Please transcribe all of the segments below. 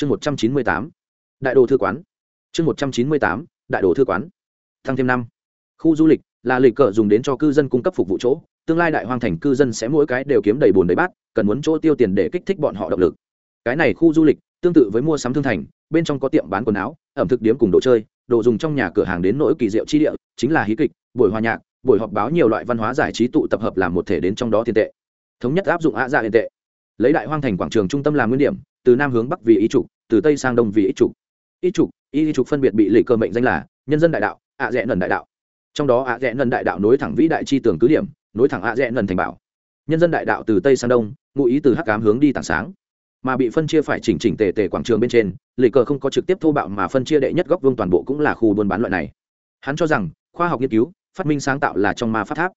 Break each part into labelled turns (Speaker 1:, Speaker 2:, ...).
Speaker 1: chương một trăm chín mươi tám, đại đồ thư quán. Chương một trăm chín mươi tám, đại đồ thư quán. Thăng thêm năm. Khu du lịch là lịch cờ dùng đến cho cư dân cung cấp phục vụ chỗ. Tương lai đại hoang thành cư dân sẽ mỗi cái đều kiếm đầy bồn đầy bát, cần muốn chỗ tiêu tiền để kích thích bọn họ động lực. Cái này khu du lịch tương tự với mua sắm thương thành, bên trong có tiệm bán quần áo, ẩm thực điếm cùng đồ chơi, đồ dùng trong nhà cửa hàng đến nỗi kỳ diệu chi địa, chính là hí kịch, buổi hòa nhạc, buổi họp báo nhiều loại văn hóa giải trí tụ tập hợp làm một thể đến trong đó tiền tệ. Thống nhất áp dụng ạ dạ tiền tệ. Lấy đại hoang thành quảng trường trung tâm làm nguyên điểm từ nam hướng bắc vì ý trục, từ tây sang đông vì ý trục. Ý trục ý trục phân biệt bị lệ cơ mệnh danh là nhân dân đại đạo, ạ rẽ nần đại đạo. Trong đó ạ rẽ nần đại đạo nối thẳng vĩ đại chi tưởng cứ điểm, nối thẳng ạ rẽ nần thành bảo. Nhân dân đại đạo từ tây sang đông, ngụ ý từ hắc cám hướng đi tảng sáng. Mà bị phân chia phải chỉnh chỉnh tề tề quảng trường bên trên, lệ cờ không có trực tiếp thô bạo mà phân chia đệ nhất góc vương toàn bộ cũng là khu buôn bán loại này. Hắn cho rằng, khoa học nghiên cứu, phát minh sáng tạo là trong ma phát tháp.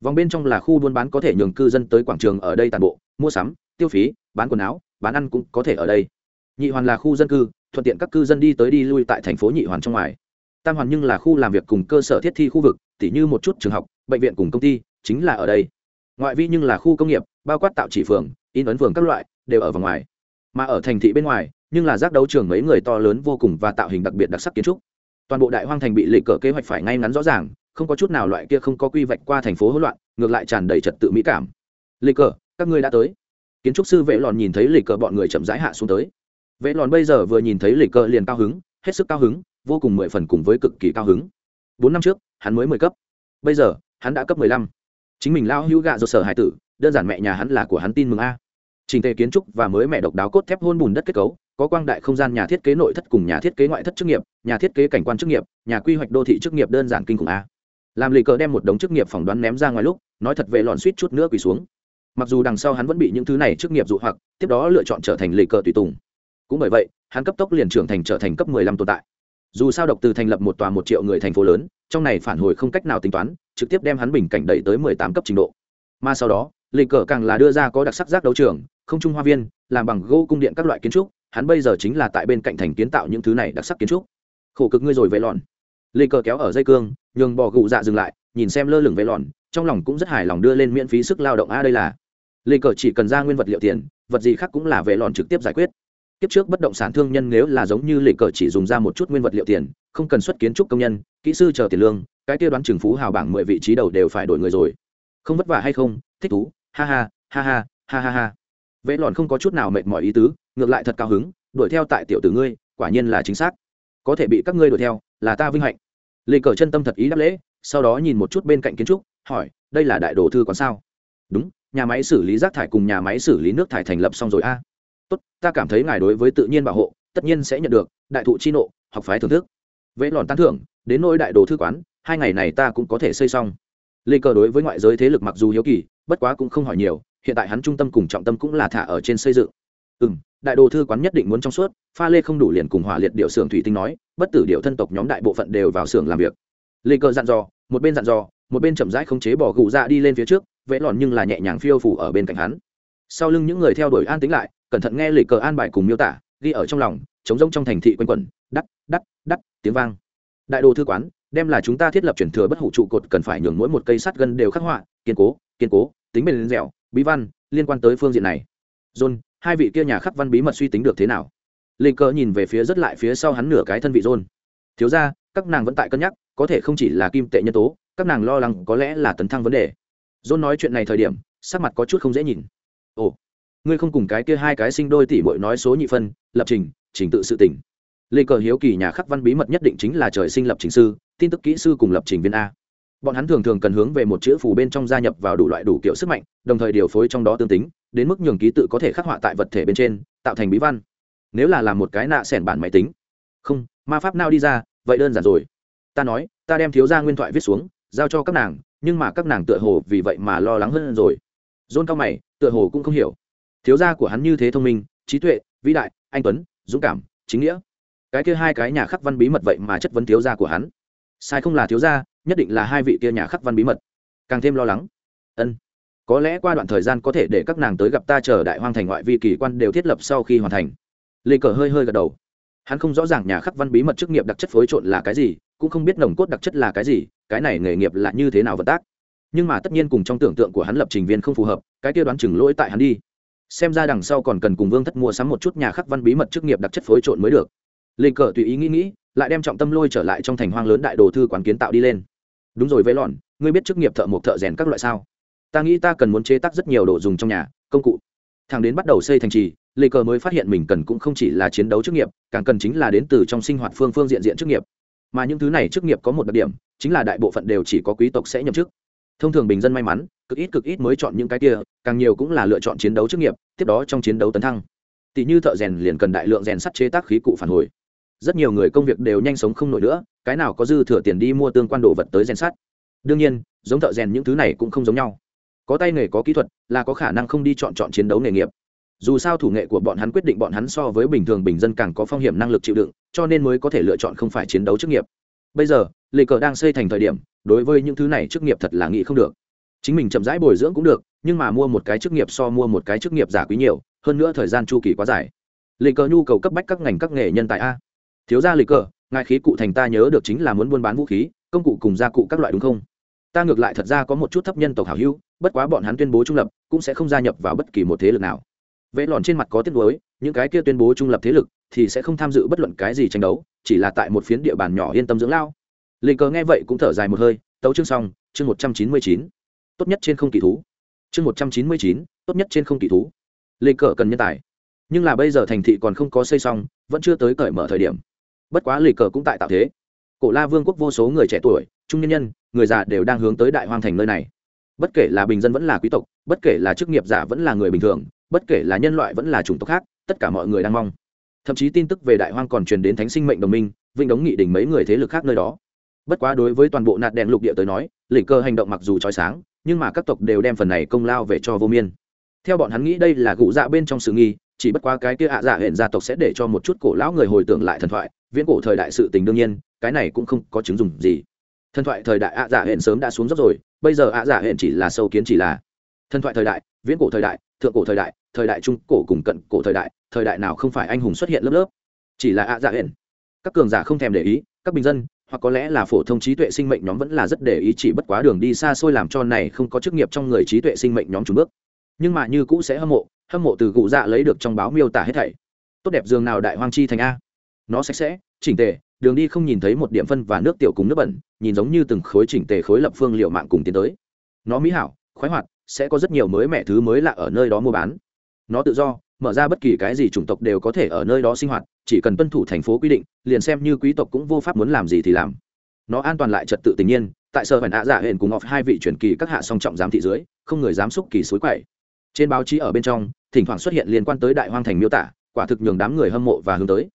Speaker 1: Vòng bên trong là khu buôn bán có thể nhường cư dân tới quảng trường ở đây toàn bộ, mua sắm, tiêu phí, bán quần áo bán ăn cũng có thể ở đây. Nhị hoàn là khu dân cư, thuận tiện các cư dân đi tới đi lui tại thành phố nhị hoàn trong ngoài. Tam hoàn nhưng là khu làm việc cùng cơ sở thiết thi khu vực, tỉ như một chút trường học, bệnh viện cùng công ty, chính là ở đây. Ngoại vi nhưng là khu công nghiệp, bao quát tạo chỉ phường, in ấn phường các loại, đều ở vào ngoài. Mà ở thành thị bên ngoài, nhưng là giác đấu trường mấy người to lớn vô cùng và tạo hình đặc biệt đặc sắc kiến trúc. Toàn bộ đại hoang thành bị lệ cờ kế hoạch phải ngay ngắn rõ ràng, không có chút nào loại kia không có quy vạch qua thành phố hỗn loạn, ngược lại tràn đầy trật tự mỹ cảm. Lệ cờ, các ngươi đã tới kiến trúc sư vệ lòn nhìn thấy lịch cờ bọn người chậm rãi hạ xuống tới. Vệ lòn bây giờ vừa nhìn thấy lịch cờ liền cao hứng, hết sức cao hứng, vô cùng mười phần cùng với cực kỳ cao hứng. Bốn năm trước, hắn mới mười cấp. Bây giờ, hắn đã cấp mười lăm. Chính mình lao hữu gạ do sở hải tử, đơn giản mẹ nhà hắn là của hắn tin mừng a. Trình tề kiến trúc và mới mẹ độc đáo cốt thép hôn bùn đất kết cấu, có quang đại không gian, nhà thiết kế nội thất cùng nhà thiết kế ngoại thất chức nghiệp, nhà thiết kế cảnh quan chức nghiệp, nhà quy hoạch đô thị chức nghiệp đơn giản kinh khủng a. Làm lì cờ đem một đống chức nghiệp phỏng đoán ném ra ngoài lúc, nói thật Vệ Lòn suýt chút nữa quỳ xuống mặc dù đằng sau hắn vẫn bị những thứ này chức nghiệp dụ hoặc, tiếp đó lựa chọn trở thành lì cờ tùy tùng. Cũng bởi vậy, hắn cấp tốc liền trưởng thành trở thành cấp 15 tồn tại. Dù sao độc từ thành lập một tòa một triệu người thành phố lớn, trong này phản hồi không cách nào tính toán, trực tiếp đem hắn bình cảnh đẩy tới 18 cấp trình độ. Mà sau đó lì cờ càng là đưa ra có đặc sắc giác đấu trường, không trung hoa viên, làm bằng gỗ cung điện các loại kiến trúc, hắn bây giờ chính là tại bên cạnh thành kiến tạo những thứ này đặc sắc kiến trúc. Khổ cực ngươi rồi vệ lòn lì cờ kéo ở dây cương, nhường bò gụ dạ dừng lại, nhìn xem lơ lửng vệ lòn trong lòng cũng rất hài lòng đưa lên miễn phí sức lao động. A, đây là lê cờ chỉ cần ra nguyên vật liệu tiền, vật gì khác cũng là vệ lòn trực tiếp giải quyết. Kiếp trước bất động sản thương nhân nếu là giống như lê cờ chỉ dùng ra một chút nguyên vật liệu tiền, không cần xuất kiến trúc công nhân, kỹ sư chờ tiền lương, cái kia đoán trường phú hào bảng mười vị trí đầu đều phải đổi người rồi. Không vất vả hay không? Thích thú. Ha ha ha ha ha ha ha. Vệ lòn không có chút nào mệt mỏi ý tứ, ngược lại thật cao hứng, đuổi theo tại tiểu tử ngươi, quả nhiên là chính xác. Có thể bị các ngươi đuổi theo, là ta vinh hạnh. Lê cờ chân tâm thật ý đáp lễ, sau đó nhìn một chút bên cạnh kiến trúc, hỏi, đây là đại đồ thư quán sao? Đúng nhà máy xử lý rác thải cùng nhà máy xử lý nước thải thành lập xong rồi a. Tốt, ta cảm thấy ngài đối với tự nhiên bảo hộ, tất nhiên sẽ nhận được, đại thụ chi nộ, học phái thưởng thức. Vẽ lòn tán thưởng, đến nỗi đại đồ thư quán, hai ngày này ta cũng có thể xây xong. Lê cờ đối với ngoại giới thế lực mặc dù hiếu kỳ, bất quá cũng không hỏi nhiều, hiện tại hắn trung tâm cùng trọng tâm cũng là thả ở trên xây dựng. Ừ m đại đồ thư quán nhất định muốn trong suốt, pha lê không đủ liền cùng hỏa liệt điệu xưởng thủy tinh nói, bất tử điệu thân tộc nhóm đại bộ phận đều vào xưởng làm việc. Lê cờ dặn dò, một bên dặn dò, một bên chậm rãi không chế bỏ gù ra đi lên phía trước vẽ lòn nhưng là nhẹ nhàng phiêu phủ ở bên cạnh hắn. Sau lưng những người theo đuổi an tính lại, cẩn thận nghe lời cờ an bài cùng miêu tả, ghi ở trong lòng chống rông trong thành thị quanh quẩn đắt đắt đắt tiếng vang. Đại đồ thư quán, đem là chúng ta thiết lập chuyển thừa bất hủ trụ cột cần phải nhường mỗi một cây sắt gân đều khắc họa, kiên cố kiên cố, tính bền dẻo, bí văn, liên quan tới phương diện này. John, hai vị kia nhà khắc văn bí mật suy tính được thế nào? Lê cờ nhìn về phía rất lại phía sau hắn nửa cái thân vị john. Thiếu ra các nàng vẫn tại cân nhắc, có thể không chỉ là kim tệ nhân tố, các nàng lo lắng có lẽ là tấn thăng vấn đề john nói chuyện này thời điểm, sắc mặt có chút không dễ nhìn. Ồ, ngươi không cùng cái kia hai cái sinh đôi tỷ bội nói số nhị phân, lập trình trình tự sự tỉnh lê cờ hiếu kỳ nhà khắc văn bí mật nhất định chính là trời sinh lập trình sư, tin tức kỹ sư cùng lập trình viên a. Bọn hắn thường thường cần hướng về một chữ phù bên trong gia nhập vào đủ loại đủ kiểu sức mạnh, đồng thời điều phối trong đó tương tính, đến mức nhường ký tự có thể khắc họa tại vật thể bên trên, tạo thành bí văn. Nếu là làm một cái nạ sẻn bản máy tính. Không, ma pháp nào đi ra, vậy đơn giản rồi. Ta nói, ta đem thiếu gia nguyên thoại viết xuống, giao cho các nàng nhưng mà các nàng tựa hồ vì vậy mà lo lắng hơn rồi. Dôn cao mày, tựa hồ cũng không hiểu. Thiếu gia của hắn như thế thông minh, trí tuệ, vĩ đại, anh tuấn, dũng cảm, chính nghĩa. Cái kia hai cái nhà khắc văn bí mật vậy mà chất vấn thiếu gia của hắn. Sai không là thiếu gia, nhất định là hai vị kia nhà khắc văn bí mật. Càng thêm lo lắng. Ân. Có lẽ qua đoạn thời gian có thể để các nàng tới gặp ta chờ đại hoang thành ngoại vi kỳ quan đều thiết lập sau khi hoàn thành. Lê cờ hơi hơi gật đầu. Hắn không rõ ràng nhà khắc văn bí mật chức nghiệp đặc chất phối trộn là cái gì cũng không biết nồng cốt đặc chất là cái gì, cái này nghề nghiệp là như thế nào vận tác. Nhưng mà tất nhiên cùng trong tưởng tượng của hắn lập trình viên không phù hợp, cái kia đoán chừng lỗi tại hắn đi. Xem ra đằng sau còn cần cùng vương thất mua sắm một chút nhà khắc văn bí mật chức nghiệp đặc chất phối trộn mới được. Lê cờ tùy ý nghĩ nghĩ, lại đem trọng tâm lôi trở lại trong thành hoang lớn đại đồ thư quán kiến tạo đi lên. Đúng rồi với lòn ngươi biết chức nghiệp thợ mộc thợ rèn các loại sao? Ta nghĩ ta cần muốn chế tác rất nhiều đồ dùng trong nhà, công cụ. Thằng đến bắt đầu xây thành trì, lê cờ mới phát hiện mình cần cũng không chỉ là chiến đấu chức nghiệp, càng cần chính là đến từ trong sinh hoạt phương phương diện diện chức nghiệp mà những thứ này chức nghiệp có một đặc điểm, chính là đại bộ phận đều chỉ có quý tộc sẽ nhậm chức. Thông thường bình dân may mắn, cực ít cực ít mới chọn những cái kia, càng nhiều cũng là lựa chọn chiến đấu chức nghiệp, tiếp đó trong chiến đấu tấn thăng. Tỷ như thợ rèn liền cần đại lượng rèn sắt chế tác khí cụ phản hồi. Rất nhiều người công việc đều nhanh sống không nổi nữa, cái nào có dư thừa tiền đi mua tương quan đồ vật tới rèn sắt. Đương nhiên, giống thợ rèn những thứ này cũng không giống nhau. Có tay nghề có kỹ thuật là có khả năng không đi chọn chọn chiến đấu nghề nghiệp dù sao thủ nghệ của bọn hắn quyết định bọn hắn so với bình thường bình dân càng có phong hiểm năng lực chịu đựng, cho nên mới có thể lựa chọn không phải chiến đấu chức nghiệp. Bây giờ Lệ cờ đang xây thành thời điểm, đối với những thứ này chức nghiệp thật là nghĩ không được. Chính mình chậm rãi bồi dưỡng cũng được, nhưng mà mua một cái chức nghiệp so mua một cái chức nghiệp giả quý nhiều, hơn nữa thời gian chu kỳ quá dài. Lệ cờ nhu cầu cấp bách các ngành các nghề nhân tài a. Thiếu gia Lệ cờ, ngài khí cụ thành ta nhớ được chính là muốn buôn bán vũ khí, công cụ cùng gia cụ các loại đúng không? Ta ngược lại thật ra có một chút thấp nhân tộc hảo hữu, bất quá bọn hắn tuyên bố trung lập, cũng sẽ không gia nhập vào bất kỳ một thế lực nào vẽ lòn trên mặt có tiếc nuối, những cái kia tuyên bố trung lập thế lực thì sẽ không tham dự bất luận cái gì tranh đấu, chỉ là tại một phiến địa bàn nhỏ yên tâm dưỡng lao. Lê cờ nghe vậy cũng thở dài một hơi, tấu chương xong, chương một trăm chín mươi chín. Tốt nhất trên không kỳ thú. Chương một trăm chín mươi chín, tốt nhất trên không kỳ thú. Lê cờ cần nhân tài. Nhưng là bây giờ thành thị còn không có xây xong, vẫn chưa tới cởi mở thời điểm. Bất quá lê cờ cũng tại tạo thế. Cổ la vương quốc vô số người trẻ tuổi, trung nhân nhân, người già đều đang hướng tới đại hoang thành nơi này. Bất kể là bình dân vẫn là quý tộc, bất kể là chức nghiệp giả vẫn là người bình thường bất kể là nhân loại vẫn là chủng tộc khác, tất cả mọi người đang mong. Thậm chí tin tức về đại hoang còn truyền đến thánh sinh mệnh đồng minh vinh đống nghị đỉnh mấy người thế lực khác nơi đó. Bất quá đối với toàn bộ nạt đèn lục địa tới nói lịch cơ hành động mặc dù trói sáng, nhưng mà các tộc đều đem phần này công lao về cho vô miên. Theo bọn hắn nghĩ đây là gụ dạ bên trong sự nghi, chỉ bất quá cái kia ạ dạ hẹn gia tộc sẽ để cho một chút cổ lão người hồi tưởng lại thần thoại, viễn cổ thời đại sự tình đương nhiên, cái này cũng không có chứng dùng gì. Thần thoại thời đại ạ dạ hẹn sớm đã xuống dốc rồi, bây giờ ạ dạ hẹn chỉ là sâu kiến chỉ là. Thần thoại thời đại, viễn cổ thời đại thượng cổ thời đại thời đại trung cổ cùng cận cổ thời đại thời đại nào không phải anh hùng xuất hiện lớp lớp. Chỉ là ạ dạ hển các cường giả không thèm để ý, các bình dân, hoặc có lẽ là phổ thông trí tuệ sinh mệnh nhóm vẫn là rất để ý chỉ bất quá đường đi xa xôi làm cho này không có chức nghiệp trong người trí tuệ sinh mệnh nhóm trùn bước. Nhưng mà như cũ sẽ hâm mộ hâm mộ từ cụ dạ lấy được trong báo miêu tả hết thảy. Tốt đẹp giường nào đại hoang chi thành a. Nó sạch sẽ, chỉnh tề, đường đi không nhìn thấy một điểm phân và nước tiểu cùng nước bẩn, nhìn giống như từng khối chỉnh tề khối lập phương liệu mạng cùng tiến tới. Nó mỹ hảo, khoái hoạt sẽ có rất nhiều mới mẻ thứ mới lạ ở nơi đó mua bán. Nó tự do, mở ra bất kỳ cái gì chủng tộc đều có thể ở nơi đó sinh hoạt, chỉ cần tuân thủ thành phố quy định, liền xem như quý tộc cũng vô pháp muốn làm gì thì làm. Nó an toàn lại trật tự tình nhiên, tại sở bản ạ dạ giả hển cùng ngọc hai vị truyền kỳ các hạ song trọng giám thị dưới, không người dám xúc kỳ suối quậy. Trên báo chí ở bên trong, thỉnh thoảng xuất hiện liên quan tới đại hoang thành miêu tả, quả thực nhường đám người hâm mộ và hướng tới.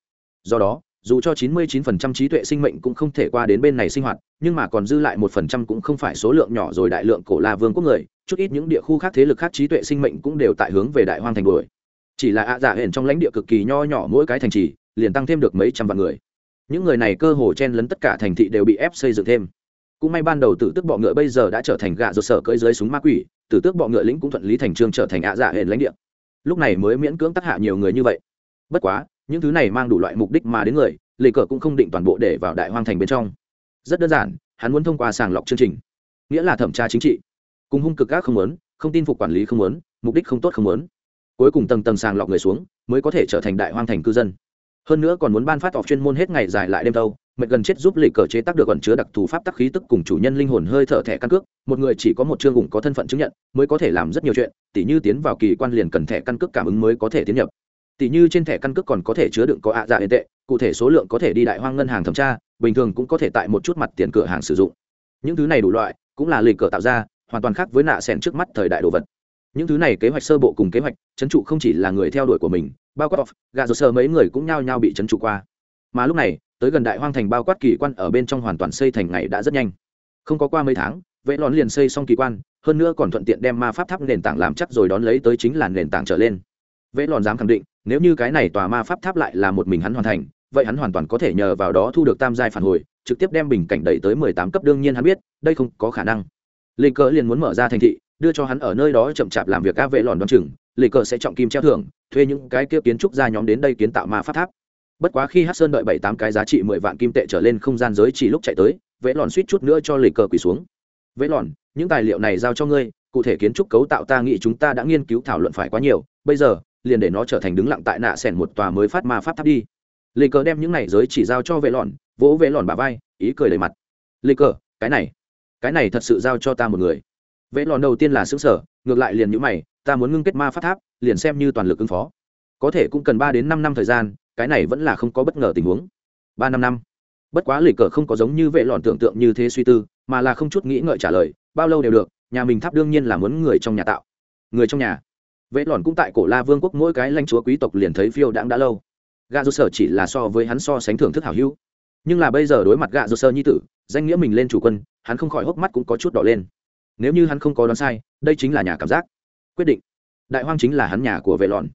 Speaker 1: Do đó dù cho 99% trí tuệ sinh mệnh cũng không thể qua đến bên này sinh hoạt, nhưng mà còn dư lại một phần trăm cũng không phải số lượng nhỏ rồi đại lượng cổ la vương quốc người, chút ít những địa khu khác thế lực khác trí tuệ sinh mệnh cũng đều tại hướng về đại hoang thành đuổi. Chỉ là ạ à dạ hển trong lãnh địa cực kỳ nho nhỏ mỗi cái thành trì, liền tăng thêm được mấy trăm vạn người. Những người này cơ hồ chen lấn tất cả thành thị đều bị ép xây dựng thêm. Cũng may ban đầu tử tước bọ ngựa bây giờ đã trở thành gạ rột sở cưỡi dưới súng ma quỷ, tử tước bọ ngựa lĩnh cũng thuận lý thành trương trở thành ạ dạ hển lãnh địa. Lúc này mới miễn cưỡng tác hạ nhiều người như vậy. Bất quá những thứ này mang đủ loại mục đích mà đến người lệ cờ cũng không định toàn bộ để vào đại hoang thành bên trong. Rất đơn giản, hắn muốn thông qua sàng lọc chương trình. Nghĩa là thẩm tra chính trị. Cùng hung cực các không muốn, không tin phục quản lý không muốn, mục đích không tốt không muốn. Cuối cùng tầng tầng sàng lọc người xuống, mới có thể trở thành đại hoang thành cư dân. Hơn nữa còn muốn ban phát tọc chuyên môn hết ngày dài lại đêm tâu mệt gần chết giúp lịch cờ chế tác được còn chứa đặc thù pháp tắc khí tức cùng chủ nhân linh hồn hơi thở thẻ căn cước, một người chỉ có một chương ủng có thân phận chứng nhận, mới có thể làm rất nhiều chuyện, tỉ như tiến vào kỳ quan liền cần thẻ căn cước cảm ứng mới có thể tiến nhập tỉ như trên thẻ căn cước còn có thể chứa đựng có ạ dạ yên tệ, cụ thể số lượng có thể đi đại hoang ngân hàng thẩm tra, bình thường cũng có thể tại một chút mặt tiền cửa hàng sử dụng. Những thứ này đủ loại, cũng là lịch cờ tạo ra, hoàn toàn khác với nạ sen trước mắt thời đại đồ vật. Những thứ này kế hoạch sơ bộ cùng kế hoạch trấn trụ không chỉ là người theo đuổi của mình, bao quát gà rột sơ mấy người cũng nhao nhao bị trấn trụ qua. Mà lúc này, tới gần đại hoang thành bao quát kỳ quan ở bên trong hoàn toàn xây thành ngày đã rất nhanh. Không có qua mấy tháng vệ lòn liền xây xong kỳ quan, hơn nữa còn thuận tiện đem ma pháp tháp nền tảng làm chắc rồi đón lấy tới chính là nền tảng trở lên. Vệ lòn dám khẳng định nếu như cái này tòa ma pháp tháp lại là một mình hắn hoàn thành, vậy hắn hoàn toàn có thể nhờ vào đó thu được tam giai phản hồi, trực tiếp đem bình cảnh đẩy tới mười tám cấp đương nhiên hắn biết, đây không có khả năng. Lê cờ liền muốn mở ra thành thị, đưa cho hắn ở nơi đó chậm chạp làm việc các vệ lòn đoán chừng, lê cờ sẽ trọng kim treo thưởng, thuê những cái kia kiến trúc ra nhóm đến đây kiến tạo ma pháp tháp. Bất quá khi hát sơn đợi bảy tám cái giá trị mười vạn kim tệ trở lên không gian giới chỉ lúc chạy tới, vệ lòn suýt chút nữa cho lê cờ quỳ xuống. Vệ lòn, những tài liệu này giao cho ngươi, cụ thể kiến trúc cấu tạo ta nghĩ chúng ta đã nghiên cứu thảo luận phải quá nhiều, bây giờ liền để nó trở thành đứng lặng tại nạ sẻn một tòa mới phát ma pháp tháp đi. Lê cờ đem những này giới chỉ giao cho vệ lòn vỗ vệ lòn bà vai, ý cười đầy mặt. Lê cờ, cái này cái này thật sự giao cho ta một người. Vệ lòn đầu tiên là xứng sở ngược lại liền nhữ mày, ta muốn ngưng kết ma pháp tháp, liền xem như toàn lực ứng phó. Có thể cũng cần ba đến năm năm thời gian, cái này vẫn là không có bất ngờ tình huống. Ba năm năm. Bất quá lì cờ không có giống như vệ lòn tưởng tượng như thế suy tư, mà là không chút nghĩ ngợi trả lời, bao lâu đều được, nhà mình tháp đương nhiên là muốn người trong nhà tạo. Người trong nhà? Vệ lòn cũng tại cổ la vương quốc mỗi cái lãnh chúa quý tộc liền thấy phiêu đãng đã lâu. Gà dô sở chỉ là so với hắn so sánh thưởng thức hảo hữu. Nhưng là bây giờ đối mặt gà dô sơ nhi tử, danh nghĩa mình lên chủ quân, hắn không khỏi hốc mắt cũng có chút đỏ lên. Nếu như hắn không có đoán sai, đây chính là nhà cảm giác. Quyết định. Đại hoang chính là hắn nhà của vệ lòn.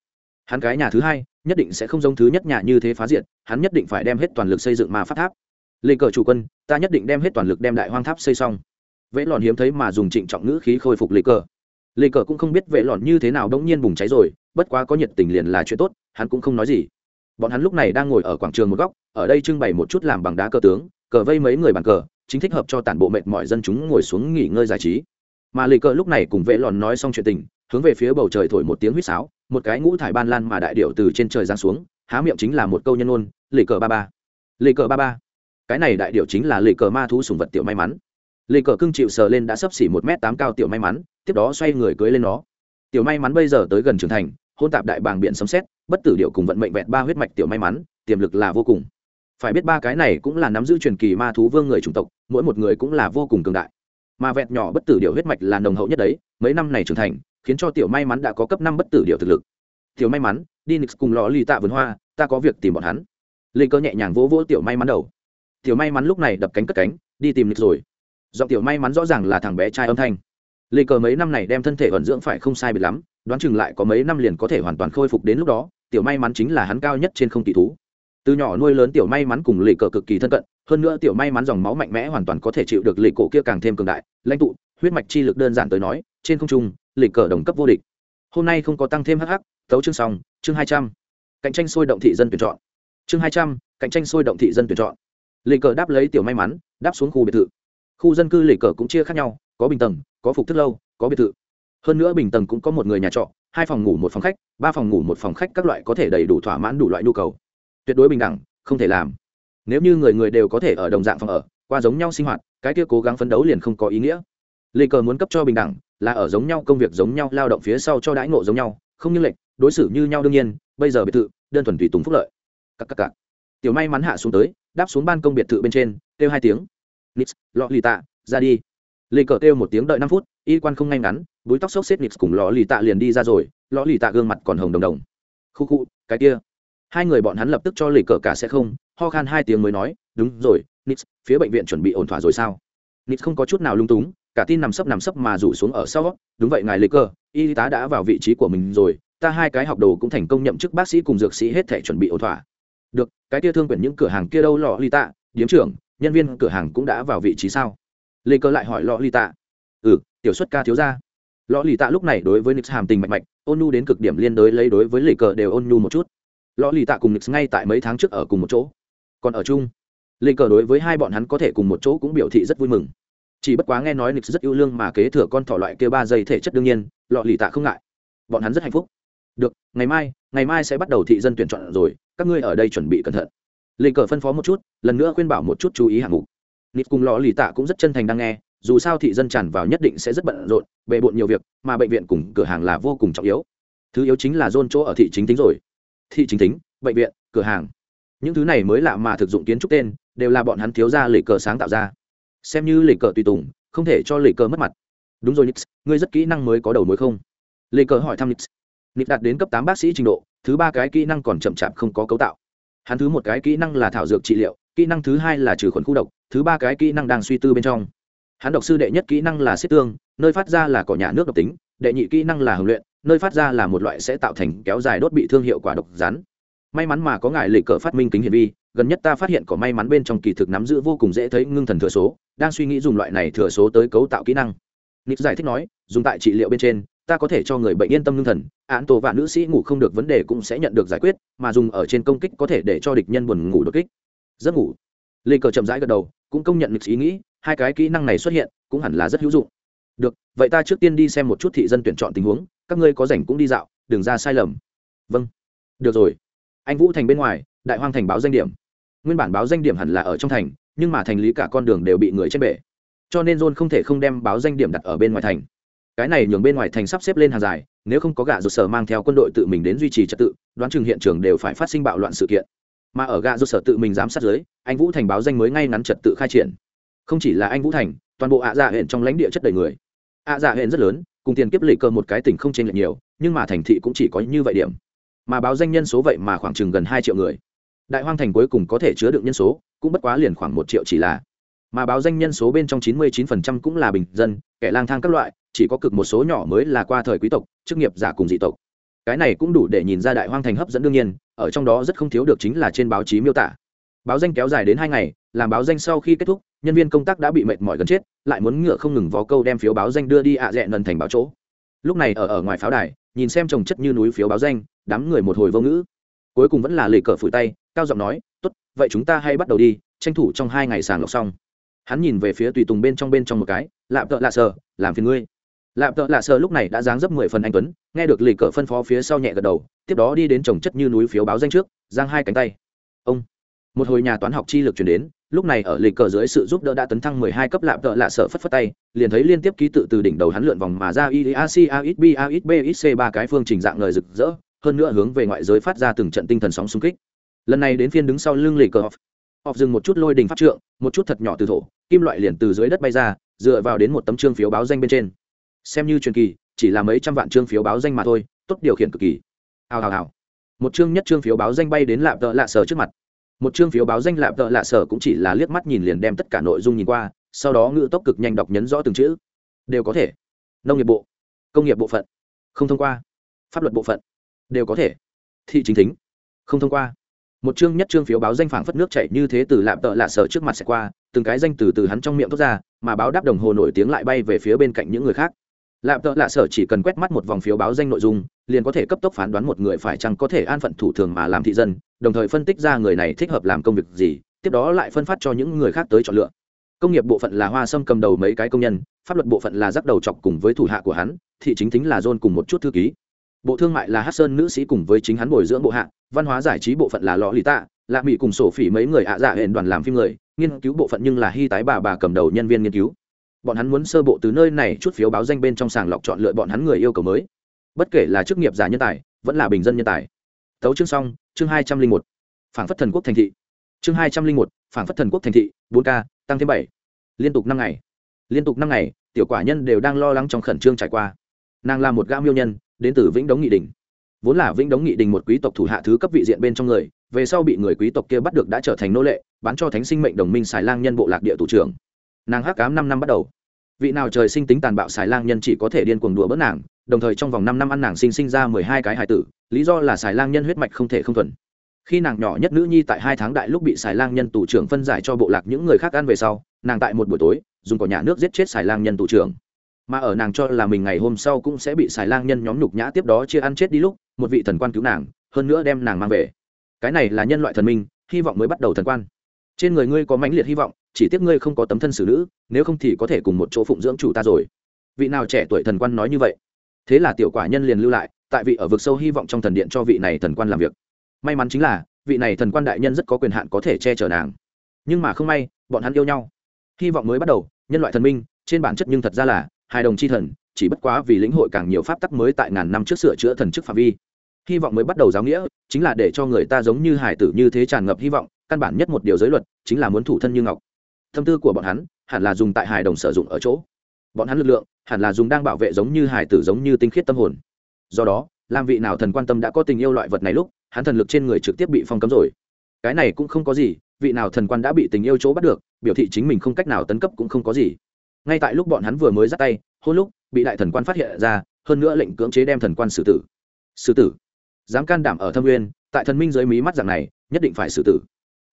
Speaker 1: Hắn cái nhà thứ hai, nhất định sẽ không giống thứ nhất nhà như thế phá diện hắn nhất định phải đem hết toàn lực xây dựng mà phát tháp. Lên cờ chủ quân, ta nhất định đem hết toàn lực đem đại hoang tháp xây xong. Vệ lòn hiếm thấy mà dùng trịnh trọng ngữ khí khôi phục lấy cờ lê cờ cũng không biết vệ lòn như thế nào đống nhiên bùng cháy rồi, bất quá có nhiệt tình liền là chuyện tốt, hắn cũng không nói gì. Bọn hắn lúc này đang ngồi ở quảng trường một góc, ở đây trưng bày một chút làm bằng đá cờ tướng, cờ vây mấy người bàn cờ, chính thích hợp cho tản bộ mệt mọi dân chúng ngồi xuống nghỉ ngơi giải trí. Mà lê cờ lúc này cùng vệ lòn nói xong chuyện tình, hướng về phía bầu trời thổi một tiếng huýt sáo, một cái ngũ thải ban lan mà đại điệu từ trên trời giáng xuống, há miệng chính là một câu nhân ôn lê cờ ba ba. Lê cờ ba ba. Cái này đại điệu chính là lê cờ ma thú sùng vật tiểu may mắn. Lê cờ cưng chịu sờ lên đã sấp xỉ một m tám cao tiểu may mắn tiếp đó xoay người cưới lên nó. Tiểu may mắn bây giờ tới gần trưởng thành, hôn tạp đại bàng biển sấm xét bất tử điệu cùng vận mệnh vẹn ba huyết mạch tiểu may mắn, tiềm lực là vô cùng. Phải biết ba cái này cũng là nắm giữ truyền kỳ ma thú vương người chủng tộc, mỗi một người cũng là vô cùng cường đại. Mà vẹn nhỏ bất tử điệu huyết mạch là nồng hậu nhất đấy, mấy năm này trưởng thành, khiến cho tiểu may mắn đã có cấp năm bất tử điệu thực lực. Tiểu may mắn, đi nix cùng lò lì tạ vườn hoa, ta có việc tìm bọn hắn. Linh cơ nhẹ nhàng vỗ vỗ tiểu may mắn đầu. Tiểu may mắn lúc này đập cánh cất cánh, đi tìm nix rồi. Giọng tiểu may mắn rõ ràng là thằng bé trai âm thanh lê cờ mấy năm này đem thân thể vận dưỡng phải không sai biệt lắm đoán chừng lại có mấy năm liền có thể hoàn toàn khôi phục đến lúc đó tiểu may mắn chính là hắn cao nhất trên không kỳ thú. Từ nhỏ nuôi lớn tiểu may mắn cùng lì cờ cực kỳ thân cận hơn nữa tiểu may mắn dòng máu mạnh mẽ hoàn toàn có thể chịu được lì cổ kia càng thêm cường đại lãnh tụ huyết mạch chi lực đơn giản tới nói trên không trung lì cờ đồng cấp vô địch. Hôm nay không có tăng thêm hh tấu chương song, chương hai trăm. Cạnh tranh sôi động thị dân tuyển chọn. Chương hai trăm cạnh tranh sôi động thị dân tuyển chọn. Lì cờ đáp lấy tiểu may mắn đáp xuống khu biệt thự. Khu dân cư lì cờ cũng chia khác nhau có bình tầng, có phục thức lâu, có biệt thự. Hơn nữa bình tầng cũng có một người nhà trọ, hai phòng ngủ một phòng khách, ba phòng ngủ một phòng khách các loại có thể đầy đủ thỏa mãn đủ loại nhu cầu. Tuyệt đối bình đẳng, không thể làm. Nếu như người người đều có thể ở đồng dạng phòng ở, qua giống nhau sinh hoạt, cái kia cố gắng phấn đấu liền không có ý nghĩa. Lê cờ muốn cấp cho bình đẳng là ở giống nhau công việc giống nhau, lao động phía sau cho đãi ngộ giống nhau, không như lệnh, đối xử như nhau đương nhiên, bây giờ biệt thự, đơn thuần tùy tùng phúc lợi. Cặp cặp cặp tiểu may mắn hạ xuống tới, đáp xuống ban công biệt thự bên trên, kêu hai tiếng. Nix, lọ lì tạ, ra đi lê cờ kêu một tiếng đợi năm phút, y quan không ngay ngắn, búi tóc xốc xếp nịp cùng lò lì tạ liền đi ra rồi lò lì tạ gương mặt còn hồng đồng đồng. Khu khu, cái kia. Hai người bọn hắn lập tức cho lì cờ cả sẽ không, ho khan hai tiếng mới nói, đúng rồi nịp phía bệnh viện chuẩn bị ổn thỏa rồi sao? Nịp không có chút nào lung túng, cả tin nằm sấp nằm sấp mà rủ xuống ở sau. Đúng vậy ngài lê cờ, y tá đã vào vị trí của mình rồi, ta hai cái học đồ cũng thành công nhậm chức bác sĩ cùng dược sĩ hết thể chuẩn bị ổn thỏa. Được, cái kia thương quyển những cửa hàng kia đâu lọ lì tạ, điếm trưởng, nhân viên cửa hàng cũng đã vào vị trí sao? Lê cơ lại hỏi lọ Lì tạ. Ừ tiểu xuất ca thiếu ra lọ Lì tạ lúc này đối với nix hàm tình mạnh mạnh ôn nhu đến cực điểm liên đối lấy đối với lê cơ đều ôn nhu một chút. Lọ Lì tạ cùng nix ngay tại mấy tháng trước ở cùng một chỗ. Còn ở chung, lê cờ đối với hai bọn hắn có thể cùng một chỗ cũng biểu thị rất vui mừng. Chỉ bất quá nghe nói nix rất yêu lương mà kế thừa con thỏ loại kia ba giây thể chất đương nhiên, lọ lì tạ không ngại. Bọn hắn rất hạnh phúc. Được, ngày mai ngày mai sẽ bắt đầu thị dân tuyển chọn rồi, các ngươi ở đây chuẩn bị cẩn thận. Lê cờ phân phó một chút, lần nữa khuyên bảo một chút chú ý hạng mục nịt cùng lò lì tạ cũng rất chân thành đang nghe, dù sao thị dân tràn vào nhất định sẽ rất bận rộn, bề bộn nhiều việc, mà bệnh viện cùng cửa hàng là vô cùng trọng yếu. Thứ yếu chính là dôn chỗ ở thị chính tính rồi. Thị chính tính, bệnh viện, cửa hàng. Những thứ này mới lạ mà thực dụng kiến trúc tên, đều là bọn hắn thiếu ra lì cờ sáng tạo ra. Xem như lì cờ tùy tùng, không thể cho lì cờ mất mặt. Đúng rồi nix ngươi rất kỹ năng mới có đầu mối không? Lì cờ hỏi thăm nix nix đạt đến cấp tám bác sĩ trình độ, thứ ba cái kỹ năng còn chậm chạp không có cấu tạo. Hắn thứ một cái kỹ năng là thảo dược trị liệu, kỹ năng thứ hai là trừ khuẩn khu độc thứ ba cái kỹ năng đang suy tư bên trong. Hắn độc sư đệ nhất kỹ năng là xiết tương, nơi phát ra là cỏ nhà nước độc tính, đệ nhị kỹ năng là hồng luyện, nơi phát ra là một loại sẽ tạo thành kéo dài đốt bị thương hiệu quả độc rắn. May mắn mà có ngài lệ cờ phát minh kính hiển vi, gần nhất ta phát hiện có may mắn bên trong kỳ thực nắm giữ vô cùng dễ thấy ngưng thần thừa số, đang suy nghĩ dùng loại này thừa số tới cấu tạo kỹ năng. Nix giải thích nói, dùng tại trị liệu bên trên, ta có thể cho người bệnh yên tâm ngưng thần, án tổ và nữ sĩ ngủ không được vấn đề cũng sẽ nhận được giải quyết, mà dùng ở trên công kích có thể để cho địch nhân buồn ngủ đột kích. Giấc ngủ lê cờ chậm rãi gật đầu, cũng công nhận lịch ý nghĩ, hai cái kỹ năng này xuất hiện, cũng hẳn là rất hữu dụng. Được, vậy ta trước tiên đi xem một chút thị dân tuyển chọn tình huống, các ngươi có rảnh cũng đi dạo, đừng ra sai lầm. Vâng. Được rồi. Anh vũ thành bên ngoài, đại hoang thành báo danh điểm. Nguyên bản báo danh điểm hẳn là ở trong thành, nhưng mà thành lý cả con đường đều bị người chết bể. Cho nên john không thể không đem báo danh điểm đặt ở bên ngoài thành. Cái này nhường bên ngoài thành sắp xếp lên hàng dài, nếu không có gã rụt sở mang theo quân đội tự mình đến duy trì trật tự, đoán chừng hiện trường đều phải phát sinh bạo loạn sự kiện mà ở gạ do sở tự mình giám sát giới anh vũ thành báo danh mới ngay ngắn trật tự khai triển. Không chỉ là anh vũ thành, toàn bộ ạ dạ huyện trong lãnh địa chất đầy người. Ạ dạ huyện rất lớn, cùng tiền kiếp lệ cơ một cái tỉnh không chênh lệch nhiều, nhưng mà thành thị cũng chỉ có như vậy điểm. Mà báo danh nhân số vậy mà khoảng chừng gần hai triệu người. Đại hoang thành cuối cùng có thể chứa đựng nhân số, cũng bất quá liền khoảng một triệu chỉ là. Mà báo danh nhân số bên trong chín mươi 99% cũng là bình dân, kẻ lang thang các loại, chỉ có cực một số nhỏ mới là qua thời quý tộc, chức nghiệp giả cùng dị tộc cái này cũng đủ để nhìn ra đại hoang thành hấp dẫn đương nhiên, ở trong đó rất không thiếu được chính là trên báo chí miêu tả. Báo danh kéo dài đến hai ngày, làm báo danh sau khi kết thúc, nhân viên công tác đã bị mệt mỏi gần chết, lại muốn ngựa không ngừng vó câu đem phiếu báo danh đưa đi ạ à lần thành báo chỗ. Lúc này ở ở ngoài pháo đài, nhìn xem trồng chất như núi phiếu báo danh, đám người một hồi vô ngữ. Cuối cùng vẫn là lề cờ phủi tay, cao giọng nói, tốt, vậy chúng ta hay bắt đầu đi, tranh thủ trong hai ngày sàng lọc xong. Hắn nhìn về phía tùy tùng bên trong bên trong một cái lạm tợ lạ sờ, làm phiền ngươi lạp tợ lạ sợ lúc này đã dáng dấp mười phần anh tuấn, nghe được lì cờ phân phó phía sau nhẹ gật đầu, tiếp đó đi đến trồng chất như núi phiếu báo danh trước, giang hai cánh tay. Ông, một hồi nhà toán học chi lực chuyển đến, lúc này ở lì cờ dưới sự giúp đỡ đã tấn thăng mười hai cấp lạp tợ lạ sợ phất phất tay, liền thấy liên tiếp ký tự từ đỉnh đầu hắn lượn vòng mà ra i a, c, a, x, b, a, x, b, x, c ba cái phương trình dạng lời rực rỡ, hơn nữa hướng về ngoại giới phát ra từng trận tinh thần sóng xung kích. Lần này đến phiên đứng sau lưng lì cờ. Off off dừng một chút lôi đình pháp trượng, một chút thật nhỏ từ thổ, kim loại liền từ dưới đất bay ra, dựa vào đến một tấm trương phiếu báo danh bên trên xem như truyền kỳ, chỉ là mấy trăm vạn trương phiếu báo danh mà thôi, tốt điều khiển cực kỳ. Hào hào hào. Một chương nhất trương phiếu báo danh bay đến lạp tợ lạ sở trước mặt. Một chương phiếu báo danh lạp tợ lạ sở cũng chỉ là liếc mắt nhìn liền đem tất cả nội dung nhìn qua, sau đó ngự tốc cực nhanh đọc nhấn rõ từng chữ. Đều có thể. Nông nghiệp bộ. Công nghiệp bộ phận. Không thông qua. Pháp luật bộ phận. Đều có thể. Thị chính thính. Không thông qua. Một chương nhất chương phiếu báo danh phảng phất nước chảy như thế từ lạp tợ lạ sở trước mặt sẽ qua, từng cái danh từ từ hắn trong miệng thốt ra, mà báo đáp đồng hồ nổi tiếng lại bay về phía bên cạnh những người khác lạm tợ lạ sở chỉ cần quét mắt một vòng phiếu báo danh nội dung, liền có thể cấp tốc phán đoán một người phải chăng có thể an phận thủ thường mà làm thị dân, đồng thời phân tích ra người này thích hợp làm công việc gì, tiếp đó lại phân phát cho những người khác tới chọn lựa. Công nghiệp bộ phận là hoa sâm cầm đầu mấy cái công nhân, pháp luật bộ phận là rắc đầu chọc cùng với thủ hạ của hắn, thị chính tính là john cùng một chút thư ký. Bộ thương mại là hát sơn nữ sĩ cùng với chính hắn bồi dưỡng bộ hạ, văn hóa giải trí bộ phận là lò lì tạ, lạ mỹ cùng sổ phỉ mấy người ạ dạ hệ đoàn làm phim người, nghiên cứu bộ phận nhưng là hy tái bà bà cầm đầu nhân viên nghiên cứu bọn hắn muốn sơ bộ từ nơi này chút phiếu báo danh bên trong sàng lọc chọn lựa bọn hắn người yêu cầu mới. Bất kể là chức nghiệp giả nhân tài, vẫn là bình dân nhân tài. Tấu chương xong, chương hai trăm linh một. Phản phất thần quốc thành thị. Chương hai trăm linh một, phản phất thần quốc thành thị, bốn k, tăng thêm bảy. Liên tục năm ngày. Liên tục năm ngày, tiểu quả nhân đều đang lo lắng trong khẩn trương trải qua. Nàng là một gã miêu nhân, đến từ vĩnh đống nghị đình. Vốn là vĩnh đống nghị đình một quý tộc thủ hạ thứ cấp vị diện bên trong người, về sau bị người quý tộc kia bắt được đã trở thành nô lệ, bán cho thánh sinh mệnh đồng minh xài lang nhân bộ lạc địa thủ trưởng nàng hắc cám năm năm bắt đầu. Vị nào trời sinh tính tàn bạo xài lang nhân chỉ có thể điên cuồng đùa bớt nàng, đồng thời trong vòng năm năm ăn nàng sinh sinh ra mười hai cái hài tử, lý do là xài lang nhân huyết mạch không thể không thuần. Khi nàng nhỏ nhất nữ nhi tại hai tháng đại lúc bị xài lang nhân tù trưởng phân giải cho bộ lạc những người khác ăn về sau, nàng tại một buổi tối, dùng cỏ nhà nước giết chết xài lang nhân tù trưởng. Mà ở nàng cho là mình ngày hôm sau cũng sẽ bị xài lang nhân nhóm nhục nhã tiếp đó chia ăn chết đi lúc, một vị thần quan cứu nàng, hơn nữa đem nàng mang về. Cái này là nhân loại thần minh, hy vọng mới bắt đầu thần quan. Trên người ngươi có mãnh liệt hy vọng chỉ tiếc ngươi không có tấm thân xử nữ, nếu không thì có thể cùng một chỗ phụng dưỡng chủ ta rồi. Vị nào trẻ tuổi thần quan nói như vậy? Thế là tiểu quả nhân liền lưu lại, tại vị ở vực sâu hy vọng trong thần điện cho vị này thần quan làm việc. May mắn chính là, vị này thần quan đại nhân rất có quyền hạn có thể che chở nàng. Nhưng mà không may, bọn hắn yêu nhau. Hy vọng mới bắt đầu, nhân loại thần minh, trên bản chất nhưng thật ra là hai đồng chi thần, chỉ bất quá vì lĩnh hội càng nhiều pháp tắc mới tại ngàn năm trước sửa chữa thần chức phạm vi. Hy vọng mới bắt đầu giáo nghĩa, chính là để cho người ta giống như hải tử như thế tràn ngập hy vọng, căn bản nhất một điều giới luật, chính là muốn thủ thân như ngọc tâm tư của bọn hắn hẳn là dùng tại hài đồng sử dụng ở chỗ. Bọn hắn lực lượng hẳn là dùng đang bảo vệ giống như hải tử giống như tinh khiết tâm hồn. Do đó, làm vị nào thần quan tâm đã có tình yêu loại vật này lúc, hắn thần lực trên người trực tiếp bị phong cấm rồi. Cái này cũng không có gì, vị nào thần quan đã bị tình yêu chỗ bắt được, biểu thị chính mình không cách nào tấn cấp cũng không có gì. Ngay tại lúc bọn hắn vừa mới dắt tay, hôn lúc, bị đại thần quan phát hiện ra, hơn nữa lệnh cưỡng chế đem thần quan xử tử. Xử tử. Dám can đảm ở thâm nguyên tại thần minh dưới mí mắt rằng này, nhất định phải xử tử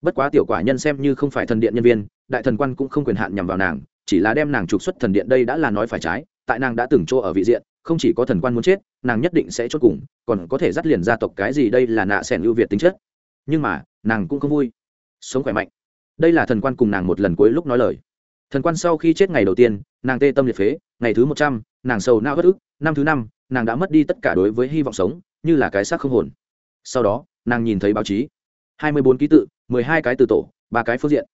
Speaker 1: bất quá tiểu quả nhân xem như không phải thần điện nhân viên, đại thần quan cũng không quyền hạn nhằm vào nàng, chỉ là đem nàng trục xuất thần điện đây đã là nói phải trái, tại nàng đã từng chỗ ở vị diện, không chỉ có thần quan muốn chết, nàng nhất định sẽ chốt cùng, còn có thể dắt liền gia tộc cái gì đây là nạ sẻn ưu việt tính chất. Nhưng mà, nàng cũng không vui. Sống khỏe mạnh. Đây là thần quan cùng nàng một lần cuối lúc nói lời. Thần quan sau khi chết ngày đầu tiên, nàng tê tâm liệt phế, ngày thứ một trăm, nàng sầu nao bất ức, năm thứ năm, nàng đã mất đi tất cả đối với hy vọng sống, như là cái xác không hồn. Sau đó, nàng nhìn thấy báo chí. Hai mươi bốn ký tự mười hai cái từ tổ, ba cái phương diện.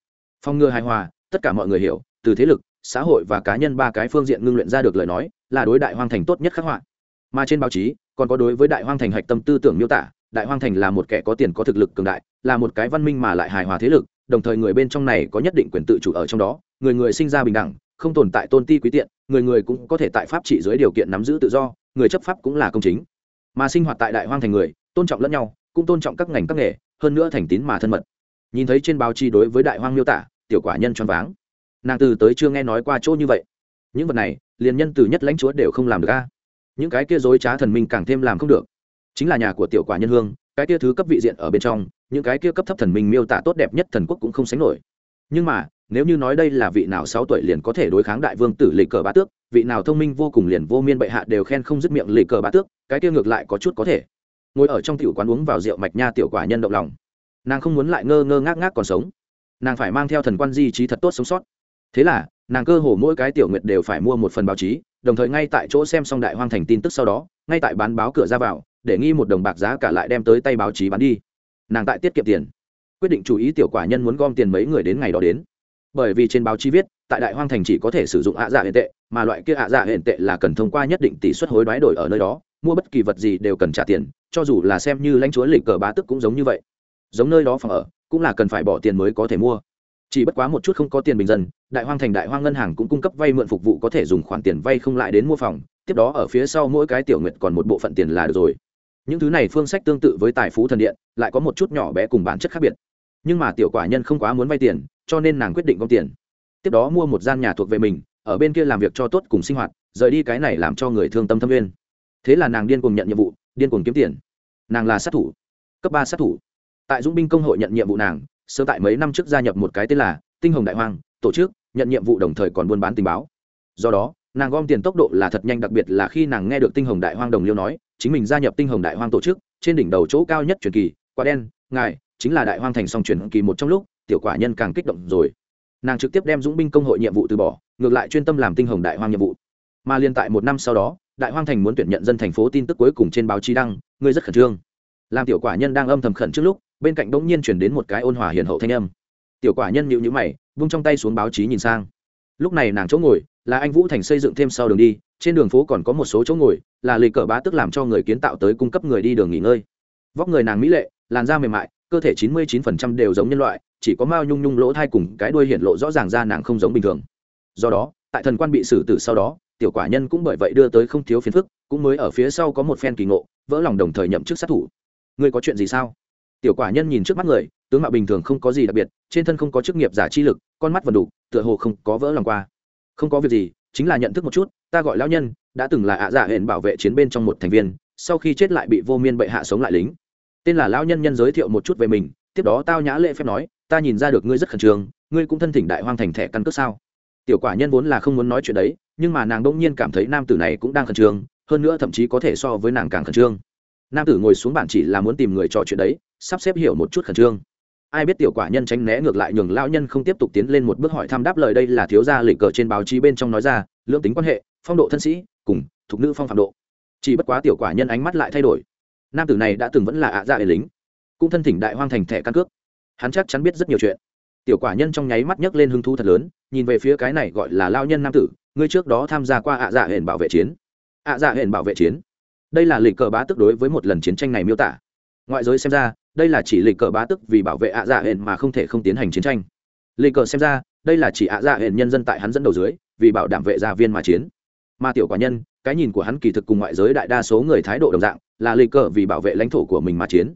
Speaker 1: Phong ngừa hài hòa, tất cả mọi người hiểu, từ thế lực, xã hội và cá nhân ba cái phương diện ngưng luyện ra được lời nói, là đối đại hoang thành tốt nhất khắc họa. Mà trên báo chí, còn có đối với đại hoang thành hạch tâm tư tưởng miêu tả, đại hoang thành là một kẻ có tiền có thực lực cường đại, là một cái văn minh mà lại hài hòa thế lực, đồng thời người bên trong này có nhất định quyền tự chủ ở trong đó, người người sinh ra bình đẳng, không tồn tại tôn ti quý tiện, người người cũng có thể tại pháp trị dưới điều kiện nắm giữ tự do, người chấp pháp cũng là công chính. Mà sinh hoạt tại đại hoang thành người, tôn trọng lẫn nhau, cũng tôn trọng các ngành các nghề, hơn nữa thành tín mà thân mật nhìn thấy trên báo chí đối với đại hoang miêu tả, tiểu quả nhân choáng váng. Nàng từ tới chưa nghe nói qua chỗ như vậy. Những vật này, liền nhân từ nhất lãnh chúa đều không làm được a. Những cái kia dối trá thần minh càng thêm làm không được. Chính là nhà của tiểu quả nhân hương, cái kia thứ cấp vị diện ở bên trong, những cái kia cấp thấp thần minh miêu tả tốt đẹp nhất thần quốc cũng không sánh nổi. Nhưng mà, nếu như nói đây là vị nào sáu tuổi liền có thể đối kháng đại vương tử lì cờ bá tước, vị nào thông minh vô cùng liền vô miên bệ hạ đều khen không dứt miệng lì cờ bá tước, cái kia ngược lại có chút có thể. Ngồi ở trong tiểu quán uống vào rượu mạch nha tiểu quả nhân động lòng nàng không muốn lại ngơ ngơ ngác ngác còn sống. Nàng phải mang theo thần quan di trí thật tốt sống sót. Thế là, nàng cơ hồ mỗi cái tiểu nguyệt đều phải mua một phần báo chí, đồng thời ngay tại chỗ xem xong đại hoang thành tin tức sau đó, ngay tại bán báo cửa ra vào, để nghi một đồng bạc giá cả lại đem tới tay báo chí bán đi. Nàng tại tiết kiệm tiền. Quyết định chú ý tiểu quả nhân muốn gom tiền mấy người đến ngày đó đến. Bởi vì trên báo chí viết, tại đại hoang thành chỉ có thể sử dụng ạ dạ hiện tệ, mà loại kia ạ dạ hiện tệ là cần thông qua nhất định tỷ suất hối đoái đổi ở nơi đó, mua bất kỳ vật gì đều cần trả tiền, cho dù là xem như lãnh chúa lịch cờ bá tức cũng giống như vậy giống nơi đó phòng ở, cũng là cần phải bỏ tiền mới có thể mua. Chỉ bất quá một chút không có tiền bình dân, đại hoang thành đại hoang ngân hàng cũng cung cấp vay mượn phục vụ có thể dùng khoản tiền vay không lại đến mua phòng, tiếp đó ở phía sau mỗi cái tiểu nguyệt còn một bộ phận tiền là được rồi. Những thứ này phương sách tương tự với tài phú thần điện, lại có một chút nhỏ bé cùng bản chất khác biệt. Nhưng mà tiểu quả nhân không quá muốn vay tiền, cho nên nàng quyết định gom tiền. Tiếp đó mua một gian nhà thuộc về mình, ở bên kia làm việc cho tốt cùng sinh hoạt, rời đi cái này làm cho người thương tâm thâm viên thế là nàng điên cùng nhận nhiệm vụ, điên cùng kiếm tiền. Nàng là sát thủ, cấp ba sát thủ tại dũng binh công hội nhận nhiệm vụ nàng sơ tại mấy năm trước gia nhập một cái tên là tinh hồng đại hoang, tổ chức, nhận nhiệm vụ đồng thời còn buôn bán tình báo. Do đó, nàng gom tiền tốc độ là thật nhanh, đặc biệt là khi nàng nghe được tinh hồng đại hoang đồng liêu nói, chính mình gia nhập tinh hồng đại hoang tổ chức, trên đỉnh đầu chỗ cao nhất truyền kỳ, quả đen, ngài, chính là đại hoang thành song truyền kỳ một trong lúc, tiểu quả nhân càng kích động rồi. Nàng trực tiếp đem dũng binh công hội nhiệm vụ từ bỏ, ngược lại chuyên tâm làm tinh hồng đại hoang nhiệm vụ. Mà liên tại một năm sau đó, đại hoang thành muốn tuyển nhận dân thành phố tin tức cuối cùng trên báo chí đăng ngươi rất khẩn trương. Làm tiểu quả nhân đang âm thầm khẩn trước lúc bên cạnh bỗng nhiên chuyển đến một cái ôn hòa hiền hậu thanh âm. Tiểu quả nhân nhịu nhữ mày, vung trong tay xuống báo chí nhìn sang. Lúc này nàng chỗ ngồi, là anh vũ thành xây dựng thêm sau đường đi, trên đường phố còn có một số chỗ ngồi, là lịch cờ bá tức làm cho người kiến tạo tới cung cấp người đi đường nghỉ ngơi. Vóc người nàng mỹ lệ, làn da mềm mại, cơ thể chín mươi chín phần trăm đều giống nhân loại, chỉ có mao nhung nhung lỗ thai cùng cái đuôi hiện lộ rõ ràng ra nàng không giống bình thường. Do đó, tại thần quan bị xử tử sau đó, tiểu quả nhân cũng bởi vậy đưa tới không thiếu phiền phức, cũng mới ở phía sau có một phen kỳ ngộ, vỡ lòng đồng thời nhậm chức sát thủ. Ngươi có chuyện gì sao? Tiểu quả nhân nhìn trước mắt người, tướng mạo bình thường không có gì đặc biệt, trên thân không có chức nghiệp giả chi lực, con mắt vần đủ, tựa hồ không có vỡ lòng qua. Không có việc gì, chính là nhận thức một chút, ta gọi lão nhân, đã từng là ạ giả hẹn bảo vệ chiến bên trong một thành viên, sau khi chết lại bị vô miên bệ hạ sống lại lính. Tên là lão nhân nhân giới thiệu một chút về mình, tiếp đó tao nhã lễ phép nói, ta nhìn ra được ngươi rất khẩn trương, ngươi cũng thân thỉnh đại hoang thành thẻ căn cước sao? Tiểu quả nhân vốn là không muốn nói chuyện đấy, nhưng mà nàng đông nhiên cảm thấy nam tử này cũng đang khẩn trương, hơn nữa thậm chí có thể so với nàng càng khẩn trương. Nam tử ngồi xuống bản chỉ là muốn tìm người trò chuyện đấy sắp xếp hiểu một chút khẩn trương. Ai biết tiểu quả nhân tránh né ngược lại nhường lão nhân không tiếp tục tiến lên một bước hỏi thăm đáp lời đây là thiếu gia lịch cờ trên báo chí bên trong nói ra, lưỡng tính quan hệ, phong độ thân sĩ, cùng thuộc nữ phong phạm độ. Chỉ bất quá tiểu quả nhân ánh mắt lại thay đổi. Nam tử này đã từng vẫn là ạ dạ hệ lính, cũng thân thỉnh đại hoang thành thẻ căn cước. Hắn chắc chắn biết rất nhiều chuyện. Tiểu quả nhân trong nháy mắt nhấc lên hứng thú thật lớn, nhìn về phía cái này gọi là lao nhân nam tử, ngươi trước đó tham gia qua ạ dạ hển bảo vệ chiến. ạ dạ hển bảo vệ chiến. Đây là lịch cờ bá tức đối với một lần chiến tranh này miêu tả. Ngoại giới xem ra đây là chỉ lịch cờ bá tức vì bảo vệ ạ dạ hển mà không thể không tiến hành chiến tranh. Lịch cờ xem ra, đây là chỉ ạ dạ hển nhân dân tại hắn dẫn đầu dưới, vì bảo đảm vệ gia viên mà chiến. Mà tiểu quả nhân, cái nhìn của hắn kỳ thực cùng ngoại giới đại đa số người thái độ đồng dạng, là lịch cờ vì bảo vệ lãnh thổ của mình mà chiến.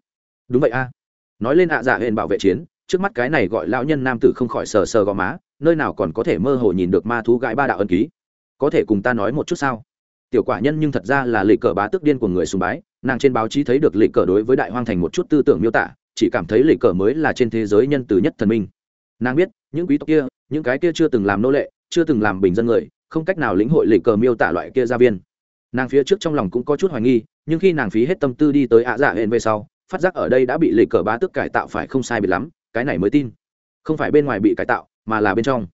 Speaker 1: Đúng vậy a. Nói lên ạ dạ hển bảo vệ chiến, trước mắt cái này gọi lão nhân nam tử không khỏi sờ sờ gò má, nơi nào còn có thể mơ hồ nhìn được ma thú gãi ba đạo ân ký. Có thể cùng ta nói một chút sao? Tiểu quả nhân nhưng thật ra là lịch cờ bá tức điên của người sùng bái, nàng trên báo chí thấy được lịch cờ đối với đại hoang thành một chút tư tưởng miêu tả, chỉ cảm thấy lịch cờ mới là trên thế giới nhân từ nhất thần minh. Nàng biết, những quý tộc kia, những cái kia chưa từng làm nô lệ, chưa từng làm bình dân người, không cách nào lĩnh hội lịch cờ miêu tả loại kia gia viên. Nàng phía trước trong lòng cũng có chút hoài nghi, nhưng khi nàng phí hết tâm tư đi tới ạ dạ hẹn về sau, phát giác ở đây đã bị lịch cờ bá tức cải tạo phải không sai biệt lắm, cái này mới tin. Không phải bên ngoài bị cải tạo, mà là bên trong.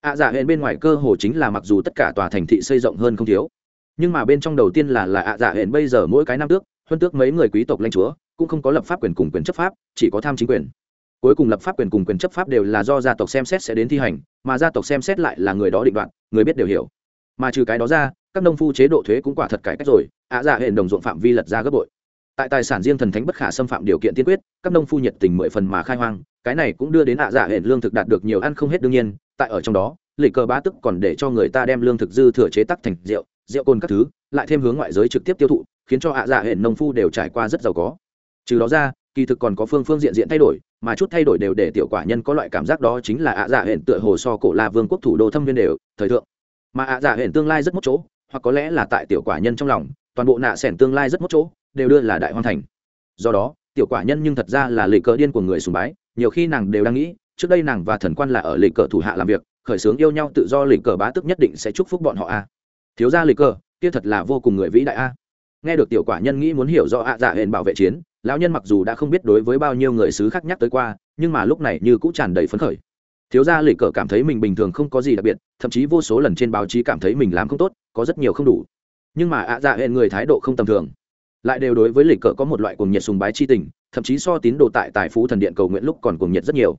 Speaker 1: Ạ dạ hển bên ngoài cơ hồ chính là mặc dù tất cả tòa thành thị xây rộng hơn không thiếu nhưng mà bên trong đầu tiên là là ạ dạ hẹn bây giờ mỗi cái năm tước, huân tước mấy người quý tộc lãnh chúa, cũng không có lập pháp quyền cùng quyền chấp pháp, chỉ có tham chính quyền. Cuối cùng lập pháp quyền cùng quyền chấp pháp đều là do gia tộc xem xét sẽ đến thi hành, mà gia tộc xem xét lại là người đó định đoạt, người biết đều hiểu. Mà trừ cái đó ra, các nông phu chế độ thuế cũng quả thật cải cách rồi, ạ dạ hẹn đồng ruộng phạm vi lật ra gấp bội. Tại tài sản riêng thần thánh bất khả xâm phạm điều kiện tiên quyết, các nông phu nhiệt tình mười phần mà khai hoang, cái này cũng đưa đến ạ dạ hẹn lương thực đạt được nhiều ăn không hết đương nhiên, tại ở trong đó, lịch cờ bá tức còn để cho người ta đem lương thực dư thừa chế tắc thành rượu rượu cồn các thứ, lại thêm hướng ngoại giới trực tiếp tiêu thụ, khiến cho hạ dạ hệ nông phu đều trải qua rất giàu có. Trừ đó ra, kỳ thực còn có phương phương diện diện thay đổi, mà chút thay đổi đều để tiểu quả nhân có loại cảm giác đó chính là ạ dạ hệ tựa hồ so cổ la vương quốc thủ đô thâm viên đều, thời thượng. Mà ạ dạ hệ tương lai rất mốt chỗ, hoặc có lẽ là tại tiểu quả nhân trong lòng, toàn bộ nạ sẻn tương lai rất mốt chỗ, đều đưa là đại hoàn thành. Do đó, tiểu quả nhân nhưng thật ra là lệ cờ điên của người sùng bái, nhiều khi nàng đều đang nghĩ, trước đây nàng và thần quan là ở lệ cờ thủ hạ làm việc, khởi xướng yêu nhau tự do lệ cờ bá tức nhất định sẽ chúc phúc bọn họ a thiếu gia lịch cơ, kia thật là vô cùng người vĩ đại a. Nghe được tiểu quả nhân nghĩ muốn hiểu rõ ạ dạ hển bảo vệ chiến, lão nhân mặc dù đã không biết đối với bao nhiêu người xứ khác nhắc tới qua, nhưng mà lúc này như cũng tràn đầy phấn khởi. Thiếu gia lịch cờ cảm thấy mình bình thường không có gì đặc biệt, thậm chí vô số lần trên báo chí cảm thấy mình làm không tốt, có rất nhiều không đủ. Nhưng mà ạ dạ hẹn người thái độ không tầm thường. Lại đều đối với lịch cờ có một loại cuồng nhiệt sùng bái chi tình, thậm chí so tín đồ tại tài phú thần điện cầu nguyện lúc còn cuồng nhiệt rất nhiều.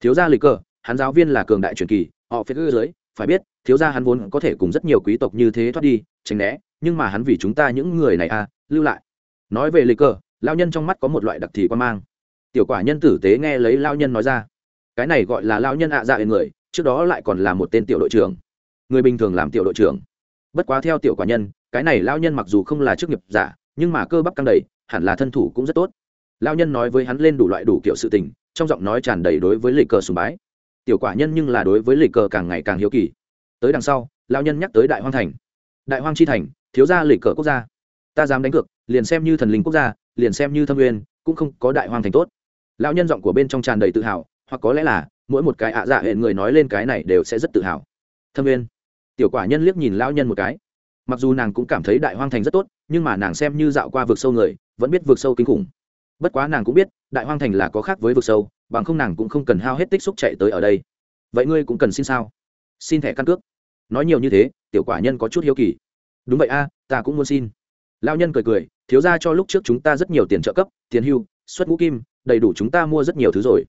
Speaker 1: Thiếu gia lịch cờ hắn giáo viên là cường đại truyền kỳ, họ phía dưới phải biết, thiếu gia hắn vốn có thể cùng rất nhiều quý tộc như thế thoát đi, tránh né, nhưng mà hắn vì chúng ta những người này à lưu lại. Nói về lịch cờ lao nhân trong mắt có một loại đặc thì quan mang. Tiểu quả nhân tử tế nghe lấy lao nhân nói ra. Cái này gọi là lao nhân ạ dạ người, trước đó lại còn là một tên tiểu đội trưởng. Người bình thường làm tiểu đội trưởng. Bất quá theo tiểu quả nhân, cái này lao nhân mặc dù không là chức nghiệp giả, nhưng mà cơ bắp căng đầy, hẳn là thân thủ cũng rất tốt. Lao nhân nói với hắn lên đủ loại đủ kiểu sự tình, trong giọng nói tràn đầy đối với lịch cờ sùng bái tiểu quả nhân nhưng là đối với lịch cờ càng ngày càng hiếu kỳ. Tới đằng sau lao nhân nhắc tới đại hoang thành. Đại hoang chi thành, thiếu gia lịch cờ quốc gia. Ta dám đánh cược, liền xem như thần linh quốc gia, liền xem như thâm nguyên, cũng không có đại hoang thành tốt. Lão nhân giọng của bên trong tràn đầy tự hào, hoặc có lẽ là, mỗi một cái ạ dạ hệ người nói lên cái này đều sẽ rất tự hào. Thâm nguyên. Tiểu quả nhân liếc nhìn lão nhân một cái. Mặc dù nàng cũng cảm thấy đại hoang thành rất tốt, nhưng mà nàng xem như dạo qua vực sâu người, vẫn biết vực sâu kinh khủng. Bất quá nàng cũng biết, đại hoang thành là có khác với vực sâu bằng không nàng cũng không cần hao hết tích xúc chạy tới ở đây. Vậy ngươi cũng cần xin sao? Xin thẻ căn cước. Nói nhiều như thế, tiểu quả nhân có chút hiếu kỳ. Đúng vậy a, ta cũng muốn xin. Lao nhân cười cười, thiếu ra cho lúc trước chúng ta rất nhiều tiền trợ cấp, tiền hưu, xuất ngũ kim, đầy đủ chúng ta mua rất nhiều thứ rồi.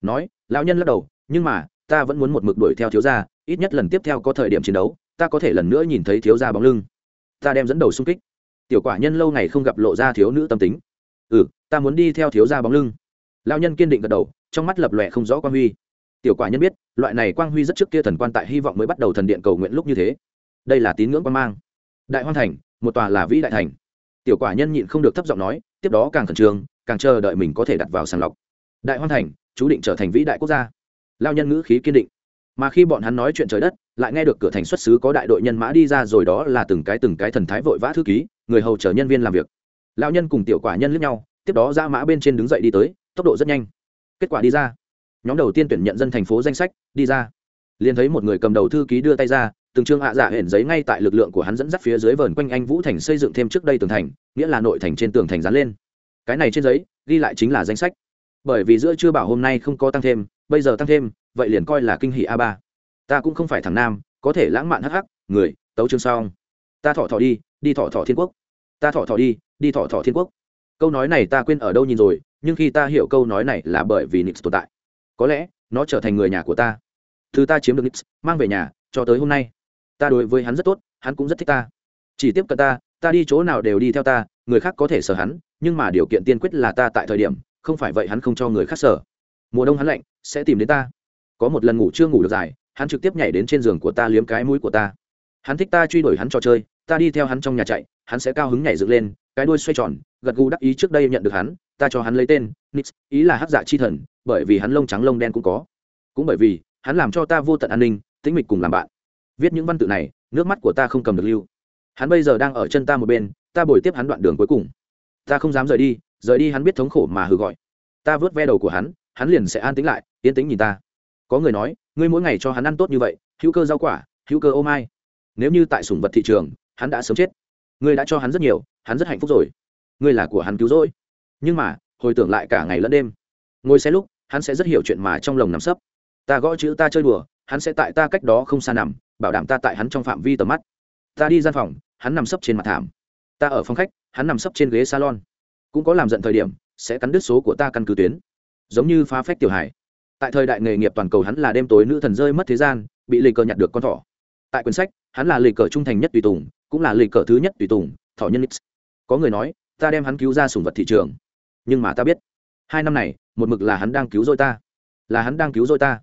Speaker 1: Nói lao nhân lắc đầu, nhưng mà, ta vẫn muốn một mực đuổi theo thiếu gia, ít nhất lần tiếp theo có thời điểm chiến đấu, ta có thể lần nữa nhìn thấy thiếu gia bóng lưng. Ta đem dẫn đầu xung kích. Tiểu quả nhân lâu ngày không gặp lộ ra thiếu nữ tâm tính. Ừ ta muốn đi theo thiếu gia bóng lưng. Lao nhân kiên định gật đầu trong mắt lập lòe không rõ quang huy. Tiểu quả nhân biết, loại này quang huy rất trước kia thần quan tại hy vọng mới bắt đầu thần điện cầu nguyện lúc như thế. Đây là tín ngưỡng quan mang. Đại hoan thành, một tòa là vĩ đại thành. Tiểu quả nhân nhịn không được thấp giọng nói, tiếp đó càng khẩn trương, càng chờ đợi mình có thể đặt vào sàng lọc. Đại hoan thành, chú định trở thành vĩ đại quốc gia. Lao nhân ngữ khí kiên định. Mà khi bọn hắn nói chuyện trời đất, lại nghe được cửa thành xuất xứ có đại đội nhân mã đi ra rồi đó là từng cái từng cái thần thái vội vã thư ký, người hầu chờ nhân viên làm việc. Lao nhân cùng tiểu quả nhân lướt nhau, tiếp đó ra mã bên trên đứng dậy đi tới, tốc độ rất nhanh kết quả đi ra. Nhóm đầu tiên tuyển nhận dân thành phố danh sách, đi ra. Liền thấy một người cầm đầu thư ký đưa tay ra, từng trương hạ dạ hển giấy ngay tại lực lượng của hắn dẫn dắt phía dưới vờn quanh anh vũ thành xây dựng thêm trước đây tường thành, nghĩa là nội thành trên tường thành dán lên. Cái này trên giấy, ghi lại chính là danh sách. Bởi vì giữa chưa bảo hôm nay không có tăng thêm, bây giờ tăng thêm, vậy liền coi là kinh hỷ a ba. Ta cũng không phải thằng nam, có thể lãng mạn hắc hắc, người, tấu chương xong. Ta thọ thọ đi đi thọ thọ thiên quốc. Ta thọ thọ đi đi thọ thọ thiên quốc câu nói này ta quên ở đâu nhìn rồi, nhưng khi ta hiểu câu nói này là bởi vì nix tồn tại. Có lẽ, nó trở thành người nhà của ta. Thứ ta chiếm được nix, mang về nhà, cho tới hôm nay. Ta đối với hắn rất tốt, hắn cũng rất thích ta. Chỉ tiếp cận ta ta đi chỗ nào đều đi theo ta, người khác có thể sở hắn, nhưng mà điều kiện tiên quyết là ta tại thời điểm, không phải vậy hắn không cho người khác sở. Mùa đông hắn lạnh, sẽ tìm đến ta. Có một lần ngủ chưa ngủ được dài, hắn trực tiếp nhảy đến trên giường của ta liếm cái mũi của ta. Hắn thích ta truy đuổi hắn trò chơi ta đi theo hắn trong nhà chạy, hắn sẽ cao hứng nhảy dựng lên, cái đuôi xoay tròn, gật gù đắc ý trước đây nhận được hắn, ta cho hắn lấy tên, nix, ý là hắc dạ chi thần, bởi vì hắn lông trắng lông đen cũng có. Cũng bởi vì, hắn làm cho ta vô tận an ninh, tĩnh mịch cùng làm bạn. Viết những văn tự này, nước mắt của ta không cầm được lưu. Hắn bây giờ đang ở chân ta một bên, ta bồi tiếp hắn đoạn đường cuối cùng. Ta không dám rời đi rời đi hắn biết thống khổ mà hừ gọi. Ta vớt ve đầu của hắn hắn liền sẽ an tính lại, yên tĩnh nhìn ta. Có người nói, ngươi mỗi ngày cho hắn ăn tốt như vậy, hữu cơ rau quả, hữu cơ ô mai. Nếu như tại sủng vật thị trường hắn đã sớm chết. Ngươi đã cho hắn rất nhiều, hắn rất hạnh phúc rồi. Ngươi là của hắn cứu rỗi. Nhưng mà, hồi tưởng lại cả ngày lẫn đêm, ngồi xe lúc, hắn sẽ rất hiểu chuyện mà trong lồng nằm sấp. Ta gõ chữ, ta chơi đùa, hắn sẽ tại ta cách đó không xa nằm, bảo đảm ta tại hắn trong phạm vi tầm mắt. Ta đi gian phòng, hắn nằm sấp trên mặt thảm. Ta ở phòng khách, hắn nằm sấp trên ghế salon. Cũng có làm giận thời điểm, sẽ cắn đứt số của ta căn cứ tuyến. Giống như phá phách tiểu hải tại thời đại nghề nghiệp toàn cầu hắn là đêm tối nữ thần rơi mất thế gian, bị lì cờ nhặt được con thỏ. Tại quyển sách, hắn là lì cờ trung thành nhất tùy tùng cũng là lịch cờ thứ nhất tùy tùng, thỏ nhân nix. Có người nói, ta đem hắn cứu ra sùng vật thị trường. Nhưng mà ta biết, hai năm này, một mực là hắn đang cứu rỗi ta. Là hắn đang cứu rỗi ta.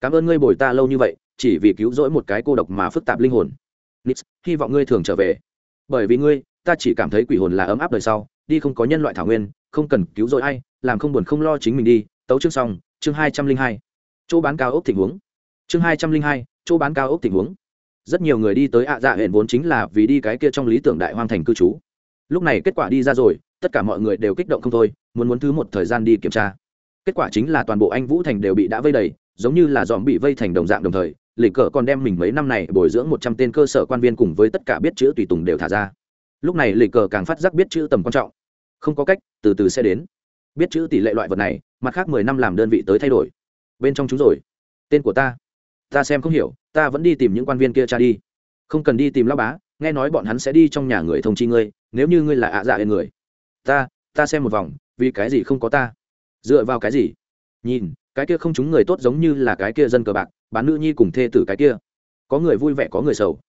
Speaker 1: Cảm ơn ngươi bồi ta lâu như vậy, chỉ vì cứu rỗi một cái cô độc mà phức tạp linh hồn. Nix, hy vọng ngươi thường trở về. Bởi vì ngươi, ta chỉ cảm thấy quỷ hồn là ấm áp đời sau, đi không có nhân loại thảo nguyên, không cần cứu rỗi ai, làm không buồn không lo chính mình đi. Tấu chương xong, chương hai trăm linh hai. Chỗ bán cao ốc tình huống. Chương hai trăm linh hai, chỗ bán cao ốc tình huống rất nhiều người đi tới ạ dạ hẹn vốn chính là vì đi cái kia trong lý tưởng đại hoang thành cư trú. Lúc này kết quả đi ra rồi, tất cả mọi người đều kích động không thôi, muốn muốn thứ một thời gian đi kiểm tra. Kết quả chính là toàn bộ anh vũ thành đều bị đã vây đầy, giống như là dòm bị vây thành đồng dạng đồng thời lịch cờ còn đem mình mấy năm này bồi dưỡng một trăm tên cơ sở quan viên cùng với tất cả biết chữ tùy tùng đều thả ra. Lúc này lịch cờ càng phát giác biết chữ tầm quan trọng. Không có cách, từ từ sẽ đến. Biết chữ tỷ lệ loại vật này, mặt khác mười năm làm đơn vị tới thay đổi. Bên trong chúng rồi. Tên của ta ta xem không hiểu, ta vẫn đi tìm những quan viên kia cha đi. Không cần đi tìm lao bá, nghe nói bọn hắn sẽ đi trong nhà người thông chi ngươi, nếu như ngươi là ạ dạ lên người. Ta ta xem một vòng, vì cái gì không có ta? Dựa vào cái gì? Nhìn, cái kia không chúng người tốt giống như là cái kia dân cờ bạc, bán nữ nhi cùng thê tử cái kia. Có người vui vẻ, có người sầu.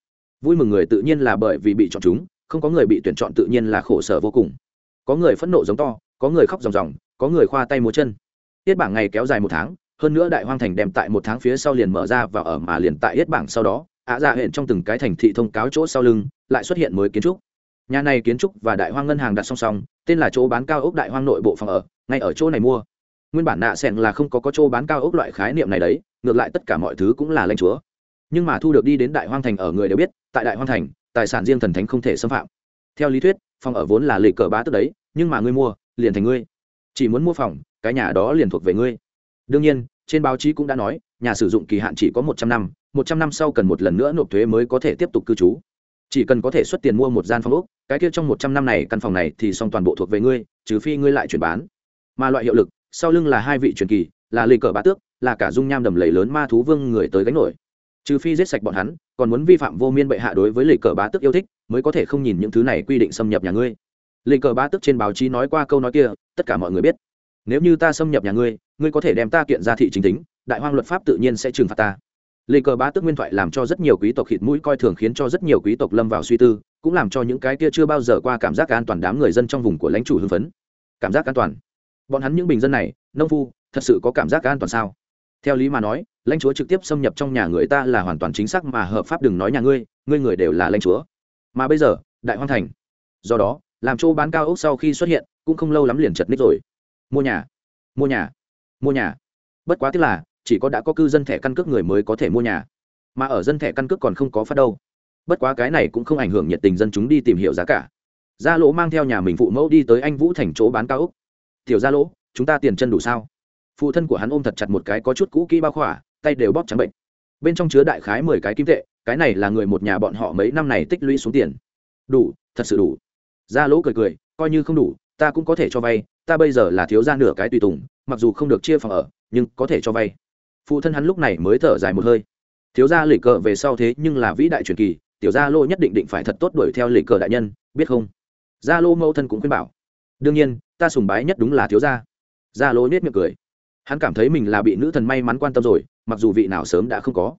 Speaker 1: Vui mừng người tự nhiên là bởi vì bị chọn chúng, không có người bị tuyển chọn tự nhiên là khổ sở vô cùng. Có người phẫn nộ giống to, có người khóc ròng ròng, có người khoa tay múa chân. Tiết bảng ngày kéo dài một tháng hơn nữa đại hoang thành đem tại một tháng phía sau liền mở ra và ở mà liền tại yết bảng sau đó, ạ dạ hiện trong từng cái thành thị thông cáo chỗ sau lưng, lại xuất hiện mới kiến trúc. Nhà này kiến trúc và đại hoang ngân hàng đặt song song, tên là chỗ bán cao ốc đại hoang nội bộ phòng ở, ngay ở chỗ này mua. Nguyên bản nạ sẹn là không có có chỗ bán cao ốc loại khái niệm này đấy, ngược lại tất cả mọi thứ cũng là lanh chúa. Nhưng mà thu được đi đến đại hoang thành ở người đều biết, tại đại hoang thành, tài sản riêng thần thánh không thể xâm phạm. Theo lý thuyết, phòng ở vốn là lệ cờ bá tức đấy, nhưng mà ngươi mua, liền thành ngươi. Chỉ muốn mua phòng, cái nhà đó liền thuộc về ngươi đương nhiên, trên báo chí cũng đã nói, nhà sử dụng kỳ hạn chỉ có một trăm năm, một trăm năm sau cần một lần nữa nộp thuế mới có thể tiếp tục cư trú. Chỉ cần có thể xuất tiền mua một gian phòng ốc, cái kia trong một trăm năm này căn phòng này thì xong toàn bộ thuộc về ngươi, trừ phi ngươi lại chuyển bán. Mà loại hiệu lực, sau lưng là hai vị truyền kỳ, là lì cờ bá tước, là cả dung nham đầm lầy lớn ma thú vương người tới gánh nổi. Trừ phi giết sạch bọn hắn, còn muốn vi phạm vô miên bệ hạ đối với lì cờ bá tước yêu thích, mới có thể không nhìn những thứ này quy định xâm nhập nhà ngươi. Lì cờ bá tước trên báo chí nói qua câu nói kia, tất cả mọi người biết. Nếu như ta xâm nhập nhà ngươi ngươi có thể đem ta kiện ra thị chính tính, đại hoang luật pháp tự nhiên sẽ trừng phạt ta. Lê cờ bá tước nguyên thoại làm cho rất nhiều quý tộc khịt mũi coi thường khiến cho rất nhiều quý tộc lâm vào suy tư, cũng làm cho những cái kia chưa bao giờ qua cảm giác an toàn đám người dân trong vùng của lãnh chủ hưng phấn. Cảm giác an toàn. Bọn hắn những bình dân này, nông phu, thật sự có cảm giác an toàn sao? Theo lý mà nói, lãnh chúa trực tiếp xâm nhập trong nhà người ta là hoàn toàn chính xác mà hợp pháp đừng nói nhà ngươi ngươi người đều là lãnh chúa. Mà bây giờ, đại hoang thành. Do đó, làm chỗ bán cao ốc sau khi xuất hiện, cũng không lâu lắm liền chật ních rồi. Mua nhà. Mua nhà mua nhà. Bất quá tức là, chỉ có đã có cư dân thẻ căn cước người mới có thể mua nhà. Mà ở dân thẻ căn cước còn không có phát đâu. Bất quá cái này cũng không ảnh hưởng nhiệt tình dân chúng đi tìm hiểu giá cả. Gia lỗ mang theo nhà mình phụ mẫu đi tới anh vũ thành chỗ bán cao úc tiểu gia lỗ, chúng ta tiền chân đủ sao? Phụ thân của hắn ôm thật chặt một cái có chút cũ kỹ bao khỏa, tay đều bóp trắng bệnh. Bên trong chứa đại khái mười cái kim tệ, cái này là người một nhà bọn họ mấy năm này tích lũy xuống tiền. Đủ, thật sự đủ. Gia lỗ cười cười, coi như không đủ, ta cũng có thể cho vay, ta bây giờ là thiếu gia nửa cái tùy tùng mặc dù không được chia phòng ở, nhưng có thể cho vay. Phụ thân hắn lúc này mới thở dài một hơi. Thiếu gia lì cờ về sau thế nhưng là vĩ đại truyền kỳ, tiểu gia lô nhất định định phải thật tốt đuổi theo lì cờ đại nhân, biết không? Gia lô mẫu thân cũng khuyên bảo. Đương nhiên, ta sùng bái nhất đúng là thiếu gia. Gia lô nết miệng cười. Hắn cảm thấy mình là bị nữ thần may mắn quan tâm rồi, mặc dù vị nào sớm đã không có.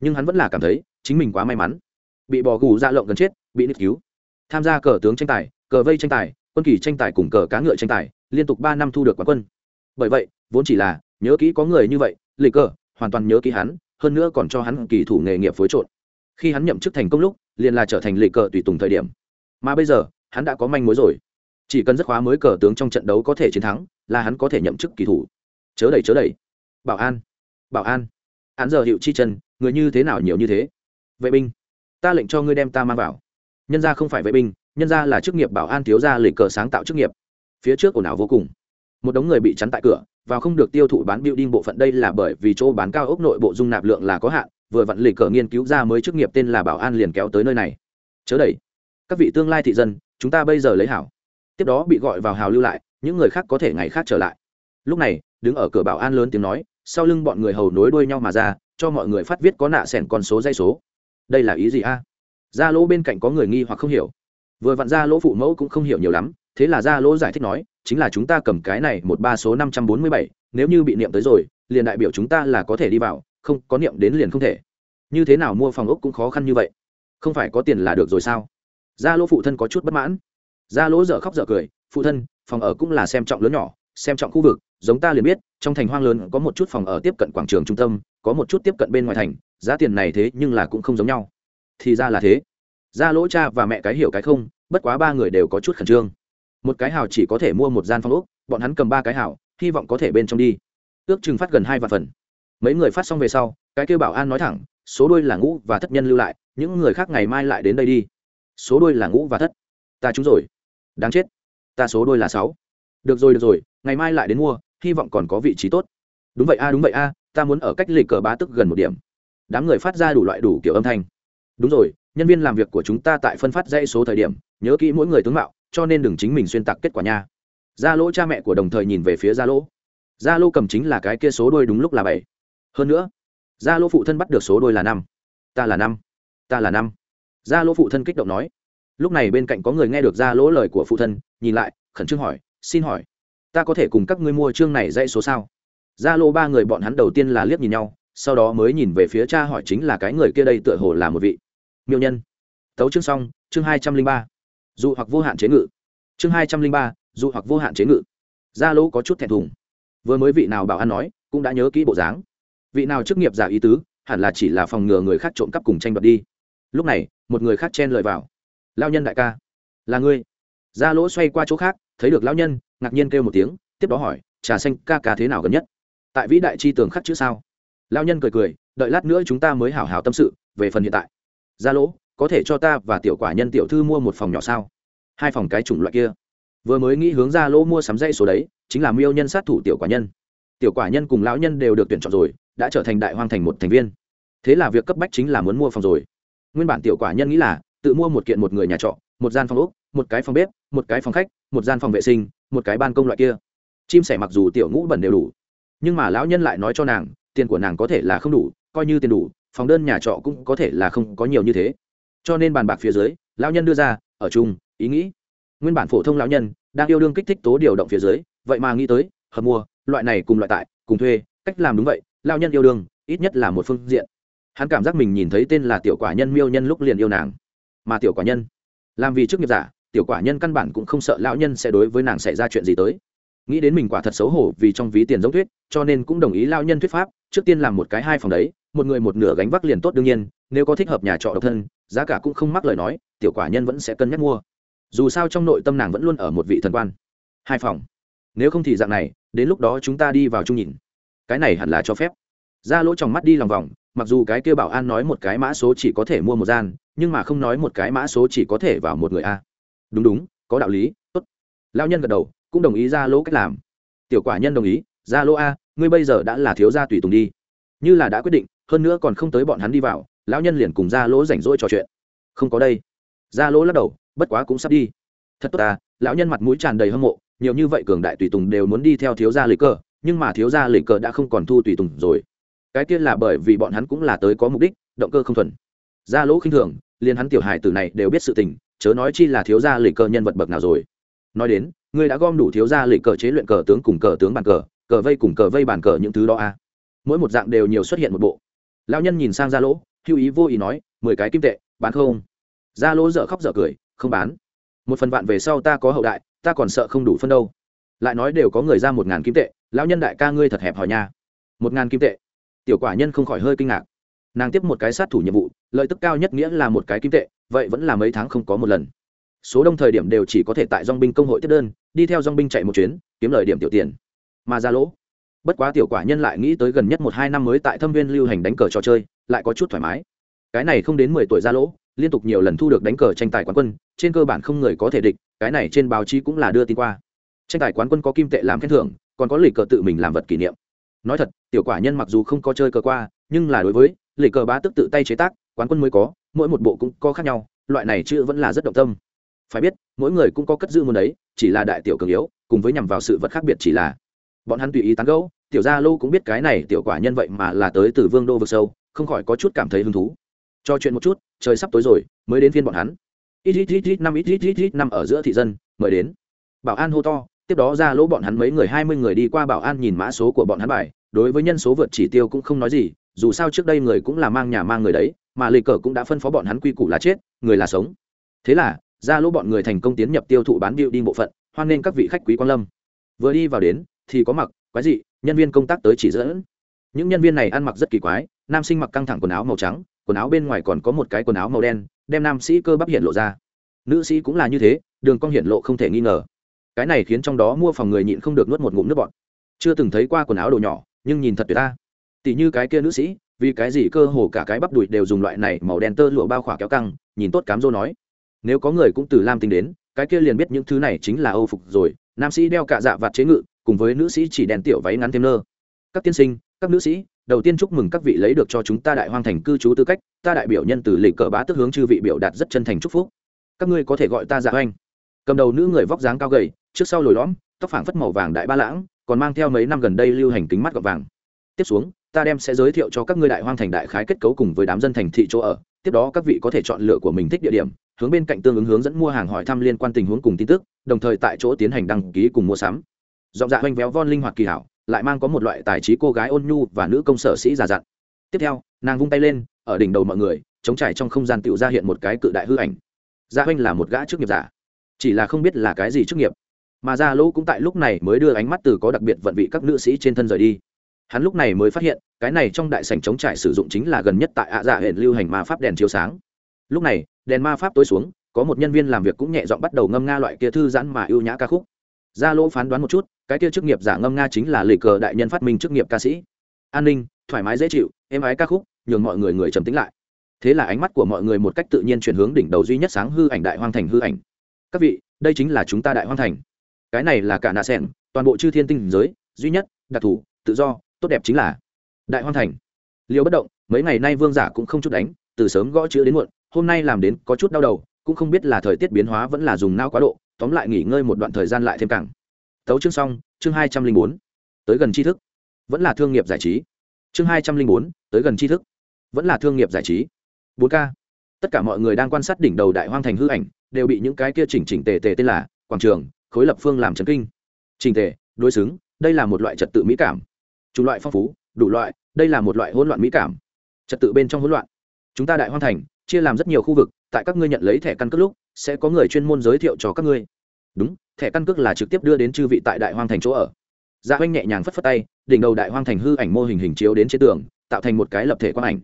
Speaker 1: Nhưng hắn vẫn là cảm thấy, chính mình quá may mắn. Bị bò gù ra lộng gần chết, bị nít cứu. Tham gia cờ tướng tranh tài, cờ vây tranh tài, quân kỳ tranh tài cùng cờ cá ngựa tranh tài, liên tục ba năm thu được quán quân bởi vậy, vốn chỉ là, nhớ kỹ có người như vậy, lịch cờ hoàn toàn nhớ kỹ hắn, hơn nữa còn cho hắn kỳ thủ nghề nghiệp phối trộn. Khi hắn nhậm chức thành công lúc, liền là trở thành lịch cờ tùy tùng thời điểm. Mà bây giờ, hắn đã có manh mối rồi. Chỉ cần rất khóa mới cờ tướng trong trận đấu có thể chiến thắng, là hắn có thể nhậm chức kỳ thủ. Chớ đẩy chớ đẩy. Bảo an bảo an. Hắn giờ hiệu chi chân, người như thế nào nhiều như thế? Vệ binh, ta lệnh cho ngươi đem ta mang vào. Nhân ra không phải vệ binh, nhân ra là chức nghiệp bảo an thiếu ra lịch cờ sáng tạo chức nghiệp. Phía trước ồn ào vô cùng một đống người bị chắn tại cửa và không được tiêu thụ bán building bộ phận đây là bởi vì chỗ bán cao ốc nội bộ dung nạp lượng là có hạn, vừa vặn lịch cờ nghiên cứu ra mới chức nghiệp tên là bảo an liền kéo tới nơi này. Chớ đẩy. Các vị tương lai thị dân, chúng ta bây giờ lấy hảo. Tiếp đó bị gọi vào hào lưu lại, những người khác có thể ngày khác trở lại. Lúc này, đứng ở cửa bảo an lớn tiếng nói, sau lưng bọn người hầu nối đuôi nhau mà ra, cho mọi người phát viết có nạ sẻn con số dây số. Đây là ý gì a? Gia lỗ bên cạnh có người nghi hoặc không hiểu. Vừa vặn gia lỗ phụ mẫu cũng không hiểu nhiều lắm thế là gia lỗ giải thích nói, chính là chúng ta cầm cái này một ba số năm trăm bốn mươi bảy, nếu như bị niệm tới rồi, liền đại biểu chúng ta là có thể đi vào, không, có niệm đến liền không thể. Như thế nào mua phòng ốc cũng khó khăn như vậy. Không phải có tiền là được rồi sao? Gia lỗ phụ thân có chút bất mãn. Gia lỗ dở khóc dở cười, phụ thân, phòng ở cũng là xem trọng lớn nhỏ, xem trọng khu vực, giống ta liền biết, trong thành hoang lớn có một chút phòng ở tiếp cận quảng trường trung tâm, có một chút tiếp cận bên ngoài thành, giá tiền này thế nhưng là cũng không giống nhau. Thì ra là thế. Gia lỗ cha và mẹ cái hiểu cái không, bất quá ba người đều có chút khẩn trương một cái hào chỉ có thể mua một gian phòng ốc, bọn hắn cầm ba cái hào, hy vọng có thể bên trong đi. Ước chừng phát gần hai vạn phần. Mấy người phát xong về sau, cái kêu bảo an nói thẳng, số đôi là ngũ và thất nhân lưu lại, những người khác ngày mai lại đến đây đi. Số đôi là ngũ và thất. Ta trúng rồi. Đáng chết. Ta số đôi là sáu. Được rồi được rồi, ngày mai lại đến mua, hy vọng còn có vị trí tốt. Đúng vậy a, đúng vậy a, ta muốn ở cách lịch cờ bá tức gần một điểm. Đám người phát ra đủ loại đủ kiểu âm thanh. Đúng rồi, nhân viên làm việc của chúng ta tại phân phát dãy số thời điểm, nhớ kỹ mỗi người tướng mạo cho nên đừng chính mình xuyên tạc kết quả nha. Gia lỗ cha mẹ của đồng thời nhìn về phía gia lỗ. Gia lỗ cầm chính là cái kia số đôi đúng lúc là bảy. Hơn nữa, gia lỗ phụ thân bắt được số đôi là năm. Ta là năm. Ta là năm. Gia lỗ phụ thân kích động nói. Lúc này bên cạnh có người nghe được gia lỗ lời của phụ thân, nhìn lại, khẩn trương hỏi, xin hỏi, ta có thể cùng các ngươi mua chương này dãy số sao? Gia lỗ ba người bọn hắn đầu tiên là liếc nhìn nhau, sau đó mới nhìn về phía cha hỏi chính là cái người kia đây tựa hồ là một vị. Miêu nhân. Tấu chương xong, chương hai trăm linh ba. Dù hoặc vô hạn chế ngự. Chương hai trăm linh ba, dù hoặc vô hạn chế ngự. Gia lỗ có chút thẹn thùng. Vừa mới vị nào bảo an nói, cũng đã nhớ kỹ bộ dáng. Vị nào chức nghiệp giả ý tứ, hẳn là chỉ là phòng ngừa người khác trộm cắp cùng tranh đoạt đi. Lúc này, một người khác chen lời vào. Lao nhân đại ca. Là ngươi. Gia lỗ xoay qua chỗ khác, thấy được lao nhân, ngạc nhiên kêu một tiếng, tiếp đó hỏi, trà xanh ca ca thế nào gần nhất? Tại vĩ đại chi tường khắc chữ sao? Lao nhân cười cười, đợi lát nữa chúng ta mới hảo hảo tâm sự, về phần hiện tại. Gia lỗ có thể cho ta và tiểu quả nhân tiểu thư mua một phòng nhỏ sao? Hai phòng cái chủng loại kia. Vừa mới nghĩ hướng ra lỗ mua sắm dây số đấy, chính là miêu nhân sát thủ tiểu quả nhân. Tiểu quả nhân cùng lão nhân đều được tuyển chọn rồi, đã trở thành đại hoang thành một thành viên. Thế là việc cấp bách chính là muốn mua phòng rồi. Nguyên bản tiểu quả nhân nghĩ là, tự mua một kiện một người nhà trọ, một gian phòng úc một cái phòng bếp, một cái phòng khách, một gian phòng vệ sinh, một cái ban công loại kia. Chim sẻ mặc dù tiểu ngũ bẩn đều đủ, nhưng mà lão nhân lại nói cho nàng, tiền của nàng có thể là không đủ, coi như tiền đủ, phòng đơn nhà trọ cũng có thể là không có nhiều như thế cho nên bàn bạc phía dưới, lão nhân đưa ra, ở chung, ý nghĩ. Nguyên bản phổ thông lão nhân đang yêu đương kích thích tố điều động phía dưới, vậy mà nghĩ tới, hợp mua, loại này cùng loại tại, cùng thuê, cách làm đúng vậy, lão nhân yêu đương, ít nhất là một phương diện. Hắn cảm giác mình nhìn thấy tên là tiểu quả nhân miêu nhân lúc liền yêu nàng. Mà tiểu quả nhân, làm vì chức nghiệp giả, tiểu quả nhân căn bản cũng không sợ lão nhân sẽ đối với nàng xảy ra chuyện gì tới. Nghĩ đến mình quả thật xấu hổ vì trong ví tiền giống thuyết, cho nên cũng đồng ý lao nhân thuyết pháp, trước tiên làm một cái hai phòng đấy, một người một nửa gánh vác liền tốt đương nhiên, nếu có thích hợp nhà trọ độc thân giá cả cũng không mắc lời nói, tiểu quả nhân vẫn sẽ cân nhắc mua. Dù sao trong nội tâm nàng vẫn luôn ở một vị thần quan. Hai phòng. Nếu không thì dạng này, đến lúc đó chúng ta đi vào chung nhìn. Cái này hẳn là cho phép. Ra lỗ tròng mắt đi lòng vòng, mặc dù cái kêu bảo an nói một cái mã số chỉ có thể mua một gian, nhưng mà không nói một cái mã số chỉ có thể vào một người a. Đúng đúng, có đạo lý, tốt. Lao nhân gật đầu, cũng đồng ý ra lỗ cách làm. Tiểu quả nhân đồng ý ra lỗ a, ngươi bây giờ đã là thiếu gia tùy tùng đi. Như là đã quyết định, hơn nữa còn không tới bọn hắn đi vào lão nhân liền cùng ra lỗ rảnh rỗi trò chuyện. Không có đây. Ra lỗ lắc đầu, bất quá cũng sắp đi. Thật tốt ta, lão nhân mặt mũi tràn đầy hâm mộ, nhiều như vậy cường đại tùy tùng đều muốn đi theo thiếu gia lịch cờ, nhưng mà thiếu gia lịch cờ đã không còn thu tùy tùng rồi. Cái kia là bởi vì bọn hắn cũng là tới có mục đích, động cơ không thuần. Gia lỗ khinh thường, liền hắn tiểu hài tử này đều biết sự tình, chớ nói chi là thiếu gia lịch cờ nhân vật bậc nào rồi. Nói đến, ngươi đã gom đủ thiếu gia lịch cờ chế luyện cờ tướng cùng cờ tướng bàn cờ cờ vây cùng cờ vây bàn cờ những thứ đó a à. mỗi một dạng đều nhiều xuất hiện một bộ. Lão nhân nhìn sang gia lỗ hữu ý vô ý nói, mười cái kim tệ, bán không? Gia lỗ dở khóc dở cười, không bán. Một phần vạn về sau ta có hậu đại, ta còn sợ không đủ phân đâu. Lại nói đều có người ra một ngàn kim tệ, lão nhân đại ca ngươi thật hẹp hòi nha. Một ngàn kim tệ. Tiểu quả nhân không khỏi hơi kinh ngạc. Nàng tiếp một cái sát thủ nhiệm vụ, lợi tức cao nhất nghĩa là một cái kim tệ, vậy vẫn là mấy tháng không có một lần. Số đông thời điểm đều chỉ có thể tại dong binh công hội tiếp đơn, đi theo dong binh chạy một chuyến, kiếm lời điểm tiểu tiền. Mà ra lỗ bất quá tiểu quả nhân lại nghĩ tới gần nhất một hai năm mới tại thâm viên lưu hành đánh cờ trò chơi, lại có chút thoải mái. Cái này không đến mười tuổi ra lỗ, liên tục nhiều lần thu được đánh cờ tranh tài quán quân, trên cơ bản không người có thể địch, cái này trên báo chí cũng là đưa tin qua. Tranh tài quán quân có kim tệ làm khen thưởng, còn có lịch cờ tự mình làm vật kỷ niệm. Nói thật, tiểu quả nhân mặc dù không có chơi cờ qua, nhưng là đối với lịch cờ bá tức tự tay chế tác, quán quân mới có, mỗi một bộ cũng có khác nhau, loại này chữ vẫn là rất động tâm. Phải biết, mỗi người cũng có cất giữ môn đấy, chỉ là đại tiểu cường yếu, cùng với nhằm vào sự vật khác biệt chỉ là bọn hắn tùy ý tán gẫu, tiểu gia lô cũng biết cái này tiểu quả nhân vậy mà là tới từ vương đô vực sâu, không khỏi có chút cảm thấy hứng thú. Cho chuyện một chút, trời sắp tối rồi, mới đến phiên bọn hắn. Ít ít ít ít năm, ít ít ít ít năm ở giữa thị dân, mời đến. Bảo an hô to, tiếp đó ra lỗ bọn hắn mấy người hai mươi người đi qua bảo an nhìn mã số của bọn hắn bài. Đối với nhân số vượt chỉ tiêu cũng không nói gì, dù sao trước đây người cũng là mang nhà mang người đấy, mà lì cờ cũng đã phân phó bọn hắn quy củ là chết, người là sống. Thế là, ra lỗ bọn người thành công tiến nhập tiêu thụ bán điệu đi bộ phận, hoan nghênh các vị khách quý quan lâm. Vừa đi vào đến thì có mặc, quái dị, nhân viên công tác tới chỉ dẫn. Những nhân viên này ăn mặc rất kỳ quái, nam sinh mặc căng thẳng quần áo màu trắng, quần áo bên ngoài còn có một cái quần áo màu đen, đem nam sĩ cơ bắp hiện lộ ra. Nữ sĩ cũng là như thế, đường cong hiện lộ không thể nghi ngờ. Cái này khiến trong đó mua phòng người nhịn không được nuốt một ngụm nước bọt. Chưa từng thấy qua quần áo đồ nhỏ, nhưng nhìn thật tuyệt ta. Tỷ như cái kia nữ sĩ, vì cái gì cơ hồ cả cái bắp đùi đều dùng loại này màu đen tơ lụa bao khỏa kéo căng, nhìn tốt cám dô nói. Nếu có người cũng từ lam tinh đến, cái kia liền biết những thứ này chính là âu phục rồi, nam sĩ đeo cả dạ vạt chế ngự cùng với nữ sĩ chỉ đèn tiểu váy ngắn thêm nơ các tiên sinh, các nữ sĩ, đầu tiên chúc mừng các vị lấy được cho chúng ta đại hoang thành cư trú tư cách, ta đại biểu nhân từ lịch cờ bá tức hướng chư vị biểu đạt rất chân thành chúc phúc. Các ngươi có thể gọi ta dạ oanh cầm đầu nữ người vóc dáng cao gầy, trước sau lồi lõm, tóc phảng phất màu vàng đại ba lãng, còn mang theo mấy năm gần đây lưu hành kính mắt gọt vàng. Tiếp xuống, ta đem sẽ giới thiệu cho các ngươi đại hoang thành đại khái kết cấu cùng với đám dân thành thị chỗ ở. Tiếp đó các vị có thể chọn lựa của mình thích địa điểm, hướng bên cạnh tương ứng hướng dẫn mua hàng hỏi thăm liên quan tình huống cùng tin tức, đồng thời tại chỗ tiến hành đăng ký cùng mua sắm giọng dạ hoành véo von linh hoạt kỳ hảo, lại mang có một loại tài trí cô gái ôn nhu và nữ công sở sĩ già dặn. Tiếp theo, nàng vung tay lên, ở đỉnh đầu mọi người, chống trải trong không gian tựu ra hiện một cái cự đại hư ảnh. Dạ gia huynh là một gã chức nghiệp giả, chỉ là không biết là cái gì chức nghiệp. Mà gia lỗ cũng tại lúc này mới đưa ánh mắt từ có đặc biệt vận vị các nữ sĩ trên thân rời đi. Hắn lúc này mới phát hiện, cái này trong đại sảnh chống trải sử dụng chính là gần nhất tại ạ dạ hệ lưu hành ma pháp đèn chiếu sáng. Lúc này, đèn ma pháp tối xuống, có một nhân viên làm việc cũng nhẹ giọng bắt đầu ngâm nga loại kia thư giãn mà ưu nhã ca khúc. Gia lỗ phán đoán một chút cái kia chức nghiệp giả ngâm nga chính là lì cờ đại nhân phát minh chức nghiệp ca sĩ. An ninh, thoải mái dễ chịu, êm ái ca khúc, nhường mọi người người trầm tính lại. Thế là ánh mắt của mọi người một cách tự nhiên chuyển hướng đỉnh đầu duy nhất sáng hư ảnh đại hoang thành hư ảnh. Các vị, đây chính là chúng ta đại hoang thành. Cái này là cả nạ sẻn, toàn bộ chư thiên tinh giới, duy nhất, đặc thù, tự do, tốt đẹp chính là đại hoang thành. Liều bất động, mấy ngày nay vương giả cũng không chút đánh, từ sớm gõ chữ đến muộn, hôm nay làm đến có chút đau đầu, cũng không biết là thời tiết biến hóa vẫn là dùng nao quá độ, tóm lại nghỉ ngơi một đoạn thời gian lại thêm cảng tấu chương xong, chương hai trăm linh bốn, tới gần tri thức. Vẫn là thương nghiệp giải trí. Chương hai trăm linh bốn, tới gần tri thức. Vẫn là thương nghiệp giải trí. Bốn k. Tất cả mọi người đang quan sát đỉnh đầu đại hoang thành hư ảnh, đều bị những cái kia chỉnh chỉnh tề tề tên là quảng trường, khối lập phương làm trấn kinh. Trình tề, đối xứng, đây là một loại trật tự mỹ cảm. Chủng loại phong phú, đủ loại, đây là một loại hỗn loạn mỹ cảm. Trật tự bên trong hỗn loạn. Chúng ta đại hoang thành, chia làm rất nhiều khu vực, tại các ngươi nhận lấy thẻ căn cước lúc, sẽ có người chuyên môn giới thiệu cho các ngươi đúng, thẻ căn cước là trực tiếp đưa đến chư vị tại đại hoang thành chỗ ở. Gia dạ oanh nhẹ nhàng phất phất tay, đỉnh đầu đại hoang thành hư ảnh mô hình hình chiếu đến trên tường, tạo thành một cái lập thể quang ảnh.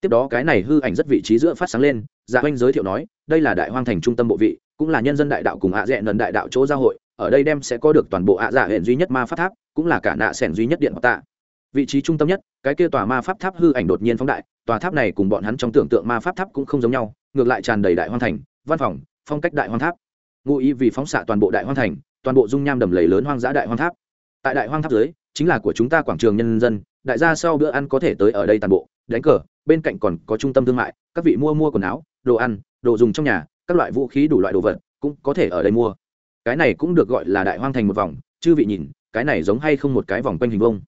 Speaker 1: Tiếp đó cái này hư ảnh rất vị trí giữa phát sáng lên gia dạ oanh giới thiệu nói, đây là đại hoang thành trung tâm bộ vị, cũng là nhân dân đại đạo cùng ạ à dẹ đại đạo chỗ giao hội, ở đây đem sẽ có được toàn bộ ạ dạ hệ duy nhất ma pháp tháp, cũng là cả nạ sẻn duy nhất điện tạ. Vị trí trung tâm nhất, cái kia tòa ma pháp tháp hư ảnh đột nhiên phóng đại, tòa tháp này cùng bọn hắn trong tưởng tượng ma pháp tháp cũng không giống nhau, ngược lại tràn đầy đại hoang thành, văn phòng, phong cách đại hoang tháp ngụ ý vì phóng xạ toàn bộ đại hoang thành, toàn bộ dung nham đầm lầy lớn hoang dã đại hoang tháp. Tại đại hoang tháp dưới, chính là của chúng ta quảng trường nhân dân, đại gia sau bữa ăn có thể tới ở đây toàn bộ, đánh cờ, bên cạnh còn có trung tâm thương mại, các vị mua mua quần áo, đồ ăn, đồ dùng trong nhà, các loại vũ khí đủ loại đồ vật, cũng có thể ở đây mua. Cái này cũng được gọi là đại hoang thành một vòng, chư vị nhìn, cái này giống hay không một cái vòng quanh hình vông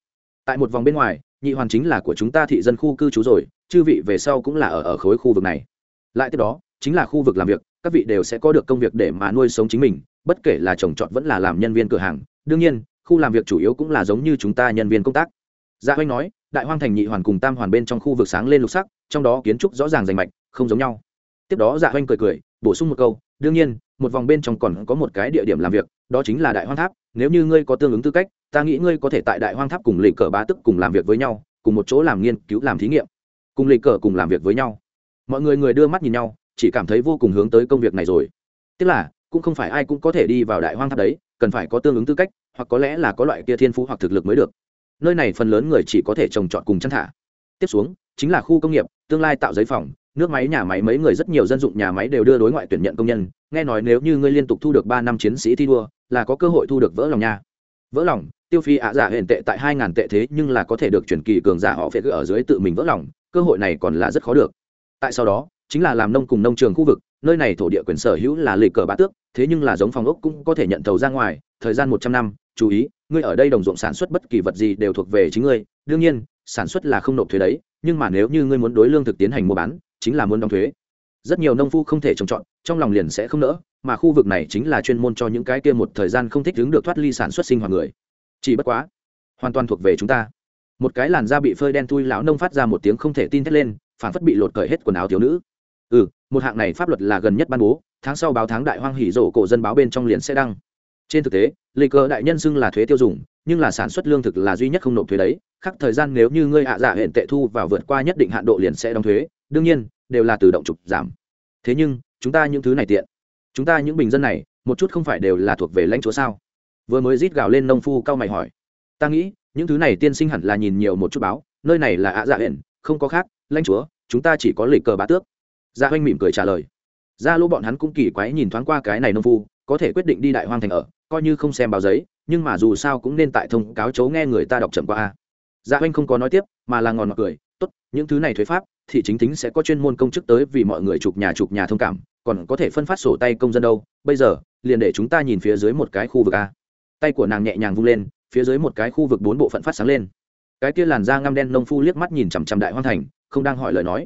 Speaker 1: tại một vòng bên ngoài, nhị hoàn chính là của chúng ta thị dân khu cư trú rồi, chư vị về sau cũng là ở ở khối khu vực này. Lại tiếp đó chính là khu vực làm việc, các vị đều sẽ có được công việc để mà nuôi sống chính mình, bất kể là trồng trọt vẫn là làm nhân viên cửa hàng. Đương nhiên, khu làm việc chủ yếu cũng là giống như chúng ta nhân viên công tác. Gia dạ hoanh nói, đại hoang thành nhị hoàn cùng tam hoàn bên trong khu vực sáng lên lục sắc, trong đó kiến trúc rõ ràng rành mạch, không giống nhau. Tiếp đó dạ hoanh cười cười, bổ sung một câu, đương nhiên, một vòng bên trong còn có một cái địa điểm làm việc, đó chính là đại hoang tháp, nếu như ngươi có tương ứng tư cách, ta nghĩ ngươi có thể tại đại hoang tháp cùng lịch cờ bá tức cùng làm việc với nhau, cùng một chỗ làm nghiên cứu, làm thí nghiệm, cùng lịch cờ cùng làm việc với nhau. Mọi người người đưa mắt nhìn nhau chỉ cảm thấy vô cùng hướng tới công việc này rồi. Tức là, cũng không phải ai cũng có thể đi vào đại hoang tháp đấy, cần phải có tương ứng tư cách, hoặc có lẽ là có loại kia thiên phú hoặc thực lực mới được. Nơi này phần lớn người chỉ có thể trồng trọt cùng chăn thả. Tiếp xuống, chính là khu công nghiệp, tương lai tạo giấy phòng, nước máy, nhà máy, mấy người rất nhiều dân dụng nhà máy đều đưa đối ngoại tuyển nhận công nhân. Nghe nói nếu như ngươi liên tục thu được ba năm chiến sĩ thi đua, là có cơ hội thu được vỡ lòng nha. Vỡ lòng, tiêu phi ạ dạ giả hiện tệ tại hai ngàn tệ thế, nhưng là có thể được chuyển kỳ cường giả họ phệ ở dưới tự mình vỡ lòng, cơ hội này còn là rất khó được. Tại sau đó chính là làm nông cùng nông trường khu vực, nơi này thổ địa quyền sở hữu là lì cờ bá tước, thế nhưng là giống phòng ốc cũng có thể nhận thầu ra ngoài, thời gian một trăm năm, chú ý, ngươi ở đây đồng ruộng sản xuất bất kỳ vật gì đều thuộc về chính ngươi, đương nhiên, sản xuất là không nộp thuế đấy, nhưng mà nếu như ngươi muốn đối lương thực tiến hành mua bán, chính là muốn đóng thuế. Rất nhiều nông phu không thể trồng trọt, trong lòng liền sẽ không nỡ, mà khu vực này chính là chuyên môn cho những cái kia một thời gian không thích đứng được thoát ly sản xuất sinh hoạt người. Chỉ bất quá, hoàn toàn thuộc về chúng ta. Một cái làn da bị phơi đen thui lão nông phát ra một tiếng không thể tin thét lên phản phất bị lột cởi hết quần áo thiếu nữ ừ một hạng này pháp luật là gần nhất ban bố, tháng sau báo tháng đại hoang hỉ rổ cổ dân báo bên trong liền sẽ đăng. Trên thực tế lì cờ đại nhân xưng là thuế tiêu dùng, nhưng là sản xuất lương thực là duy nhất không nộp thuế đấy, khác thời gian nếu như ngươi hạ giả dạ hiện tệ thu vào vượt qua nhất định hạn độ liền sẽ đóng thuế, đương nhiên, đều là tự động trục giảm. Thế nhưng, chúng ta những thứ này tiện. Chúng ta những bình dân này, một chút không phải đều là thuộc về lãnh chúa sao? Vừa mới rít gào lên nông phu cao mày hỏi. Ta nghĩ, những thứ này tiên sinh hẳn là nhìn nhiều một chút báo, nơi này là ạ dạ hển không có khác, lãnh chúa, chúng ta chỉ có lịch cờ bá tước. Dạ gia huynh mỉm cười trả lời. Dạ gia lỗ bọn hắn cũng kỳ quái nhìn thoáng qua cái này nông phu, có thể quyết định đi đại hoang thành ở, coi như không xem báo giấy, nhưng mà dù sao cũng nên tại thông cáo chấu nghe người ta đọc chậm qua a. Dạ gia huynh không có nói tiếp, mà là ngòn mặt cười, tốt, những thứ này thuế pháp thì chính tính sẽ có chuyên môn công chức tới vì mọi người chụp nhà chụp nhà thông cảm, còn có thể phân phát sổ tay công dân đâu. Bây giờ, liền để chúng ta nhìn phía dưới một cái khu vực a. Tay của nàng nhẹ nhàng vung lên, phía dưới một cái khu vực bốn bộ phận phát sáng lên. Cái kia làn da ngăm đen nông phu liếc mắt nhìn chằm chằm đại hoang thành, không đang hỏi lời nói.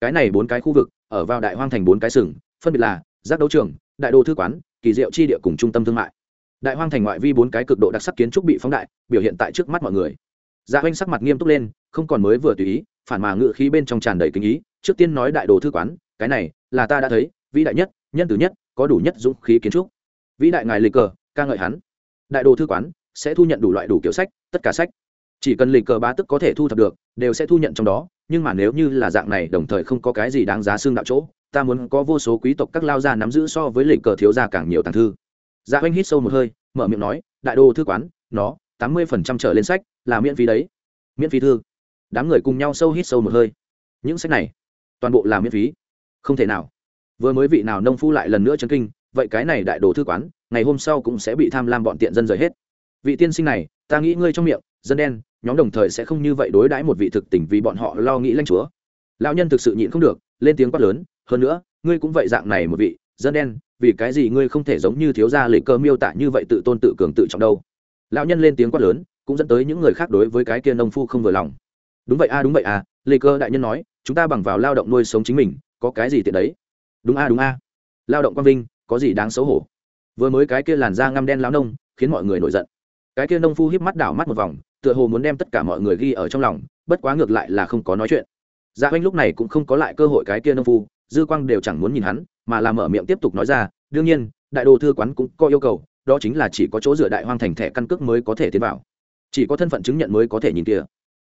Speaker 1: Cái này bốn cái khu vực ở vào đại hoang thành bốn cái sừng, phân biệt là giác đấu trường, đại đô thư quán, kỳ diệu chi địa cùng trung tâm thương mại. Đại hoang thành ngoại vi bốn cái cực độ đặc sắc kiến trúc bị phóng đại, biểu hiện tại trước mắt mọi người. Dạ oanh sắc mặt nghiêm túc lên, không còn mới vừa tùy ý, phản mà ngự khí bên trong tràn đầy kinh ý, trước tiên nói đại đồ thư quán, cái này là ta đã thấy, vĩ đại nhất, nhân từ nhất, có đủ nhất dũng khí kiến trúc. Vĩ đại ngài lịch cờ, ca ngợi hắn. Đại đồ thư quán sẽ thu nhận đủ loại đủ kiểu sách, tất cả sách chỉ cần lịch cờ bá tức có thể thu thập được, đều sẽ thu nhận trong đó, nhưng mà nếu như là dạng này, đồng thời không có cái gì đáng giá xương đạo chỗ, ta muốn có vô số quý tộc các lao gia nắm giữ so với lịch cờ thiếu gia càng nhiều tàng thư. Gia dạ oanh hít sâu một hơi, mở miệng nói, đại đô thư quán, nó tám mươi phần trăm trở lên sách, là miễn phí đấy. Miễn phí thư? Đám người cùng nhau sâu hít sâu một hơi. Những sách này, toàn bộ là miễn phí. Không thể nào. Vừa mới vị nào nông phu lại lần nữa chấn kinh, vậy cái này đại đồ thư quán, ngày hôm sau cũng sẽ bị tham lam bọn tiện dân rời hết. Vị tiên sinh này, ta nghĩ ngươi trong miệng dân đen nhóm đồng thời sẽ không như vậy đối đãi một vị thực tình vì bọn họ lo nghĩ lãnh chúa. Lão nhân thực sự nhịn không được lên tiếng quát lớn hơn nữa ngươi cũng vậy dạng này một vị dân đen vì cái gì ngươi không thể giống như thiếu gia lệ cơ miêu tả như vậy tự tôn tự cường tự trọng đâu? Lão nhân lên tiếng quát lớn cũng dẫn tới những người khác đối với cái kia nông phu không vừa lòng. Đúng vậy a đúng vậy à, Lệ cơ đại nhân nói chúng ta bằng vào lao động nuôi sống chính mình có cái gì tiện đấy? Đúng a đúng a. Lao động quang vinh có gì đáng xấu hổ? Vừa mới cái kia làn da ngăm đen lao nông khiến mọi người nổi giận. Cái kia nông phu híp mắt đảo mắt một vòng tựa hồ muốn đem tất cả mọi người ghi ở trong lòng, bất quá ngược lại là không có nói chuyện. Dạ oanh lúc này cũng không có lại cơ hội cái kia nông phu, dư quang đều chẳng muốn nhìn hắn, mà làm mở miệng tiếp tục nói ra, đương nhiên, đại đồ thư quán cũng có yêu cầu, đó chính là chỉ có chỗ dựa đại hoang thành thẻ căn cước mới có thể tiến vào. Chỉ có thân phận chứng nhận mới có thể nhìn kia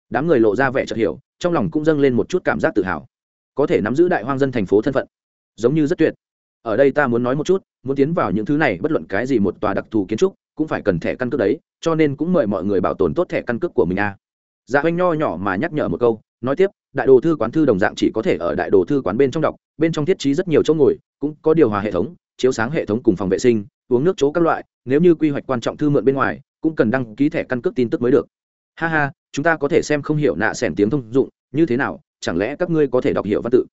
Speaker 1: đám người lộ ra vẻ chợt hiểu, trong lòng cũng dâng lên một chút cảm giác tự hào. Có thể nắm giữ đại hoang dân thành phố thân phận, giống như rất tuyệt. Ở đây ta muốn nói một chút, muốn tiến vào những thứ này, bất luận cái gì một tòa đặc thù kiến trúc cũng phải cần thẻ căn cước đấy, cho nên cũng mời mọi người bảo tồn tốt thẻ căn cước của mình a à. dạ oanh nho nhỏ mà nhắc nhở một câu, nói tiếp, đại đồ thư quán thư đồng dạng chỉ có thể ở đại đồ thư quán bên trong đọc, bên trong thiết trí rất nhiều chỗ ngồi, cũng có điều hòa hệ thống, chiếu sáng hệ thống cùng phòng vệ sinh, uống nước chỗ các loại, nếu như quy hoạch quan trọng thư mượn bên ngoài, cũng cần đăng ký thẻ căn cước tin tức mới được. Ha ha, chúng ta có thể xem không hiểu nạ xẻn tiếng thông dụng, như thế nào, chẳng lẽ các ngươi có thể đọc hiểu văn tự?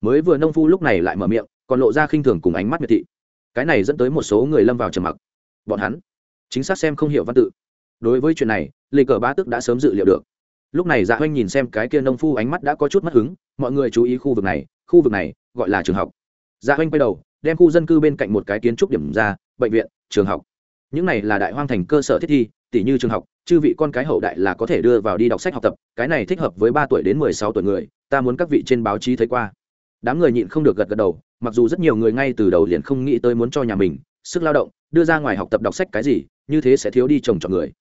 Speaker 1: Mới vừa nông phu lúc này lại mở miệng, còn lộ ra khinh thường cùng ánh mắt miệt thị. Cái này dẫn tới một số người lâm vào trầm mặc. Bọn hắn chính xác xem không hiểu văn tự. Đối với chuyện này, lê cờ bá tức đã sớm dự liệu được. Lúc này dạ oanh nhìn xem cái kia nông phu ánh mắt đã có chút mất hứng, mọi người chú ý khu vực này, khu vực này, gọi là trường học. Dạ oanh quay đầu, đem khu dân cư bên cạnh một cái kiến trúc điểm ra, bệnh viện, trường học. Những này là đại hoang thành cơ sở thiết thi tỷ như trường học, chư vị con cái hậu đại là có thể đưa vào đi đọc sách học tập, cái này thích hợp với ba tuổi đến mười sáu tuổi người, ta muốn các vị trên báo chí thấy qua. Đám người nhịn không được gật gật đầu, mặc dù rất nhiều người ngay từ đầu liền không nghĩ tới muốn cho nhà mình sức lao động, đưa ra ngoài học tập đọc sách cái gì như thế sẽ thiếu đi chồng chọn người.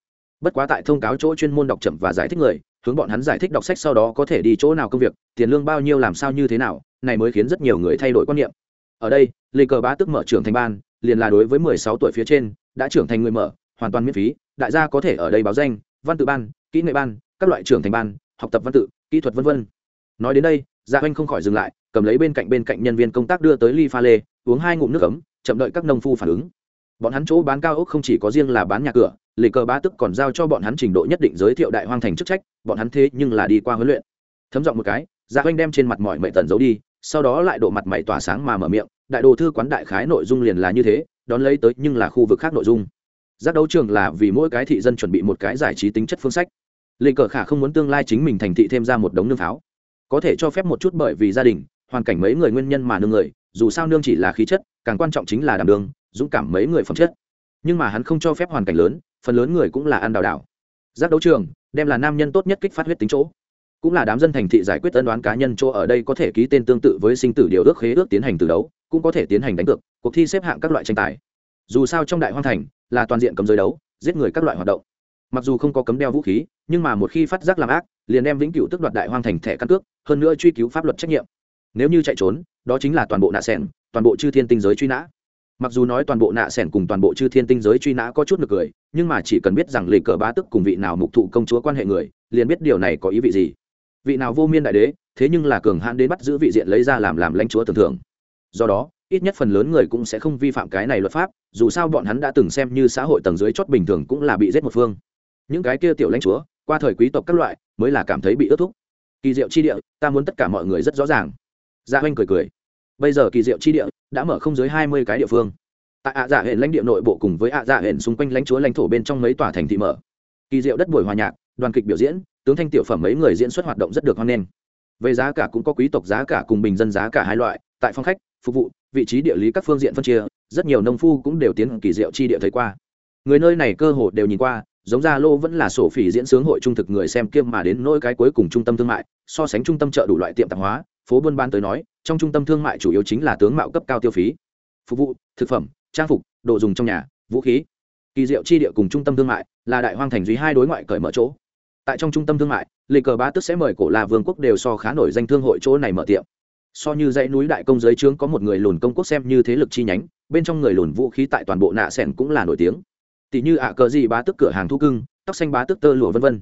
Speaker 1: Bất quá tại thông cáo chỗ chuyên môn đọc chậm và giải thích người, hướng bọn hắn giải thích đọc sách sau đó có thể đi chỗ nào công việc, tiền lương bao nhiêu làm sao như thế nào, này mới khiến rất nhiều người thay đổi quan niệm. Ở đây, lê cờ bá tức mở trưởng thành ban, liền là đối với mười sáu tuổi phía trên, đã trưởng thành người mở, hoàn toàn miễn phí, đại gia có thể ở đây báo danh, văn tự ban, kỹ nghệ ban, các loại trưởng thành ban, học tập văn tự, kỹ thuật vân vân. nói đến đây dạ gia anh không khỏi dừng lại, cầm lấy bên cạnh bên cạnh nhân viên công tác đưa tới ly pha lê, uống hai ngụm nước ấm, chậm đợi các nông phu phản ứng bọn hắn chỗ bán cao ốc không chỉ có riêng là bán nhà cửa lì cờ bá tức còn giao cho bọn hắn trình độ nhất định giới thiệu đại hoang thành chức trách, bọn hắn thế nhưng là đi qua huấn luyện. Thấm giọng một cái dạ gia oanh đem trên mặt mọi mệ tần giấu đi, sau đó lại độ mặt mày tỏa sáng mà mở miệng, đại đồ thư quán đại khái nội dung liền là như thế, đón lấy tới nhưng là khu vực khác nội dung. Giác đấu trường là vì mỗi cái thị dân chuẩn bị một cái giải trí tính chất phương sách. Lê cờ khả không muốn tương lai chính mình thành thị thêm ra một đống nương pháo. Có thể cho phép một chút bởi vì gia đình, hoàn cảnh mấy người nguyên nhân mà nương người, dù sao nương chỉ là khí chất, càng quan trọng chính là đảm đường dũng cảm mấy người phẩm chất. Nhưng mà hắn không cho phép hoàn cảnh lớn, phần lớn người cũng là ăn đào đảo. Giác đấu trường, đem là nam nhân tốt nhất kích phát huyết tính chỗ. Cũng là đám dân thành thị giải quyết ân đoán cá nhân chỗ ở đây có thể ký tên tương tự với sinh tử điều ước khế ước tiến hành từ đấu, cũng có thể tiến hành đánh cược, cuộc thi xếp hạng các loại tranh tài. Dù sao trong đại hoang thành, là toàn diện cấm giới đấu, giết người các loại hoạt động. Mặc dù không có cấm đeo vũ khí, nhưng mà một khi phát giác làm ác, liền đem vĩnh cửu tức đoạt đại hoang thành thẻ căn cước, hơn nữa truy cứu pháp luật trách nhiệm. Nếu như chạy trốn, đó chính là toàn bộ nạ sẻn toàn bộ chư thiên tinh giới truy nã mặc dù nói toàn bộ nạ sẻn cùng toàn bộ chư thiên tinh giới truy nã có chút nực cười nhưng mà chỉ cần biết rằng lì cờ bá tức cùng vị nào mục thụ công chúa quan hệ người, liền biết điều này có ý vị gì. Vị nào vô miên đại đế, thế nhưng là cường hãn đến bắt giữ vị diện lấy ra làm làm lãnh chúa tưởng thưởng do đó, ít nhất phần lớn người cũng sẽ không vi phạm cái này luật pháp, dù sao bọn hắn đã từng xem như xã hội tầng dưới chót bình thường cũng là bị giết một phương. Những cái kia tiểu lãnh chúa, qua thời quý tộc các loại, mới là cảm thấy bị ước thúc. Kỳ diệu chi địa, ta muốn tất cả mọi người rất rõ ràng. Gia dạ oanh cười cười bây giờ kỳ diệu chi địa đã mở không dưới hai mươi cái địa phương. Tại ạ dạ hệ lãnh địa nội bộ cùng với ạ dạ hệ xung quanh lãnh chúa lãnh thổ bên trong mấy tòa thành thị mở. Kỳ diệu đất buổi hòa nhạc, đoàn kịch biểu diễn, tướng thanh tiểu phẩm mấy người diễn xuất hoạt động rất được hoan nghênh. Về giá cả cũng có quý tộc giá cả cùng bình dân giá cả hai loại, tại phòng khách, phục vụ, vị trí địa lý các phương diện phân chia, rất nhiều nông phu cũng đều tiến kỳ diệu chi địa thấy qua. Người nơi này cơ hồ đều nhìn qua, giống ra lô vẫn là sổ phỉ diễn sướng hội trung thực người xem kiêm mà đến nỗi cái cuối cùng trung tâm thương mại, so sánh trung tâm chợ đủ loại tiệm tạp hóa, phố buôn bán tới nói trong trung tâm thương mại chủ yếu chính là tướng mạo cấp cao tiêu phí, phục vụ, thực phẩm, trang phục, đồ dùng trong nhà, vũ khí. Kỳ diệu chi địa cùng trung tâm thương mại là đại hoang thành duy hai đối ngoại cởi mở chỗ. Tại trong trung tâm thương mại, lê cờ ba tức sẽ mời cổ la vương quốc đều so khá nổi danh thương hội chỗ này mở tiệm. So như dãy núi đại công giới trướng có một người lùn công quốc xem như thế lực chi nhánh, bên trong người lùn vũ khí tại toàn bộ nạ sẻn cũng là nổi tiếng. Tỷ như ạ cờ gì bá tức cửa hàng thu cưng, tóc xanh bá tức tơ lụa vân vân.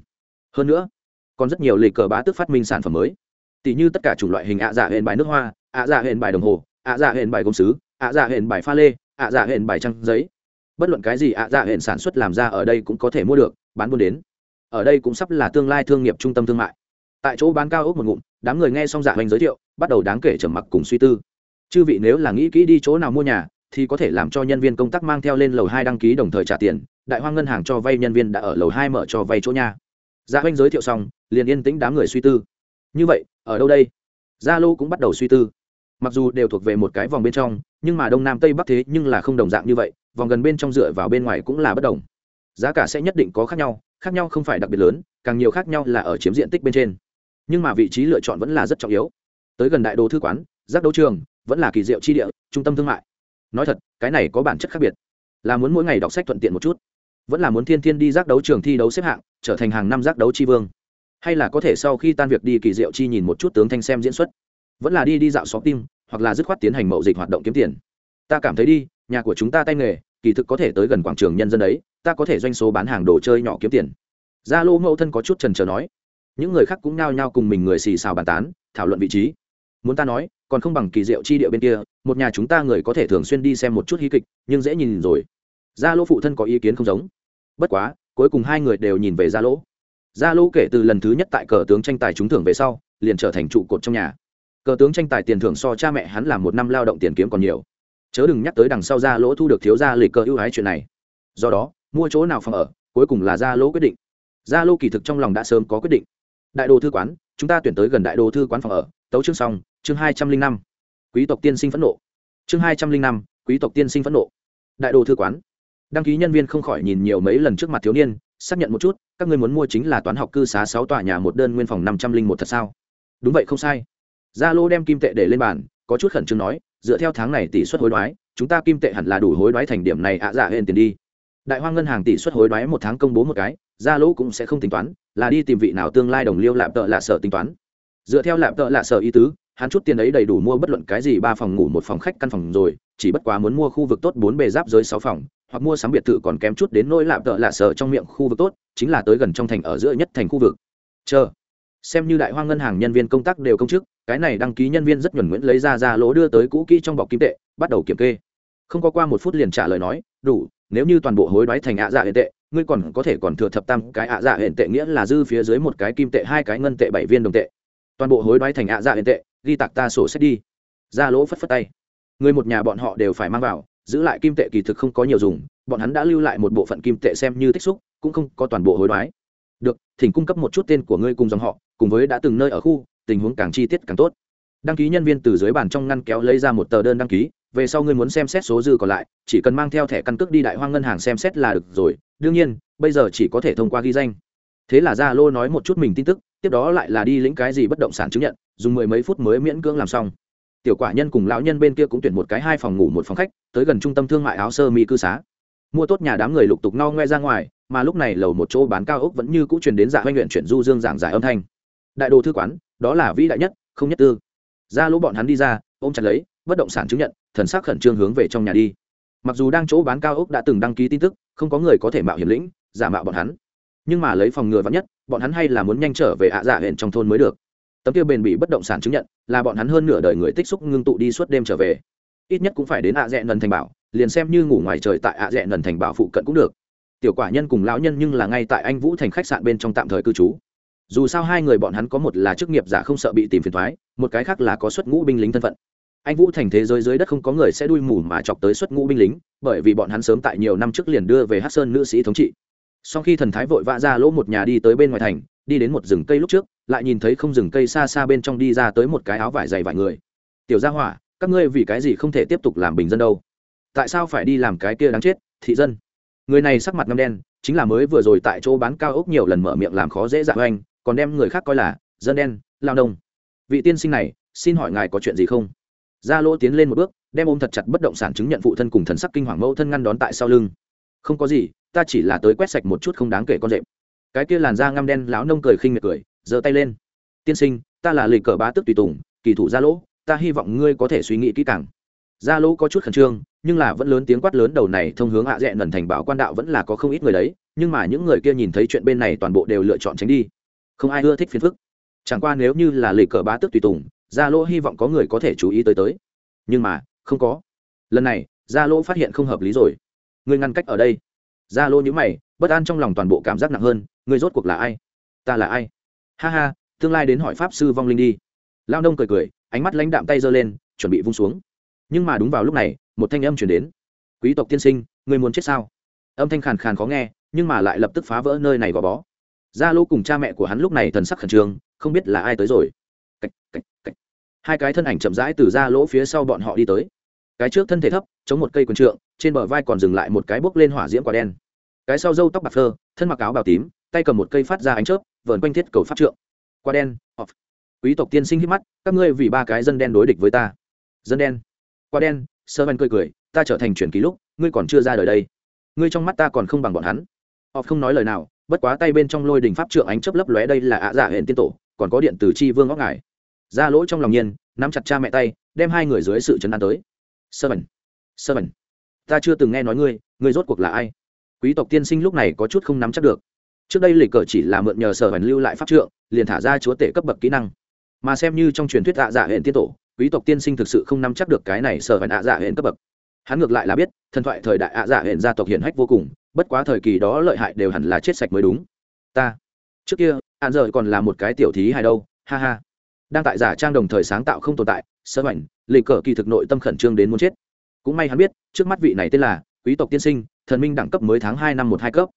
Speaker 1: Hơn nữa, còn rất nhiều lì cờ bá tức phát minh sản phẩm mới tỷ như tất cả chủng loại hình ạ dạ hển bài nước hoa, ạ dạ hển bài đồng hồ, ạ dạ hển bài công sứ, ạ dạ hển bài pha lê, ạ dạ hển bài trăng giấy. Bất luận cái gì ạ dạ hển sản xuất làm ra ở đây cũng có thể mua được, bán buôn đến. Ở đây cũng sắp là tương lai thương nghiệp trung tâm thương mại. Tại chỗ bán cao ốc một ngụm, đám người nghe xong dạ hoành giới thiệu, bắt đầu đáng kể trầm mặc cùng suy tư. Chư vị nếu là nghĩ kỹ đi chỗ nào mua nhà, thì có thể làm cho nhân viên công tác mang theo lên lầu hai đăng ký đồng thời trả tiền, đại hoa ngân hàng cho vay nhân viên đã ở lầu hai mở cho vay chỗ nhà. Dạ hoành giới thiệu xong, liền yên tĩnh đám người suy tư. Như vậy ở đâu đây? Gia lô cũng bắt đầu suy tư. Mặc dù đều thuộc về một cái vòng bên trong, nhưng mà đông nam tây bắc thế nhưng là không đồng dạng như vậy, vòng gần bên trong dựa vào bên ngoài cũng là bất đồng. Giá cả sẽ nhất định có khác nhau khác nhau không phải đặc biệt lớn, càng nhiều khác nhau là ở chiếm diện tích bên trên. Nhưng mà vị trí lựa chọn vẫn là rất trọng yếu. Tới gần đại đô thư quán, giác đấu trường, vẫn là kỳ diệu chi địa, trung tâm thương mại. Nói thật, cái này có bản chất khác biệt. Là muốn mỗi ngày đọc sách thuận tiện một chút, vẫn là muốn thiên thiên đi giác đấu trường thi đấu xếp hạng, trở thành hàng năm giác đấu chi vương hay là có thể sau khi tan việc đi kỳ diệu chi nhìn một chút tướng thanh xem diễn xuất. Vẫn là đi đi dạo xóm tim hoặc là dứt khoát tiến hành mậu dịch hoạt động kiếm tiền. Ta cảm thấy đi, nhà của chúng ta tay nghề, kỳ thực có thể tới gần quảng trường nhân dân đấy, ta có thể doanh số bán hàng đồ chơi nhỏ kiếm tiền. Gia lô mẫu thân có chút trần trờ nói. Những người khác cũng nhao nhao cùng mình người xì xào bàn tán, thảo luận vị trí. Muốn ta nói, còn không bằng kỳ diệu chi địa bên kia, một nhà chúng ta người có thể thường xuyên đi xem một chút hí kịch, nhưng dễ nhìn rồi. Gia lô phụ thân có ý kiến không giống. Bất quá, cuối cùng hai người đều nhìn về gia lỗ gia lô kể từ lần thứ nhất tại cờ tướng tranh tài trúng thưởng về sau, liền trở thành trụ cột trong nhà. Cờ tướng tranh tài tiền thưởng so cha mẹ hắn làm một năm lao động tiền kiếm còn nhiều. Chớ đừng nhắc tới đằng sau gia lỗ thu được thiếu gia lịch cờ ưu ái chuyện này. Do đó, mua chỗ nào phòng ở, cuối cùng là gia lỗ quyết định. Gia lô kỳ thực trong lòng đã sớm có quyết định. Đại đồ thư quán, chúng ta tuyển tới gần đại đồ thư quán phòng ở, tấu chương xong, chương hai trăm linh năm. Quý tộc tiên sinh phẫn nộ. Chương hai trăm linh năm, quý tộc tiên sinh phẫn nộ. Đại đồ thư quán. Đăng ký nhân viên không khỏi nhìn nhiều mấy lần trước mặt thiếu niên, xác nhận một chút các ngươi muốn mua chính là toán học cư xá sáu tòa nhà một đơn nguyên phòng năm trăm linh một thật sao? Đúng vậy, không sai. Gia lô đem kim tệ để lên bàn, có chút khẩn trương nói, dựa theo tháng này tỷ suất hối đoái, chúng ta kim tệ hẳn là đủ hối đoái thành điểm này ạ dạ hên tiền đi. Đại hoang ngân hàng tỷ suất hối đoái một tháng công bố một cái, gia lỗ cũng sẽ không tính toán, là đi tìm vị nào tương lai đồng liêu lạp tợ lạ sở tính toán. Dựa theo lạp tợ lạ sở ý tứ hắn chút tiền ấy đầy đủ mua bất luận cái gì ba phòng ngủ, một phòng khách căn phòng rồi, chỉ bất quá muốn mua khu vực tốt bốn bề giáp dưới sáu phòng, hoặc mua sắm biệt thự còn kém chút đến nỗi lạm tợ lạ sợ trong miệng khu vực tốt, chính là tới gần trong thành ở giữa nhất thành khu vực. Chờ, xem như đại hoang ngân hàng nhân viên công tác đều công chức, cái này đăng ký nhân viên rất nhuẩn nhuyễn lấy ra ra lỗ đưa tới cũ kỹ trong bọc kim tệ, bắt đầu kiểm kê. Không có qua một phút liền trả lời nói, đủ, nếu như toàn bộ hối đoái thành ạ dạ hiện tệ, ngươi còn có thể còn thừa thập tam cái ạ dạ hiện tệ, nghĩa là dư phía dưới một cái kim tệ, hai cái ngân tệ, bảy viên đồng tệ. Toàn bộ hối đoái thành ạ dạ hiện tệ ghi tạc ta sổ sách đi. Ra lỗ phất phất tay. Người một nhà bọn họ đều phải mang vào, giữ lại kim tệ kỳ thực không có nhiều dùng, bọn hắn đã lưu lại một bộ phận kim tệ xem như tích xúc, cũng không có toàn bộ hối đoái. Được, thỉnh cung cấp một chút tên của ngươi cùng dòng họ, cùng với đã từng nơi ở khu, tình huống càng chi tiết càng tốt. Đăng ký nhân viên từ dưới bàn trong ngăn kéo lấy ra một tờ đơn đăng ký, về sau ngươi muốn xem xét số dư còn lại, chỉ cần mang theo thẻ căn cước đi đại hoang ngân hàng xem xét là được rồi. Đương nhiên, bây giờ chỉ có thể thông qua ghi danh. Thế là gia lô nói một chút mình tin tức, tiếp đó lại là đi lĩnh cái gì bất động sản chứng nhận dùng mười mấy phút mới miễn cưỡng làm xong. Tiểu quả nhân cùng lão nhân bên kia cũng tuyển một cái hai phòng ngủ một phòng khách, tới gần trung tâm thương mại áo sơ mi cư xá. Mua tốt nhà đám người lục tục no ngoe ra ngoài, mà lúc này lầu một chỗ bán cao ốc vẫn như cũ truyền đến dạ hoanh luyện chuyển du dương giảng giải âm thanh. Đại đồ thư quán, đó là vĩ đại nhất, không nhất tư. Ra lỗ bọn hắn đi ra, ôm chặt lấy, bất động sản chứng nhận, thần sắc khẩn trương hướng về trong nhà đi. Mặc dù đang chỗ bán cao ốc đã từng đăng ký tin tức, không có người có thể mạo hiểm lĩnh, giả mạo bọn hắn. Nhưng mà lấy phòng ngừa vắn nhất, bọn hắn hay là muốn nhanh trở về ạ dạ huyện trong thôn mới được tấm kia bền bị bất động sản chứng nhận, là bọn hắn hơn nửa đời người tích xúc ngưng tụ đi suốt đêm trở về. Ít nhất cũng phải đến ạ rẽ nần thành bảo, liền xem như ngủ ngoài trời tại ạ rẽ nần thành bảo phụ cận cũng được. Tiểu quả nhân cùng lão nhân nhưng là ngay tại anh vũ thành khách sạn bên trong tạm thời cư trú. Dù sao hai người bọn hắn có một là chức nghiệp giả không sợ bị tìm phiền thoái một cái khác là có xuất ngũ binh lính thân phận. Anh vũ thành thế giới dưới đất không có người sẽ đuôi mù mà chọc tới xuất ngũ binh lính, bởi vì bọn hắn sớm tại nhiều năm trước liền đưa về hát sơn nữ sĩ thống trị sau khi thần thái vội vã ra lỗ một nhà đi tới bên ngoài thành, đi đến một rừng cây lúc trước, lại nhìn thấy không rừng cây xa xa bên trong đi ra tới một cái áo vải dày vải người. Tiểu gia hỏa, các ngươi vì cái gì không thể tiếp tục làm bình dân đâu? Tại sao phải đi làm cái kia đáng chết, thị dân? Người này sắc mặt ngâm đen, chính là mới vừa rồi tại chỗ bán cao ốc nhiều lần mở miệng làm khó dễ dàng oanh, còn đem người khác coi là dân đen, lao nông. Vị tiên sinh này, xin hỏi ngài có chuyện gì không? Gia lỗ tiến lên một bước, đem ôm thật chặt bất động sản chứng nhận phụ thân cùng thần sắc kinh hoàng mẫu thân ngăn đón tại sau lưng không có gì, ta chỉ là tới quét sạch một chút không đáng kể con rệm cái kia làn da ngăm đen lão nông cười khinh miệt cười, giơ tay lên. Tiên sinh, ta là lịch cờ bá tức tùy tùng, kỳ thủ gia lỗ, ta hy vọng ngươi có thể suy nghĩ kỹ càng. Gia lỗ có chút khẩn trương, nhưng là vẫn lớn tiếng quát lớn đầu này thông hướng hạ dẹ nần thành bảo quan đạo vẫn là có không ít người đấy, nhưng mà những người kia nhìn thấy chuyện bên này toàn bộ đều lựa chọn tránh đi. Không ai ưa thích phiền phức. Chẳng qua nếu như là lịch cờ bá tức tùy tùng, gia lỗ hy vọng có người có thể chú ý tới tới. Nhưng mà, không có. Lần này, gia lỗ phát hiện không hợp lý rồi. Ngươi ngăn cách ở đây. Gia lô nhữ mày bất an trong lòng toàn bộ cảm giác nặng hơn Ngươi rốt cuộc là ai? Ta là ai? Ha ha tương lai đến hỏi pháp sư vong linh đi. Lao nông cười cười ánh mắt lãnh đạm tay giơ lên chuẩn bị vung xuống. Nhưng mà đúng vào lúc này một thanh âm chuyển đến. Quý tộc tiên sinh người muốn chết sao? Âm thanh khàn khàn khó nghe nhưng mà lại lập tức phá vỡ nơi này gò bó. Gia lô cùng cha mẹ của hắn lúc này thần sắc khẩn trương không biết là ai tới rồi. Cách, cách, cách. hai cái thân ảnh chậm rãi từ gia lỗ phía sau bọn họ đi tới. Cái trước thân thể thấp chống một cây quần trượng trên bờ vai còn dừng lại một cái bốc lên hỏa diễm quả đen. Cái sau râu tóc bạc phơ, thân mặc áo bào tím, tay cầm một cây phát ra ánh chớp, vờn quanh thiết cầu pháp trượng. Quả đen, off. quý tộc tiên sinh hít mắt, các ngươi vì ba cái dân đen đối địch với ta. Dân đen. Quả đen, sơ văn cười cười, ta trở thành truyền ký lúc, ngươi còn chưa ra đời đây. Ngươi trong mắt ta còn không bằng bọn hắn. Off không nói lời nào, bất quá tay bên trong lôi đình pháp trượng ánh chớp lấp lóe đây là ạ dạ giả hẹn tiên tổ, còn có điện từ chi vương ngóc ngài ra lỗ trong lòng nhiên, nắm chặt cha mẹ tay, đem hai người dưới sự chấn an tới. Seven seven ta chưa từng nghe nói ngươi ngươi rốt cuộc là ai? Quý tộc tiên sinh lúc này có chút không nắm chắc được. Trước đây lịch cờ chỉ là mượn nhờ sở bẩn lưu lại pháp trượng, liền thả ra chúa tể cấp bậc kỹ năng. Mà xem như trong truyền thuyết ạ dạ hệ tiên tổ, quý tộc tiên sinh thực sự không nắm chắc được cái này sở bẩn ạ dạ hệ cấp bậc. Hắn ngược lại là biết, thần thoại thời đại ạ dạ hệ gia tộc hiển hách vô cùng, bất quá thời kỳ đó lợi hại đều hẳn là chết sạch mới đúng. Ta, trước kia hạn giờ dạ còn là một cái tiểu thí hay đâu, ha ha. Đang tại giả trang đồng thời sáng tạo không tồn tại sơ hoành lịch cờ kỳ thực nội tâm khẩn trương đến muốn chết cũng may hắn biết, trước mắt vị này tên là quý tộc tiên sinh, thần minh đẳng cấp mới tháng hai năm một hai cấp.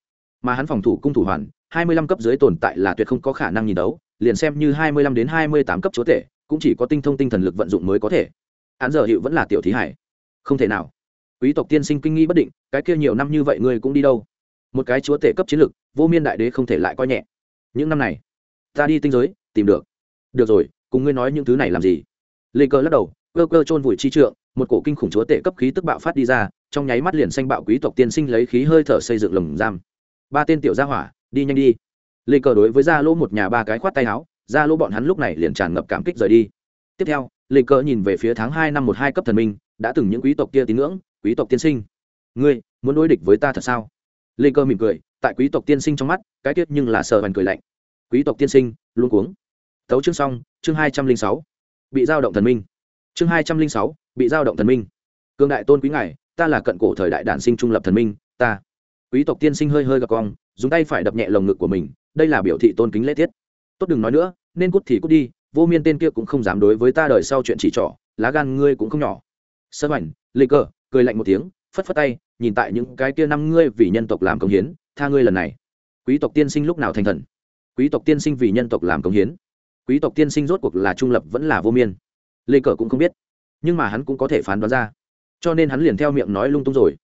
Speaker 1: Mà hắn phòng thủ cung thủ hoàn, hai mươi lăm cấp dưới tồn tại là tuyệt không có khả năng nhìn đấu, liền xem như hai mươi lăm đến hai mươi tám cấp chúa tể, cũng chỉ có tinh thông tinh thần lực vận dụng mới có thể. Hắn giờ hiệu vẫn là tiểu thí hải. Không thể nào. Quý tộc tiên sinh kinh nghi bất định, cái kia nhiều năm như vậy ngươi cũng đi đâu? Một cái chúa tể cấp chiến lực, vô miên đại đế không thể lại coi nhẹ. Những năm này, ta đi tinh giới, tìm được. Được rồi, cùng ngươi nói những thứ này làm gì? Lê cơ lắc đầu, cơ cơ chôn vùi chi trượng một cổ kinh khủng chúa tể cấp khí tức bạo phát đi ra, trong nháy mắt liền xanh bạo quý tộc tiên sinh lấy khí hơi thở xây dựng lồng giam. Ba tên tiểu gia hỏa, đi nhanh đi. Lê cờ đối với gia lỗ một nhà ba cái khoát tay áo, gia lỗ bọn hắn lúc này liền tràn ngập cảm kích rời đi. Tiếp theo, lê cờ nhìn về phía tháng hai năm một hai cấp thần minh, đã từng những quý tộc kia tín ngưỡng, quý tộc tiên sinh. Ngươi, muốn đối địch với ta thật sao? Lê cơ mỉm cười, tại quý tộc tiên sinh trong mắt, cái tiết nhưng là sờ bàn cười lạnh. Quý tộc tiên sinh luôn cuống. Tấu chương xong, chương hai trăm linh sáu. Bị giao động thần minh chương hai trăm linh sáu bị giao động thần minh. Cương đại tôn quý ngài ta là cận cổ thời đại đản sinh trung lập thần minh ta. Quý tộc tiên sinh hơi hơi gật cong dùng tay phải đập nhẹ lồng ngực của mình đây là biểu thị tôn kính lễ tiết. Tốt đừng nói nữa nên cút thì cút đi vô miên tên kia cũng không dám đối với ta đời sau chuyện chỉ trỏ lá gan ngươi cũng không nhỏ. Sơ ảnh, lê cơ cười lạnh một tiếng phất phất tay nhìn tại những cái kia năm ngươi vì nhân tộc làm công hiến tha ngươi lần này. Quý tộc tiên sinh lúc nào thành thần? Quý tộc tiên sinh vì nhân tộc làm công hiến? Quý tộc tiên sinh rốt cuộc là trung lập vẫn là vô miên? Lê cờ cũng không biết nhưng mà hắn cũng có thể phán đoán ra cho nên hắn liền theo miệng nói lung tung rồi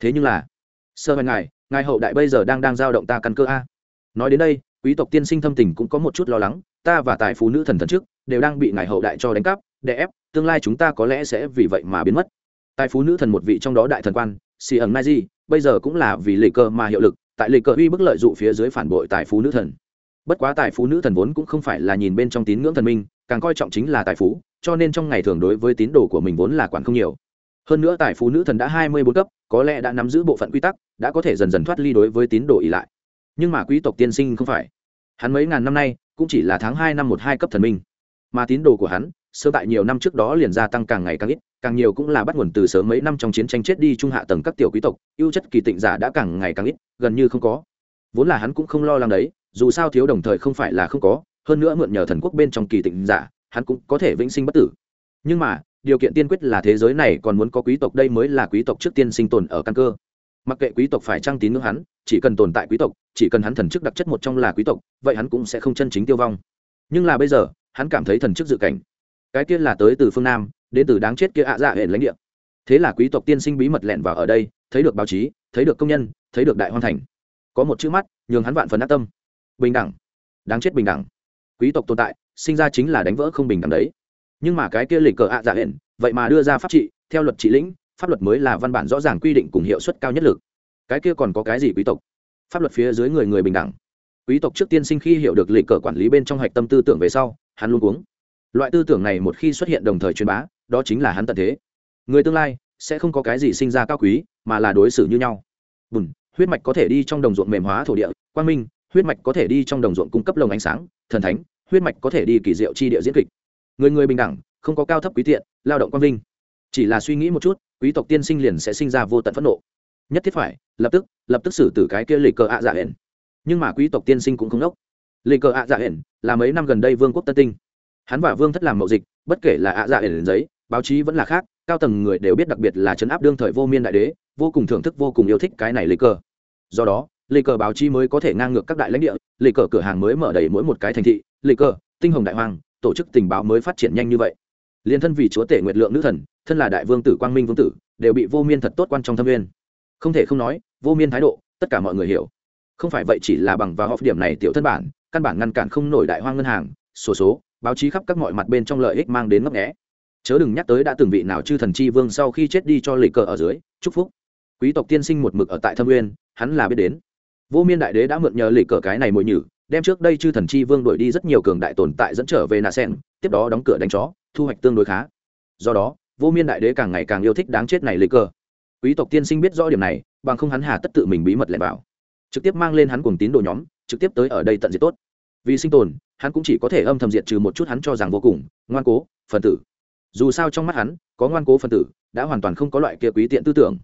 Speaker 1: thế nhưng là sơ hoài ngài ngài hậu đại bây giờ đang đang giao động ta căn cơ a nói đến đây quý tộc tiên sinh thâm tình cũng có một chút lo lắng ta và tài phú nữ thần thần trước đều đang bị ngài hậu đại cho đánh cắp đè ép tương lai chúng ta có lẽ sẽ vì vậy mà biến mất tài phú nữ thần một vị trong đó đại thần quan xì ẩn mai di bây giờ cũng là vì lệ cơ mà hiệu lực tại lệ cơ uy bức lợi dụ phía dưới phản bội tài phú nữ thần bất quá tài phú nữ thần vốn cũng không phải là nhìn bên trong tín ngưỡng thần minh càng coi trọng chính là tài phú cho nên trong ngày thường đối với tín đồ của mình vốn là quản không nhiều. Hơn nữa tài phú nữ thần đã hai mươi bốn cấp, có lẽ đã nắm giữ bộ phận quy tắc, đã có thể dần dần thoát ly đối với tín đồ ỉ lại. Nhưng mà quý tộc tiên sinh không phải. Hắn mấy ngàn năm nay, cũng chỉ là tháng hai năm một hai cấp thần minh. Mà tín đồ của hắn, sơ tại nhiều năm trước đó liền gia tăng càng ngày càng ít, càng nhiều cũng là bắt nguồn từ sớm mấy năm trong chiến tranh chết đi trung hạ tầng các tiểu quý tộc, ưu chất kỳ tịnh giả đã càng ngày càng ít, gần như không có. Vốn là hắn cũng không lo lắng đấy, dù sao thiếu đồng thời không phải là không có, hơn nữa mượn nhờ thần quốc bên trong kỳ tịnh giả hắn cũng có thể vĩnh sinh bất tử. Nhưng mà, điều kiện tiên quyết là thế giới này còn muốn có quý tộc, đây mới là quý tộc trước tiên sinh tồn ở căn cơ. Mặc kệ quý tộc phải trăng tín ngưỡng hắn, chỉ cần tồn tại quý tộc, chỉ cần hắn thần chức đặc chất một trong là quý tộc, vậy hắn cũng sẽ không chân chính tiêu vong. Nhưng là bây giờ, hắn cảm thấy thần chức dự cảnh. Cái kia là tới từ phương nam, đến từ đáng chết kia ạ dạ hển lãnh địa. Thế là quý tộc tiên sinh bí mật lẹn vào ở đây, thấy được báo chí, thấy được công nhân, thấy được đại hoan thành. Có một chữ mắt, nhường hắn vạn phần ác tâm. Bình đẳng. Đáng chết bình đẳng quý tộc tồn tại, sinh ra chính là đánh vỡ không bình đẳng đấy. Nhưng mà cái kia lịch cờ ạ dạ giả hển vậy mà đưa ra pháp trị, theo luật trị lĩnh, pháp luật mới là văn bản rõ ràng quy định cùng hiệu suất cao nhất lực. Cái kia còn có cái gì quý tộc? Pháp luật phía dưới người người bình đẳng. Quý tộc trước tiên sinh khi hiểu được lịch cờ quản lý bên trong hạch tâm tư tưởng về sau, hắn luôn uống loại tư tưởng này một khi xuất hiện đồng thời truyền bá, đó chính là hắn tận thế. Người tương lai sẽ không có cái gì sinh ra cao quý, mà là đối xử như nhau. Bùn, huyết mạch có thể đi trong đồng ruộng mềm hóa thổ địa, quang minh, huyết mạch có thể đi trong đồng ruộng cung cấp lồng ánh sáng thần thánh, huyết mạch có thể đi kỳ diệu chi địa diễn kịch. Người người bình đẳng, không có cao thấp quý tiện, lao động quang vinh. Chỉ là suy nghĩ một chút, quý tộc tiên sinh liền sẽ sinh ra vô tận phẫn nộ. Nhất thiết phải, lập tức lập tức xử tử cái kia lịch cờ ạ dạ hển. Nhưng mà quý tộc tiên sinh cũng không đốc. Lịch cờ ạ dạ hển là mấy năm gần đây vương quốc tân tinh. Hắn và vương thất làm mậu dịch, bất kể là ạ dạ hển giấy, báo chí vẫn là khác, cao tầng người đều biết đặc biệt là chấn áp đương thời vô miên đại đế, vô cùng thưởng thức, vô cùng yêu thích cái này lịch cờ. Do đó lịch cờ báo chí mới có thể ngang ngược các đại lãnh địa lịch cờ cửa hàng mới mở đầy mỗi một cái thành thị lịch cờ tinh hồng đại hoàng tổ chức tình báo mới phát triển nhanh như vậy. Liên thân vì chúa tể nguyệt lượng nữ thần thân là đại vương tử quang minh vương tử đều bị vô miên thật tốt quan trong thâm viên không thể không nói vô miên thái độ tất cả mọi người hiểu. Không phải vậy chỉ là bằng và họp điểm này tiểu thân bản căn bản ngăn cản không nổi đại hoang ngân hàng sổ số, số báo chí khắp các mọi mặt bên trong lợi ích mang đến ngấp nghẽ chớ đừng nhắc tới đã từng vị nào chư thần chi vương sau khi chết đi cho lịch cờ ở dưới chúc phúc. Quý tộc tiên sinh một mực ở tại thâm nguyên hắn là biết đến vô miên đại đế đã mượn nhờ lì cờ cái này mồi nhử, đem trước đây chư thần chi vương đổi đi rất nhiều cường đại tồn tại dẫn trở về nà sen, tiếp đó đóng cửa đánh chó, thu hoạch tương đối khá. Do đó, vô miên đại đế càng ngày càng yêu thích đáng chết này lì cờ. Quý tộc tiên sinh biết rõ điểm này, bằng không hắn hà tất tự mình bí mật lẻn vào. Trực tiếp mang lên hắn cùng tín đồ nhóm, trực tiếp tới ở đây tận diệt tốt. Vì sinh tồn, hắn cũng chỉ có thể âm thầm diệt trừ một chút hắn cho rằng vô cùng, ngoan cố, phần tử. Dù sao trong mắt hắn, có ngoan cố phần tử, đã hoàn toàn không có loại kia quý tiện tư tưởng.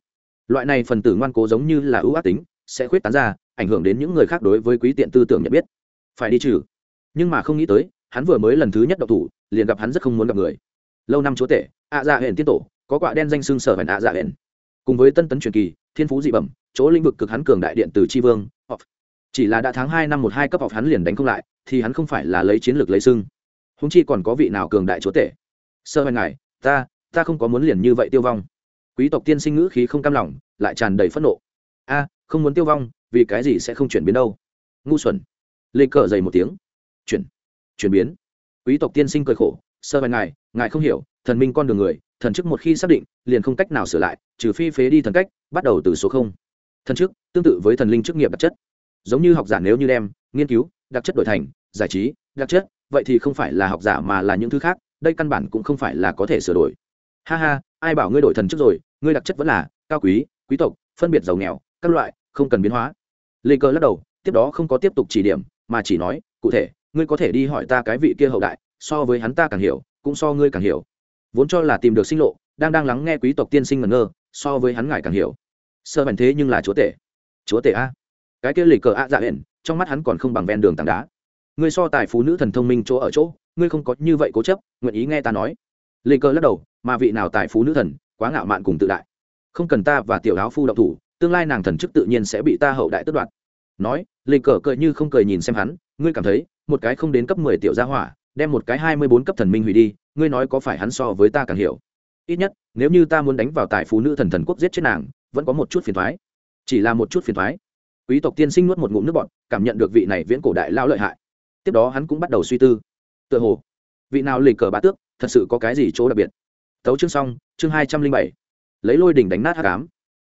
Speaker 1: Loại này phần tử ngoan cố giống như là ưu ác tính, sẽ khuyết tán ra ảnh hưởng đến những người khác đối với quý tiện tư tưởng nhận biết. Phải đi trừ. Nhưng mà không nghĩ tới, hắn vừa mới lần thứ nhất độc thủ, liền gặp hắn rất không muốn gặp người. Lâu năm chúa tể, ạ dạ hển tiên tổ, có quạ đen danh xương sở hển ạ dạ hển cùng với tân tấn truyền kỳ, thiên phú dị bẩm, chỗ lĩnh vực cực hắn cường đại điện từ tri vương chỉ là đã tháng hai năm một hai cấp học hắn liền đánh không lại, thì hắn không phải là lấy chiến lược lấy xưng. Húng chi còn có vị nào cường đại chúa tể? Sơ hoành ngài, ta ta không có muốn liền như vậy tiêu vong. Quý tộc tiên sinh ngữ khí không cam lòng, lại tràn đầy phẫn nộ. A, không muốn tiêu vong vì cái gì sẽ không chuyển biến đâu? Ngu xuẩn. Lê cờ dày một tiếng. Chuyển. Chuyển biến. Quý tộc tiên sinh cười khổ, sơ vài ngài ngài không hiểu, thần minh con đường người, thần chức một khi xác định, liền không cách nào sửa lại, trừ phi phế đi thần cách, bắt đầu từ số không. Thần chức, tương tự với thần linh chức nghiệp đặc chất. Giống như học giả nếu như đem, nghiên cứu, đặc chất đổi thành, giải trí, đặc chất, vậy thì không phải là học giả mà là những thứ khác, đây căn bản cũng không phải là có thể sửa đổi. Ha ha, ai bảo ngươi đổi thần chức rồi, ngươi đặc chất vẫn là cao quý quý tộc, phân biệt giàu nghèo, các loại, không cần biến hóa lê cơ lắc đầu, tiếp đó không có tiếp tục chỉ điểm, mà chỉ nói, cụ thể, ngươi có thể đi hỏi ta cái vị kia hậu đại, so với hắn ta càng hiểu, cũng so ngươi càng hiểu. Vốn cho là tìm được sinh lộ, đang đang lắng nghe quý tộc tiên sinh ngẩn ngơ, so với hắn ngài càng hiểu. Sơ bản thế nhưng là chúa tể. Chúa tể a. Cái kia lịch cờ a dạ hển trong mắt hắn còn không bằng ven đường tảng đá. Ngươi so tài phú nữ thần thông minh chỗ ở chỗ, ngươi không có như vậy cố chấp, nguyện ý nghe ta nói. Lịch cờ lắc đầu, mà vị nào tài phú nữ thần, quá ngạo mạn cùng tự đại. Không cần ta và tiểu áo phu động thủ tương lai nàng thần chức tự nhiên sẽ bị ta hậu đại tước đoạt. Nói lịch cờ cười như không cười nhìn xem hắn, ngươi cảm thấy, một cái không đến cấp mười tiểu gia hỏa, đem một cái hai mươi bốn cấp thần minh hủy đi, ngươi nói có phải hắn so với ta càng hiểu? Ít nhất, nếu như ta muốn đánh vào tài phú nữ thần thần quốc giết chết nàng, vẫn có một chút phiền thoái chỉ là một chút phiền thoái quý tộc tiên sinh nuốt một ngụm nước bọt, cảm nhận được vị này viễn cổ đại lao lợi hại. Tiếp đó hắn cũng bắt đầu suy tư. Tựa hồ, vị nào lì cờ bá tước, thật sự có cái gì chỗ đặc biệt? Tấu chương xong, chương hai trăm linh bảy. Lấy lôi đỉnh đánh nát hát cám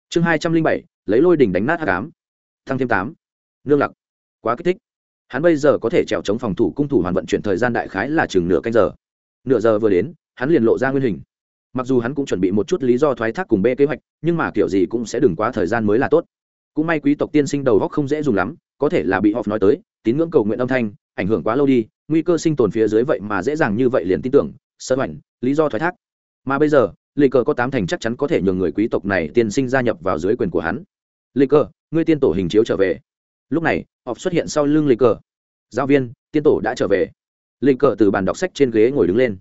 Speaker 1: chương hai trăm linh bảy, lấy lôi đỉnh đánh nát hát cám thăng thêm tám. Nương lặc. Quá kích thích. Hắn bây giờ có thể trèo chống phòng thủ cung thủ hoàn vận chuyển thời gian đại khái là chừng nửa canh giờ. Nửa giờ vừa đến, hắn liền lộ ra nguyên hình. Mặc dù hắn cũng chuẩn bị một chút lý do thoái thác cùng bê kế hoạch, nhưng mà kiểu gì cũng sẽ đừng quá thời gian mới là tốt. Cũng may quý tộc tiên sinh đầu góc không dễ dùng lắm, có thể là bị họp nói tới, tín ngưỡng cầu nguyện âm thanh, ảnh hưởng quá lâu đi, nguy cơ sinh tồn phía dưới vậy mà dễ dàng như vậy liền tin tưởng sơ hoảnh lý do thoái thác. Mà bây giờ lê cờ có tám thành chắc chắn có thể nhường người quý tộc này tiên sinh gia nhập vào dưới quyền của hắn. Lê cờ, ngươi tiên tổ hình chiếu trở về. Lúc này họ xuất hiện sau lưng lê cờ. Giáo viên, tiên tổ đã trở về. Lê cờ từ bàn đọc sách trên ghế ngồi đứng lên.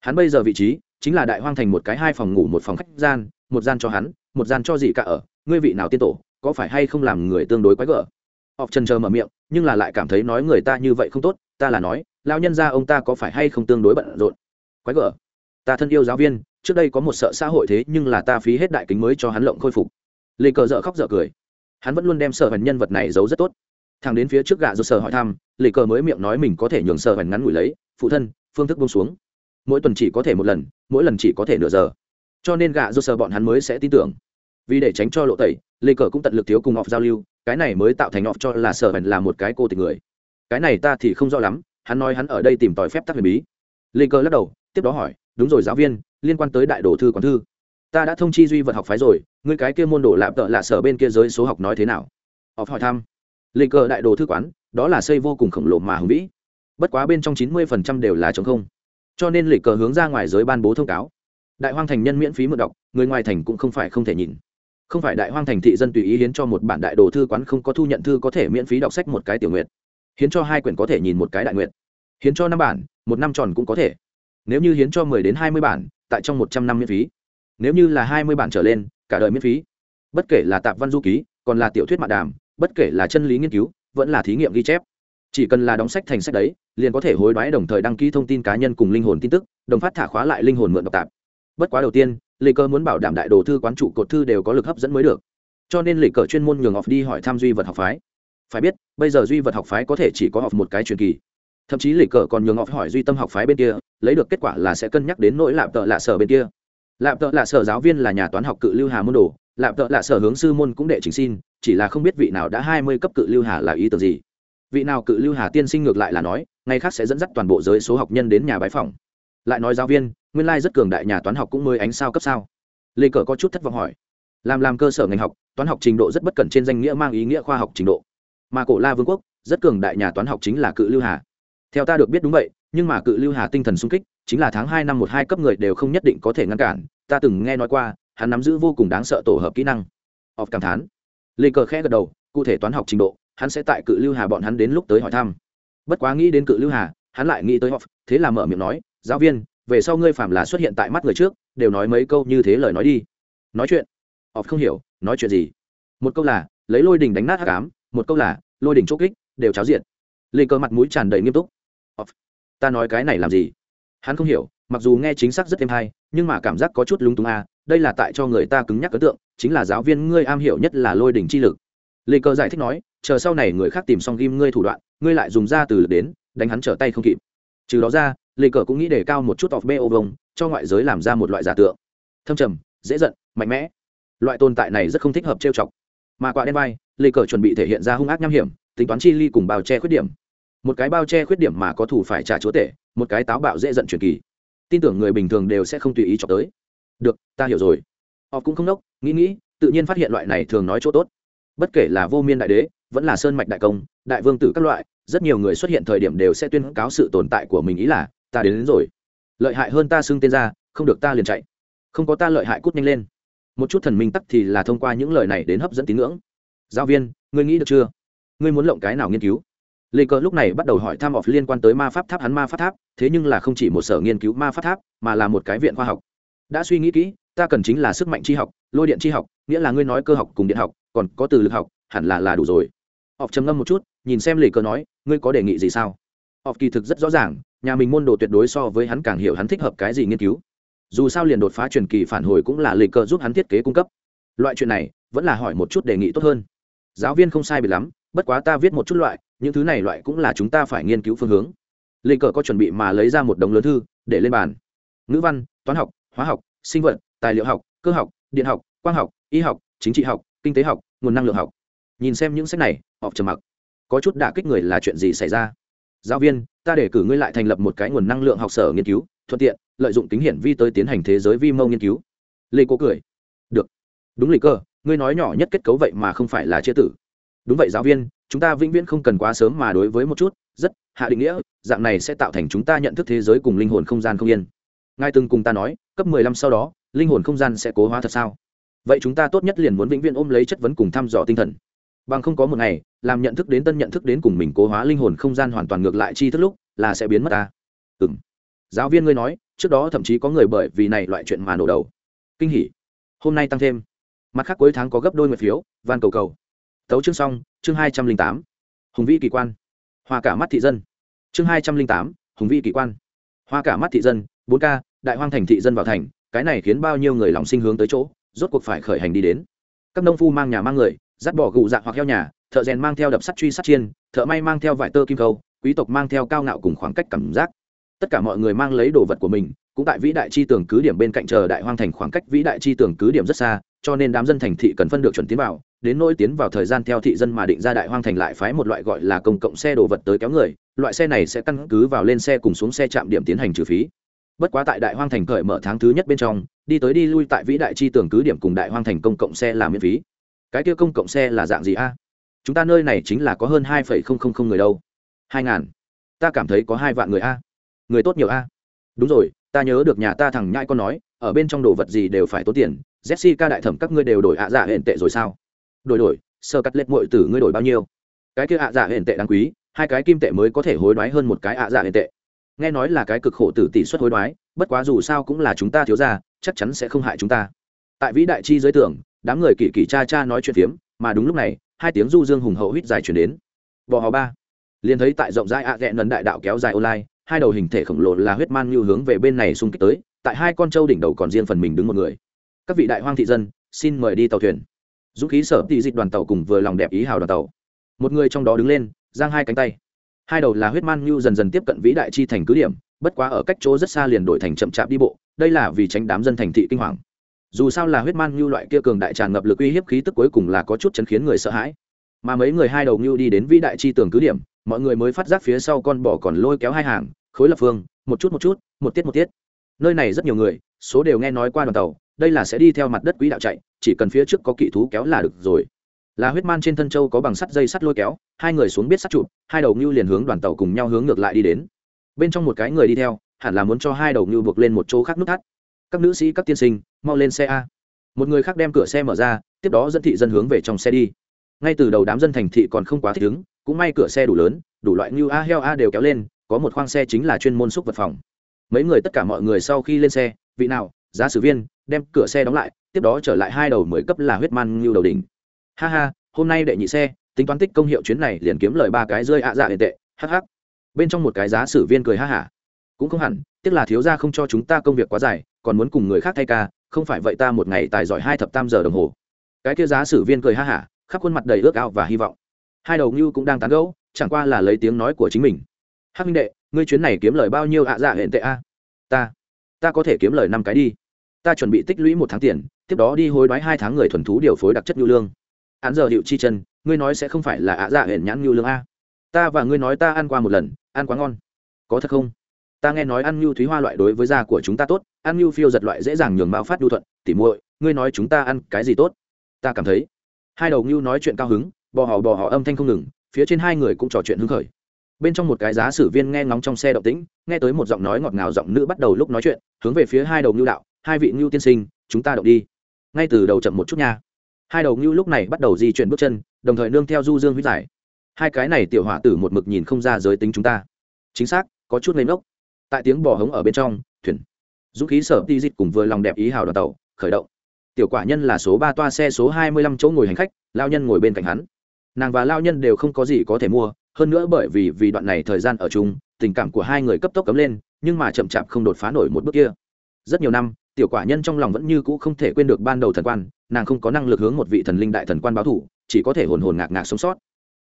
Speaker 1: Hắn bây giờ vị trí chính là đại hoang thành một cái hai phòng ngủ, một phòng khách gian, một gian cho hắn, một gian cho gì cả ở. Ngươi vị nào tiên tổ, có phải hay không làm người tương đối quái gở? Họp trần chờ mở miệng, nhưng là lại cảm thấy nói người ta như vậy không tốt, ta là nói lao nhân ra ông ta có phải hay không tương đối bận rộn? Quái gở? Ta thân yêu giáo viên trước đây có một sợ xã hội thế nhưng là ta phí hết đại kính mới cho hắn lộng khôi phục. Lê cờ dợ khóc dợ cười. Hắn vẫn luôn đem sợ hẳn nhân vật này giấu rất tốt. Thằng đến phía trước gạ do sở hỏi thăm, lê cờ mới miệng nói mình có thể nhường sợ hẳn ngắn ngủi lấy, phụ thân, phương thức bông xuống. Mỗi tuần chỉ có thể một lần, mỗi lần chỉ có thể nửa giờ. Cho nên gạ do sở bọn hắn mới sẽ tin tưởng. Vì để tránh cho lộ tẩy, lê cờ cũng tận lực thiếu cùng họ giao lưu, cái này mới tạo thành họ cho là sợ hẳn là một cái cô tình người. Cái này ta thì không rõ lắm, hắn nói hắn ở đây tìm tòi phép tắc huyền bí. Lê cờ lắc đầu, tiếp đó hỏi đúng rồi, giáo viên, liên quan tới đại đồ thư quán thư. Ta đã thông chi duy vật học phái rồi, ngươi cái kia môn đồ lạp tợ lạ sở bên kia giới số học nói thế nào? Họ hỏi thăm. Lê cờ đại đồ thư quán, đó là xây vô cùng khổng lồ mà hùng vĩ. Bất quá bên trong chín mươi phần trăm đều là chống không. Cho nên lịch cờ hướng ra ngoài giới ban bố thông cáo. Đại hoang thành nhân miễn phí mượn đọc, người ngoài thành cũng không phải không thể nhìn. Không phải đại hoang thành thị dân tùy ý hiến cho một bản đại đồ thư quán không có thu nhận thư có thể miễn phí đọc sách một cái tiểu nguyện. Hiến cho hai quyển có thể nhìn một cái đại nguyện. Hiến cho năm bản, một năm tròn cũng có thể nếu như hiến cho mười đến hai mươi bản, tại trong một trăm năm miễn phí. Nếu như là hai mươi bản trở lên, cả đời miễn phí. Bất kể là tạp văn du ký, còn là tiểu thuyết mạn đàm, bất kể là chân lý nghiên cứu, vẫn là thí nghiệm ghi chép. Chỉ cần là đóng sách thành sách đấy, liền có thể hối đoái đồng thời đăng ký thông tin cá nhân cùng linh hồn tin tức, đồng phát thả khóa lại linh hồn mượn độc tạp. Bất quá đầu tiên, lê cơ muốn bảo đảm đại đồ thư quán trụ cột thư đều có lực hấp dẫn mới được. Cho nên lê cờ chuyên môn nhường học đi hỏi thăm duy vật học phái. Phải biết, bây giờ duy vật học phái có thể chỉ có học một cái truyền kỳ thậm chí lê cờ còn nhường ngọc hỏi duy tâm học phái bên kia, lấy được kết quả là sẽ cân nhắc đến nỗi lạp tợ lạ sở bên kia. Lạp tợ lạ sở giáo viên là nhà toán học cự lưu hà môn đồ, lạp tợ lạ sở hướng sư môn cũng đệ trình xin, chỉ là không biết vị nào đã hai mươi cấp cự lưu hà là ý tưởng gì. Vị nào cự lưu hà tiên sinh ngược lại là nói, ngày khác sẽ dẫn dắt toàn bộ giới số học nhân đến nhà bái phòng lại nói giáo viên, nguyên lai rất cường đại nhà toán học cũng mới ánh sao cấp sao. Lê cờ có chút thất vọng hỏi. Làm làm cơ sở ngành học, toán học trình độ rất bất cẩn trên danh nghĩa mang ý nghĩa khoa học trình độ. Mà cổ la vương quốc, rất cường đại nhà toán học chính là cự lưu hà theo ta được biết đúng vậy, nhưng mà cự lưu hà tinh thần sung kích, chính là tháng hai năm một hai cấp người đều không nhất định có thể ngăn cản. Ta từng nghe nói qua, hắn nắm giữ vô cùng đáng sợ tổ hợp kỹ năng. Họp cảm thán. Lê cờ khẽ gật đầu, cụ thể toán học trình độ, hắn sẽ tại cự lưu hà bọn hắn đến lúc tới hỏi thăm. Bất quá nghĩ đến cự lưu hà, hắn lại nghĩ tới họp thế là mở miệng nói, giáo viên, về sau ngươi phạm là xuất hiện tại mắt người trước, đều nói mấy câu như thế lời nói đi. Nói chuyện? Họp không hiểu, nói chuyện gì? Một câu là, lấy lôi đình đánh nát hát cám một câu là, lôi đình chốt kích, đều cháo diện lê Cờ mặt mũi tràn đầy nghiêm túc ta nói cái này làm gì? Hắn không hiểu, mặc dù nghe chính xác rất êm hay, nhưng mà cảm giác có chút lung tung à đây là tại cho người ta cứng nhắc ấn tượng, chính là giáo viên ngươi am hiểu nhất là lôi đỉnh chi lực. Lê cơ giải thích nói, chờ sau này người khác tìm xong ghim ngươi thủ đoạn, ngươi lại dùng ra từ lực đến, đánh hắn trở tay không kịp. Trừ đó ra, lê cờ cũng nghĩ để cao một chút off ô vông cho ngoại giới làm ra một loại giả tượng. Thâm trầm, dễ giận, mạnh mẽ. Loại tồn tại này rất không thích hợp trêu chọc. Mà quả đen vai, lê cờ chuẩn bị thể hiện ra hung ác nham hiểm, tính toán chi ly cùng bào che khuyết điểm một cái bao che khuyết điểm mà có thủ phải trả chúa tể một cái táo bạo dễ giận truyền kỳ. Tin tưởng người bình thường đều sẽ không tùy ý cho tới. Được ta hiểu rồi. Họ cũng không đốc nghĩ nghĩ tự nhiên phát hiện loại này thường nói chỗ tốt. Bất kể là vô miên đại đế vẫn là sơn mạch đại công đại vương tử các loại rất nhiều người xuất hiện thời điểm đều sẽ tuyên cáo sự tồn tại của mình ý là ta đến, đến rồi. Lợi hại hơn ta xưng tên ra không được ta liền chạy. Không có ta lợi hại cút nhanh lên. Một chút thần minh tắc thì là thông qua những lời này đến hấp dẫn tín ngưỡng. Giáo viên ngươi nghĩ được chưa? Ngươi muốn lộng cái nào nghiên cứu? Lê cờ lúc này bắt đầu hỏi thăm off liên quan tới ma pháp tháp hắn ma pháp tháp, thế nhưng là không chỉ một sở nghiên cứu ma pháp tháp, mà là một cái viện khoa học. Đã suy nghĩ kỹ, ta cần chính là sức mạnh tri học, lôi điện tri học, nghĩa là ngươi nói cơ học cùng điện học, còn có từ lực học, hẳn là là đủ rồi. Học trầm ngâm một chút, nhìn xem lì cờ nói, ngươi có đề nghị gì sao? Học kỳ thực rất rõ ràng, nhà mình môn đồ tuyệt đối so với hắn càng hiểu hắn thích hợp cái gì nghiên cứu. Dù sao liền đột phá truyền kỳ phản hồi cũng là lì cờ giúp hắn thiết kế cung cấp. Loại chuyện này, vẫn là hỏi một chút đề nghị tốt hơn. Giáo viên không sai bị lắm, bất quá ta viết một chút loại những thứ này loại cũng là chúng ta phải nghiên cứu phương hướng. Lê cờ có chuẩn bị mà lấy ra một đống lớn thư để lên bàn. Ngữ văn, toán học, hóa học, sinh vật, tài liệu học, cơ học, điện học, quang học, y học, chính trị học, kinh tế học, nguồn năng lượng học. Nhìn xem những sách này, họ trầm mặc. Có chút đả kích người là chuyện gì xảy ra? Giáo viên, ta để cử ngươi lại thành lập một cái nguồn năng lượng học sở nghiên cứu, thuận tiện, lợi dụng tính hiển vi tới tiến hành thế giới vi mâu nghiên cứu. Lê cố cười. Được. Đúng Lê cơ, ngươi nói nhỏ nhất kết cấu vậy mà không phải là chia tử. Đúng vậy, giáo viên chúng ta vĩnh viễn không cần quá sớm mà đối với một chút, rất hạ định nghĩa, dạng này sẽ tạo thành chúng ta nhận thức thế giới cùng linh hồn không gian không yên. Ngài từng cùng ta nói, cấp mười lăm sau đó, linh hồn không gian sẽ cố hóa thật sao? Vậy chúng ta tốt nhất liền muốn vĩnh viễn ôm lấy chất vấn cùng thăm dò tinh thần. Bằng không có một ngày, làm nhận thức đến tân nhận thức đến cùng mình cố hóa linh hồn không gian hoàn toàn ngược lại chi thức lúc, là sẽ biến mất ta. Ừ m giáo viên ngươi nói, trước đó thậm chí có người bởi vì này loại chuyện mà nổ đầu. Kinh hỉ. Hôm nay tăng thêm. Mặt khác cuối tháng có gấp đôi nguyệt phiếu, van cầu cầu tấu chương xong, chương hai trăm linh tám. Hùng vĩ kỳ quan. Hoa cả mắt thị dân. Chương hai trăm linh tám, hùng vĩ kỳ quan. Hoa cả mắt thị dân, bốn k đại hoang thành thị dân vào thành, cái này khiến bao nhiêu người lòng sinh hướng tới chỗ, rốt cuộc phải khởi hành đi đến. Các nông phu mang nhà mang người, dắt bỏ gụ dạ hoặc heo nhà, thợ rèn mang theo đập sắt truy sắt chiên, thợ may mang theo vải tơ kim khâu, quý tộc mang theo cao ngạo cùng khoảng cách cảm giác. Tất cả mọi người mang lấy đồ vật của mình, cũng tại vĩ đại chi tưởng cứ điểm bên cạnh chờ đại hoang thành khoảng cách vĩ đại chi tưởng cứ điểm rất xa cho nên đám dân thành thị cần phân được chuẩn tiến vào, đến nỗi tiến vào thời gian theo thị dân mà định ra đại hoang thành lại phái một loại gọi là công cộng xe đồ vật tới kéo người, loại xe này sẽ căn cứ vào lên xe cùng xuống xe chạm điểm tiến hành trừ phí. Bất quá tại đại hoang thành cởi mở tháng thứ nhất bên trong, đi tới đi lui tại vĩ đại chi tưởng cứ điểm cùng đại hoang thành công cộng xe là miễn phí. Cái kia công cộng xe là dạng gì a? Chúng ta nơi này chính là có hơn hai phẩy không không không người đâu. Hai ngàn. Ta cảm thấy có hai vạn người a. Người tốt nhiều a. Đúng rồi, ta nhớ được nhà ta thằng nhãi con nói, ở bên trong đồ vật gì đều phải tốn tiền jessica đại thẩm các ngươi đều đổi ạ dạ hẹn tệ rồi sao? Đổi đổi, sơ cắt lết mội tử ngươi đổi bao nhiêu? Cái kia ạ dạ hẹn tệ đáng quý, hai cái kim tệ mới có thể hối đoái hơn một cái ạ dạ hẹn tệ. Nghe nói là cái cực khổ tử tỷ suất hối đoái, bất quá dù sao cũng là chúng ta thiếu ra chắc chắn sẽ không hại chúng ta. Tại vĩ đại chi giới tưởng, đám người kỳ kỳ cha cha nói chuyện phiếm, mà đúng lúc này, hai tiếng du dương hùng hậu hít dài chuyển đến. Bò hò ba. Liền thấy tại rộng rãi ạ à nấn đại đạo kéo dài online, hai đầu hình thể khổng lồ là huyết man như hướng về bên này xung kích tới, tại hai con trâu đỉnh đầu còn riêng phần mình đứng một người các vị đại hoang thị dân, xin mời đi tàu thuyền. Dũng khí sở tị dịch đoàn tàu cùng vừa lòng đẹp ý hào đoàn tàu. Một người trong đó đứng lên, giang hai cánh tay. Hai đầu là huyết man như dần dần tiếp cận vĩ đại chi thành cứ điểm, bất quá ở cách chỗ rất xa liền đổi thành chậm chạp đi bộ, đây là vì tránh đám dân thành thị kinh hoàng. Dù sao là huyết man như loại kia cường đại tràn ngập lực uy hiếp khí tức cuối cùng là có chút chấn khiến người sợ hãi. Mà mấy người hai đầu như đi đến vĩ đại chi tường cứ điểm, mọi người mới phát giác phía sau con bò còn lôi kéo hai hàng, khối lập phương, một chút một chút, một tiết một tiết. Nơi này rất nhiều người, số đều nghe nói qua đoàn tàu đây là sẽ đi theo mặt đất quỹ đạo chạy, chỉ cần phía trước có kỵ thú kéo là được rồi. Là huyết man trên thân châu có bằng sắt dây sắt lôi kéo, hai người xuống biết sắt chụp, hai đầu ngưu liền hướng đoàn tàu cùng nhau hướng ngược lại đi đến. Bên trong một cái người đi theo, hẳn là muốn cho hai đầu ngưu buộc lên một chỗ khác nút thắt. Các nữ sĩ, các tiên sinh, mau lên xe a. Một người khác đem cửa xe mở ra, tiếp đó dẫn thị dân hướng về trong xe đi. Ngay từ đầu đám dân thành thị còn không quá thích ứng, cũng may cửa xe đủ lớn, đủ loại ngưu a heo a đều kéo lên, có một khoang xe chính là chuyên môn xúc vật phòng. Mấy người tất cả mọi người sau khi lên xe, vị nào, giá sử viên đem cửa xe đóng lại, tiếp đó trở lại hai đầu mười cấp là huyết man ngưu đầu đỉnh. Ha ha, hôm nay đệ nhị xe, tính toán tích công hiệu chuyến này liền kiếm lời ba cái rơi ạ dạ hệ tệ hh bên trong một cái giá sử viên cười ha hả. Cũng không hẳn, tiếc là thiếu gia không cho chúng ta công việc quá dài, còn muốn cùng người khác thay ca, không phải vậy ta một ngày tài giỏi hai thập tam giờ đồng hồ. Cái kia giá sử viên cười ha hả, khắp khuôn mặt đầy ước ao và hy vọng. Hai đầu ngưu cũng đang tán gẫu, chẳng qua là lấy tiếng nói của chính mình. Hắc minh đệ, ngươi chuyến này kiếm lời bao nhiêu ạ dạ hiện tệ a? Ta ta có thể kiếm lời năm cái đi ta chuẩn bị tích lũy một tháng tiền, tiếp đó đi hối đoái hai tháng người thuần thú điều phối đặc chất nhu lương. Án giờ hiệu chi chân, ngươi nói sẽ không phải là ạ dạ hển nhãn nhu lương a? Ta và ngươi nói ta ăn qua một lần, ăn quá ngon. Có thật không? Ta nghe nói ăn nhu thúy hoa loại đối với da của chúng ta tốt, ăn nhu phiêu giật loại dễ dàng nhường bao phát nhu thuận. Tỉ muội, ngươi nói chúng ta ăn cái gì tốt? Ta cảm thấy. Hai đầu nhu nói chuyện cao hứng, bò họ bò họ âm thanh không ngừng, phía trên hai người cũng trò chuyện hứng khởi. Bên trong một cái giá sử viên nghe ngóng trong xe động tĩnh, nghe tới một giọng nói ngọt ngào giọng nữ bắt đầu lúc nói chuyện, hướng về phía hai đầu nhu đạo hai vị ngưu tiên sinh, chúng ta động đi. Ngay từ đầu chậm một chút nha. Hai đầu ngưu lúc này bắt đầu di chuyển bước chân, đồng thời nương theo du dương huyết giải. Hai cái này tiểu hỏa tử một mực nhìn không ra giới tính chúng ta. Chính xác, có chút lên ngốc. Tại tiếng bò hống ở bên trong, thuyền. Dũng khí sở ti dịch cùng vừa lòng đẹp ý hào đoàn tàu, khởi động. Tiểu quả nhân là số ba toa xe số hai mươi lăm chỗ ngồi hành khách, lao nhân ngồi bên cạnh hắn. Nàng và lao nhân đều không có gì có thể mua, hơn nữa bởi vì vì đoạn này thời gian ở chung, tình cảm của hai người cấp tốc cấm lên, nhưng mà chậm chạp không đột phá nổi một bước kia. Rất nhiều năm tiểu quả nhân trong lòng vẫn như cũ không thể quên được ban đầu thần quan, nàng không có năng lực hướng một vị thần linh đại thần quan báo thủ, chỉ có thể hồn hồn ngạc ngạc sống sót.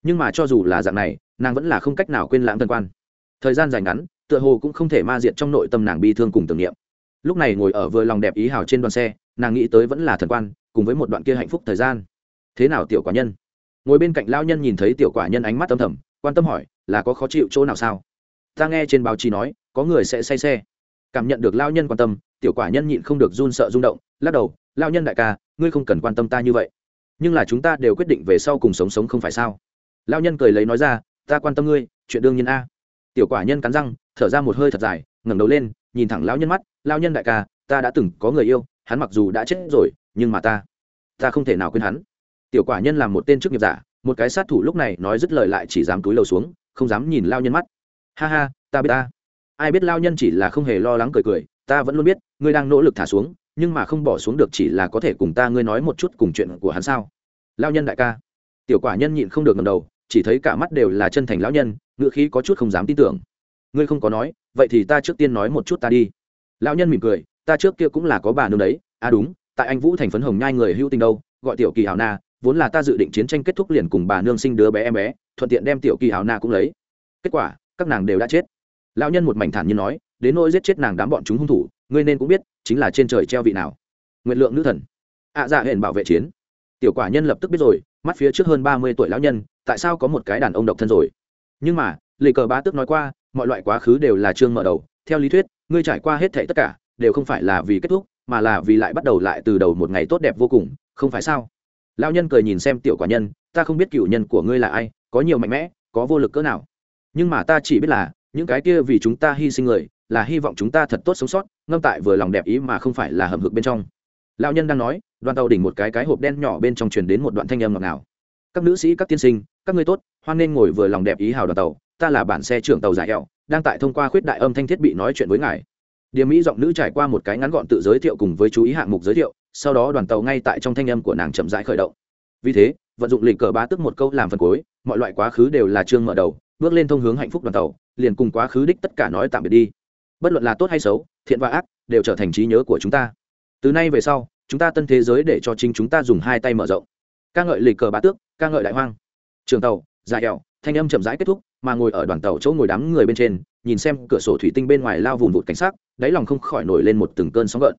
Speaker 1: Nhưng mà cho dù là dạng này, nàng vẫn là không cách nào quên lãng thần quan. Thời gian dài ngắn, tựa hồ cũng không thể ma diện trong nội tâm nàng bi thương cùng tưởng niệm. Lúc này ngồi ở vừa lòng đẹp ý hào trên đoàn xe, nàng nghĩ tới vẫn là thần quan, cùng với một đoạn kia hạnh phúc thời gian. Thế nào tiểu quả nhân? Ngồi bên cạnh lao nhân nhìn thấy tiểu quả nhân ánh mắt âm thầm, quan tâm hỏi, là có khó chịu chỗ nào sao? Ta nghe trên báo chí nói, có người sẽ say xe. Cảm nhận được lao nhân quan tâm tiểu quả nhân nhịn không được run sợ rung động, lắc đầu lao nhân đại ca, ngươi không cần quan tâm ta như vậy. Nhưng là chúng ta đều quyết định về sau cùng sống sống không phải sao? Lao nhân cười lấy nói ra, ta quan tâm ngươi, chuyện đương nhiên a. Tiểu quả nhân cắn răng, thở ra một hơi thật dài, ngẩng đầu lên, nhìn thẳng lão nhân mắt lao nhân đại ca, ta đã từng có người yêu, hắn mặc dù đã chết rồi, nhưng mà ta ta không thể nào quên hắn. Tiểu quả nhân làm một tên chức nghiệp giả, một cái sát thủ lúc này nói dứt lời lại chỉ dám túi lầu xuống, không dám nhìn lao nhân mắt. Ha ha, ta biết ta. Ai biết lao nhân chỉ là không hề lo lắng cười cười ta vẫn luôn biết, ngươi đang nỗ lực thả xuống, nhưng mà không bỏ xuống được chỉ là có thể cùng ta ngươi nói một chút cùng chuyện của hắn sao? Lao nhân đại ca. Tiểu quả nhân nhịn không được ngầm đầu, chỉ thấy cả mắt đều là chân thành lão nhân, ngựa khí có chút không dám tin tưởng. Ngươi không có nói, vậy thì ta trước tiên nói một chút ta đi. Lão nhân mỉm cười, ta trước kia cũng là có bà nương đấy. À đúng, tại anh vũ thành phấn hồng nhai người hữu tình đâu, gọi tiểu kỳ hào na, vốn là ta dự định chiến tranh kết thúc liền cùng bà nương sinh đứa bé em bé, thuận tiện đem tiểu kỳ hào na cũng lấy. Kết quả, các nàng đều đã chết. Lão nhân một mảnh thản như nói đến nỗi giết chết nàng đám bọn chúng hung thủ ngươi nên cũng biết chính là trên trời treo vị nào. Nguyện lượng nữ thần. Ạ à, dạ hẹn bảo vệ chiến. Tiểu quả nhân lập tức biết rồi mắt phía trước hơn ba mươi tuổi lão nhân tại sao có một cái đàn ông độc thân rồi? Nhưng mà lì cờ bá tước nói qua mọi loại quá khứ đều là chương mở đầu. Theo lý thuyết ngươi trải qua hết thệ tất cả đều không phải là vì kết thúc mà là vì lại bắt đầu lại từ đầu một ngày tốt đẹp vô cùng không phải sao? Lão nhân cười nhìn xem tiểu quả nhân ta không biết cựu nhân của ngươi là ai có nhiều mạnh mẽ có vô lực cỡ nào. Nhưng mà ta chỉ biết là những cái kia vì chúng ta hy sinh người là hy vọng chúng ta thật tốt sống sót, ngâm tại vừa lòng đẹp ý mà không phải là hầm hực bên trong. Lão nhân đang nói, đoàn tàu đỉnh một cái cái hộp đen nhỏ bên trong truyền đến một đoạn thanh âm ngọt ngào. Các nữ sĩ, các tiên sinh, các ngươi tốt, hoan nên ngồi vừa lòng đẹp ý hào đoàn tàu, ta là bản xe trưởng tàu giải hẹo, đang tại thông qua khuyết đại âm thanh thiết bị nói chuyện với ngài. Điểm mỹ giọng nữ trải qua một cái ngắn gọn tự giới thiệu cùng với chú ý hạng mục giới thiệu, sau đó đoàn tàu ngay tại trong thanh âm của nàng chậm rãi khởi động. Vì thế, vận dụng lịch cờ bá tức một câu làm phần cuối, mọi loại quá khứ đều là chương mở đầu, bước lên thông hướng hạnh phúc đoàn tàu, liền cùng quá khứ đích tất cả nói tạm biệt đi bất luận là tốt hay xấu, thiện và ác, đều trở thành trí nhớ của chúng ta. Từ nay về sau, chúng ta tân thế giới để cho chính chúng ta dùng hai tay mở rộng. Ca ngợi lịch cờ bá tước, ca ngợi đại hoang. Trường tàu, dài kẹo thanh âm chậm rãi kết thúc, mà ngồi ở đoàn tàu chỗ ngồi đám người bên trên, nhìn xem cửa sổ thủy tinh bên ngoài lao vùng vụt cảnh sát đáy lòng không khỏi nổi lên một từng cơn sóng gợn.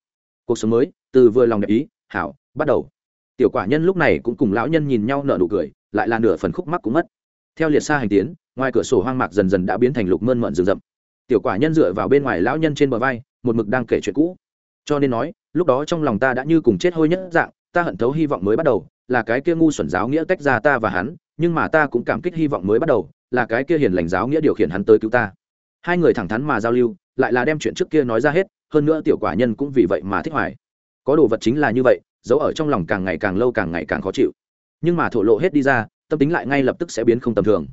Speaker 1: Cuộc sống mới, từ vừa lòng đẹp ý, hảo, bắt đầu. Tiểu quả nhân lúc này cũng cùng lão nhân nhìn nhau nở nụ cười, lại là nửa phần khúc mắc cũng mất. Theo liệt xa hành tiến, ngoài cửa sổ hoang mạc dần dần đã biến thành lục mơn mận rừng rậm tiểu quả nhân dựa vào bên ngoài lão nhân trên bờ vai, một mực đang kể chuyện cũ. Cho nên nói, lúc đó trong lòng ta đã như cùng chết hôi nhất dạng, ta hận thấu hy vọng mới bắt đầu, là cái kia ngu xuẩn giáo nghĩa tách ra ta và hắn, nhưng mà ta cũng cảm kích hy vọng mới bắt đầu, là cái kia hiền lành giáo nghĩa điều khiển hắn tới cứu ta. Hai người thẳng thắn mà giao lưu, lại là đem chuyện trước kia nói ra hết, hơn nữa tiểu quả nhân cũng vì vậy mà thích hoài. Có đồ vật chính là như vậy, giấu ở trong lòng càng ngày càng lâu càng ngày càng khó chịu. Nhưng mà thổ lộ hết đi ra, tâm tính lại ngay lập tức sẽ biến không tầm thường.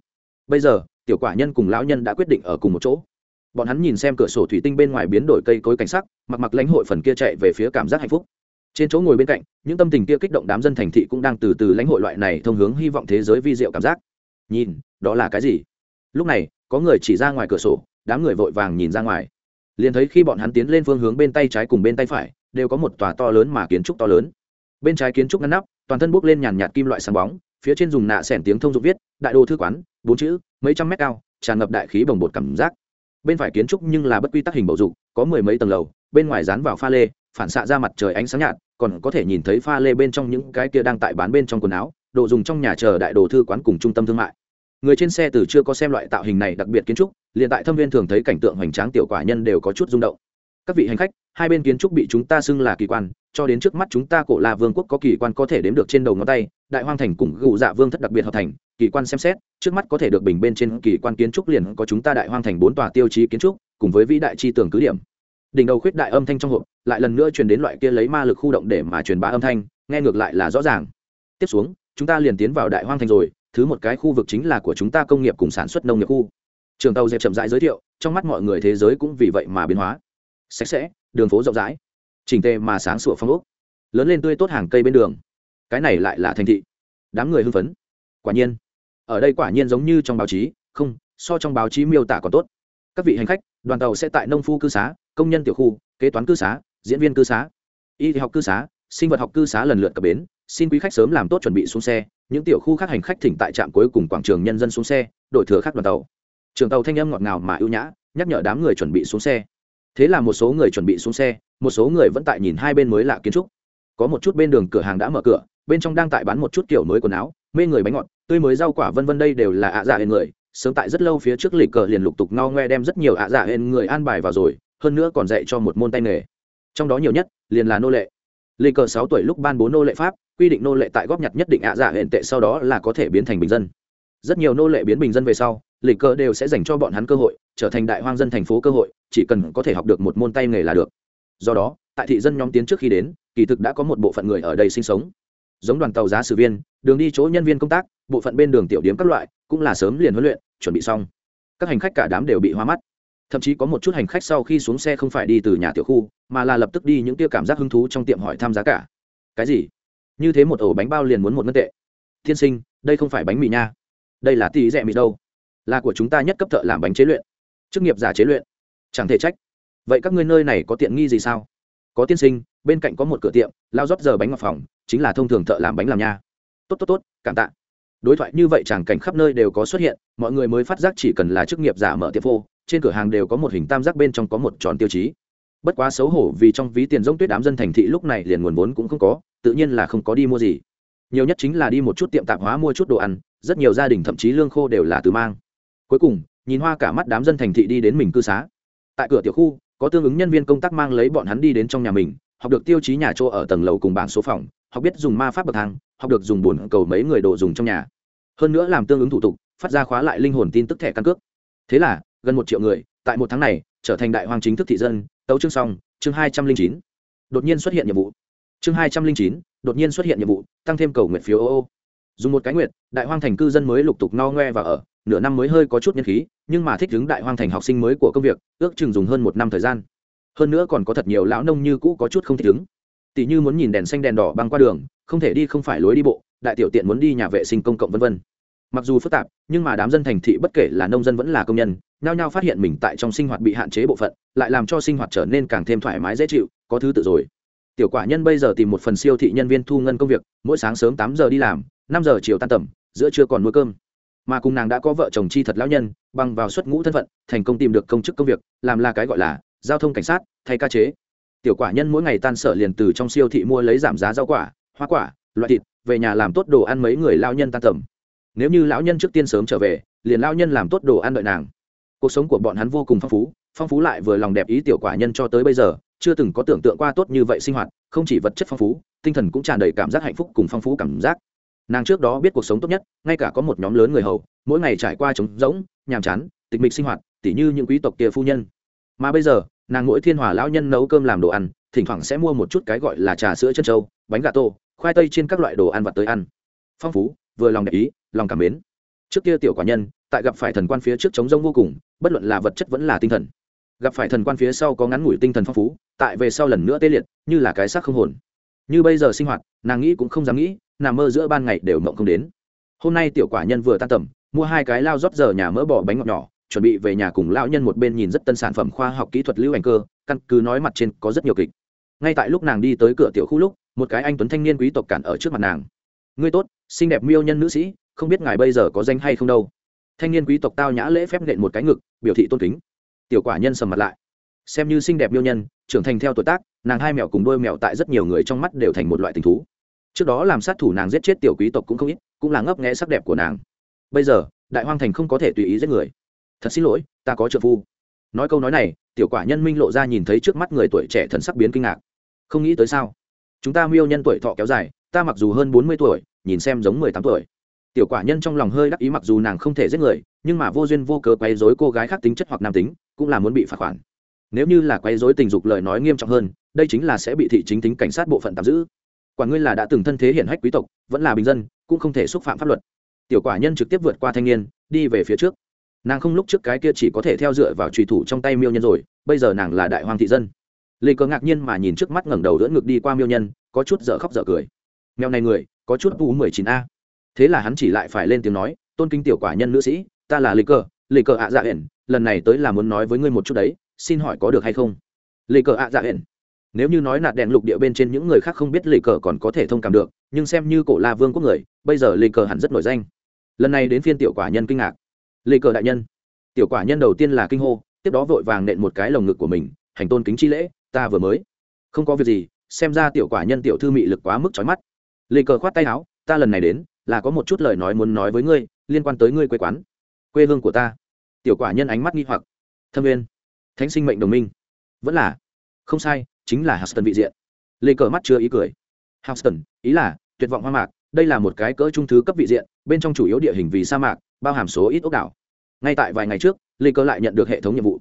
Speaker 1: Bây giờ, tiểu quả nhân cùng lão nhân đã quyết định ở cùng một chỗ bọn hắn nhìn xem cửa sổ thủy tinh bên ngoài biến đổi cây cối cảnh sắc, mặc mặc lãnh hội phần kia chạy về phía cảm giác hạnh phúc. Trên chỗ ngồi bên cạnh, những tâm tình kia kích động đám dân thành thị cũng đang từ từ lãnh hội loại này thông hướng hy vọng thế giới vi diệu cảm giác. Nhìn, đó là cái gì? Lúc này, có người chỉ ra ngoài cửa sổ, đám người vội vàng nhìn ra ngoài. Liền thấy khi bọn hắn tiến lên phương hướng bên tay trái cùng bên tay phải, đều có một tòa to lớn mà kiến trúc to lớn. Bên trái kiến trúc ngăn nắp, toàn thân bốc lên nhàn nhạt kim loại sáng bóng, phía trên dùng nạ sẻn tiếng thông dụng viết, đại đô thư quán, bốn chữ, mấy trăm mét cao, tràn ngập đại khí bồng bột cảm giác bên phải kiến trúc nhưng là bất quy tắc hình bầu dục, có mười mấy tầng lầu, bên ngoài dán vào pha lê, phản xạ ra mặt trời ánh sáng nhạt, còn có thể nhìn thấy pha lê bên trong những cái kia đang tại bán bên trong quần áo, đồ dùng trong nhà chờ đại đồ thư quán cùng trung tâm thương mại. Người trên xe từ chưa có xem loại tạo hình này đặc biệt kiến trúc, liền tại thâm viên thường thấy cảnh tượng hoành tráng tiểu quả nhân đều có chút rung động. Các vị hành khách, hai bên kiến trúc bị chúng ta xưng là kỳ quan, cho đến trước mắt chúng ta cổ là vương quốc có kỳ quan có thể đếm được trên đầu ngón tay đại hoang thành cùng gụ dạ vương thất đặc biệt hợp thành, kỳ quan xem xét, trước mắt có thể được bình bên trên kỳ quan kiến trúc liền có chúng ta đại hoang thành bốn tòa tiêu chí kiến trúc, cùng với vĩ đại chi tưởng cứ điểm. Đỉnh đầu khuyết đại âm thanh trong hộp, lại lần nữa truyền đến loại kia lấy ma lực khu động để mà truyền bá âm thanh, nghe ngược lại là rõ ràng. Tiếp xuống, chúng ta liền tiến vào đại hoang thành rồi, thứ một cái khu vực chính là của chúng ta công nghiệp cùng sản xuất nông nghiệp khu. Trường tàu dẹp chậm rãi giới thiệu, trong mắt mọi người thế giới cũng vì vậy mà biến hóa. Sạch sẽ, đường phố rộng rãi, chỉnh tề mà sáng sủa phong ốc. Lớn lên tươi tốt hàng cây bên đường cái này lại là thành thị. Đám người hưng phấn. Quả nhiên, ở đây quả nhiên giống như trong báo chí, không, so trong báo chí miêu tả còn tốt. Các vị hành khách, đoàn tàu sẽ tại nông phu cư xá, công nhân tiểu khu, kế toán cư xá, diễn viên cư xá, y học cư xá, sinh vật học cư xá lần lượt cập bến. Xin quý khách sớm làm tốt chuẩn bị xuống xe. Những tiểu khu khác hành khách thỉnh tại trạm cuối cùng quảng trường nhân dân xuống xe đổi thừa khác đoàn tàu. Trường tàu thanh âm ngọt ngào mà ưu nhã, nhắc nhở đám người chuẩn bị xuống xe. Thế là một số người chuẩn bị xuống xe, một số người vẫn tại nhìn hai bên mới lạ kiến trúc. Có một chút bên đường cửa hàng đã mở cửa bên trong đang tại bán một chút kiểu mới quần áo, mê người bánh ngọt, tươi mới rau quả vân vân đây đều là ạ dạ hên người. Sớm tại rất lâu phía trước lịch cờ liền lục tục no ngoe đem rất nhiều ạ dạ hên người an bài vào rồi, hơn nữa còn dạy cho một môn tay nghề. Trong đó nhiều nhất, liền là nô lệ. Lịch cờ sáu tuổi lúc ban bố nô lệ pháp, quy định nô lệ tại góp nhặt nhất định ạ dạ hên tệ sau đó là có thể biến thành bình dân. Rất nhiều nô lệ biến bình dân về sau lịch cờ đều sẽ dành cho bọn hắn cơ hội, trở thành đại hoang dân thành phố cơ hội, chỉ cần có thể học được một môn tay nghề là được. Do đó, tại thị dân nhóm tiến trước khi đến, kỳ thực đã có một bộ phận người ở đây sinh sống giống đoàn tàu giá sử viên, đường đi chỗ nhân viên công tác, bộ phận bên đường tiểu điếm các loại, cũng là sớm liền huấn luyện, chuẩn bị xong. Các hành khách cả đám đều bị hoa mắt. Thậm chí có một chút hành khách sau khi xuống xe không phải đi từ nhà tiểu khu, mà là lập tức đi những tia cảm giác hứng thú trong tiệm hỏi tham giá cả. Cái gì? Như thế một ổ bánh bao liền muốn một ngân tệ. Thiên sinh, đây không phải bánh mì nha. Đây là tỷ rẻ mì đâu? Là của chúng ta nhất cấp thợ làm bánh chế luyện. Chức nghiệp giả chế luyện. Chẳng thể trách. Vậy các ngươi nơi này có tiện nghi gì sao? Có tiên sinh, bên cạnh có một cửa tiệm, lao rót giờ bánh ngọc phòng chính là thông thường thợ làm bánh làm nha. Tốt tốt tốt, cảm tạ. Đối thoại như vậy chàng cảnh khắp nơi đều có xuất hiện, mọi người mới phát giác chỉ cần là chức nghiệp giả mở tiệm phô, trên cửa hàng đều có một hình tam giác bên trong có một tròn tiêu chí. Bất quá xấu hổ vì trong ví tiền giống tuyết đám dân thành thị lúc này liền nguồn vốn cũng không có, tự nhiên là không có đi mua gì. Nhiều nhất chính là đi một chút tiệm tạp hóa mua chút đồ ăn, rất nhiều gia đình thậm chí lương khô đều là từ mang. Cuối cùng, nhìn hoa cả mắt đám dân thành thị đi đến mình cư xá. Tại cửa tiểu khu, có tương ứng nhân viên công tác mang lấy bọn hắn đi đến trong nhà mình học được tiêu chí nhà chỗ ở tầng lầu cùng bảng số phòng, học biết dùng ma pháp bậc thang, học được dùng bồn cầu mấy người đồ dùng trong nhà. Hơn nữa làm tương ứng thủ tục, phát ra khóa lại linh hồn tin tức thẻ căn cước. Thế là, gần một triệu người, tại một tháng này, trở thành đại hoàng chính thức thị dân, tấu chương xong, chương hai trăm linh chín. Đột nhiên xuất hiện nhiệm vụ. Chương hai trăm linh chín, đột nhiên xuất hiện nhiệm vụ, tăng thêm cầu nguyện phiếu ô ô. Dùng một cái nguyện, đại hoang thành cư dân mới lục tục no ngoe và ở. Nửa năm mới hơi có chút nhân khí, nhưng mà thích ứng đại hoang thành học sinh mới của công việc, ước chừng dùng hơn một năm thời gian hơn nữa còn có thật nhiều lão nông như cũ có chút không thích ứng. Tỷ như muốn nhìn đèn xanh đèn đỏ băng qua đường, không thể đi không phải lối đi bộ, đại tiểu tiện muốn đi nhà vệ sinh công cộng v v mặc dù phức tạp, nhưng mà đám dân thành thị bất kể là nông dân vẫn là công nhân, nhao nhao phát hiện mình tại trong sinh hoạt bị hạn chế bộ phận, lại làm cho sinh hoạt trở nên càng thêm thoải mái dễ chịu, có thứ tự rồi. Tiểu quả nhân bây giờ tìm một phần siêu thị nhân viên thu ngân công việc, mỗi sáng sớm tám giờ đi làm, năm giờ chiều tan tầm, giữa trưa còn nuôi cơm. Mà cùng nàng đã có vợ chồng chi thật lão nhân, bằng vào xuất ngũ thân phận, thành công tìm được công chức công việc, làm là cái gọi là giao thông cảnh sát, thay ca chế. Tiểu quả nhân mỗi ngày tan sở liền từ trong siêu thị mua lấy giảm giá rau quả, hoa quả, loại thịt, về nhà làm tốt đồ ăn mấy người lao nhân tan tầm. Nếu như lão nhân trước tiên sớm trở về, liền lao nhân làm tốt đồ ăn đợi nàng. Cuộc sống của bọn hắn vô cùng phong phú phong phú lại vừa lòng đẹp ý tiểu quả nhân cho tới bây giờ, chưa từng có tưởng tượng qua tốt như vậy sinh hoạt, không chỉ vật chất phong phú, tinh thần cũng tràn đầy cảm giác hạnh phúc cùng phong phú cảm giác. Nàng trước đó biết cuộc sống tốt nhất, ngay cả có một nhóm lớn người hầu, mỗi ngày trải qua trống rỗng, nhàm chán, tịch mịch sinh hoạt, tỉ như những quý tộc kia phu nhân mà bây giờ, nàng mỗi thiên hòa lão nhân nấu cơm làm đồ ăn, thỉnh thoảng sẽ mua một chút cái gọi là trà sữa chân trâu bánh gà tô, khoai tây trên các loại đồ ăn vặt tới ăn. Phong phú, vừa lòng đẹp ý, lòng cảm mến. Trước kia tiểu quả nhân, tại gặp phải thần quan phía trước chống rông vô cùng, bất luận là vật chất vẫn là tinh thần. Gặp phải thần quan phía sau có ngắn ngủi tinh thần phong phú, tại về sau lần nữa tê liệt, như là cái xác không hồn. Như bây giờ sinh hoạt, nàng nghĩ cũng không dám nghĩ, nằm mơ giữa ban ngày đều mộng không đến. Hôm nay tiểu quả nhân vừa tan tầm, mua hai cái lao rót giờ nhà mỡ bỏ bánh ngọt nhỏ chuẩn bị về nhà cùng lão nhân một bên nhìn rất tân sản phẩm khoa học kỹ thuật lưu ảnh cơ, căn cứ nói mặt trên có rất nhiều kịch. Ngay tại lúc nàng đi tới cửa tiểu khu lúc, một cái anh tuấn thanh niên quý tộc cản ở trước mặt nàng. Ngươi tốt, xinh đẹp miêu nhân nữ sĩ, không biết ngài bây giờ có danh hay không đâu? Thanh niên quý tộc tao nhã lễ phép nện một cái ngực, biểu thị tôn kính. Tiểu quả nhân sầm mặt lại. Xem như xinh đẹp miêu nhân, trưởng thành theo tuổi tác, nàng hai mèo cùng đôi mèo tại rất nhiều người trong mắt đều thành một loại tình thú. Trước đó làm sát thủ nàng giết chết tiểu quý tộc cũng không ít, cũng là ngấp nghẽ sắc đẹp của nàng. Bây giờ, đại hoang thành không có thể tùy ý giết người thật xin lỗi, ta có trợ phu. Nói câu nói này, tiểu quả nhân minh lộ ra nhìn thấy trước mắt người tuổi trẻ thần sắc biến kinh ngạc. Không nghĩ tới sao? Chúng ta miêu nhân tuổi thọ kéo dài, ta mặc dù hơn bốn mươi tuổi, nhìn xem giống mười tám tuổi. Tiểu quả nhân trong lòng hơi đắc ý mặc dù nàng không thể giết người, nhưng mà vô duyên vô cớ quấy dối cô gái khác tính chất hoặc nam tính, cũng là muốn bị phạt khoản. Nếu như là quấy dối tình dục lời nói nghiêm trọng hơn, đây chính là sẽ bị thị chính tính cảnh sát bộ phận tạm giữ. Quả ngươi là đã từng thân thế hiển hách quý tộc, vẫn là bình dân, cũng không thể xúc phạm pháp luật. Tiểu quả nhân trực tiếp vượt qua thanh niên, đi về phía trước nàng không lúc trước cái kia chỉ có thể theo dựa vào trùy thủ trong tay miêu nhân rồi, bây giờ nàng là đại hoàng thị dân. Lê cờ ngạc nhiên mà nhìn trước mắt ngẩng đầu đỡ ngực đi qua miêu nhân, có chút dở khóc dở cười. Mèo này người, có chút u mười chín a. Thế là hắn chỉ lại phải lên tiếng nói, tôn kính tiểu quả nhân nữ sĩ, ta là lê cờ lê cờ ạ dạ hển lần này tới là muốn nói với ngươi một chút đấy, xin hỏi có được hay không? Lê cờ ạ dạ hển nếu như nói nạt đèn lục địa bên trên những người khác không biết lê cờ còn có thể thông cảm được, nhưng xem như cổ la vương quốc người, bây giờ lê cờ hẳn rất nổi danh. Lần này đến phiên tiểu quả nhân kinh ngạc lê cờ đại nhân. Tiểu quả nhân đầu tiên là kinh hô, tiếp đó vội vàng nện một cái lồng ngực của mình, hành tôn kính chi lễ, ta vừa mới. Không có việc gì, xem ra tiểu quả nhân tiểu thư mị lực quá mức trói mắt. Lê cờ khoát tay áo, ta lần này đến, là có một chút lời nói muốn nói với ngươi, liên quan tới ngươi quê quán, quê hương của ta. Tiểu quả nhân ánh mắt nghi hoặc. Thâm viên thánh sinh mệnh đồng minh. Vẫn là? Không sai, chính là houston vị diện. Lê cờ mắt chưa ý cười. Houston, ý là tuyệt vọng hoa mạc, đây là một cái cỡ trung thứ cấp vị diện, bên trong chủ yếu địa hình vì sa mạc bao hàm số ít ốc đảo. Ngay tại vài ngày trước lê Cơ lại nhận được hệ thống nhiệm vụ.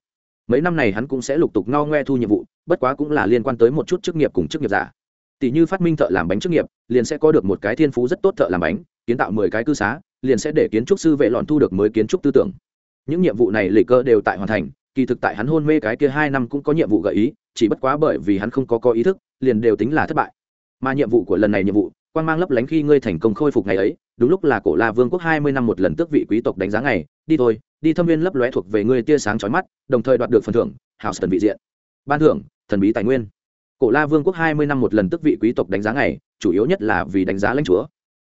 Speaker 1: Mấy năm này hắn cũng sẽ lục tục ngao ngoe thu nhiệm vụ, bất quá cũng là liên quan tới một chút chức nghiệp cùng chức nghiệp giả. Tỷ như phát minh thợ làm bánh chức nghiệp, liền sẽ có được một cái thiên phú rất tốt thợ làm bánh, kiến tạo mười cái cư xá, liền sẽ để kiến trúc sư vệ lọn thu được mới kiến trúc tư tưởng. Những nhiệm vụ này lê cơ đều tại hoàn thành, kỳ thực tại hắn hôn mê cái kia hai năm cũng có nhiệm vụ gợi ý, chỉ bất quá bởi vì hắn không có có ý thức, liền đều tính là thất bại. Mà nhiệm vụ của lần này nhiệm vụ quan mang lấp lánh khi ngươi thành công khôi phục ngày ấy, đúng lúc là cổ la vương quốc hai mươi năm một lần tước vị quý tộc đánh giá ngày, đi thôi, đi thâm viên lấp lóe thuộc về ngươi tia sáng trói mắt, đồng thời đoạt được phần thưởng, hào sơn vị diện. Ban thưởng, thần bí tài nguyên. Cổ la vương quốc hai mươi năm một lần tước vị quý tộc đánh giá ngày, chủ yếu nhất là vì đánh giá lãnh chúa.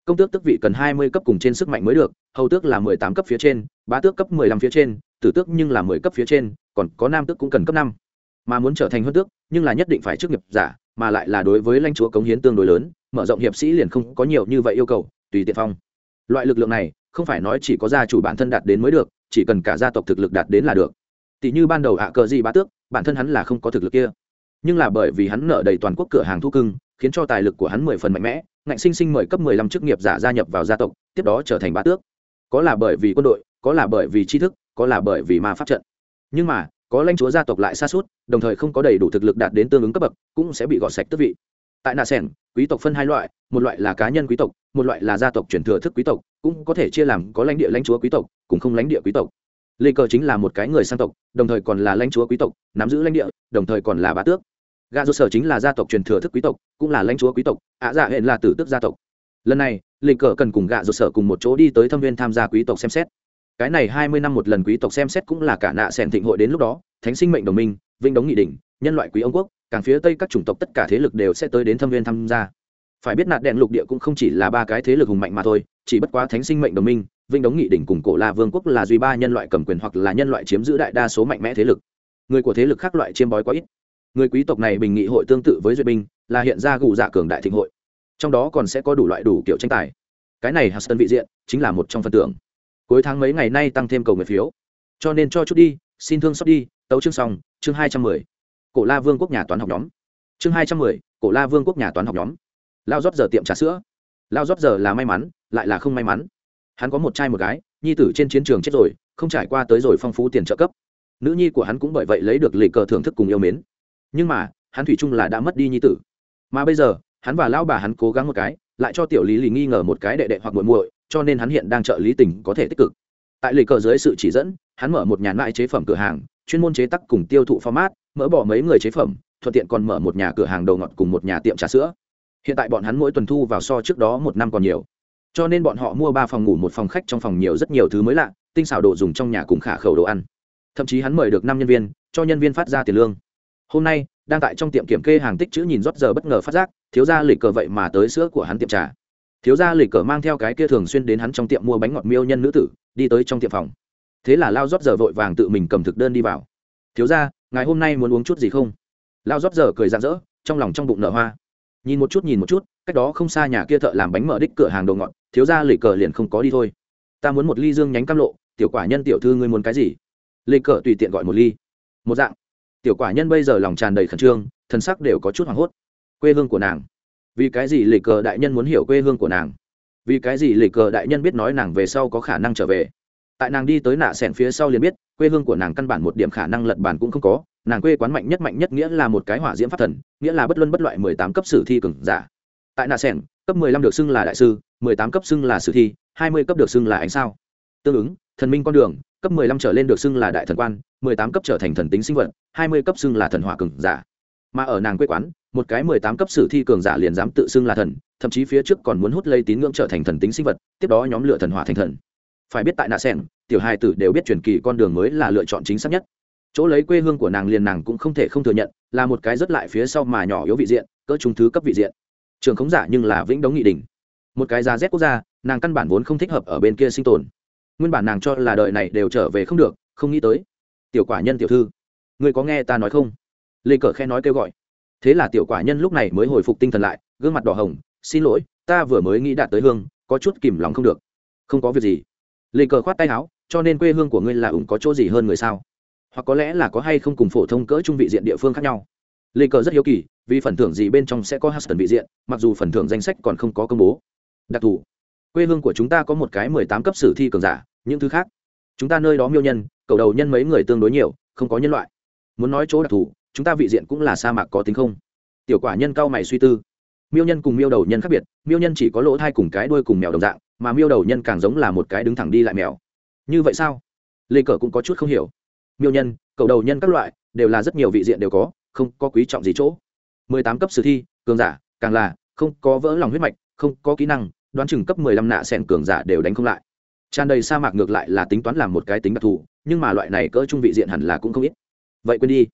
Speaker 1: Công tước tước vị cần hai mươi cấp cùng trên sức mạnh mới được, hầu tước là mười tám cấp phía trên, bá tước cấp mười lăm phía trên, tử tước nhưng là mười cấp phía trên, còn có nam tước cũng cần cấp năm. Mà muốn trở thành hơn tước, nhưng là nhất định phải chức nghiệp giả mà lại là đối với lãnh chúa cống hiến tương đối lớn, mở rộng hiệp sĩ liền không có nhiều như vậy yêu cầu, tùy tiện phong. Loại lực lượng này, không phải nói chỉ có gia chủ bản thân đạt đến mới được, chỉ cần cả gia tộc thực lực đạt đến là được. Tỷ như ban đầu hạ cờ gì bá tước, bản thân hắn là không có thực lực kia. Nhưng là bởi vì hắn nợ đầy toàn quốc cửa hàng thu cưng, khiến cho tài lực của hắn mười phần mạnh mẽ, ngạnh sinh sinh mời cấp mười lăm chức nghiệp giả gia nhập vào gia tộc, tiếp đó trở thành bá tước. Có là bởi vì quân đội, có là bởi vì tri thức, có là bởi vì ma pháp trận. Nhưng mà có lãnh chúa gia tộc lại xa suốt, đồng thời không có đầy đủ thực lực đạt đến tương ứng cấp bậc, cũng sẽ bị gọt sạch tước vị. Tại nà sẻn quý tộc phân hai loại, một loại là cá nhân quý tộc, một loại là gia tộc truyền thừa thức quý tộc, cũng có thể chia làm có lãnh địa lãnh chúa quý tộc cũng không lãnh địa quý tộc. Lê cờ chính là một cái người sang tộc, đồng thời còn là lãnh chúa quý tộc, nắm giữ lãnh địa, đồng thời còn là bá tước. Gà dô sở chính là gia tộc truyền thừa thức quý tộc, cũng là lãnh chúa quý tộc, ạ dạ hẹn là tử tước gia tộc. Lần này lịch cờ cần cùng gà dô sở cùng một chỗ đi tới thâm viên tham gia quý tộc xem xét cái này hai mươi năm một lần quý tộc xem xét cũng là cả nạ sẻn thịnh hội đến lúc đó, thánh sinh mệnh đồng minh vinh đống nghị định nhân loại quý ông quốc, càng phía tây các chủng tộc tất cả thế lực đều sẽ tới đến thâm viên tham gia. Phải biết nạt đèn lục địa cũng không chỉ là ba cái thế lực hùng mạnh mà thôi, chỉ bất quá thánh sinh mệnh đồng minh vinh đống nghị đỉnh cùng cổ la vương quốc là duy ba nhân loại cầm quyền hoặc là nhân loại chiếm giữ đại đa số mạnh mẽ thế lực. Người của thế lực khác loại chiêm bói quá ít. Người quý tộc này bình nghị hội tương tự với duyệt binh, là hiện ra gù dạ cường đại thịnh hội. Trong đó còn sẽ có đủ loại đủ kiểu tranh tài. Cái này huston vị diện chính là một trong phần tưởng cuối tháng mấy ngày nay tăng thêm cầu người phiếu. Cho nên cho chút đi, xin thương xót đi, tấu chương xong, chương hai trăm mười. Cổ la vương quốc nhà toán học nhóm. Chương hai trăm mười, cổ la vương quốc nhà toán học nhóm. Lao rót giờ tiệm trà sữa. Lao rót giờ là may mắn, lại là không may mắn. Hắn có một trai một gái, nhi tử trên chiến trường chết rồi, không trải qua tới rồi phong phú tiền trợ cấp. Nữ nhi của hắn cũng bởi vậy lấy được lì cờ thưởng thức cùng yêu mến. Nhưng mà, hắn thủy chung là đã mất đi nhi tử. Mà bây giờ, hắn và lão bà hắn cố gắng một cái, lại cho tiểu lý lì nghi ngờ một cái đệ đệ hoặc muội muội cho nên hắn hiện đang trợ lý tình có thể tích cực. Tại lề cờ dưới sự chỉ dẫn, hắn mở một nhà mại chế phẩm cửa hàng, chuyên môn chế tắc cùng tiêu thụ format, mỡ bỏ mấy người chế phẩm, thuận tiện còn mở một nhà cửa hàng đầu ngọt cùng một nhà tiệm trà sữa. Hiện tại bọn hắn mỗi tuần thu vào so trước đó một năm còn nhiều. Cho nên bọn họ mua ba phòng ngủ, một phòng khách, trong phòng nhiều rất nhiều thứ mới lạ, tinh xảo đồ dùng trong nhà cùng khả khẩu đồ ăn. Thậm chí hắn mời được năm nhân viên, cho nhân viên phát ra tiền lương. Hôm nay, đang tại trong tiệm kiểm kê hàng tích chữ nhìn rót giờ bất ngờ phát giác, thiếu gia lì cờ vậy mà tới sữa của hắn tiệm trà thiếu gia lịch cờ mang theo cái kia thường xuyên đến hắn trong tiệm mua bánh ngọt miêu nhân nữ tử, đi tới trong tiệm phòng. Thế là lao rót giờ vội vàng tự mình cầm thực đơn đi vào. Thiếu gia ngày hôm nay muốn uống chút gì không? Lao rót giờ cười rạng rỡ, trong lòng trong bụng nở hoa. Nhìn một chút, nhìn một chút, cách đó không xa nhà kia thợ làm bánh mở đích cửa hàng đồ ngọt, thiếu gia lịch cờ liền không có đi thôi. Ta muốn một ly dương nhánh cam lộ, tiểu quả nhân tiểu thư ngươi muốn cái gì? Lịch cờ tùy tiện gọi một ly. Một dạng. Tiểu quả nhân bây giờ lòng tràn đầy khẩn trương thân sắc đều có chút hoảng hốt. Quê hương của nàng vì cái gì lì cờ đại nhân muốn hiểu quê hương của nàng? Vì cái gì lì cờ đại nhân biết nói nàng về sau có khả năng trở về? Tại nàng đi tới nạ sẻn phía sau liền biết, quê hương của nàng căn bản một điểm khả năng lật bàn cũng không có. Nàng quê quán mạnh nhất mạnh nhất nghĩa là một cái hỏa diễm pháp thần, nghĩa là bất luân bất loại mười tám cấp sử thi cường giả. Tại nạ sẻn, cấp mười lăm được xưng là đại sư, mười tám cấp xưng là sử thi, hai mươi cấp được xưng là ánh sao. Tương ứng, thần minh con đường, cấp mười lăm trở lên được xưng là đại thần quan, mười tám cấp trở thành thần tính sinh vật, hai mươi cấp xưng là thần hỏa cường giả. Mà ở nàng quê quán một cái mười tám cấp sử thi cường giả liền dám tự xưng là thần, thậm chí phía trước còn muốn hút lây tín ngưỡng trở thành thần tính sinh vật, tiếp đó nhóm lựa thần hỏa thành thần. Phải biết tại nạ sen tiểu hai tử đều biết truyền kỳ con đường mới là lựa chọn chính xác nhất. Chỗ lấy quê hương của nàng liền nàng cũng không thể không thừa nhận, là một cái rất lại phía sau mà nhỏ yếu vị diện, cỡ trung thứ cấp vị diện. Trường khống giả nhưng là vĩnh đống nghị đình một cái giá rét quốc gia, nàng căn bản vốn không thích hợp ở bên kia sinh tồn. Nguyên bản nàng cho là đời này đều trở về không được, không nghĩ tới. Tiểu quả nhân tiểu thư người có nghe ta nói không? Lê cờ khe nói kêu gọi thế là tiểu quả nhân lúc này mới hồi phục tinh thần lại, gương mặt đỏ hồng, xin lỗi, ta vừa mới nghĩ đạt tới hương, có chút kìm lòng không được. Không có việc gì. Lê cờ khoát tay áo, cho nên quê hương của ngươi là ủng có chỗ gì hơn người sao? Hoặc có lẽ là có hay không cùng phổ thông cỡ trung vị diện địa phương khác nhau? Lê cờ rất hiếu kỳ, vì phần thưởng gì bên trong sẽ có huston vị diện, mặc dù phần thưởng danh sách còn không có công bố. Đặc thù, quê hương của chúng ta có một cái mười tám cấp sử thi cường giả, những thứ khác, chúng ta nơi đó miêu nhân, cầu đầu nhân mấy người tương đối nhiều, không có nhân loại. Muốn nói chỗ đặc thù chúng ta vị diện cũng là sa mạc có tính không? Tiểu quả nhân cao mày suy tư. Miêu nhân cùng miêu đầu nhân khác biệt, miêu nhân chỉ có lỗ thai cùng cái đuôi cùng mèo đồng dạng, mà miêu đầu nhân càng giống là một cái đứng thẳng đi lại mèo. Như vậy sao? Lê cờ cũng có chút không hiểu. Miêu nhân, cầu đầu nhân các loại, đều là rất nhiều vị diện đều có, không có quý trọng gì chỗ. Mười tám cấp sử thi, cường giả, càng là, không có vỡ lòng huyết mạch, không có kỹ năng, đoán chừng cấp mười lăm nạ sẻn cường giả đều đánh không lại. Tràn đầy sa mạc ngược lại là tính toán làm một cái tính đặc thù, nhưng mà loại này cỡ trung vị diện hẳn là cũng không ít. Vậy quên đi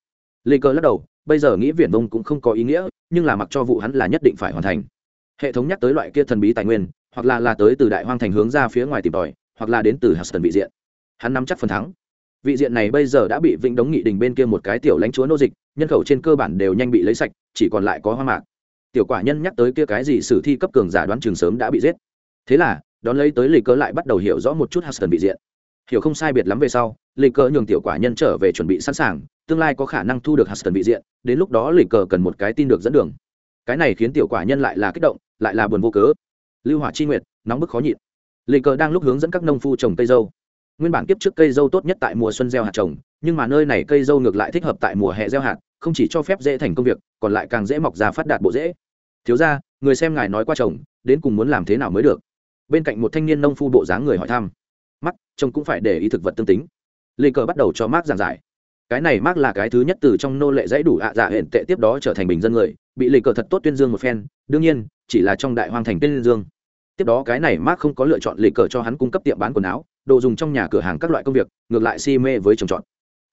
Speaker 1: lê cơ lắc đầu, bây giờ nghĩ viển vông cũng không có ý nghĩa, nhưng là mặc cho vụ hắn là nhất định phải hoàn thành. Hệ thống nhắc tới loại kia thần bí tài nguyên, hoặc là là tới từ đại hoang thành hướng ra phía ngoài tìm tòi, hoặc là đến từ huston vị diện. Hắn nắm chắc phần thắng. Vị diện này bây giờ đã bị vĩnh đống nghị đình bên kia một cái tiểu lãnh chúa nô dịch, nhân khẩu trên cơ bản đều nhanh bị lấy sạch, chỉ còn lại có hoa mạc. Tiểu quả nhân nhắc tới kia cái gì sử thi cấp cường giả đoán trường sớm đã bị giết. Thế là, đón lấy tới Lê cớ lại bắt đầu hiểu rõ một chút hạt sơn vị diện. Hiểu không sai biệt lắm về sau, Lê cớ nhường tiểu quả nhân trở về chuẩn bị sẵn sàng tương lai có khả năng thu được huston vị diện, đến lúc đó lì cờ cần một cái tin được dẫn đường. Cái này khiến tiểu quả nhân lại là kích động, lại là buồn vô cớ. Lưu hỏa chi nguyệt, nóng bức khó nhịn. Lì cờ đang lúc hướng dẫn các nông phu trồng cây dâu. Nguyên bản kiếp trước cây dâu tốt nhất tại mùa xuân gieo hạt trồng, nhưng mà nơi này cây dâu ngược lại thích hợp tại mùa hè gieo hạt, không chỉ cho phép dễ thành công việc, còn lại càng dễ mọc ra phát đạt bộ dễ. Thiếu ra người xem ngài nói qua chồng đến cùng muốn làm thế nào mới được? Bên cạnh một thanh niên nông phu bộ dáng người hỏi thăm. Mắt chồng cũng phải để ý thực vật tương tính. Lê cờ bắt đầu cho mark giảng giải cái này mắc là cái thứ nhất từ trong nô lệ dãy đủ ạ dạ hẹn tệ tiếp đó trở thành bình dân người, bị lì cờ thật tốt tuyên dương một phen, đương nhiên, chỉ là trong đại hoang thành tuyên dương. Tiếp đó cái này mắc không có lựa chọn lì cờ cho hắn cung cấp tiệm bán quần áo, đồ dùng trong nhà cửa hàng các loại công việc, ngược lại si mê với trồng trọt.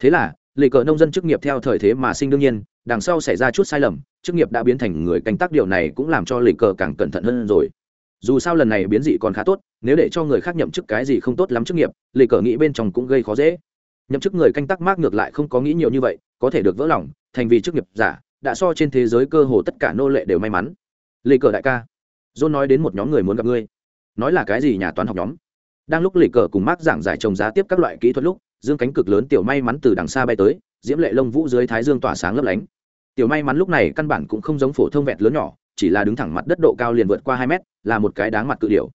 Speaker 1: Thế là lì cờ nông dân chức nghiệp theo thời thế mà sinh đương nhiên, đằng sau xảy ra chút sai lầm, chức nghiệp đã biến thành người canh tác điều này cũng làm cho lì cờ càng cẩn thận hơn rồi. Dù sao lần này biến dị còn khá tốt, nếu để cho người khác nhậm chức cái gì không tốt lắm chức nghiệp lì cờ nghĩ bên trong cũng gây khó dễ nhậm chức người canh tác mác ngược lại không có nghĩ nhiều như vậy, có thể được vỡ lòng, thành vì chức nghiệp giả, đã so trên thế giới cơ hồ tất cả nô lệ đều may mắn. Lê cờ đại ca, john nói đến một nhóm người muốn gặp ngươi. Nói là cái gì nhà toán học nhóm? Đang lúc lê cờ cùng mác giảng giải trồng giá tiếp các loại kỹ thuật lúc, dương cánh cực lớn tiểu may mắn từ đằng xa bay tới, diễm lệ lông vũ dưới thái dương tỏa sáng lấp lánh. Tiểu may mắn lúc này căn bản cũng không giống phổ thông vẹt lớn nhỏ, chỉ là đứng thẳng mặt đất độ cao liền vượt qua hai mét, là một cái đáng mặt cự điệu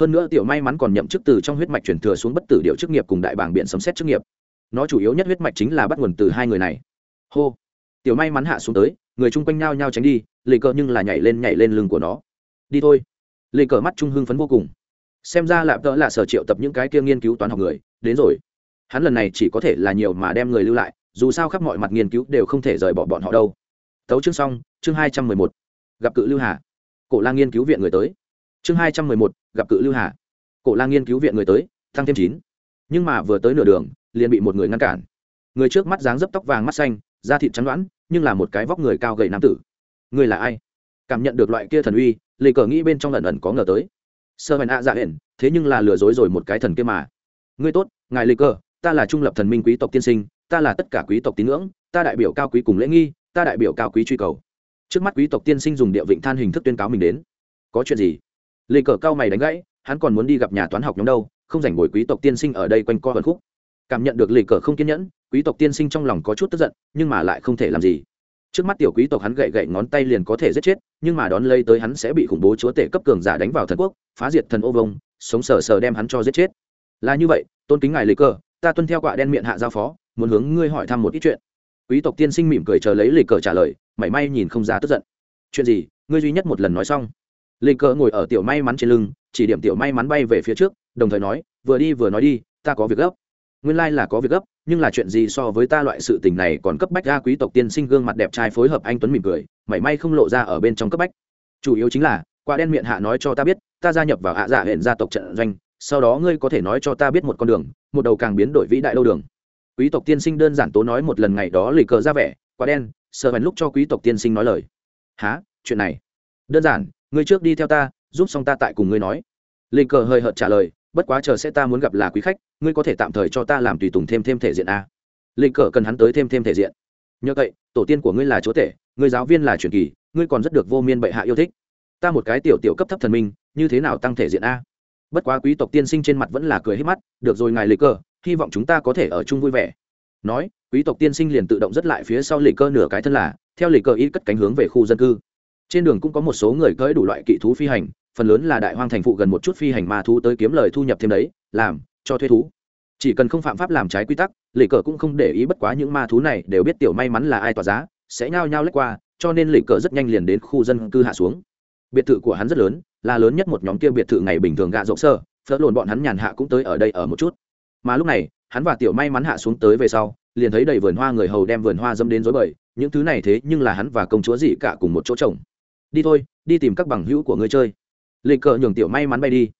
Speaker 1: hơn nữa tiểu may mắn còn nhậm chức từ trong huyết mạch chuyển thừa xuống bất tử điệu chức nghiệp cùng đại bảng biện sấm xét chức nghiệp nó chủ yếu nhất huyết mạch chính là bắt nguồn từ hai người này. Hô. Tiểu may mắn hạ xuống tới, người chung quanh nhao nhao tránh đi, lì cờ nhưng là nhảy lên nhảy lên lưng của nó. Đi thôi. Lì cờ mắt trung hưng phấn vô cùng. Xem ra lạp tợ là sở triệu tập những cái kia nghiên cứu toán học người, đến rồi. Hắn lần này chỉ có thể là nhiều mà đem người lưu lại, dù sao khắp mọi mặt nghiên cứu đều không thể rời bỏ bọn họ đâu. Tấu chương xong, chương hai trăm mười một. Gặp cự lưu hà. Cổ la nghiên cứu viện người tới. Chương hai trăm mười một, gặp cự lưu hà. Cổ la nghiên cứu viện người tới tăng thêm chín. Nhưng mà vừa tới nửa đường liền bị một người ngăn cản. Người trước mắt dáng dấp tóc vàng mắt xanh, da thịt trắng đoán nhưng là một cái vóc người cao gầy nam tử. Người là ai? Cảm nhận được loại kia thần uy, lê cờ nghĩ bên trong lần ẩn có ngờ tới. Sơ hèn ạ dạ hển, thế nhưng là lừa dối rồi một cái thần kia mà. Ngươi tốt, ngài lê cờ, ta là trung lập thần minh quý tộc tiên sinh, ta là tất cả quý tộc tín ngưỡng, ta đại biểu cao quý cùng lễ nghi, ta đại biểu cao quý truy cầu. Trước mắt quý tộc tiên sinh dùng địa vịnh than hình thức tuyên cáo mình đến. Có chuyện gì? Lê cờ cao mày đánh gãy, hắn còn muốn đi gặp nhà toán học nhóm đâu, không rảnh ngồi quý tộc tiên sinh ở đây quanh co vần khúc cảm nhận được lê cờ không kiên nhẫn, quý tộc tiên sinh trong lòng có chút tức giận, nhưng mà lại không thể làm gì. Trước mắt tiểu quý tộc hắn gậy gậy ngón tay liền có thể giết chết, nhưng mà đón lây tới hắn sẽ bị khủng bố chúa tể cấp cường giả đánh vào thần quốc, phá diệt thần ô vông, sống sờ sờ đem hắn cho giết chết. Là như vậy, tôn kính ngài lê cờ, ta tuân theo quạ đen miệng hạ giao phó, muốn hướng ngươi hỏi thăm một ít chuyện. Quý tộc tiên sinh mỉm cười chờ lấy lê cờ trả lời, mảy may nhìn không ra tức giận. Chuyện gì? Ngươi duy nhất một lần nói xong. Lê cờ ngồi ở tiểu may mắn trên lưng, chỉ điểm tiểu may mắn bay về phía trước, đồng thời nói, vừa đi vừa nói đi, ta có việc gấp nguyên lai là có việc gấp, nhưng là chuyện gì so với ta loại sự tình này còn cấp bách ra quý tộc tiên sinh gương mặt đẹp trai phối hợp anh tuấn mỉm cười, mảy may không lộ ra ở bên trong cấp bách. Chủ yếu chính là, quả đen miệng hạ nói cho ta biết, ta gia nhập vào hạ giả dạ hẹn gia tộc trận doanh, sau đó ngươi có thể nói cho ta biết một con đường, một đầu càng biến đổi vĩ đại đâu đường. Quý tộc tiên sinh đơn giản tố nói một lần ngày đó lì cờ ra vẻ, quả đen sợ hẳn lúc cho quý tộc tiên sinh nói lời. Há chuyện này? Đơn giản, ngươi trước đi theo ta, giúp xong ta tại cùng ngươi nói. Lì cờ hơi hợt trả lời bất quá chờ sẽ ta muốn gặp là quý khách, ngươi có thể tạm thời cho ta làm tùy tùng thêm thêm thể diện a. Lì cờ cần hắn tới thêm thêm thể diện. Nhờ vậy, tổ tiên của ngươi là chúa tể, ngươi giáo viên là truyền kỳ, ngươi còn rất được vô miên bệ hạ yêu thích. Ta một cái tiểu tiểu cấp thấp thần minh, như thế nào tăng thể diện a? Bất quá quý tộc tiên sinh trên mặt vẫn là cười hết mắt, được rồi ngài lịch cờ, hy vọng chúng ta có thể ở chung vui vẻ. Nói, quý tộc tiên sinh liền tự động dứt lại phía sau lịch cờ nửa cái thân là, theo lịch cờ ít cất cánh hướng về khu dân cư. Trên đường cũng có một số người cưỡi đủ loại kỵ thú phi hành phần lớn là đại hoang thành phụ gần một chút phi hành ma thú tới kiếm lời thu nhập thêm đấy, làm, cho thuê thú. Chỉ cần không phạm pháp làm trái quy tắc lì cờ cũng không để ý bất quá những ma thú này đều biết tiểu may mắn là ai tỏa giá, sẽ nhao nhao lách qua, cho nên lì cờ rất nhanh liền đến khu dân cư hạ xuống. Biệt thự của hắn rất lớn, là lớn nhất một nhóm kia biệt thự ngày bình thường gạ rộng sơ phớt lồn bọn hắn nhàn hạ cũng tới ở đây ở một chút. Mà lúc này, hắn và tiểu may mắn hạ xuống tới về sau, liền thấy đầy vườn hoa người hầu đem vườn hoa dâm đến dối bời, những thứ này thế nhưng là hắn và công chúa dị cả cùng một chỗ trồng. Đi thôi, đi tìm các bằng hữu của ngươi chơi. Lệ cờ nhường tiểu may mắn bay đi.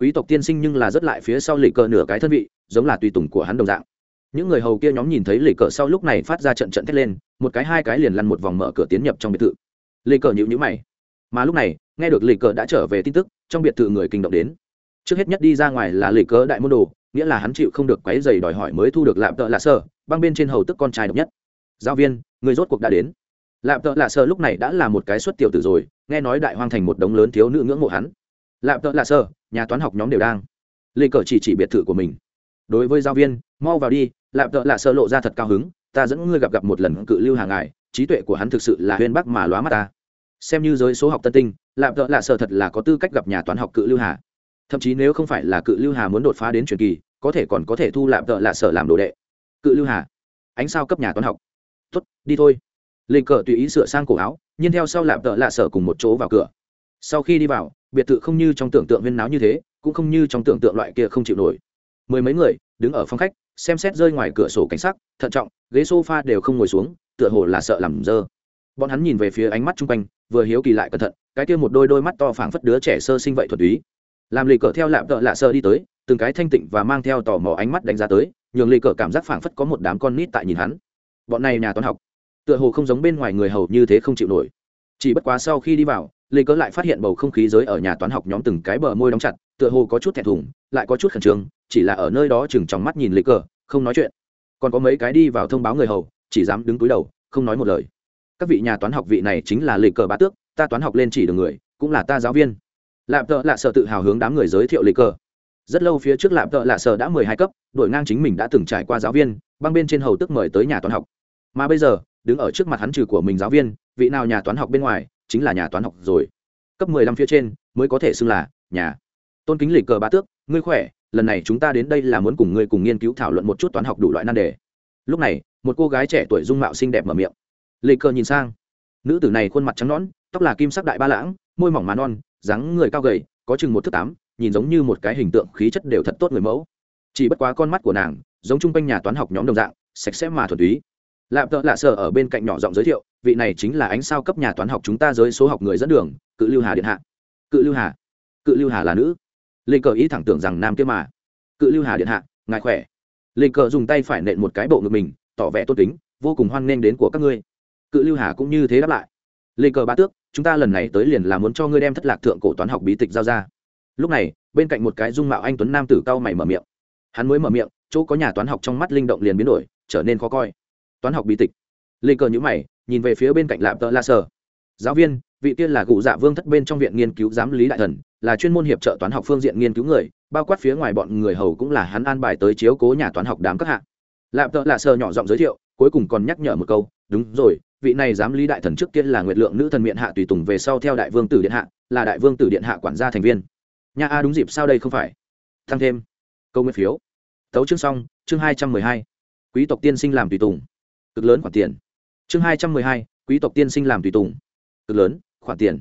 Speaker 1: Quý tộc tiên sinh nhưng là rất lại phía sau Lệ cờ nửa cái thân vị, giống là tùy tùng của hắn đồng dạng. Những người hầu kia nhóm nhìn thấy Lệ cờ sau lúc này phát ra trận trận thét lên, một cái hai cái liền lăn một vòng mở cửa tiến nhập trong biệt thự. Lệ cờ nhịu nhữ mày. Mà lúc này, nghe được Lệ cờ đã trở về tin tức, trong biệt thự người kinh động đến. Trước hết nhất đi ra ngoài là Lệ cờ đại môn đồ, nghĩa là hắn chịu không được quấy giày đòi hỏi mới thu được lạm tợ lạ sơ, băng bên trên hầu tức con trai độc nhất. Giáo viên, người rốt cuộc đã đến. Lạm tợ lạ sơ lúc này đã là một cái xuất tiểu tử rồi nghe nói đại hoang thành một đống lớn thiếu nữ ngưỡng mộ hắn. Lạm tợ lạ sơ nhà toán học nhóm đều đang. Lê cờ chỉ chỉ biệt thự của mình. Đối với giáo viên, mau vào đi lạm tợ lạ sơ lộ ra thật cao hứng, ta dẫn ngươi gặp gặp một lần cự lưu hàng ngài, trí tuệ của hắn thực sự là huyên bắc mà lóa mắt ta. Xem như giới số học tân tinh lạm tợ lạ sơ thật là có tư cách gặp nhà toán học cự lưu hà. Thậm chí nếu không phải là cự lưu hà muốn đột phá đến truyền kỳ, có thể còn có thể thu lạm tợ lạ sở làm đồ đệ. Cự lưu hà. Ánh sao cấp nhà toán học. Tuất đi thôi. Lê cờ tùy ý sửa sang cổ áo nhưng theo sau lạp tợ lạ sở cùng một chỗ vào cửa. Sau khi đi vào, biệt thự không như trong tưởng tượng viên náo như thế, cũng không như trong tưởng tượng loại kia không chịu nổi. Mười mấy người, đứng ở phòng khách, xem xét rơi ngoài cửa sổ cảnh sắc, thận trọng, ghế s o f a đều không ngồi xuống, tựa hồ là sợ làm dơ. Bọn hắn nhìn về phía ánh mắt chung quanh, vừa hiếu kỳ lại cẩn thận, cái kia một đôi đôi mắt to phảng phất đứa trẻ sơ sinh vậy thuật ý làm lì cờ theo lạm tợ lạ sơ đi tới, từng cái thanh tịnh và mang theo tò mò ánh mắt đánh giá tới, nhường lì cờ cảm giác phảng phất có một đám con nít tại nhìn hắn. Bọn này nhà toán học tựa hồ không giống bên ngoài người hầu như thế không chịu nổi. Chỉ bất quá sau khi đi vào, lê cớ lại phát hiện bầu không khí giới ở nhà toán học nhóm từng cái bờ môi đóng chặt, tựa hồ có chút thẹn thùng, lại có chút khẩn trương, chỉ là ở nơi đó chừng trong mắt nhìn lê cờ không nói chuyện. Còn có mấy cái đi vào thông báo người hầu, chỉ dám đứng túi đầu, không nói một lời. Các vị nhà toán học vị này chính là lê cờ bá tước, ta toán học lên chỉ được người, cũng là ta giáo viên. Lạp tợ lạ sợ tự hào hướng đám người giới thiệu lê cờ rất lâu phía trước lạp tợ lạ sợ đã mười hai cấp đổi ngang chính mình đã từng trải qua giáo viên, băng bên trên hầu tức mời tới nhà toán học. Mà bây giờ đứng ở trước mặt hắn trừ của mình giáo viên, vị nào nhà toán học bên ngoài, chính là nhà toán học rồi. Cấp mười lăm phía trên, mới có thể xưng là nhà. Tôn kính lịch cờ bá tước, ngươi khỏe, lần này chúng ta đến đây là muốn cùng ngươi cùng nghiên cứu thảo luận một chút toán học đủ loại nan đề. Lúc này, một cô gái trẻ tuổi dung mạo xinh đẹp mở miệng. Lịch cờ nhìn sang. Nữ tử này khuôn mặt trắng nõn, tóc là kim sắc đại ba lãng, môi mỏng má non, dáng người cao gầy, có chừng một thước tám, nhìn giống như một cái hình tượng khí chất đều thật tốt người mẫu. Chỉ bất quá con mắt của nàng, giống chung quanh nhà toán học nhóm đồng dạng, sạch sẽ mà thuần túy lạp tợ lạ sợ ở bên cạnh nhỏ giọng giới thiệu, vị này chính là ánh sao cấp nhà toán học chúng ta giới số học người dẫn đường, cự lưu hà điện hạ. Cự lưu hà? Cự lưu hà là nữ. Lê cờ ý thẳng tưởng rằng nam kia mà. Cự lưu hà điện hạ, ngài khỏe. Lê cờ dùng tay phải nện một cái bộ ngực mình, tỏ vẻ tốt tính vô cùng hoan nghênh đến của các ngươi. Cự lưu hà cũng như thế đáp lại. Lê cờ ba tước, chúng ta lần này tới liền là muốn cho ngươi đem thất lạc thượng cổ toán học bí tịch giao ra. Lúc này, bên cạnh một cái dung mạo anh tuấn nam tử cao mày mở miệng. Hắn mới mở miệng, chỗ có nhà toán học trong mắt linh động liền biến đổi, trở nên khó coi toán học bí tịch. Lê cờ nhữ mày, nhìn về phía bên cạnh lạp tợ la sơ giáo viên, vị tiên là cụ dạ vương thất bên trong viện nghiên cứu giám lý đại thần, là chuyên môn hiệp trợ toán học phương diện nghiên cứu người, bao quát phía ngoài bọn người hầu cũng là hắn an bài tới chiếu cố nhà toán học đám các hạng lạp tợ lạ sơ nhỏ giọng giới thiệu, cuối cùng còn nhắc nhở một câu, đúng rồi, vị này giám lý đại thần trước tiên là nguyệt lượng nữ thần miệng hạ tùy tùng về sau theo đại vương tử điện hạ, là đại vương tử điện hạ quản gia thành viên. Nhà a, đúng dịp, sao đây không phải? Thăng thêm, câu nguyên phiếu. Tấu chương xong, chương hai trăm mười hai. Quý tộc tiên sinh làm tùy tùng cực lớn khoản tiền. Chương hai trăm mười hai, quý tộc tiên sinh làm tùy tùng. Cực lớn, khoản tiền.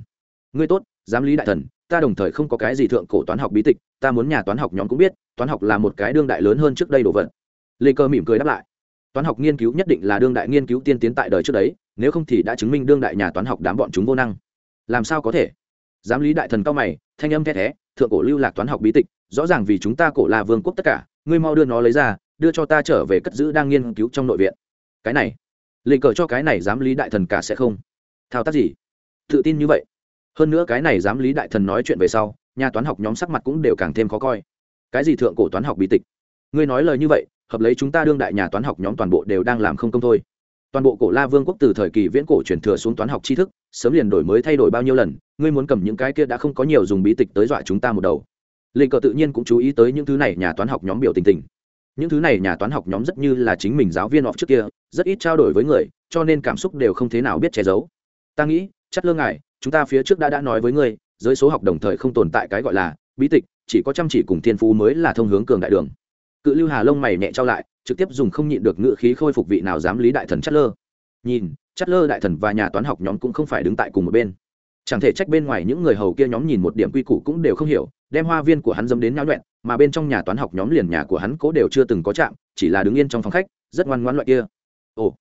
Speaker 1: Ngươi tốt, giám lý đại thần, ta đồng thời không có cái gì thượng cổ toán học bí tịch, ta muốn nhà toán học nhóm cũng biết, toán học là một cái đương đại lớn hơn trước đây đồ vật. Lê cơ mỉm cười đáp lại. Toán học nghiên cứu nhất định là đương đại nghiên cứu tiên tiến tại đời trước đấy, nếu không thì đã chứng minh đương đại nhà toán học đám bọn chúng vô năng. Làm sao có thể? Giám lý đại thần cao mày, thanh âm the thé, thượng cổ lưu lạc toán học bí tịch, rõ ràng vì chúng ta cổ là vương quốc tất cả, ngươi mau đưa nó lấy ra, đưa cho ta trở về cất giữ đang nghiên cứu trong nội viện cái này. Lệnh cờ cho cái này giám lý đại thần cả sẽ không. Thao tác gì? Tự tin như vậy. Hơn nữa cái này giám lý đại thần nói chuyện về sau, nhà toán học nhóm sắc mặt cũng đều càng thêm khó coi. Cái gì thượng cổ toán học bí tịch? Ngươi nói lời như vậy, hợp lấy chúng ta đương đại nhà toán học nhóm toàn bộ đều đang làm không công thôi. Toàn bộ cổ la vương quốc từ thời kỳ viễn cổ truyền thừa xuống toán học tri thức, sớm liền đổi mới thay đổi bao nhiêu lần, ngươi muốn cầm những cái kia đã không có nhiều dùng bí tịch tới dọa chúng ta một đầu. Lệnh cờ tự nhiên cũng chú ý tới những thứ này nhà toán học nhóm biểu tình tình những thứ này nhà toán học nhóm rất như là chính mình giáo viên học trước kia, rất ít trao đổi với người, cho nên cảm xúc đều không thế nào biết che giấu. Ta nghĩ, chắc lơ ngài chúng ta phía trước đã đã nói với ngươi, giới số học đồng thời không tồn tại cái gọi là bí tịch, chỉ có chăm chỉ cùng thiên phú mới là thông hướng cường đại đường. Cự lưu hà lông mày nhẹ trao lại, trực tiếp dùng không nhịn được ngự khí khôi phục vị nào dám lý đại thần chất lơ. Nhìn chất lơ đại thần và nhà toán học nhóm cũng không phải đứng tại cùng một bên chẳng thể trách bên ngoài những người hầu kia nhóm nhìn một điểm quy củ cũng đều không hiểu, đem hoa viên của hắn dâm đến nhau nhuẹn mà bên trong nhà toán học nhóm liền nhà của hắn cố đều chưa từng có chạm, chỉ là đứng yên trong phòng khách, rất ngoan ngoãn loại kia. Ồ,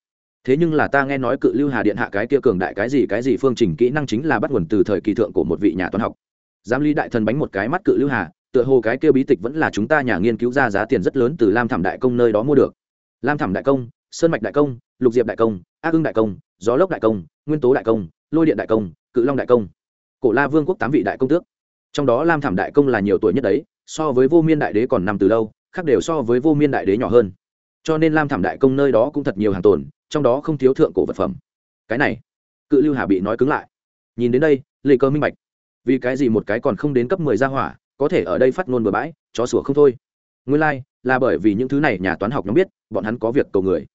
Speaker 1: thế nhưng là ta nghe nói cự lưu hà điện hạ cái kia cường đại cái gì cái gì phương trình kỹ năng chính là bắt nguồn từ thời kỳ thượng của một vị nhà toán học. Giám lý đại thần bánh một cái mắt cự lưu hà, tựa hồ cái kia bí tịch vẫn là chúng ta nhà nghiên cứu ra giá tiền rất lớn từ lam thảm đại công nơi đó mua được. Lam thảm đại công, sơn mạch đại công, lục diệp đại công, ác ưng đại công, gió lốc đại công, nguyên tố đại công lôi điện đại công cự long đại công cổ la vương quốc tám vị đại công tước. Trong đó lam thảm đại công là nhiều tuổi nhất đấy so với vô miên đại đế còn nằm từ lâu khác đều so với vô miên đại đế nhỏ hơn. Cho nên lam thảm đại công nơi đó cũng thật nhiều hàng tồn trong đó không thiếu thượng cổ vật phẩm. Cái này cự lưu hà bị nói cứng lại. Nhìn đến đây lê cơ minh bạch. Vì cái gì một cái còn không đến cấp mười gia hỏa có thể ở đây phát ngôn bừa bãi chó sủa không thôi. Nguyên lai、like, là bởi vì những thứ này nhà toán học nhóm biết bọn hắn có việc cầu người.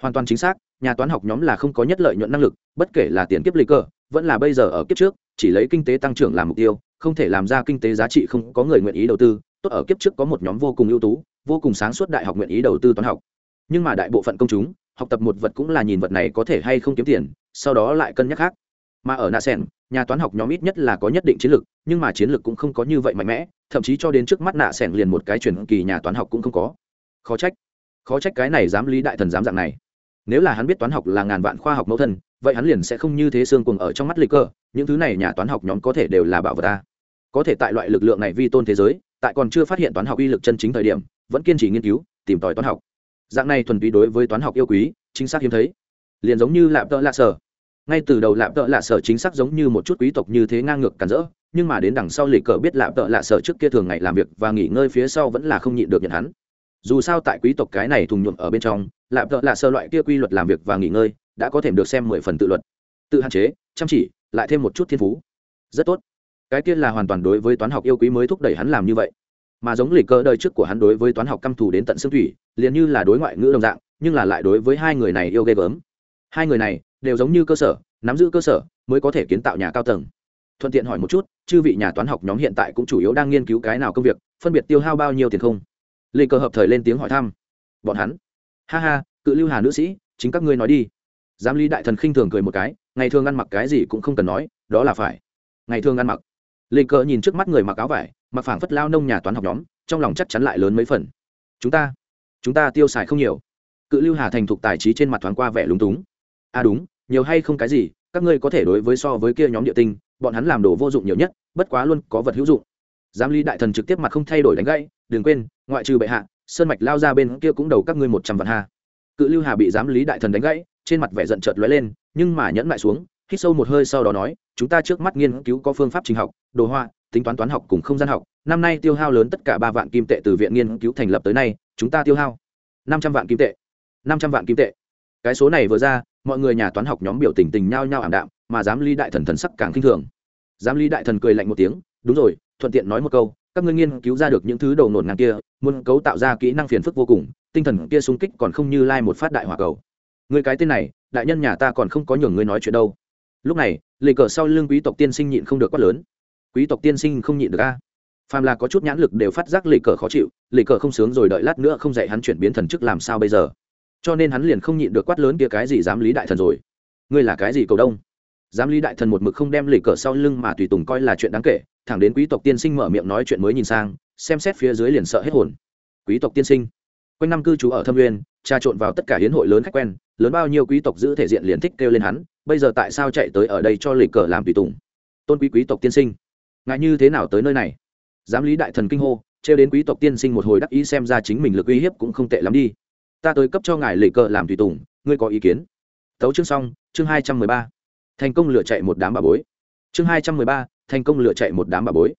Speaker 1: Hoàn toàn chính xác nhà toán học nhóm là không có nhất lợi nhuận năng lực, bất kể là tiền kiếp lịch cơ, vẫn là bây giờ ở kiếp trước, chỉ lấy kinh tế tăng trưởng làm mục tiêu, không thể làm ra kinh tế giá trị không có người nguyện ý đầu tư. Tốt ở kiếp trước có một nhóm vô cùng ưu tú, vô cùng sáng suốt đại học nguyện ý đầu tư toán học. Nhưng mà đại bộ phận công chúng, học tập một vật cũng là nhìn vật này có thể hay không kiếm tiền, sau đó lại cân nhắc khác. Mà ở nạ sen nhà toán học nhóm ít nhất là có nhất định chiến lược, nhưng mà chiến lược cũng không có như vậy mạnh mẽ, thậm chí cho đến trước mắt nạ sen liền một cái truyền kỳ nhà toán học cũng không có. Khó trách khó trách cái này dám lý đại thần dám dạng này nếu là hắn biết toán học là ngàn vạn khoa học mẫu thân, vậy hắn liền sẽ không như thế xương cuồng ở trong mắt lịch cơ những thứ này nhà toán học nhóm có thể đều là bảo vật ta. Có thể tại loại lực lượng này vi tôn thế giới, tại còn chưa phát hiện toán học uy lực chân chính thời điểm, vẫn kiên trì nghiên cứu, tìm tòi toán học. Dạng này thuần túy đối với toán học yêu quý, chính xác hiếm thấy. Liền giống như lạp tợ lạ sở. Ngay từ đầu lạp tợ lạ sở chính xác giống như một chút quý tộc như thế ngang ngược cản rỡ, nhưng mà đến đằng sau lịch cờ biết lạp tợ lạ sở trước kia thường ngày làm việc và nghỉ ngơi phía sau vẫn là không nhịn được nhận hắn. Dù sao tại quý tộc cái này thùng nhuộm ở bên trong lạp tợ lạ sơ loại kia quy luật làm việc và nghỉ ngơi đã có thể được xem mười phần tự luật. Tự hạn chế, chăm chỉ, lại thêm một chút thiên phú. Rất tốt. Cái kia là hoàn toàn đối với toán học yêu quý mới thúc đẩy hắn làm như vậy. Mà giống lịch cơ đời trước của hắn đối với toán học căm thù đến tận xương thủy, liền như là đối ngoại ngữ đồng dạng, nhưng là lại đối với hai người này yêu ghê gớm. Hai người này đều giống như cơ sở, nắm giữ cơ sở mới có thể kiến tạo nhà cao tầng. Thuận tiện hỏi một chút, chư vị nhà toán học nhóm hiện tại cũng chủ yếu đang nghiên cứu cái nào công việc, phân biệt tiêu hao bao nhiêu tiền không? Lịch cơ hợp thời lên tiếng hỏi thăm. Bọn hắn ha ha, cự lưu hà nữ sĩ, chính các ngươi nói đi. Giám lý đại thần khinh thường cười một cái, ngày thường ăn mặc cái gì cũng không cần nói, đó là phải. Ngày thường ăn mặc. Lê cờ nhìn trước mắt người mặc áo vải, mặc phảng phất lao nông nhà toán học nhóm, trong lòng chắc chắn lại lớn mấy phần. Chúng ta chúng ta tiêu xài không nhiều. Cự lưu hà thành thục tài trí trên mặt thoáng qua vẻ lúng túng. À đúng, nhiều hay không cái gì, các ngươi có thể đối với so với kia nhóm địa tinh, bọn hắn làm đồ vô dụng nhiều nhất, bất quá luôn có vật hữu dụng. Giám lý đại thần trực tiếp mặt không thay đổi đánh gãy, đừng quên, ngoại trừ bệ hạ sơn mạch lao ra bên kia cũng đầu các ngươi một trăm vạn ha. Cự lưu hà bị giám lý đại thần đánh gãy, trên mặt vẻ giận chợt lóe lên, nhưng mà nhẫn lại xuống, hít sâu một hơi sau đó nói, chúng ta trước mắt nghiên cứu có phương pháp trình học, đồ họa, tính toán toán học cùng không gian học. Năm nay tiêu hao lớn tất cả ba vạn kim tệ từ viện nghiên cứu thành lập tới nay, chúng ta tiêu hao năm trăm vạn kim tệ, năm trăm vạn kim tệ. Cái số này vừa ra, mọi người nhà toán học nhóm biểu tình tình nhao nhao ảm đạm, mà giám lý đại thần thần sắc càng khinh thường. Giám lý đại thần cười lạnh một tiếng, đúng rồi, thuận tiện nói một câu các ngươi nghiên cứu ra được những thứ đầu nổn ngang kia, muốn cấu tạo ra kỹ năng phiền phức vô cùng, tinh thần kia sung kích còn không như lai một phát đại hỏa cầu. Người cái tên này, đại nhân nhà ta còn không có nhường ngươi nói chuyện đâu. Lúc này lì cờ sau lưng quý tộc tiên sinh nhịn không được quát lớn. Quý tộc tiên sinh không nhịn được a? Phàm là có chút nhãn lực đều phát giác lì cờ khó chịu lì cờ không sướng rồi đợi lát nữa không dạy hắn chuyển biến thần chức làm sao bây giờ? Cho nên hắn liền không nhịn được quát lớn kia cái gì dám lý đại thần rồi. Ngươi là cái gì cầu đông? Giám lý đại thần một mực không đem lệ cờ sau lưng mà tùy tùng coi là chuyện đáng kể, thẳng đến quý tộc tiên sinh mở miệng nói chuyện mới nhìn sang, xem xét phía dưới liền sợ hết hồn. Quý tộc tiên sinh, quanh năm cư trú ở thâm nguyên, trà trộn vào tất cả hiến hội lớn khách quen, lớn bao nhiêu quý tộc giữ thể diện liền thích kêu lên hắn, bây giờ tại sao chạy tới ở đây cho lịch cờ làm tùy tùng? Tôn quý quý tộc tiên sinh ngại như thế nào tới nơi này? Giám lý đại thần kinh hô, trêu đến quý tộc tiên sinh một hồi đắc ý xem ra chính mình lực uy hiếp cũng không tệ lắm đi. Ta tới cấp cho ngài lịch cờ làm tùy tùng, ngươi có ý kiến? Tấu chương xong, chương hai trăm mười ba thành công lựa chạy một đám bà bối. Chương hai trăm mười ba, thành công lựa chạy một đám bà bối.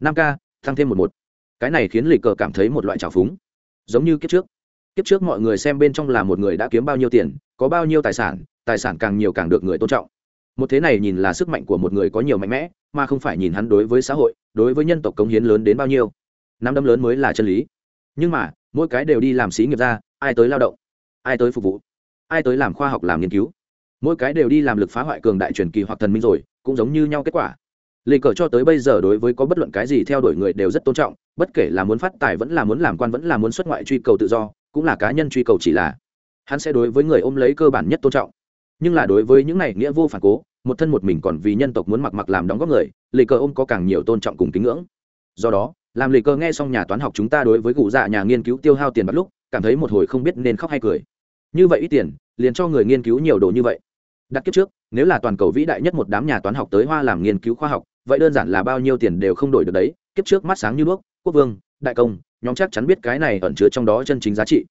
Speaker 1: Năm k tăng thêm một một. Cái này khiến lịch cờ cảm thấy một loại trào phúng. Giống như kiếp trước. Kiếp trước mọi người xem bên trong là một người đã kiếm bao nhiêu tiền, có bao nhiêu tài sản tài sản càng nhiều càng được người tôn trọng. Một thế này nhìn là sức mạnh của một người có nhiều mạnh mẽ, mà không phải nhìn hắn đối với xã hội, đối với nhân tộc cống hiến lớn đến bao nhiêu. Năm đâm lớn mới là chân lý. Nhưng mà, mỗi cái đều đi làm xí nghiệp ra, ai tới lao động, ai tới phục vụ, ai tới làm khoa học làm nghiên cứu mỗi cái đều đi làm lực phá hoại cường đại truyền kỳ hoặc thần minh rồi, cũng giống như nhau kết quả. Lì cờ cho tới bây giờ đối với có bất luận cái gì theo đuổi người đều rất tôn trọng, bất kể là muốn phát tài vẫn là muốn làm quan vẫn là muốn xuất ngoại truy cầu tự do, cũng là cá nhân truy cầu chỉ là. Hắn sẽ đối với người ôm lấy cơ bản nhất tôn trọng. Nhưng là đối với những này nghĩa vô phản cố, một thân một mình còn vì nhân tộc muốn mặc mặc làm đóng góp người lì cờ ôm có càng nhiều tôn trọng cùng kính ngưỡng. Do đó, làm lì cờ nghe xong nhà toán học chúng ta đối với cụ dạ nhà nghiên cứu tiêu hao tiền bắt lúc, cảm thấy một hồi không biết nên khóc hay cười. Như vậy ít tiền, liền cho người nghiên cứu nhiều đồ như vậy đặt kiếp trước, nếu là toàn cầu vĩ đại nhất một đám nhà toán học tới hoa làm nghiên cứu khoa học, vậy đơn giản là bao nhiêu tiền đều không đổi được đấy. Kiếp trước mắt sáng như đuốc, quốc vương, đại công, nhóm chắc chắn biết cái này ẩn chứa trong đó chân chính giá trị.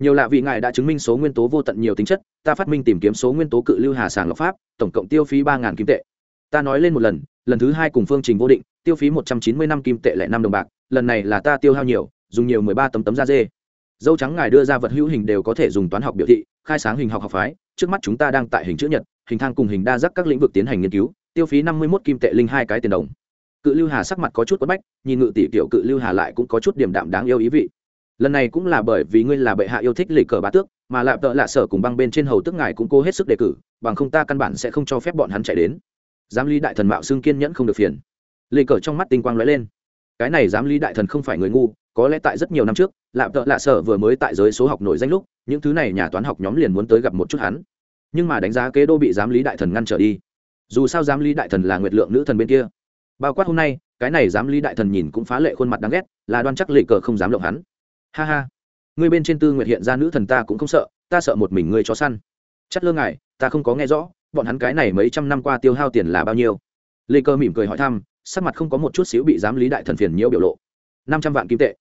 Speaker 1: Nhiều lạ vị ngài đã chứng minh số nguyên tố vô tận nhiều tính chất, ta phát minh tìm kiếm số nguyên tố cự lưu hà sàng lọc pháp, tổng cộng tiêu phí ba kim tệ. Ta nói lên một lần lần thứ hai cùng phương trình vô định, tiêu phí một trăm chín mươi năm kim tệ lại năm đồng bạc, lần này là ta tiêu hao nhiều, dùng nhiều mười ba tấm tấm da dê. Dâu trắng ngài đưa ra vật hữu hình đều có thể dùng toán học biểu thị, khai sáng hình học học phái trước mắt chúng ta đang tại hình chữ nhật, hình thang cùng hình đa giác các lĩnh vực tiến hành nghiên cứu, tiêu phí năm mươi một kim tệ linh hai cái tiền đồng. Cự lưu hà sắc mặt có chút quất bách, nhìn ngự tỷ kiểu cự lưu hà lại cũng có chút điểm đạm đáng yêu ý vị. Lần này cũng là bởi vì ngươi là bệ hạ yêu thích lì cờ bá tước, mà lạp tợ lạ sở cùng băng bên trên hầu tức ngài cũng cố hết sức đề cử, bằng không ta căn bản sẽ không cho phép bọn hắn chạy đến. Giám lý đại thần mạo xương kiên nhẫn không được phiền. Lì cờ trong mắt tinh quang lóe lên. Cái này giám lý đại thần không phải người ngu có lẽ tại rất nhiều năm trước lạp tợ lạ sở vừa mới tại giới số học nổi danh lúc, những thứ này nhà toán học nhóm liền muốn tới gặp một chút hắn. Nhưng mà đánh giá kế đô bị giám lý đại thần ngăn trở đi. Dù sao giám lý đại thần là nguyệt lượng nữ thần bên kia. Bao quát hôm nay, cái này giám lý đại thần nhìn cũng phá lệ khuôn mặt đáng ghét, là đoan chắc lệ cờ không dám lộng hắn. Ha ha. Ngươi bên trên tư nguyệt hiện ra nữ thần ta cũng không sợ, ta sợ một mình ngươi chó săn. Chất lơ ngại, ta không có nghe rõ, bọn hắn cái này mấy trăm năm qua tiêu hao tiền là bao nhiêu. Lê cơ mỉm cười hỏi thăm, sắc mặt không có một chút xíu bị giám lý đại thần phiền nhiễu biểu lộ. Năm trăm vạn kim tệ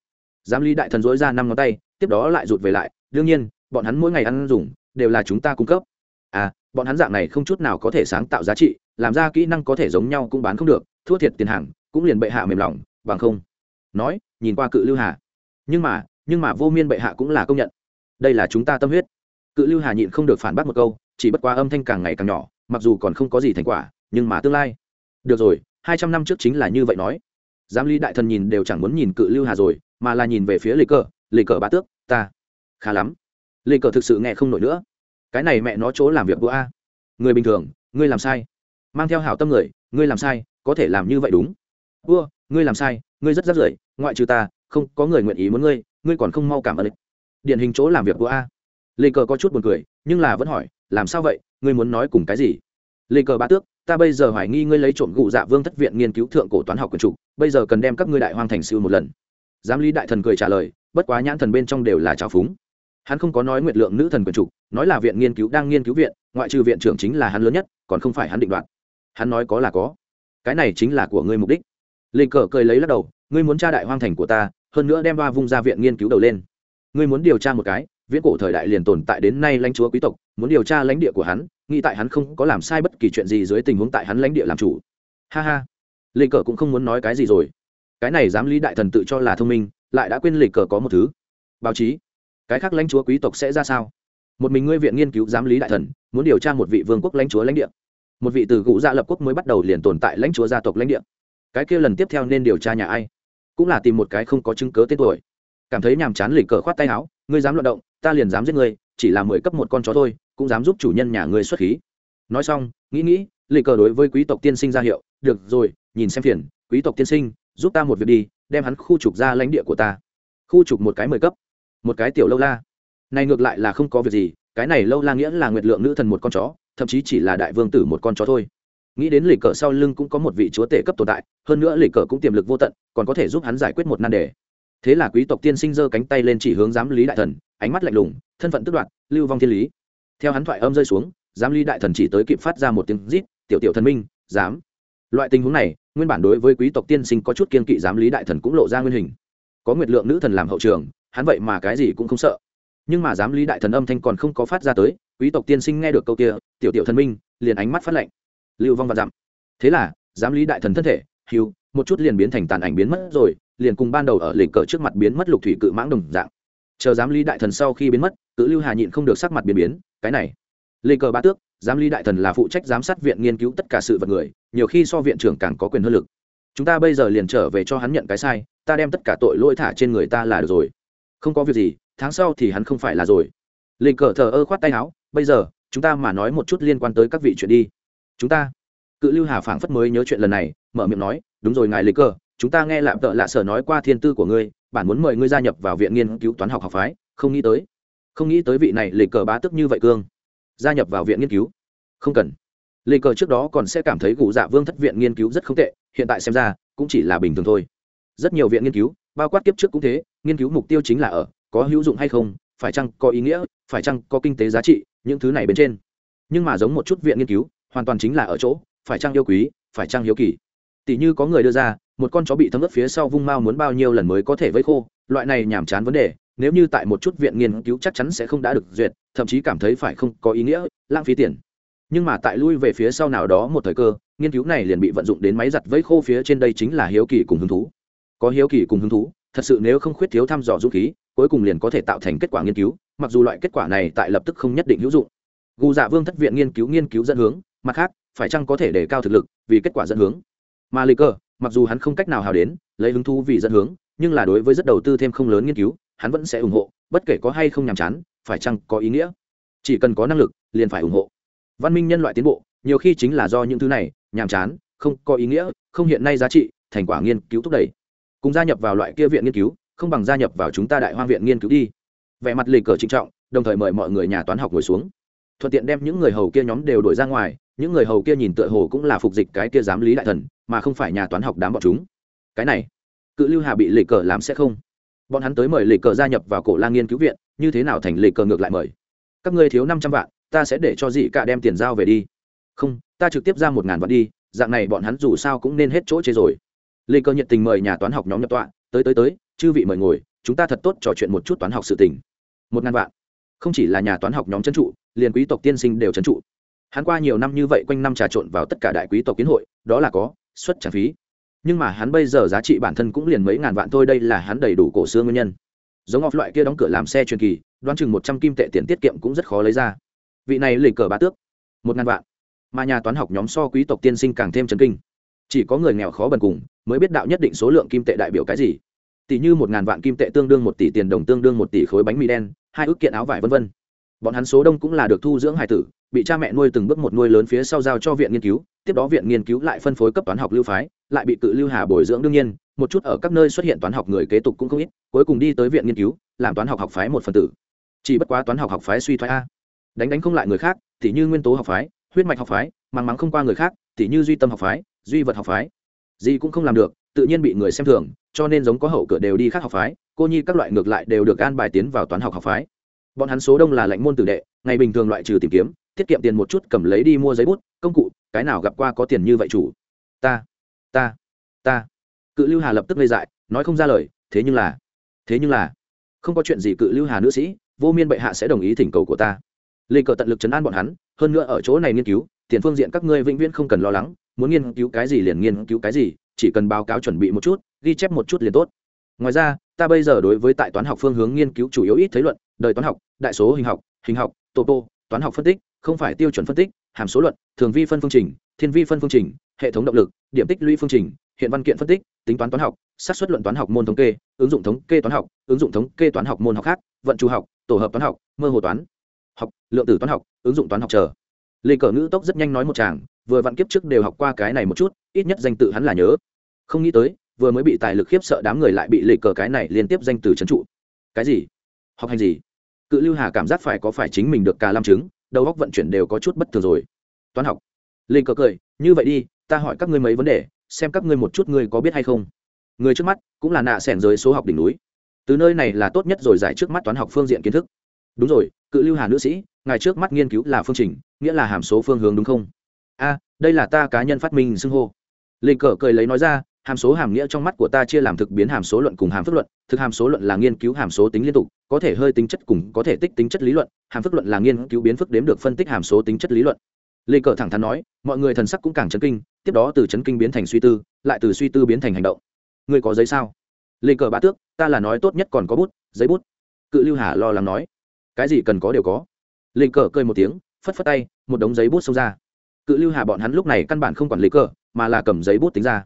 Speaker 1: giám lý đại thần dối ra năm ngón tay, tiếp đó lại rụt về lại, đương nhiên, bọn hắn mỗi ngày ăn dùng, đều là chúng ta cung cấp. À bọn hắn dạng này không chút nào có thể sáng tạo giá trị, làm ra kỹ năng có thể giống nhau cũng bán không được, thua thiệt tiền hàng, cũng liền bệ hạ mềm lòng, bằng không. Nói, nhìn qua cự lưu hà. Nhưng mà nhưng mà vô miên bệ hạ cũng là công nhận. Đây là chúng ta tâm huyết. Cự lưu hà nhịn không được phản bác một câu, chỉ bất quá âm thanh càng ngày càng nhỏ, mặc dù còn không có gì thành quả, nhưng mà tương lai. Được rồi, hai trăm năm trước chính là như vậy nói. Giám lý đại thần nhìn đều chẳng muốn nhìn cự lưu hà rồi mà là nhìn về phía lê cờ lê cờ ba tước, ta. Khá lắm. Lê cờ thực sự nghe không nổi nữa. Cái này mẹ nó chỗ làm việc của a. Người bình thường, ngươi làm sai. Mang theo hảo tâm người, ngươi làm sai, có thể làm như vậy đúng. Vua, ngươi làm sai, ngươi rất rất rưởi, ngoại trừ ta, không có người nguyện ý muốn ngươi ngươi còn không mau cảm ơn. Điển hình chỗ làm việc của a. Lê cờ có chút buồn cười, nhưng là vẫn hỏi, làm sao vậy, ngươi muốn nói cùng cái gì? Lê cờ ba tước, ta bây giờ hoài nghi ngươi lấy trộm gụ dạ vương thất viện nghiên cứu thượng cổ toán học quần trục, bây giờ cần đem các ngươi đại hoang thành siêu một lần giám lý đại thần cười trả lời, bất quá nhãn thần bên trong đều là trào phúng. Hắn không có nói nguyệt lượng nữ thần quyền trục, nói là viện nghiên cứu đang nghiên cứu viện, ngoại trừ viện trưởng chính là hắn lớn nhất, còn không phải hắn định đoạt. Hắn nói có là có. Cái này chính là của ngươi mục đích. Lê cờ cười lấy lắc đầu, ngươi muốn tra đại hoang thành của ta, hơn nữa đem ba vung ra viện nghiên cứu đầu lên. Ngươi muốn điều tra một cái, viễn cổ thời đại liền tồn tại đến nay lãnh chúa quý tộc, muốn điều tra lãnh địa của hắn, nghĩ tại hắn không có làm sai bất kỳ chuyện gì dưới tình huống tại hắn lãnh địa làm chủ. Ha ha. Lê cờ cũng không muốn nói cái gì rồi cái này dám lý đại thần tự cho là thông minh, lại đã quên lịch cờ có một thứ. Báo chí. Cái khác lãnh chúa quý tộc sẽ ra sao? Một mình ngươi viện nghiên cứu giám lý đại thần, muốn điều tra một vị vương quốc lãnh chúa lãnh địa. Một vị từ cụ gia dạ lập quốc mới bắt đầu liền tồn tại lãnh chúa gia tộc lãnh địa. Cái kia lần tiếp theo nên điều tra nhà ai? Cũng là tìm một cái không có chứng cớ tên tuổi. Cảm thấy nhàm chán lịch cờ khoát tay áo, ngươi dám luận động, ta liền dám giết ngươi, chỉ là mười cấp một con chó thôi, cũng dám giúp chủ nhân nhà ngươi xuất khí. Nói xong, nghĩ nghĩ, lịch cờ đối với quý tộc tiên sinh ra hiệu, được rồi, nhìn xem phiền, quý tộc tiên sinh giúp ta một việc đi, đem hắn khu trục ra lãnh địa của ta. Khu trục một cái mười cấp, một cái tiểu lâu la. Này ngược lại là không có việc gì, cái này lâu la nghĩa là nguyệt lượng nữ thần một con chó, thậm chí chỉ là đại vương tử một con chó thôi. Nghĩ đến lịch cờ sau lưng cũng có một vị chúa tể cấp tồn tại, hơn nữa lịch cờ cũng tiềm lực vô tận, còn có thể giúp hắn giải quyết một nan đề. Thế là quý tộc tiên sinh giơ cánh tay lên chỉ hướng giám lý đại thần, ánh mắt lạnh lùng, thân phận tức đoạt, lưu vong thiên lý. Theo hắn thoại âm rơi xuống, giám lý đại thần chỉ tới kịp phát ra một tiếng rít, tiểu tiểu thần minh dám loại tình huống này nguyên bản đối với quý tộc tiên sinh có chút kiên kỵ giám lý đại thần cũng lộ ra nguyên hình. Có nguyệt lượng nữ thần làm hậu trường, hắn vậy mà cái gì cũng không sợ. Nhưng mà giám lý đại thần âm thanh còn không có phát ra tới, quý tộc tiên sinh nghe được câu kia, tiểu tiểu thần minh, liền ánh mắt phát lạnh. Lưu vong và dặm. Thế là, giám lý đại thần thân thể hiu một chút liền biến thành tàn ảnh biến mất rồi, liền cùng ban đầu ở lịch cờ trước mặt biến mất lục thủy cự mãng đồng dạng. Chờ giám lý đại thần sau khi biến mất, cự lưu hà nhịn không được sắc mặt biến biến, cái này lê cờ ba tước, giám lý đại thần là phụ trách giám sát viện nghiên cứu tất cả sự vật người, nhiều khi so viện trưởng càng có quyền hơn lực. Chúng ta bây giờ liền trở về cho hắn nhận cái sai, ta đem tất cả tội lỗi thả trên người ta là được rồi. Không có việc gì, tháng sau thì hắn không phải là rồi. Lê cờ thờ ơ khoát tay áo, bây giờ, chúng ta mà nói một chút liên quan tới các vị chuyện đi. Chúng ta, cự lưu hà phảng phất mới nhớ chuyện lần này, mở miệng nói, đúng rồi ngài lê cờ chúng ta nghe lạm tợ lạ sở nói qua thiên tư của ngươi, bản muốn mời ngươi gia nhập vào viện nghiên cứu toán học học phái, không nghĩ tới, không nghĩ tới vị này lê cờ bá tức như vậy cương gia nhập vào viện nghiên cứu. Không cần. Lê cờ trước đó còn sẽ cảm thấy cụ dạ vương thất viện nghiên cứu rất không tệ, hiện tại xem ra, cũng chỉ là bình thường thôi. Rất nhiều viện nghiên cứu, bao quát kiếp trước cũng thế, nghiên cứu mục tiêu chính là ở, có hữu dụng hay không, phải chăng có ý nghĩa, phải chăng có kinh tế giá trị, những thứ này bên trên. Nhưng mà giống một chút viện nghiên cứu, hoàn toàn chính là ở chỗ, phải chăng yêu quý, phải chăng hiếu kỳ. Tỷ như có người đưa ra, một con chó bị thấm ướt phía sau vung mao muốn bao nhiêu lần mới có thể vây khô, loại này nhàm chán vấn đề nếu như tại một chút viện nghiên cứu chắc chắn sẽ không đã được duyệt, thậm chí cảm thấy phải không có ý nghĩa, lãng phí tiền. Nhưng mà tại lui về phía sau nào đó một thời cơ, nghiên cứu này liền bị vận dụng đến máy giặt vây khô phía trên đây chính là hiếu kỳ cùng hứng thú. Có hiếu kỳ cùng hứng thú, thật sự nếu không khuyết thiếu thăm dò dũng khí, cuối cùng liền có thể tạo thành kết quả nghiên cứu, mặc dù loại kết quả này tại lập tức không nhất định hữu dụng. Gù dạ vương thất viện nghiên cứu nghiên cứu dẫn hướng, mặt khác, phải chăng có thể đề cao thực lực vì kết quả dẫn hướng? Mà lì cơ, mặc dù hắn không cách nào hào đến, lấy hứng thú vì dẫn hướng, nhưng là đối với rất đầu tư thêm không lớn nghiên cứu hắn vẫn sẽ ủng hộ, bất kể có hay không nhàm chán, phải chăng có ý nghĩa? Chỉ cần có năng lực, liền phải ủng hộ. Văn minh nhân loại tiến bộ, nhiều khi chính là do những thứ này, nhàm chán, không có ý nghĩa, không hiện nay giá trị, thành quả nghiên cứu thúc đẩy. Cùng gia nhập vào loại kia viện nghiên cứu, không bằng gia nhập vào chúng ta đại hoang viện nghiên cứu đi. Vẻ mặt lì cờ trịnh trọng, đồng thời mời mọi người nhà toán học ngồi xuống. Thuận tiện đem những người hầu kia nhóm đều đổi ra ngoài, những người hầu kia nhìn tựa hồ cũng là phục dịch cái kia giám lý đại thần, mà không phải nhà toán học đám bọn chúng. Cái này, cự lưu hà bị lì cờ làm sẽ không? Bọn hắn tới mời lịch cờ gia nhập vào cổ la nghiên cứu viện, như thế nào thành lịch cờ ngược lại mời? Các ngươi thiếu năm trăm vạn, ta sẽ để cho dị cả đem tiền giao về đi. Không, ta trực tiếp ra một ngàn vạn đi, dạng này bọn hắn dù sao cũng nên hết chỗ chế rồi. Lịch cờ nhiệt tình mời nhà toán học nhóm nhập tọa, tới tới tới, chư vị mời ngồi, chúng ta thật tốt trò chuyện một chút toán học sự tình. Một ngàn vạn. Không chỉ là nhà toán học nhóm trấn trụ, liền quý tộc tiên sinh đều trấn trụ. Hắn qua nhiều năm như vậy quanh năm trà trộn vào tất cả đại quý tộc kiến hội, đó là có xuất trả phí nhưng mà hắn bây giờ giá trị bản thân cũng liền mấy ngàn vạn thôi, đây là hắn đầy đủ cổ xưa nguyên nhân. Giống ngọc loại kia đóng cửa làm xe truyền kỳ, đoán chừng một trăm kim tệ tiền tiết kiệm cũng rất khó lấy ra. Vị này lì cờ bá tước, một ngàn vạn. Mà nhà toán học nhóm so quý tộc tiên sinh càng thêm chấn kinh. Chỉ có người nghèo khó bần cùng, mới biết đạo nhất định số lượng kim tệ đại biểu cái gì. Tỷ như một ngàn vạn kim tệ tương đương một tỷ tiền đồng, tương đương một tỷ khối bánh mì đen, hai ước kiện áo vải vân vân. Bọn hắn số đông cũng là được thu dưỡng hải tử, bị cha mẹ nuôi từng bước một nuôi lớn phía sau giao cho viện nghiên cứu, tiếp đó viện nghiên cứu lại phân phối cấp toán học lưu phái lại bị cự lưu hà bồi dưỡng đương nhiên, một chút ở các nơi xuất hiện toán học người kế tục cũng không ít, cuối cùng đi tới viện nghiên cứu, làm toán học học phái một phần tử. Chỉ bất quá toán học học phái suy thoái a. Đánh đánh không lại người khác thì như nguyên tố học phái, huyết mạch học phái mắng mắng không qua người khác thì như duy tâm học phái, duy vật học phái. Gì cũng không làm được, tự nhiên bị người xem thường, cho nên giống có hậu cửa đều đi khác học phái, cô nhi các loại ngược lại đều được an bài tiến vào toán học học phái. Bọn hắn số đông là lãnh môn tử đệ, ngày bình thường loại trừ tìm kiếm, tiết kiệm tiền một chút cầm lấy đi mua giấy bút, công cụ, cái nào gặp qua có tiền như vậy chủ? Ta ta ta. Cự lưu hà lập tức lây dại, nói không ra lời, thế nhưng là, thế nhưng là, không có chuyện gì cự lưu hà nữ sĩ, vô miên bệ hạ sẽ đồng ý thỉnh cầu của ta. Lê cờ tận lực chấn an bọn hắn, hơn nữa ở chỗ này nghiên cứu, tiền phương diện các ngươi vĩnh viễn không cần lo lắng, muốn nghiên cứu cái gì liền nghiên cứu cái gì, chỉ cần báo cáo chuẩn bị một chút, ghi chép một chút liền tốt. Ngoài ra, ta bây giờ đối với tại toán học phương hướng nghiên cứu chủ yếu ít thấy luận, đời toán học, đại số hình học hình học tô tô toán học phân tích, không phải tiêu chuẩn phân tích, hàm số luận, thường vi phân phương trình thiên vi phân phương trình, hệ thống động lực, điểm tích lũy phương trình, hiện văn kiện phân tích, tính toán toán học, xác suất luận toán học môn thống kê, ứng dụng thống kê toán học, ứng dụng thống kê toán học môn học khác, vận trù học, tổ hợp toán học, mơ hồ toán học, lượng tử toán học, ứng dụng toán học chờ. Lê cờ ngữ tốc rất nhanh nói một chàng vừa vạn kiếp trước đều học qua cái này một chút, ít nhất danh tự hắn là nhớ. Không nghĩ tới, vừa mới bị tài lực khiếp sợ đám người lại bị lệ cờ cái này liên tiếp danh từ trấn trụ. Cái gì? Học hành gì? Cự lưu hà cảm giác phải có phải chính mình được cả làm chứng, đầu óc vận chuyển đều có chút bất thường rồi. Toán học lệ cờ cười, như vậy đi, ta hỏi các ngươi mấy vấn đề, xem các ngươi một chút ngươi có biết hay không? Người trước mắt cũng là nạ sẻn giới số học đỉnh núi. Từ nơi này là tốt nhất rồi giải trước mắt toán học phương diện kiến thức. Đúng rồi, cự lưu hà nữ sĩ, ngài trước mắt nghiên cứu là phương trình, nghĩa là hàm số phương hướng đúng không? A, đây là ta cá nhân phát minh xưng hô. Lịch cờ cười lấy nói ra, hàm số hàm nghĩa trong mắt của ta chia làm thực biến hàm số luận cùng hàm phức luận, thực hàm số luận là nghiên cứu hàm số tính liên tục, có thể hơi tính chất cùng có thể tích tính chất lý luận, hàm phức luận là nghiên cứu biến phức đếm được phân tích hàm số tính chất lý luận lê cờ thẳng thắn nói, mọi người thần sắc cũng càng chấn kinh, tiếp đó từ chấn kinh biến thành suy tư, lại từ suy tư biến thành hành động. Người có giấy sao? Lê cờ bá tước, ta là nói tốt nhất còn có bút, giấy bút. Cự lưu hà lo lắng nói, cái gì cần có đều có. Lê cờ cười một tiếng, phất phất tay, một đống giấy bút xông ra. Cự lưu hà bọn hắn lúc này căn bản không quản lê cờ, mà là cầm giấy bút tính ra.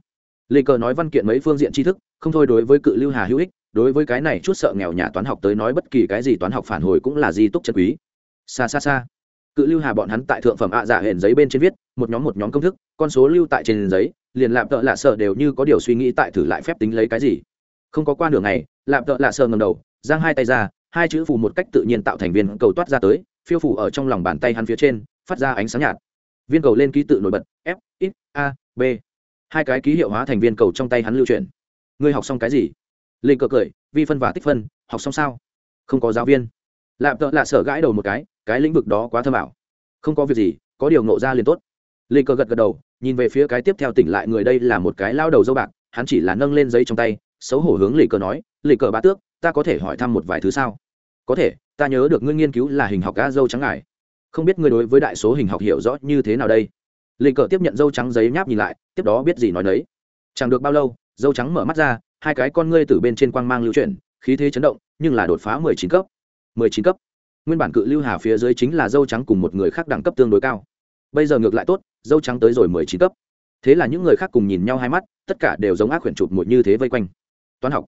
Speaker 1: Lê cờ nói văn kiện mấy phương diện tri thức, không thôi đối với cự lưu hà hữu ích, đối với cái này chút sợ nghèo nhà toán học tới nói bất kỳ cái gì toán học phản hồi cũng là di túc chân quý. Xa xa xa cự lưu hà bọn hắn tại thượng phẩm ạ giả hển giấy bên trên viết, một nhóm một nhóm công thức, con số lưu tại trên giấy, liền lạp tợ lạ sợ đều như có điều suy nghĩ tại thử lại phép tính lấy cái gì. Không có qua đường này lạp tợ lạ sợ ngầm đầu, giang hai tay ra, hai chữ phù một cách tự nhiên tạo thành viên cầu toát ra tới, phiêu phủ ở trong lòng bàn tay hắn phía trên, phát ra ánh sáng nhạt. Viên cầu lên ký tự nổi bật, f, x, a, b. Hai cái ký hiệu hóa thành viên cầu trong tay hắn lưu truyền ngươi học xong cái gì? Lê cờ cười, vi phân và tích phân, học xong sao? Không có giáo viên. Lạp tợ lạ sở gãi đầu một cái cái lĩnh vực đó quá thơ bảo không có việc gì, có điều nộ ra liền tốt. Lê cờ gật gật đầu, nhìn về phía cái tiếp theo tỉnh lại người đây là một cái lao đầu dâu bạc, hắn chỉ là nâng lên giấy trong tay, xấu hổ hướng lì cờ nói lì cờ bá tước, ta có thể hỏi thăm một vài thứ sao? Có thể, ta nhớ được ngươi nghiên cứu là hình học gã dâu trắng ngải. Không biết ngươi đối với đại số hình học hiểu rõ như thế nào đây? Lì cờ tiếp nhận dâu trắng giấy nháp nhìn lại, tiếp đó biết gì nói đấy chẳng được bao lâu, dâu trắng mở mắt ra, hai cái con ngươi từ bên trên quang mang lưu chuyển, khí thế chấn động, nhưng là đột phá mười chín cấp. Mười chín cấp? Nguyên bản cự lưu hà phía dưới chính là dâu trắng cùng một người khác đẳng cấp tương đối cao. Bây giờ ngược lại tốt, dâu trắng tới rồi mười chín cấp. Thế là những người khác cùng nhìn nhau hai mắt, tất cả đều giống ác quyển chụp một như thế vây quanh. Toán học.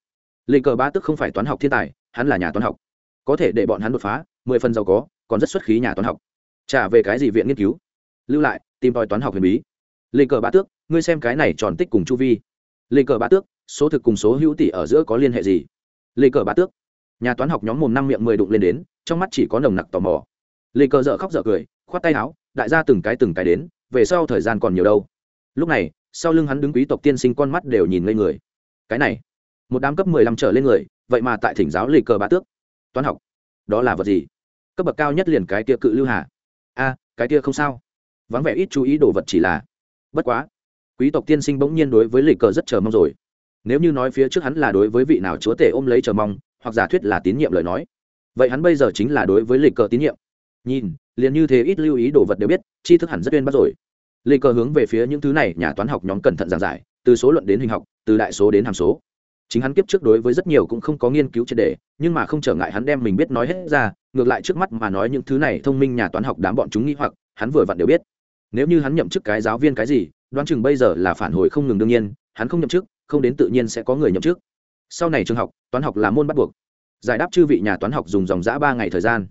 Speaker 1: Lê cờ ba tức không phải toán học thiên tài, hắn là nhà toán học. Có thể để bọn hắn đột phá, mười phần giàu có, còn rất xuất khí nhà toán học. Trả về cái gì viện nghiên cứu. Lưu lại, tìm tòi toán học huyền bí. Lê cờ bá tước, ngươi xem cái này tròn tích cùng chu vi. Lê cờ bá tước, số thực cùng số hữu tỷ ở giữa có liên hệ gì? Lê cờ bá tước nhà toán học nhóm mồm năm miệng mười đụng lên đến, trong mắt chỉ có nồng nặc tò mò. Lê cờ dợ khóc dợ cười, khoát tay áo, đại gia từng cái từng cái đến, về sau thời gian còn nhiều đâu. Lúc này, sau lưng hắn đứng quý tộc tiên sinh con mắt đều nhìn ngây người. Cái này, một đám cấp mười lăm trở lên người, vậy mà tại thỉnh giáo lê cờ bá tước. Toán học, đó là vật gì? Cấp bậc cao nhất liền cái tia cự lưu hà. A, cái tia không sao. Vắng vẻ ít chú ý đồ vật chỉ là, bất quá, quý tộc tiên sinh bỗng nhiên đối với lịch cờ rất chờ mong rồi. Nếu như nói phía trước hắn là đối với vị nào chúa tể ôm lấy chờ mong hoặc giả thuyết là tín nhiệm lời nói. Vậy hắn bây giờ chính là đối với lịch cờ tín nhiệm. Nhìn, liền như thế ít lưu ý đồ vật đều biết, tri thức hẳn rất uyên bắt rồi. Lịch cờ hướng về phía những thứ này nhà toán học nhóm cẩn thận giảng giải, từ số luận đến hình học, từ đại số đến hàm số. Chính hắn kiếp trước đối với rất nhiều cũng không có nghiên cứu triệt đề, nhưng mà không trở ngại hắn đem mình biết nói hết ra, ngược lại trước mắt mà nói những thứ này thông minh nhà toán học đám bọn chúng nghĩ hoặc, hắn vừa vặn đều biết. Nếu như hắn nhậm chức cái giáo viên cái gì, đoán chừng bây giờ là phản hồi không ngừng đương nhiên, hắn không nhậm chức, không đến tự nhiên sẽ có người nhậm chức sau này trường học, toán học là môn bắt buộc. Giải đáp chư vị nhà toán học dùng dòng giã ba ngày thời gian.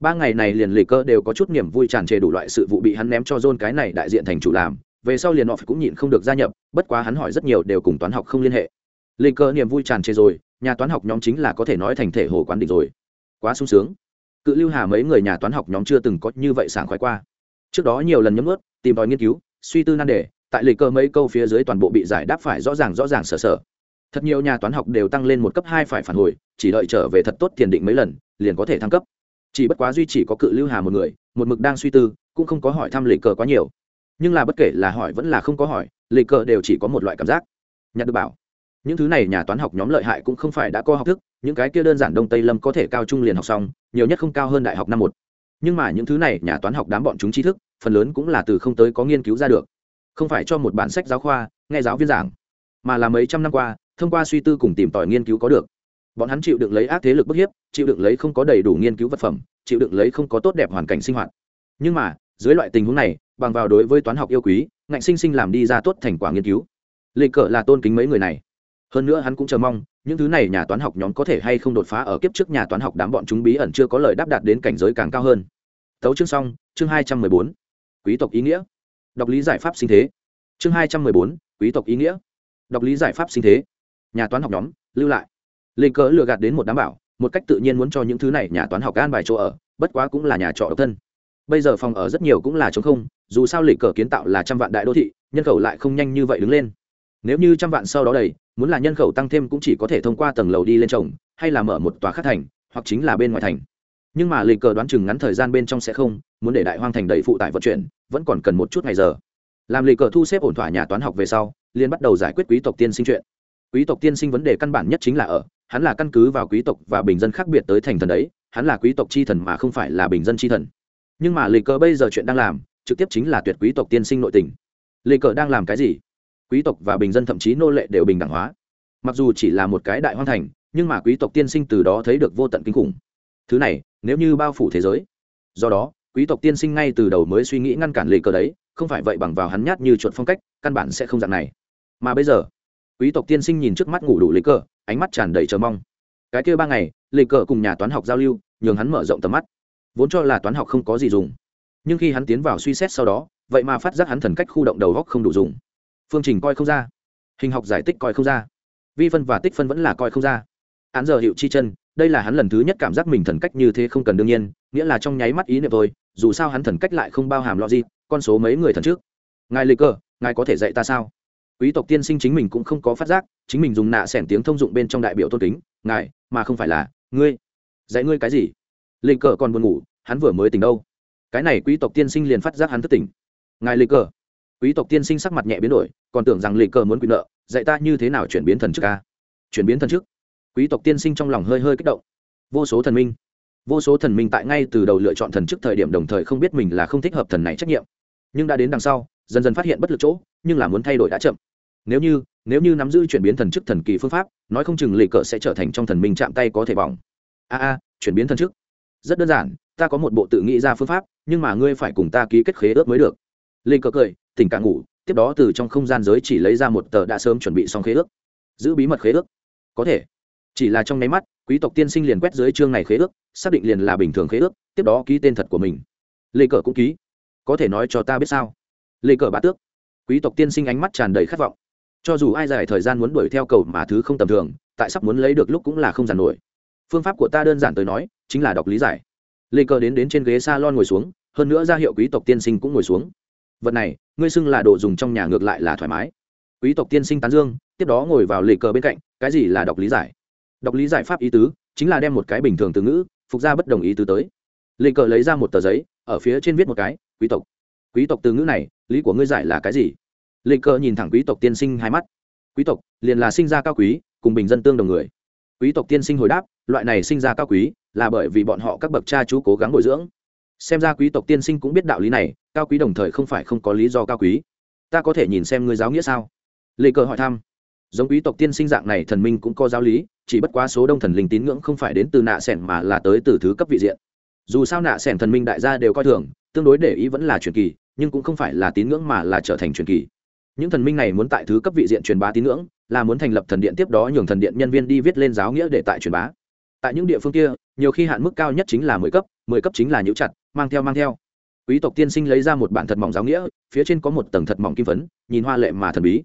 Speaker 1: Ba ngày này liền lì cơ đều có chút niềm vui tràn trề đủ loại sự vụ bị hắn ném cho john cái này đại diện thành chủ làm. Về sau liền họ cũng nhịn không được gia nhập, bất quá hắn hỏi rất nhiều đều cùng toán học không liên hệ. Lì cơ niềm vui tràn trề rồi, nhà toán học nhóm chính là có thể nói thành thể hồ quán địch rồi. Quá sung sướng. Cự lưu hà mấy người nhà toán học nhóm chưa từng có như vậy sảng khoái qua. Trước đó nhiều lần nhấm ướt tìm tòi nghiên cứu, suy tư nan đề, tại lì cơ mấy câu phía dưới toàn bộ bị giải đáp phải rõ ràng rõ ràng sở sở thật nhiều nhà toán học đều tăng lên một cấp hai phải phản hồi, chỉ đợi trở về thật tốt tiền định mấy lần, liền có thể thăng cấp. Chỉ bất quá duy chỉ có cự lưu hà một người, một mực đang suy tư, cũng không có hỏi thăm lịch cờ quá nhiều. Nhưng là bất kể là hỏi vẫn là không có hỏi lịch cờ đều chỉ có một loại cảm giác. Nhặt được bảo. Những thứ này nhà toán học nhóm lợi hại cũng không phải đã có học thức, những cái kia đơn giản đông tây lâm có thể cao trung liền học xong, nhiều nhất không cao hơn đại học năm một. Nhưng mà những thứ này nhà toán học đám bọn chúng tri thức, phần lớn cũng là từ không tới có nghiên cứu ra được. Không phải cho một bản sách giáo khoa, nghe giáo viên giảng, mà là mấy trăm năm qua thông qua suy tư cùng tìm tòi nghiên cứu có được. Bọn hắn chịu đựng lấy ác thế lực bức hiếp, chịu đựng lấy không có đầy đủ nghiên cứu vật phẩm, chịu đựng lấy không có tốt đẹp hoàn cảnh sinh hoạt. Nhưng mà, dưới loại tình huống này, bằng vào đối với toán học yêu quý, ngạnh sinh sinh làm đi ra tốt thành quả nghiên cứu. Lịch cờ là tôn kính mấy người này. Hơn nữa hắn cũng chờ mong, những thứ này nhà toán học nhóm có thể hay không đột phá ở kiếp trước nhà toán học đám bọn chúng bí ẩn chưa có lời đáp đạt đến cảnh giới càng cao hơn. Tấu chương xong, chương hai trăm mười bốn. Quý tộc ý nghĩa. Đọc lý giải pháp sinh thế. Chương hai trăm mười bốn, quý tộc ý nghĩa. Đọc lý giải pháp sinh thế nhà toán học nhóm, lưu lại. Linh cớ lừa gạt đến một đám bảo, một cách tự nhiên muốn cho những thứ này nhà toán học an bài chỗ ở, bất quá cũng là nhà trọ độc thân. Bây giờ phòng ở rất nhiều cũng là chống không, dù sao lịch cờ kiến tạo là trăm vạn đại đô thị, nhân khẩu lại không nhanh như vậy đứng lên. Nếu như trăm vạn sau đó đầy, muốn là nhân khẩu tăng thêm cũng chỉ có thể thông qua tầng lầu đi lên trồng, hay là mở một tòa khắc thành, hoặc chính là bên ngoài thành. Nhưng mà lịch cờ đoán chừng ngắn thời gian bên trong sẽ không, muốn để đại hoang thành đầy phụ tải vận chuyển, vẫn còn cần một chút ngày giờ. Làm lịch cờ thu xếp ổn thỏa nhà toán học về sau liên bắt đầu giải quyết quý tộc tiên sinh chuyện quý tộc tiên sinh vấn đề căn bản nhất chính là ở, hắn là căn cứ vào quý tộc và bình dân khác biệt tới thành thần đấy, hắn là quý tộc chi thần mà không phải là bình dân chi thần. Nhưng mà lì cờ bây giờ chuyện đang làm, trực tiếp chính là tuyệt quý tộc tiên sinh nội tình. Lì cờ đang làm cái gì? Quý tộc và bình dân thậm chí nô lệ đều bình đẳng hóa. Mặc dù chỉ là một cái đại hoang thành, nhưng mà quý tộc tiên sinh từ đó thấy được vô tận kinh khủng. Thứ này, nếu như bao phủ thế giới. Do đó, quý tộc tiên sinh ngay từ đầu mới suy nghĩ ngăn cản lì cờ đấy, không phải vậy bằng vào hắn nhát như chuột phong cách, căn bản sẽ không dạng này. Mà bây giờ quý tộc tiên sinh nhìn trước mắt ngủ đủ lịch cờ, ánh mắt tràn đầy chờ mong. Cái kia ba ngày, lịch cờ cùng nhà toán học giao lưu, nhường hắn mở rộng tầm mắt. Vốn cho là toán học không có gì dùng. Nhưng khi hắn tiến vào suy xét sau đó, vậy mà phát giác hắn thần cách khu động đầu góc không đủ dùng. Phương trình coi không ra. Hình học giải tích coi không ra. Vi phân và tích phân vẫn là coi không ra. Án giờ hiệu chi chân, đây là hắn lần thứ nhất cảm giác mình thần cách như thế không cần đương nhiên, nghĩa là trong nháy mắt ý niệm thôi, dù sao hắn thần cách lại không bao hàm logic, con số mấy người thần trước. Ngài lịch cờ, ngài có thể dạy ta sao? Quý tộc tiên sinh chính mình cũng không có phát giác, chính mình dùng nạ sẻn tiếng thông dụng bên trong đại biểu tôn kính, ngài, mà không phải là ngươi. Dạy ngươi cái gì? Lịch cờ còn buồn ngủ, hắn vừa mới tỉnh đâu? Cái này quý tộc tiên sinh liền phát giác hắn thất tỉnh. Ngài lịch cờ. Quý tộc tiên sinh sắc mặt nhẹ biến đổi, còn tưởng rằng lịch cờ muốn quyền nợ, dạy ta như thế nào chuyển biến thần chức ca chuyển biến thần chức? Quý tộc tiên sinh trong lòng hơi hơi kích động. Vô số thần minh, vô số thần minh tại ngay từ đầu lựa chọn thần chức thời điểm đồng thời không biết mình là không thích hợp thần này trách nhiệm. Nhưng đã đến đằng sau, dần dần phát hiện bất lực chỗ, nhưng là muốn thay đổi đã chậm nếu như nếu như nắm giữ chuyển biến thần chức thần kỳ phương pháp, nói không chừng lệ cờ sẽ trở thành trong thần minh chạm tay có thể bỏng. A a, chuyển biến thần chức. Rất đơn giản, ta có một bộ tự nghĩ ra phương pháp, nhưng mà ngươi phải cùng ta ký kết khế ước mới được. Lệ cờ cười, tỉnh cả ngủ, tiếp đó từ trong không gian giới chỉ lấy ra một tờ đã sớm chuẩn bị xong khế ước. Giữ bí mật khế ước. Có thể. Chỉ là trong nháy mắt, quý tộc tiên sinh liền quét dưới chương này khế ước, xác định liền là bình thường khế ước, tiếp đó ký tên thật của mình. Lê cờ cũng ký. Có thể nói cho ta biết sao? Lê cờ bá tước. Quý tộc tiên sinh ánh mắt tràn đầy khát vọng cho dù ai dài thời gian muốn đuổi theo cầu mà thứ không tầm thường, tại sắp muốn lấy được lúc cũng là không giản nổi. Phương pháp của ta đơn giản tới nói, chính là đọc lý giải. Lê cờ đến đến trên ghế s a lon ngồi xuống, hơn nữa ra hiệu quý tộc tiên sinh cũng ngồi xuống. Vật này, ngươi xưng là đồ dùng trong nhà ngược lại là thoải mái. Quý tộc tiên sinh tán dương, tiếp đó ngồi vào lê cờ bên cạnh, cái gì là đọc lý giải? Đọc lý giải pháp ý tứ, chính là đem một cái bình thường từ ngữ, phục ra bất đồng ý tứ tới. Lê cờ lấy ra một tờ giấy, ở phía trên viết một cái, quý tộc. Quý tộc từ ngữ này, lý của ngươi giải là cái gì? Lề cờ nhìn thẳng quý tộc tiên sinh hai mắt. Quý tộc, liền là sinh ra cao quý, cùng bình dân tương đồng người. Quý tộc tiên sinh hồi đáp, loại này sinh ra cao quý, là bởi vì bọn họ các bậc cha chú cố gắng bồi dưỡng. Xem ra quý tộc tiên sinh cũng biết đạo lý này, cao quý đồng thời không phải không có lý do cao quý. Ta có thể nhìn xem ngươi giáo nghĩa sao? Lê cờ hỏi thăm. Giống quý tộc tiên sinh dạng này thần minh cũng có giáo lý, chỉ bất quá số đông thần linh tín ngưỡng không phải đến từ nạ s ẻ n mà là tới từ thứ cấp vị diện. Dù sao nạ s ẻ n thần minh đại gia đều coi thường, tương đối để ý vẫn là truyền kỳ, nhưng cũng không phải là tín ngưỡng mà là trở thành truyền kỳ những thần minh này muốn tại thứ cấp vị diện truyền bá tín ngưỡng, là muốn thành lập thần điện tiếp đó nhường thần điện nhân viên đi viết lên giáo nghĩa để tại truyền bá. Tại những địa phương kia, nhiều khi hạn mức cao nhất chính là mười cấp mười cấp chính là nhũ chặt, mang theo mang theo. Quý tộc tiên sinh lấy ra một bản thật mỏng giáo nghĩa, phía trên có một tầng thật mỏng kim phấn, nhìn hoa lệ mà thần bí.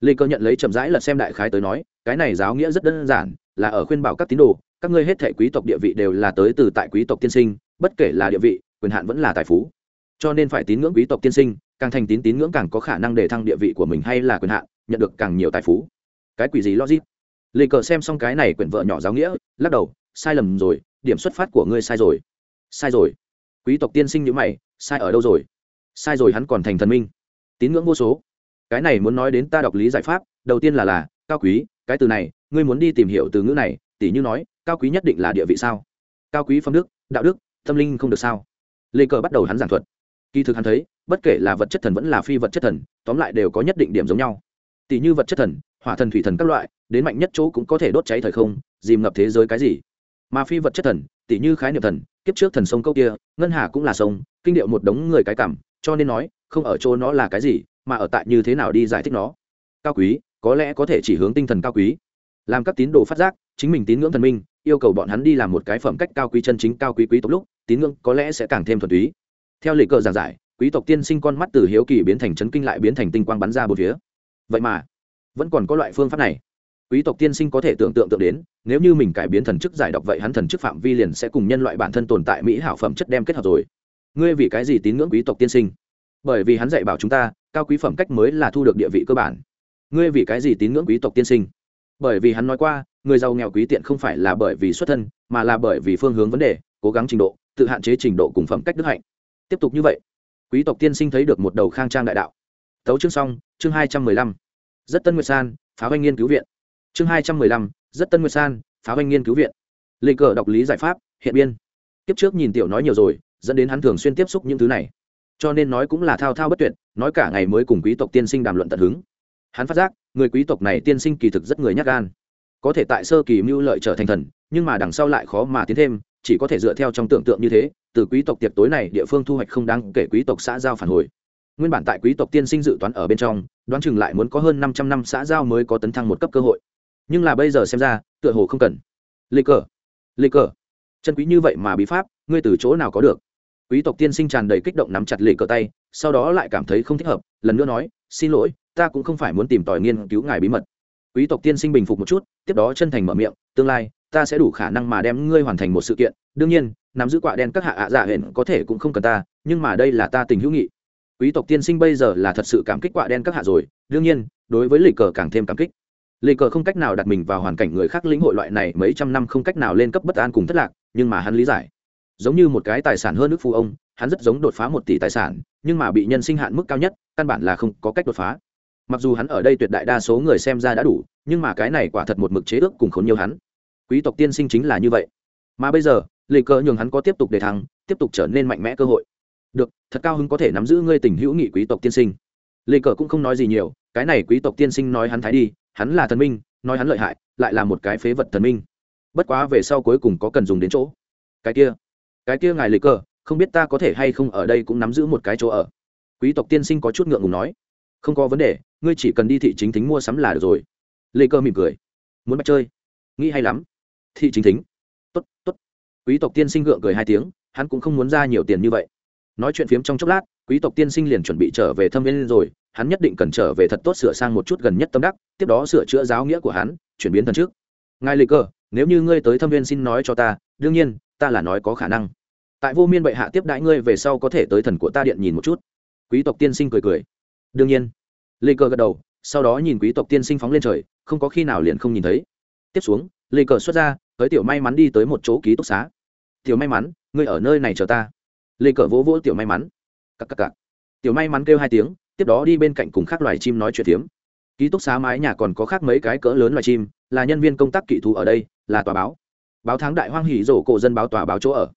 Speaker 1: Lê cơ nhận lấy chậm rãi lật xem đại khái tới nói, cái này giáo nghĩa rất đơn giản, là ở khuyên bảo các tín đồ, các ngươi hết thể quý tộc địa vị đều là tới từ tại quý tộc tiên sinh, bất kể là địa vị, quyền hạn vẫn là tài phú. Cho nên phải tín ngưỡng quý tộc tiên sinh càng thành tín tín ngưỡng càng có khả năng để thăng địa vị của mình hay là quyền hạn, nhận được càng nhiều tài phú. Cái quỷ gì logic? Lê cờ xem xong cái này quyển vợ nhỏ giáo nghĩa, lắc đầu, sai lầm rồi, điểm xuất phát của ngươi sai rồi. Sai rồi. Quý tộc tiên sinh như mày, sai ở đâu rồi? Sai rồi hắn còn thành thần minh. Tín ngưỡng vô số. Cái này muốn nói đến ta đọc lý giải pháp, đầu tiên là là, cao quý, cái từ này, ngươi muốn đi tìm hiểu từ ngữ này, tỉ như nói, cao quý nhất định là địa vị sao? Cao quý phong đức, đạo đức, tâm linh không được sao? Lê cờ bắt đầu hắn giảng thuật kỳ thực hắn thấy, bất kể là vật chất thần vẫn là phi vật chất thần, tóm lại đều có nhất định điểm giống nhau. Tỷ như vật chất thần, hỏa thần, thủy thần các loại, đến mạnh nhất chỗ cũng có thể đốt cháy thời không, dìm ngập thế giới cái gì. Mà phi vật chất thần, tỷ như khái niệm thần, kiếp trước thần sông câu kia, ngân hà cũng là sông, kinh điệu một đống người cái cảm, cho nên nói, không ở chỗ nó là cái gì, mà ở tại như thế nào đi giải thích nó. Cao quý, có lẽ có thể chỉ hướng tinh thần cao quý. Làm các tín đồ phát giác, chính mình tín ngưỡng thần minh, yêu cầu bọn hắn đi làm một cái phẩm cách cao quý chân chính cao quý quý tộc lúc, tín ngưỡng có lẽ sẽ càng thêm thuần túy theo lịch cờ giảng giải, quý tộc tiên sinh con mắt từ hiếu kỳ biến thành chấn kinh lại biến thành tinh quang bắn ra bốn phía. Vậy mà, vẫn còn có loại phương pháp này. Quý tộc tiên sinh có thể tưởng tượng tượng đến, nếu như mình cải biến thần chức giải độc vậy hắn thần chức phạm vi liền sẽ cùng nhân loại bản thân tồn tại mỹ hảo phẩm chất đem kết hợp rồi. Ngươi vì cái gì tín ngưỡng quý tộc tiên sinh? Bởi vì hắn dạy bảo chúng ta, cao quý phẩm cách mới là thu được địa vị cơ bản. Ngươi vì cái gì tín ngưỡng quý tộc tiên sinh? Bởi vì hắn nói qua, người giàu nghèo quý tiện không phải là bởi vì xuất thân, mà là bởi vì phương hướng vấn đề, cố gắng trình độ, tự hạn chế trình độ cùng phẩm cách đức hạnh tiếp tục như vậy, quý tộc tiên sinh thấy được một đầu khang trang đại đạo. Tấu chương xong, chương hai trăm mười lăm, rất tân nguyệt san, phá hoanh nghiên cứu viện. Chương hai trăm mười lăm, rất tân nguyệt san, phá hoanh nghiên cứu viện. Lệ cờ đọc lý giải pháp, hiện biên. Tiếp trước nhìn tiểu nói nhiều rồi, dẫn đến hắn thường xuyên tiếp xúc những thứ này. Cho nên nói cũng là thao thao bất tuyệt, nói cả ngày mới cùng quý tộc tiên sinh đàm luận tận hứng. Hắn phát giác, người quý tộc này tiên sinh kỳ thực rất người nhát gan. Có thể tại sơ kỳ mưu lợi trở thành thần, nhưng mà đằng sau lại khó mà tiến thêm chỉ có thể dựa theo trong tưởng tượng như thế, từ quý tộc tiệc tối này địa phương thu hoạch không đáng kể quý tộc xã giao phản hồi. Nguyên bản tại quý tộc tiên sinh dự toán ở bên trong, đoán chừng lại muốn có hơn năm trăm năm xã giao mới có tấn thăng một cấp cơ hội. Nhưng là bây giờ xem ra, tựa hồ không cần. Lê cờ lê cờ. Chân quý như vậy mà bí pháp, ngươi từ chỗ nào có được? Quý tộc tiên sinh tràn đầy kích động nắm chặt lê cờ tay, sau đó lại cảm thấy không thích hợp, lần nữa nói, xin lỗi, ta cũng không phải muốn tìm tòi nghiên cứu ngài bí mật. Quý tộc tiên sinh bình phục một chút, tiếp đó chân thành mở miệng, tương lai ta sẽ đủ khả năng mà đem ngươi hoàn thành một sự kiện, đương nhiên, nắm giữ quạ đen các hạ ạ dạ hển có thể cũng không cần ta, nhưng mà đây là ta tình hữu nghị. Quý tộc tiên sinh bây giờ là thật sự cảm kích quạ đen các hạ rồi, đương nhiên, đối với lịch cờ càng thêm cảm kích. Lịch cờ không cách nào đặt mình vào hoàn cảnh người khác lĩnh hội loại này mấy trăm năm không cách nào lên cấp bất an cùng thất lạc, nhưng mà hắn lý giải. Giống như một cái tài sản hơn nước phu ông, hắn rất giống đột phá một tỷ tài sản, nhưng mà bị nhân sinh hạn mức cao nhất, căn bản là không có cách đột phá. Mặc dù hắn ở đây tuyệt đại đa số người xem ra đã đủ, nhưng mà cái này quả thật một mực chế ước cùng khốn nhiều hắn quý tộc tiên sinh chính là như vậy. Mà bây giờ lịch cờ nhường hắn có tiếp tục để thắng, tiếp tục trở nên mạnh mẽ cơ hội. Được thật cao hứng có thể nắm giữ ngươi tình hữu nghị quý tộc tiên sinh. Lịch cờ cũng không nói gì nhiều cái này quý tộc tiên sinh nói hắn thái đi hắn là thần minh nói hắn lợi hại lại là một cái phế vật thần minh. Bất quá về sau cuối cùng có cần dùng đến chỗ. Cái kia cái kia ngài lịch cờ không biết ta có thể hay không ở đây cũng nắm giữ một cái chỗ ở. Quý tộc tiên sinh có chút ngượng ngùng nói. Không có vấn đề ngươi chỉ cần đi thị chính thính mua sắm là được rồi. Lê cơ mỉm cười. Muốn bắt chơi. Nghĩ hay lắm thị chính thính. Tốt tốt. Quý tộc tiên sinh gượng cười hai tiếng, hắn cũng không muốn ra nhiều tiền như vậy. Nói chuyện phiếm trong chốc lát, quý tộc tiên sinh liền chuẩn bị trở về thâm viên rồi, hắn nhất định cần trở về thật tốt sửa sang một chút gần nhất tâm đắc, tiếp đó sửa chữa giáo nghĩa của hắn, chuyển biến thần trước. Ngài lê cơ, nếu như ngươi tới thâm viên xin nói cho ta, đương nhiên, ta là nói có khả năng. Tại vô miên bệ hạ tiếp đãi ngươi về sau có thể tới thần của ta điện nhìn một chút. Quý tộc tiên sinh cười cười. Đương nhiên. Lê cơ gật đầu, sau đó nhìn quý tộc tiên sinh phóng lên trời, không có khi nào liền không nhìn thấy tiếp xuống lê cờ xuất ra tới tiểu may mắn đi tới một chỗ ký túc xá. Tiểu may mắn ngươi ở nơi này chờ ta. Lê cờ vỗ vỗ tiểu may mắn. Cặp cặp cặp tiểu may mắn kêu hai tiếng tiếp đó đi bên cạnh cùng các loài chim nói chuyện tiếng, ký túc xá mái nhà còn có khác mấy cái cỡ lớn loài chim là nhân viên công tác kỹ thú ở đây là tòa báo. Báo tháng đại hoang hỉ rổ cổ dân báo tòa báo chỗ ở.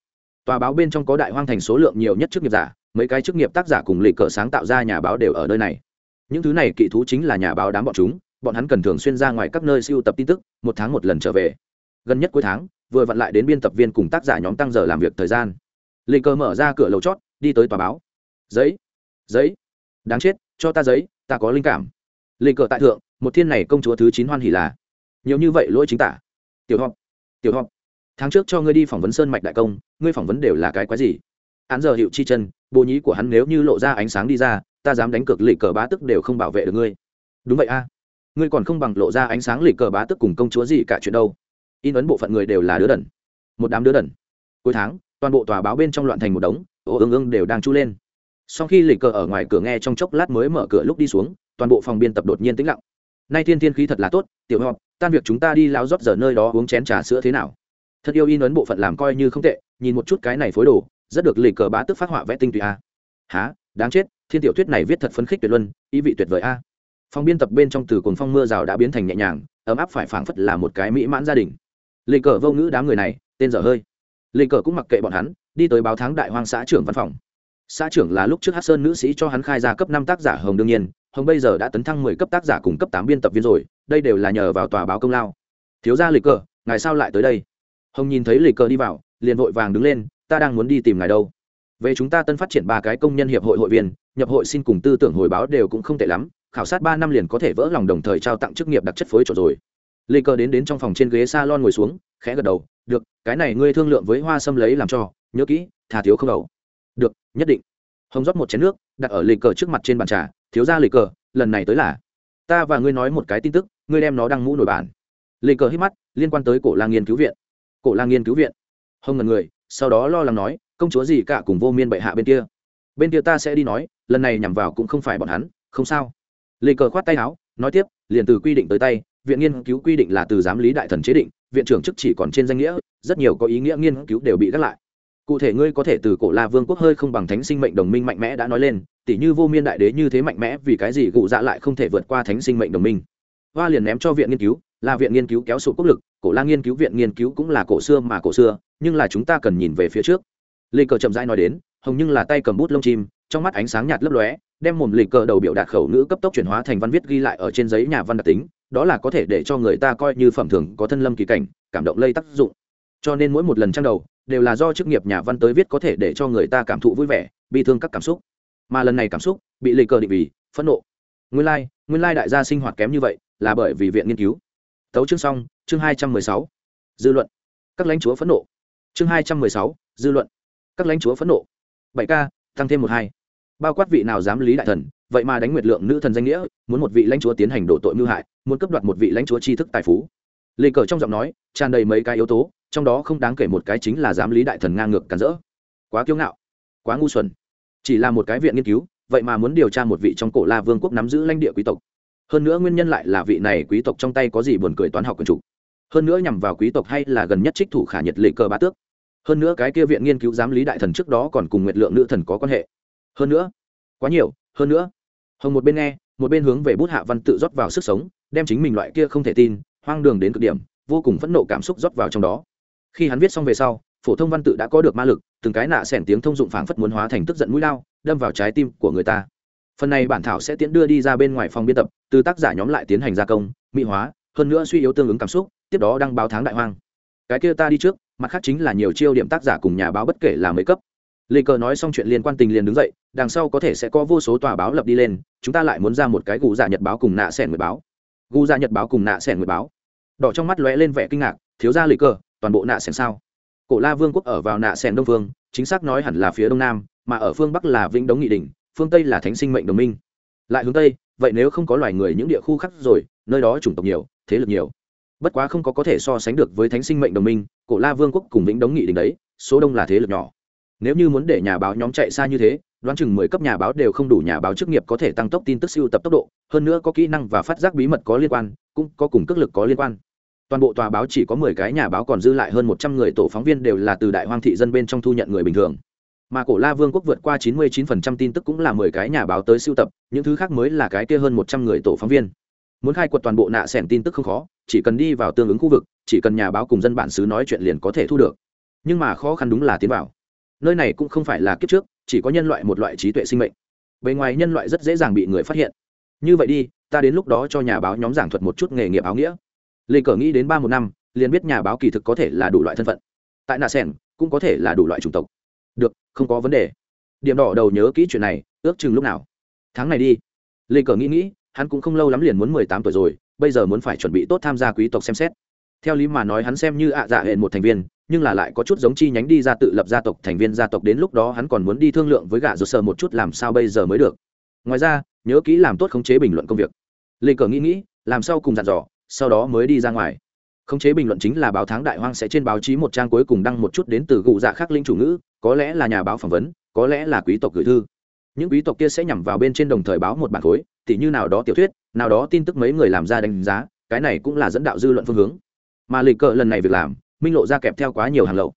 Speaker 1: Tòa báo bên trong có đại hoang thành số lượng nhiều nhất chức nghiệp giả mấy cái chức nghiệp tác giả cùng lệ cờ sáng tạo ra nhà báo đều ở nơi này. Những thứ này kỵ thú chính là nhà báo đám bọn chúng bọn hắn cần thường xuyên ra ngoài các nơi siêu tập tin tức, một tháng một lần trở về. Gần nhất cuối tháng, vừa vặn lại đến biên tập viên cùng tác giả nhóm tăng giờ làm việc thời gian. Lê cơ mở ra cửa lầu chót, đi tới tòa báo. Giấy giấy, đáng chết, cho ta giấy, ta có linh cảm. Lê cờ tại thượng, một thiên này công chúa thứ chín hoan hỉ là. Nhiều như vậy lỗi chính tả. Tiểu họp tiểu họp, tháng trước cho ngươi đi phỏng vấn sơn mạch đại công, ngươi phỏng vấn đều là cái quái gì? Án giờ hiệu chi chân bồ nhí của hắn nếu như lộ ra ánh sáng đi ra, ta dám đánh cược lì cờ bá tức đều không bảo vệ được ngươi. Đúng vậy a ngươi còn không bằng lộ ra ánh sáng lì cờ bá tức cùng công chúa gì cả chuyện đâu. In ấn bộ phận người đều là đứa đần. Một đám đứa đần. Cuối tháng, toàn bộ tòa báo bên trong loạn thành một đống, ô ương ương đều đang chu lên. Sau khi lì cờ ở ngoài cửa nghe trong chốc lát mới mở cửa lúc đi xuống, toàn bộ phòng biên tập đột nhiên tĩnh lặng. Nay thiên thiên khí thật là tốt, tiểu họp, tan việc chúng ta đi lao rót giờ nơi đó uống chén trà sữa thế nào? Thật yêu in ấn bộ phận làm coi như không tệ, nhìn một chút cái này phối đồ, rất được lì cờ bá tức phát họa vẽ tinh tùy a. Há đáng chết, thiên tiểu thuyết này viết thật phấn khích tuyệt luân, ý vị tuyệt vời a phòng biên tập bên trong từ cồn phong mưa rào đã biến thành nhẹ nhàng, ấm áp phải phảng phất là một cái mỹ mãn gia đình. Lê cờ vô ngữ đám người này, tên dở hơi. Lê cờ cũng mặc kệ bọn hắn, đi tới báo tháng đại hoang xã trưởng văn phòng. Xã trưởng là lúc trước hát sơn nữ sĩ cho hắn khai ra cấp năm tác giả hồng đương nhiên, hồng bây giờ đã tấn thăng mười cấp tác giả cùng cấp tám biên tập viên rồi, đây đều là nhờ vào tòa báo công lao. Thiếu gia Lê cờ, ngài sao lại tới đây? Hồng nhìn thấy Lê cờ đi vào, liền vội vàng đứng lên, ta đang muốn đi tìm ngài đâu. Về chúng ta tân phát triển ba cái công nhân hiệp hội hội viên, nhập hội xin cùng tư tưởng hồi báo đều cũng không tệ lắm khảo sát ba năm liền có thể vỡ lòng đồng thời trao tặng chức nghiệp đặc chất phối trộn rồi. Lê cơ đến đến trong phòng trên ghế s a lon ngồi xuống, khẽ gật đầu, được, cái này ngươi thương lượng với hoa sâm lấy làm cho, nhớ kỹ, thà thiếu không đầu. Được, nhất định. Hồng rót một chén nước, đặt ở lê cờ trước mặt trên bàn trà, thiếu ra lê cờ lần này tới là, ta và ngươi nói một cái tin tức, ngươi đem nó đăng mũ nổi bản. Lê cờ hít mắt, liên quan tới cổ lang nghiên cứu viện. Cổ lang nghiên cứu viện? Hồng ngần người, sau đó lo lắng nói, công chúa gì cả cùng vô miên bệ hạ bên kia? Bên kia ta sẽ đi nói, lần này nhằm vào cũng không phải bọn hắn, không sao lê cờ khoát tay áo, nói tiếp, liền từ quy định tới tay, viện nghiên cứu quy định là từ giám lý đại thần chế định, viện trưởng chức chỉ còn trên danh nghĩa, rất nhiều có ý nghĩa nghiên cứu đều bị gác lại. Cụ thể ngươi có thể từ cổ la vương quốc hơi không bằng thánh sinh mệnh đồng minh mạnh mẽ đã nói lên, tỉ như vô miên đại đế như thế mạnh mẽ vì cái gì cụ dạ lại không thể vượt qua thánh sinh mệnh đồng minh. Hoa liền ném cho viện nghiên cứu, là viện nghiên cứu kéo sụt quốc lực, cổ la nghiên cứu viện nghiên cứu cũng là cổ xưa mà cổ xưa, nhưng là chúng ta cần nhìn về phía trước. Lê cờ chậm rãi nói đến, hồng nhưng là tay cầm bút lông chim, trong mắt ánh sáng nhạt lấp lóe đem mồm lịch cờ đầu biểu đạt khẩu ngữ cấp tốc chuyển hóa thành văn viết ghi lại ở trên giấy nhà văn đặc tính đó là có thể để cho người ta coi như phẩm thường có thân lâm kỳ cảnh cảm động lây tác dụng. Cho nên mỗi một lần trang đầu đều là do chức nghiệp nhà văn tới viết có thể để cho người ta cảm thụ vui vẻ bi thương các cảm xúc. Mà lần này cảm xúc bị lịch cờ định vì phẫn nộ. Nguyên lai、like, nguyên lai đại gia sinh hoạt kém như vậy là bởi vì viện nghiên cứu. Tấu chương xong chương hai trăm mười sáu. Dư luận. Các lãnh chúa phẫn nộ. Chương hai trăm mười sáu dư luận. Các lãnh chúa phẫn nộ. Bảy k tăng thêm một hai bao quát vị nào dám lý đại thần, vậy mà đánh nguyệt lượng nữ thần danh nghĩa, muốn một vị lãnh chúa tiến hành đổ tội mưu hại, muốn cấp đoạt một vị lãnh chúa tri thức tài phú. Lê cờ trong giọng nói, tràn đầy mấy cái yếu tố, trong đó không đáng kể một cái chính là dám lý đại thần ngang ngược cản rỡ. Quá kiêu ngạo, quá ngu xuẩn. Chỉ là một cái viện nghiên cứu, vậy mà muốn điều tra một vị trong cổ la vương quốc nắm giữ lãnh địa quý tộc. Hơn nữa nguyên nhân lại là vị này quý tộc trong tay có gì buồn cười toán học quần chủ. Hơn nữa nhằm vào quý tộc hay là gần nhất trích thủ khả nhiệt lệ cơ bá tước. Hơn nữa cái kia viện nghiên cứu giám lý đại thần trước đó còn cùng nguyệt lượng nữ thần có quan hệ hơn nữa, quá nhiều, hơn nữa. Hồng một bên nghe, một bên hướng về bút hạ văn tự rót vào sức sống, đem chính mình loại kia không thể tin, hoang đường đến cực điểm, vô cùng phẫn nộ cảm xúc rót vào trong đó. Khi hắn viết xong về sau, phổ thông văn tự đã có được ma lực, từng cái nạ xẻn tiếng thông dụng phảng phất muốn hóa thành tức giận mũi lao, đâm vào trái tim của người ta. Phần này bản thảo sẽ tiến đưa đi ra bên ngoài phòng biên tập, từ tác giả nhóm lại tiến hành gia công, mỹ hóa, hơn nữa suy yếu tương ứng cảm xúc, tiếp đó đăng báo tháng đại hoang. Cái kia ta đi trước, mặt khác chính là nhiều chiêu điểm tác giả cùng nhà báo bất kể là mấy cấp lê cờ nói xong chuyện liên quan tình liền đứng dậy, đằng sau có thể sẽ có vô số tòa báo lập đi lên, chúng ta lại muốn ra một cái gù giả nhật báo cùng nạ sẻn người báo. Gù giả nhật báo cùng nạ sẻn người báo. Đỏ trong mắt lóe lên vẻ kinh ngạc, thiếu ra lê cờ, toàn bộ nạ sẻn sao? Cổ la vương quốc ở vào nạ sẻn đông phương, chính xác nói hẳn là phía đông nam, mà ở phương bắc là vĩnh đống nghị đình, phương tây là thánh sinh mệnh đồng minh. Lại hướng tây, vậy nếu không có loài người những địa khu khác rồi, nơi đó chủng tộc nhiều, thế lực nhiều. Bất quá không có có thể so sánh được với thánh sinh mệnh đồng minh, cổ la vương quốc cùng vĩnh đống nghị đình đấy, số đông là thế lực nhỏ nếu như muốn để nhà báo nhóm chạy xa như thế, đoán chừng mười cấp nhà báo đều không đủ nhà báo chức nghiệp có thể tăng tốc tin tức siêu tập tốc độ, hơn nữa có kỹ năng và phát giác bí mật có liên quan, cũng có cùng cước lực có liên quan. Toàn bộ tòa báo chỉ có mười cái nhà báo còn dư lại hơn một trăm người, tổ phóng viên đều là từ đại hoang thị dân bên trong thu nhận người bình thường. Mà cổ la vương quốc vượt qua chín mươi 99% tin tức cũng là mười cái nhà báo tới siêu tập, những thứ khác mới là cái kia hơn một trăm người, tổ phóng viên. Muốn khai quật toàn bộ nạ sẻn tin tức không khó, chỉ cần đi vào tương ứng khu vực, chỉ cần nhà báo cùng dân bản xứ nói chuyện liền có thể thu được. Nhưng mà khó khăn đúng là tiến vào nơi này cũng không phải là kiếp trước, chỉ có nhân loại một loại trí tuệ sinh mệnh. Bề ngoài nhân loại rất dễ dàng bị người phát hiện. Như vậy đi, ta đến lúc đó cho nhà báo nhóm giảng thuật một chút nghề nghiệp áo nghĩa. Lê cờ nghĩ đến ba một năm, liền biết nhà báo kỳ thực có thể là đủ loại thân phận. Tại nà sẻn cũng có thể là đủ loại chủng tộc. Được, không có vấn đề. Điểm đỏ đầu nhớ kỹ chuyện này, ước chừng lúc nào? Tháng này đi. Lê cờ nghĩ nghĩ, hắn cũng không lâu lắm liền muốn mười tám tuổi rồi, bây giờ muốn phải chuẩn bị tốt tham gia quý tộc xem xét. Theo lý mà nói hắn xem như ạ dạ hệ một thành viên nhưng là lại có chút giống chi nhánh đi ra tự lập gia tộc thành viên gia tộc đến lúc đó hắn còn muốn đi thương lượng với gã rụt sờ một chút làm sao bây giờ mới được. Ngoài ra, nhớ kỹ làm tốt khống chế bình luận công việc. Lê cờ nghĩ nghĩ, làm sao cùng dặn dò, sau đó mới đi ra ngoài. Khống chế bình luận chính là báo tháng đại hoang sẽ trên báo chí một trang cuối cùng đăng một chút đến từ gụ dạ khắc linh chủ ngữ, có lẽ là nhà báo phỏng vấn, có lẽ là quý tộc gửi thư. Những quý tộc kia sẽ nhằm vào bên trên đồng thời báo một bản khối, tỉ như nào đó tiểu thuyết, nào đó tin tức mấy người làm ra đánh giá, cái này cũng là dẫn đạo dư luận phương hướng. Mà lịch cờ lần này việc làm minh lộ ra kẹp theo quá nhiều hàng lậu.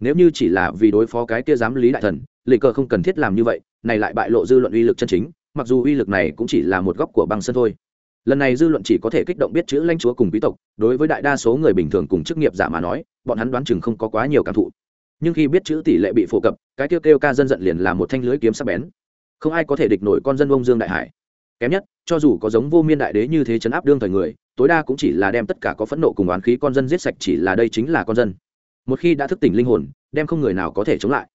Speaker 1: Nếu như chỉ là vì đối phó cái kia giám lý đại thần lịch cờ không cần thiết làm như vậy, này lại bại lộ dư luận uy lực chân chính, mặc dù uy lực này cũng chỉ là một góc của băng sân thôi. Lần này dư luận chỉ có thể kích động biết chữ lãnh chúa cùng quý tộc, đối với đại đa số người bình thường cùng chức nghiệp giả mà nói, bọn hắn đoán chừng không có quá nhiều cảm thụ. Nhưng khi biết chữ tỷ lệ bị phổ cập, cái kêu kêu ca dân giận liền là một thanh lưới kiếm sắc bén. Không ai có thể địch nổi con dân ông dương đại hải kém nhất, cho dù có giống vô miên đại đế như thế chấn áp đương thời người, tối đa cũng chỉ là đem tất cả có phẫn nộ cùng oán khí con dân giết sạch chỉ là đây chính là con dân. Một khi đã thức tỉnh linh hồn, đem không người nào có thể chống lại.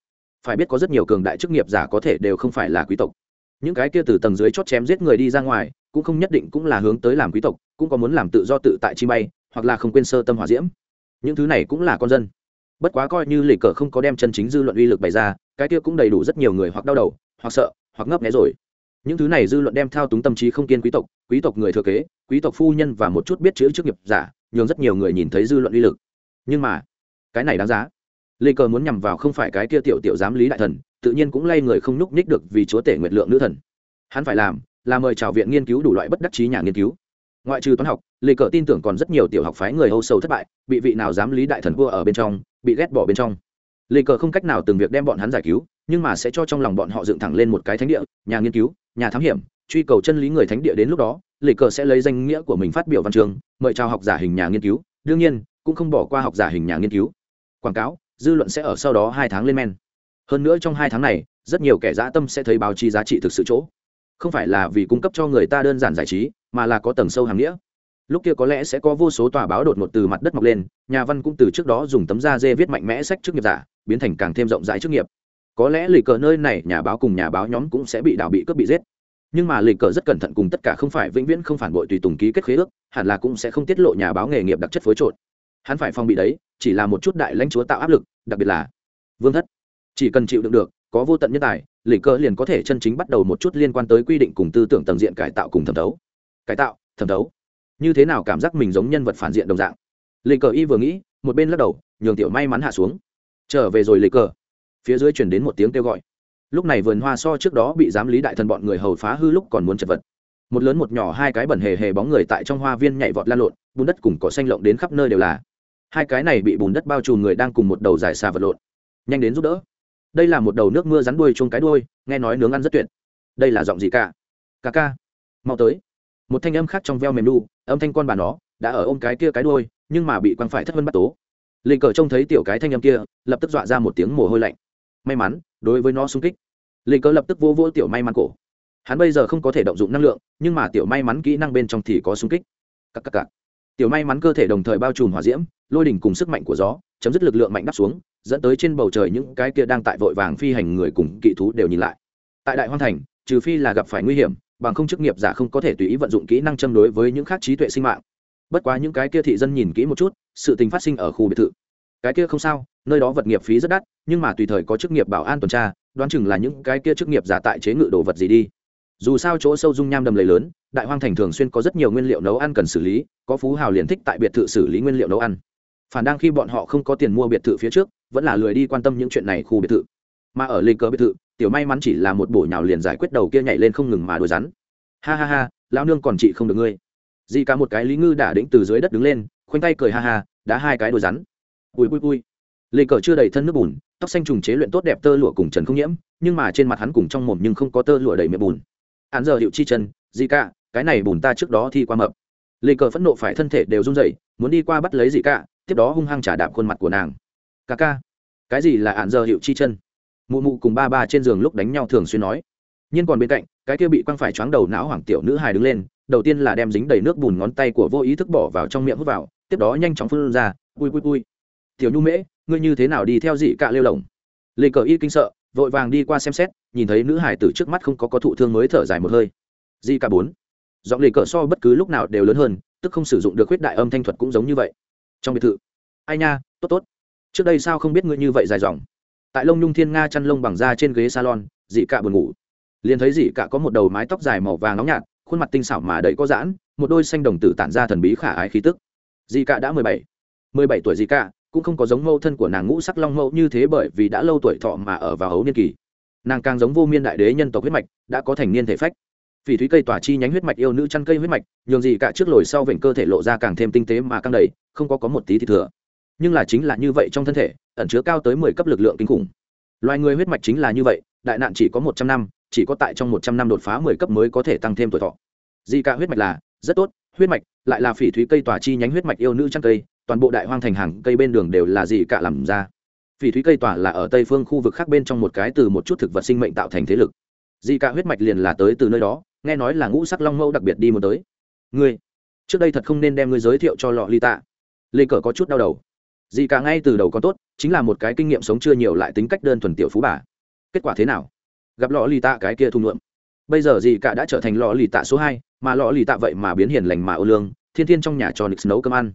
Speaker 1: Phải biết có rất nhiều cường đại chức nghiệp giả có thể đều không phải là quý tộc. Những cái kia từ tầng dưới chót chém giết người đi ra ngoài, cũng không nhất định cũng là hướng tới làm quý tộc, cũng có muốn làm tự do tự tại chi bay, hoặc là không quên sơ tâm hòa diễm. Những thứ này cũng là con dân. Bất quá coi như lì cờ không có đem chân chính dư luận uy lực bày ra, cái kia cũng đầy đủ rất nhiều người hoặc đau đầu, hoặc sợ, hoặc ngấp nghé rồi những thứ này dư luận đem thao túng tâm trí không kiên quý tộc quý tộc người thừa kế, quý tộc phu nhân và một chút biết chữ chức nghiệp giả, nhường rất nhiều người nhìn thấy dư luận uy lực. Nhưng mà, cái này đáng giá. Lê cờ muốn nhằm vào không phải cái kia tiểu tiểu giám lý đại thần, tự nhiên cũng lay người không nhúc nhích được vì chúa tể nguyệt lượng nữ thần. Hắn phải làm là mời chào viện nghiên cứu đủ loại bất đắc trí nhà nghiên cứu. Ngoại trừ toán học, lê cờ tin tưởng còn rất nhiều tiểu học phái người âu sâu thất bại, bị vị nào dám lý đại thần vua ở bên trong, bị ghét bỏ bên trong. Lê cờ không cách nào từng việc đem bọn hắn giải cứu, nhưng mà sẽ cho trong lòng bọn họ dựng thẳng lên một cái thánh địa, nhà nghiên cứu nhà thám hiểm, truy cầu chân lý người thánh địa đến lúc đó, lệ cờ sẽ lấy danh nghĩa của mình phát biểu văn trường, mời chào học giả hình nhà nghiên cứu. Đương nhiên, cũng không bỏ qua học giả hình nhà nghiên cứu. Quảng cáo, dư luận sẽ ở sau đó hai tháng lên men. Hơn nữa trong hai tháng này, rất nhiều kẻ dã tâm sẽ thấy báo chí giá trị thực sự chỗ. Không phải là vì cung cấp cho người ta đơn giản giải trí, mà là có tầng sâu hàm nghĩa. Lúc kia có lẽ sẽ có vô số tòa báo đột ngột từ mặt đất mọc lên, nhà văn cũng từ trước đó dùng tấm da dê viết mạnh mẽ sách chức nghiệp giả, biến thành càng thêm rộng rãi chức nghiệp có lẽ lì cờ nơi này nhà báo cùng nhà báo nhóm cũng sẽ bị đảo bị cướp bị giết. Nhưng mà lì cờ rất cẩn thận cùng tất cả không phải vĩnh viễn không phản bội tùy tùng ký kết khế ước, hẳn là cũng sẽ không tiết lộ nhà báo nghề nghiệp đặc chất phối trộn. Hắn phải phong bị đấy, chỉ là một chút đại lãnh chúa tạo áp lực, đặc biệt là vương thất. Chỉ cần chịu đựng được, có vô tận nhân tài, lì cờ liền có thể chân chính bắt đầu một chút liên quan tới quy định cùng tư tưởng tầng diện cải tạo cùng thẩm thấu. Cải tạo, thẩm thấu. Như thế nào cảm giác mình giống nhân vật phản diện đồng dạng? Lì cờ y vừa nghĩ, một bên lắc đầu, nhường tiểu may mắn hạ xuống. Trở về rồi lì cờ phía dưới truyền đến một tiếng kêu gọi. Lúc này vườn hoa so trước đó bị giám lý đại thần bọn người hầu phá hư lúc còn muốn chật vật. Một lớn một nhỏ hai cái bẩn hề hề bóng người tại trong hoa viên nhảy vọt lan lộn, bùn đất cùng cỏ xanh lộng đến khắp nơi đều là. Hai cái này bị bùn đất bao trùm người đang cùng một đầu dài xà vật lộn. Nhanh đến giúp đỡ. Đây là một đầu nước mưa rắn đuôi chung cái đuôi, nghe nói nướng ăn rất tuyệt. Đây là giọng gì cả? Ca ca. Mau tới. Một thanh âm khác trong veo mềm đu âm thanh con bà nó, đã ở ôm cái kia cái đuôi, nhưng mà bị quăng phải thất vân bắt tố. Linh cờ trông thấy tiểu cái thanh âm kia, lập tức dọa ra một tiếng mồ hôi lạnh may mắn, đối với nó sung kích. Linh cơ lập tức vô vô tiểu may mắn cổ. Hắn bây giờ không có thể động dụng năng lượng, nhưng mà tiểu may mắn kỹ năng bên trong thì có sung kích. Cắc cắc cắc. tiểu may mắn cơ thể đồng thời bao trùm hỏa diễm, lôi đỉnh cùng sức mạnh của gió, chấm dứt lực lượng mạnh đắp xuống, dẫn tới trên bầu trời những cái kia đang tại vội vàng phi hành người cùng kỵ thú đều nhìn lại. Tại đại hoang thành, trừ phi là gặp phải nguy hiểm, bằng không chức nghiệp giả không có thể tùy ý vận dụng kỹ năng châm đối với những khác trí tuệ sinh mạng. Bất quá những cái kia thị dân nhìn kỹ một chút, sự tình phát sinh ở khu biệt thự cái kia không sao, nơi đó vật nghiệp phí rất đắt, nhưng mà tùy thời có chức nghiệp bảo an tuần tra, đoán chừng là những cái kia chức nghiệp giả tại chế ngự đồ vật gì đi. Dù sao chỗ sâu dung nham đầm lầy lớn, đại hoang thành thường xuyên có rất nhiều nguyên liệu nấu ăn cần xử lý, có phú hào liền thích tại biệt thự xử lý nguyên liệu nấu ăn. Phản đang khi bọn họ không có tiền mua biệt thự phía trước, vẫn là lười đi quan tâm những chuyện này khu biệt thự. Mà ở lê cờ biệt thự, tiểu may mắn chỉ là một bổ nhào liền giải quyết đầu kia nhảy lên không ngừng mà đuổi rắn. Ha ha ha, lão nương còn chị không được ngươi. Di cả một cái lý ngư đả đĩnh từ dưới đất đứng lên, khoanh tay cười ha ha đã hai cái đuổi rắn ui ui ui. Lê cờ chưa đầy thân nước bùn, tóc xanh trùng chế luyện tốt đẹp tơ lụa cùng trần không nhiễm, nhưng mà trên mặt hắn cùng trong mồm nhưng không có tơ lụa đầy miệng bùn. Hắn giờ hiệu chi chân di cả, cái này bùn ta trước đó thi qua mập. Lê cờ phẫn nộ phải thân thể đều run rẩy, muốn đi qua bắt lấy dị cả, tiếp đó hung hăng trả đạp khuôn mặt của nàng. Ca ca, cái gì là hắn giờ hiệu chi chân? Mụ mụ cùng ba ba trên giường lúc đánh nhau thường xuyên nói. Nhưng còn bên cạnh, cái kia bị quăng phải choáng đầu não hoàng tiểu nữ hài đứng lên, đầu tiên là đem dính đầy nước bùn ngón tay của vô ý thức bỏ vào trong miệng hút vào, tiếp đó nhanh chóng phun ra, ui ui ui tiểu nhu mễ, ngươi như thế nào đi theo dị cạ lêu lồng? Lê cờ y kinh sợ, vội vàng đi qua xem xét, nhìn thấy nữ hải tử trước mắt không có có thụ thương mới thở dài một hơi. Dị cạ bốn. Giọng lê cờ so bất cứ lúc nào đều lớn hơn, tức không sử dụng được huyết đại âm thanh thuật cũng giống như vậy. Trong biệt thự. Ai nha, tốt tốt. Trước đây sao không biết ngươi như vậy dài dòng? Tại lông nhung thiên nga chăn lông bằng da trên ghế salon, dị cạ buồn ngủ. Liền thấy dị cạ có một đầu mái tóc dài màu vàng nóng nhạt, khuôn mặt tinh xảo mà đầy có giãn, một đôi xanh đồng tử tản ra thần bí khả ái khí tức. Dị cạ đã mười bảy. Mười bảy tuổi dị cạ cũng không có giống mẫu thân của nàng ngũ sắc long mẫu như thế bởi vì đã lâu tuổi thọ mà ở vào hấu niên kỳ. Nàng càng giống vô miên đại đế nhân tộc huyết mạch, đã có thành niên thể phách. Phỉ thúy cây tỏa chi nhánh huyết mạch yêu nữ chăn cây huyết mạch, nhường gì cả trước lồi sau vểnh cơ thể lộ ra càng thêm tinh tế mà căng đầy, không có có một tí thì thừa. Nhưng là chính là như vậy trong thân thể, ẩn chứa cao tới mười cấp lực lượng kinh khủng. Loài người huyết mạch chính là như vậy, đại nạn chỉ có một trăm năm, chỉ có tại trong một trăm năm đột phá mười cấp mới có thể tăng thêm tuổi thọ. Dị cả huyết mạch là rất tốt, huyết mạch lại là phỉ thúy cây tỏa chi nhánh huyết mạch yêu nữ chăn cây toàn bộ đại hoang thành hàng cây bên đường đều là gì cả làm ra. Phỉ thúy cây tỏa là ở tây phương khu vực khác bên trong một cái từ một chút thực vật sinh mệnh tạo thành thế lực. Dị cả huyết mạch liền là tới từ nơi đó, nghe nói là ngũ sắc long mẫu đặc biệt đi một tới. Ngươi, trước đây thật không nên đem ngươi giới thiệu cho lọ ly tạ. Lê cờ có chút đau đầu. Dị cả ngay từ đầu có tốt, chính là một cái kinh nghiệm sống chưa nhiều lại tính cách đơn thuần tiểu phú bà. Kết quả thế nào? Gặp lọ ly tạ cái kia thu nhuộm. Bây giờ dị cả đã trở thành lọ ly tạ số hai, mà lọ ly tạ vậy mà biến hiền lành mà ô lương, thiên thiên trong nhà cho nix nấu cơm ăn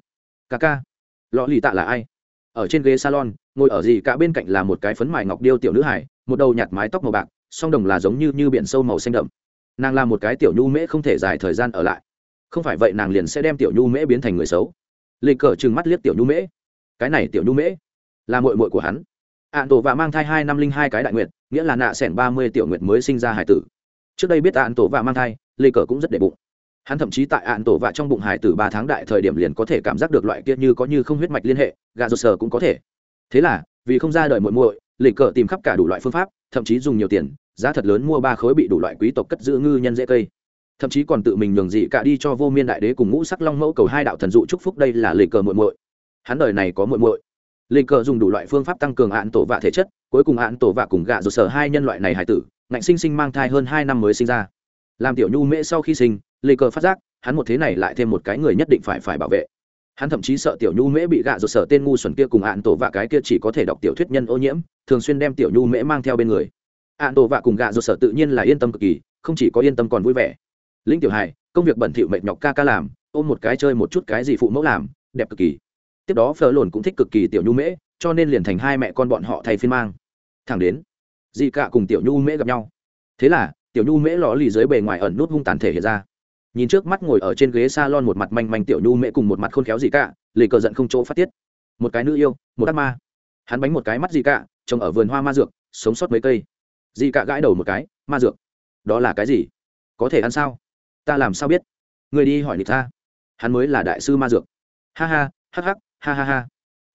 Speaker 1: ca ca. Lọ lì tạ là ai? Ở trên ghế salon, ngồi ở gì cả bên cạnh là một cái phấn mài ngọc điêu tiểu nữ hải một đầu nhạt mái tóc màu bạc, song đồng là giống như như biển sâu màu xanh đậm. Nàng là một cái tiểu nhu mễ không thể dài thời gian ở lại. Không phải vậy nàng liền sẽ đem tiểu nhu mễ biến thành người xấu. Lịch cờ trừng mắt liếc tiểu nhu mễ. Cái này tiểu nhu mễ là mội mội của hắn. Ạn tổ và mang thai hai năm linh hai cái đại nguyệt, nghĩa là nạ sẻn ba mươi tiểu nguyệt mới sinh ra hải tử. Trước đây biết ạn tổ và mang thai lịch cờ cũng rất đệ bụng hắn thậm chí tại ạn tổ vạ trong bụng hải từ ba tháng đại thời điểm liền có thể cảm giác được loại kia như có như không huyết mạch liên hệ, gà rột sờ cũng có thể. Thế là, vì không ra đời muội muội, lịch cờ tìm khắp cả đủ loại phương pháp, thậm chí dùng nhiều tiền, giá thật lớn mua ba khối bị đủ loại quý tộc cất giữ ngư nhân dễ cây. Thậm chí còn tự mình nhường dị cả đi cho vô miên đại đế cùng ngũ sắc long mẫu cầu hai đạo thần dụ chúc phúc, đây là lịch cờ muội muội. Hắn đời này có muội muội. Lịch cờ dùng đủ loại phương pháp tăng cường ạn tổ vạ thể chất, cuối cùng ạn tổ vạ cùng gạ rột sờ hai nhân loại này hải tử, ngạnh sinh sinh mang thai hơn hai năm mới sinh ra. Làm tiểu nhu mễ sau khi sinh lê cờ phát giác, hắn một thế này lại thêm một cái người nhất định phải phải bảo vệ. Hắn thậm chí sợ tiểu nhu mễ bị gạ rồi sợ tên ngu xuẩn kia cùng ạn tổ vạ cái kia chỉ có thể đọc tiểu thuyết nhân ô nhiễm, thường xuyên đem tiểu nhu mễ mang theo bên người. Ạn tổ vạ cùng gạ rồi sợ tự nhiên là yên tâm cực kỳ, không chỉ có yên tâm còn vui vẻ. Linh tiểu hài công việc bẩn thỉu mệt nhọc ca ca làm, ôm một cái chơi một chút cái gì phụ mẫu làm, đẹp cực kỳ. Tiếp đó phở lồn cũng thích cực kỳ tiểu nhu mễ, cho nên liền thành hai mẹ con bọn họ thay phiên mang. Thẳng đến dì cả cùng tiểu nhu mễ gặp nhau. Thế là, tiểu nhu mễ lò lì dưới bề ngoài ẩn nút hung tàn thể hiện ra nhìn trước mắt ngồi ở trên ghế s a lon một mặt manh manh tiểu nhu mễ cùng một mặt khôn khéo gì cả, lì cờ giận không chỗ phát tiết. Một cái nữ yêu, một ác ma. Hắn bánh một cái mắt gì cả trồng ở vườn hoa ma dược, sống sót mấy cây. Gì cả gãi đầu một cái, ma dược. Đó là cái gì? Có thể ăn sao? Ta làm sao biết? Người đi hỏi nịch ta hắn mới là đại sư ma dược. Ha ha hắc hắc ha ha ha.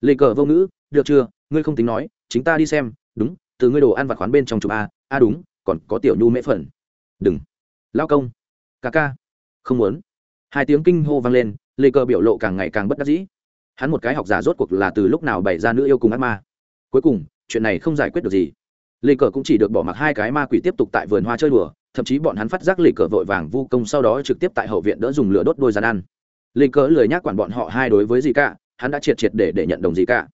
Speaker 1: Lê cờ vô ngữ, được chưa? Ngươi không tính nói, chính ta đi xem. Đúng, từ ngươi đồ ăn vặt khoán bên trong chụp a. A đúng, còn có tiểu nhu mễ phần. Đừng. Lao công. Ca ca không muốn. Hai tiếng kinh hô vang lên, lê cơ biểu lộ càng ngày càng bất đắc dĩ. Hắn một cái học giả rốt cuộc là từ lúc nào bày ra nữ yêu cùng ác ma? Cuối cùng, chuyện này không giải quyết được gì. Lê cờ cũng chỉ được bỏ mặc hai cái ma quỷ tiếp tục tại vườn hoa chơi đùa, thậm chí bọn hắn phát giác lê cờ vội vàng vu công sau đó trực tiếp tại hậu viện đỡ dùng lửa đốt đôi gian ăn. Lê cờ lười nhác quản bọn họ hai đối với gì cả, hắn đã triệt triệt để để nhận đồng gì cả.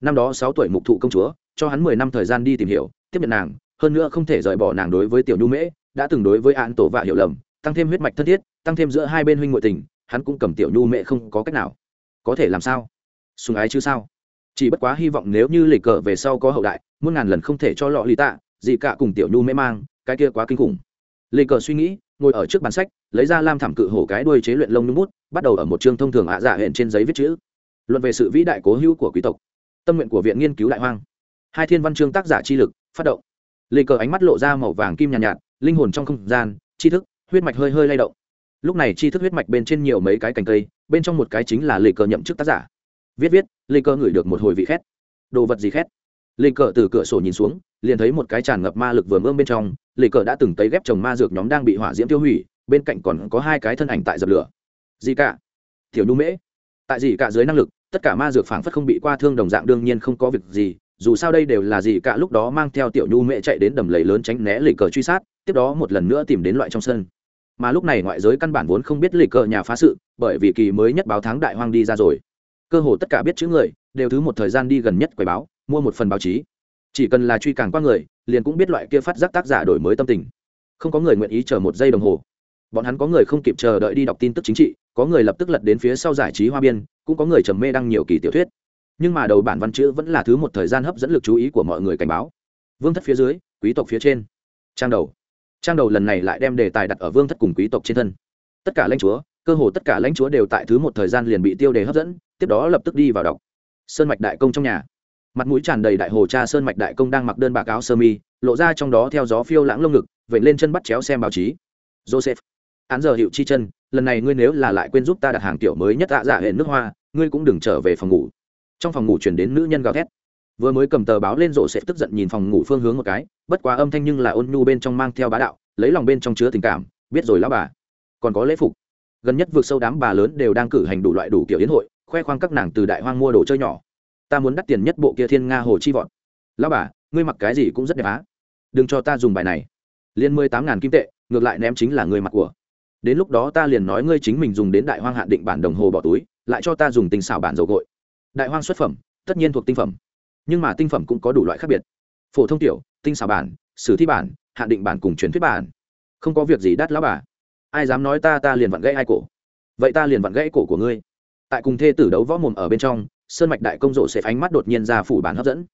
Speaker 1: Năm đó sáu tuổi mục thụ công chúa, cho hắn mười năm thời gian đi tìm hiểu, tiếp nhận nàng, hơn nữa không thể rời bỏ nàng đối với tiểu nhu mễ, đã từng đối với an tổ vạ hiểu lầm, tăng thêm huyết mạch thân thiết tăng thêm giữa hai bên huynh muội tình hắn cũng cầm tiểu nhu mẹ không có cách nào. Có thể làm sao? Sùng ái chứ sao? Chỉ bất quá hy vọng nếu như lịch cờ về sau có hậu đại muôn ngàn lần không thể cho lọ lì tạ gì cả cùng tiểu nhu mễ mang cái kia quá kinh khủng. Lịch cờ suy nghĩ ngồi ở trước bàn sách lấy ra lam thảm cự hổ cái đuôi chế luyện lông nhung bút bắt đầu ở một chương thông thường ạ dạ hẹn trên giấy viết chữ. Luận về sự vĩ đại cố hữu của quý tộc tâm nguyện của viện nghiên cứu đại hoang. Hai thiên văn chương tác giả chi lực phát động. Lê cờ ánh mắt lộ ra màu vàng kim nhàn nhạt, nhạt linh hồn trong không gian tri thức huyết mạch hơi hơi lay động lúc này chi thức huyết mạch bên trên nhiều mấy cái cành cây, bên trong một cái chính là lê cờ nhậm chức tác giả. Viết viết, lê cờ ngửi được một hồi vị khét. Đồ vật gì khét? Lê cờ từ cửa sổ nhìn xuống, liền thấy một cái tràn ngập ma lực vừa mơm bên trong, lê cờ đã từng tấy ghép trồng ma dược nhóm đang bị hỏa diễm tiêu hủy, bên cạnh còn có hai cái thân ảnh tại dập lửa. Gì cả thiểu nhu mễ. Tại gì cả dưới năng lực, tất cả ma dược phảng phất không bị qua thương đồng dạng đương nhiên không có việc gì, dù sao đây đều là gì cả lúc đó mang theo tiểu nhu mễ chạy đến đầm lầy lớn tránh né lê cờ truy sát, tiếp đó một lần nữa tìm đến loại trong sân mà lúc này ngoại giới căn bản vốn không biết lịch cờ nhà phá sự, bởi vì kỳ mới nhất báo tháng đại hoang đi ra rồi. Cơ hồ tất cả biết chữ người, đều thứ một thời gian đi gần nhất quầy báo, mua một phần báo chí. Chỉ cần là truy càng qua người, liền cũng biết loại kia phát giác tác giả đổi mới tâm tình. Không có người nguyện ý chờ một giây đồng hồ. Bọn hắn có người không kịp chờ đợi đi đọc tin tức chính trị, có người lập tức lật đến phía sau giải trí hoa biên, cũng có người trầm mê đăng nhiều kỳ tiểu thuyết. Nhưng mà đầu bản văn chữ vẫn là thứ một thời gian hấp dẫn lực chú ý của mọi người cảnh báo. Vương thất phía dưới, quý tộc phía trên. Trang đầu trang đầu lần này lại đem đề tài đặt ở vương thất cùng quý tộc trên thân. Tất cả lãnh chúa, cơ hồ tất cả lãnh chúa đều tại thứ một thời gian liền bị tiêu đề hấp dẫn, tiếp đó lập tức đi vào đọc. Sơn mạch đại công trong nhà. Mặt mũi tràn đầy đại hồ cha sơn mạch đại công đang mặc đơn bạc áo sơ mi, lộ ra trong đó theo gió phiêu lãng lông ngực vậy lên chân bắt chéo xem báo chí. Joseph, án giờ hiệu chi chân lần này ngươi nếu là lại quên giúp ta đặt hàng tiểu mới nhất ạ dạ hệ nước hoa, ngươi cũng đừng trở về phòng ngủ. Trong phòng ngủ chuyển đến nữ nhân gào thét. Vừa mới cầm tờ báo lên rộ sẽ tức giận nhìn phòng ngủ phương hướng một cái bất quá âm thanh nhưng là ôn nhu bên trong mang theo bá đạo, lấy lòng bên trong chứa tình cảm, biết rồi lão bà. Còn có lễ phục. Gần nhất vượt sâu đám bà lớn đều đang cử hành đủ loại đủ kiểu yến hội, khoe khoang các nàng từ đại hoang mua đồ chơi nhỏ. Ta muốn đắt tiền nhất bộ kia thiên nga hồ chi vọt. Lão bà, ngươi mặc cái gì cũng rất đẹp á. Đừng cho ta dùng bài này. Liên mười tám ngàn kim tệ, ngược lại ném chính là người mặc của. Đến lúc đó ta liền nói ngươi chính mình dùng đến đại hoang hạn định bản đồng hồ bỏ túi, lại cho ta dùng tình xảo bản dầu gội. Đại hoang xuất phẩm, tất nhiên thuộc tinh phẩm. Nhưng mà tinh phẩm cũng có đủ loại khác biệt phổ thông tiểu, tinh xảo bản, sử thi bản, hạn định bản cùng truyền thuyết bản. Không có việc gì đắt lão bà. Ai dám nói ta ta liền vặn gãy ai cổ. Vậy ta liền vặn gãy cổ của ngươi. Tại cùng thê tử đấu võ mồm ở bên trong, sơn mạch đại công rộ sẽ ánh mắt đột nhiên ra phủ bản hấp dẫn.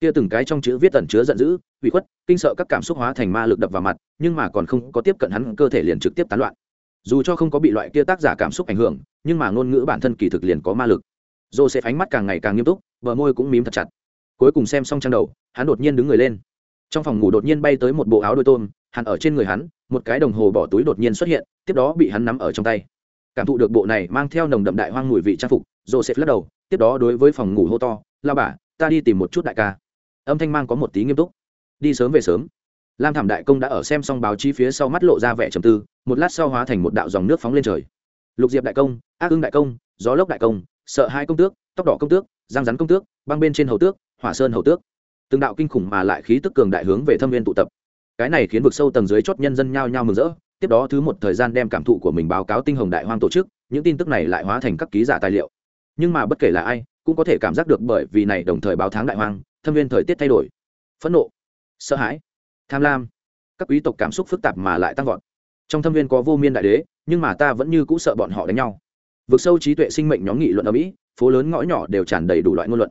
Speaker 1: Kia từng cái trong chữ viết tẩn chứa giận dữ ủy khuất, kinh sợ các cảm xúc hóa thành ma lực đập vào mặt, nhưng mà còn không có tiếp cận hắn, cơ thể liền trực tiếp tán loạn. Dù cho không có bị loại kia tác giả cảm xúc ảnh hưởng, nhưng mà ngôn ngữ bản thân kỳ thực liền có ma lực. Dô sẽ ánh mắt càng ngày càng nghiêm túc, bờ môi cũng mím thật chặt cuối cùng xem xong trang đầu, hắn đột nhiên đứng người lên. Trong phòng ngủ đột nhiên bay tới một bộ áo đôi tôm, hắn ở trên người hắn, một cái đồng hồ bỏ túi đột nhiên xuất hiện, tiếp đó bị hắn nắm ở trong tay. Cảm thụ được bộ này mang theo nồng đậm đại hoang mùi vị trang phục, joseph lắc đầu, tiếp đó đối với phòng ngủ hô to lao bà, ta đi tìm một chút đại ca. Âm thanh mang có một tí nghiêm túc. Đi sớm về sớm. Lam thảm đại công đã ở xem xong báo chí phía sau mắt lộ ra vẻ trầm tư, một lát sau hóa thành một đạo dòng nước phóng lên trời. Lục diệp đại công, ác ưng đại công, gió lốc đại công, sợ hai công tước, tóc đỏ công tước, giang rắn công tước, băng bên trên hầu tước hỏa sơn hầu tước. Từng đạo kinh khủng mà lại khí tức cường đại hướng về thâm viên tụ tập. Cái này khiến vực sâu tầng dưới chót nhân dân nhao nhao mừng rỡ. Tiếp đó thứ một thời gian đem cảm thụ của mình báo cáo tinh hồng đại hoang tổ chức, những tin tức này lại hóa thành các ký giả tài liệu. Nhưng mà bất kể là ai, cũng có thể cảm giác được bởi vì này đồng thời báo tháng đại hoang, thâm viên thời tiết thay đổi. Phẫn nộ, sợ hãi, tham lam, các quý tộc cảm xúc phức tạp mà lại tăng vọt. Trong thâm viên có vô miên đại đế, nhưng mà ta vẫn như cũ sợ bọn họ đánh nhau. Vực sâu trí tuệ sinh mệnh nhóm nghị luận ở mỹ, phố lớn ngõ nhỏ đều tràn đầy đủ loại ngôn luận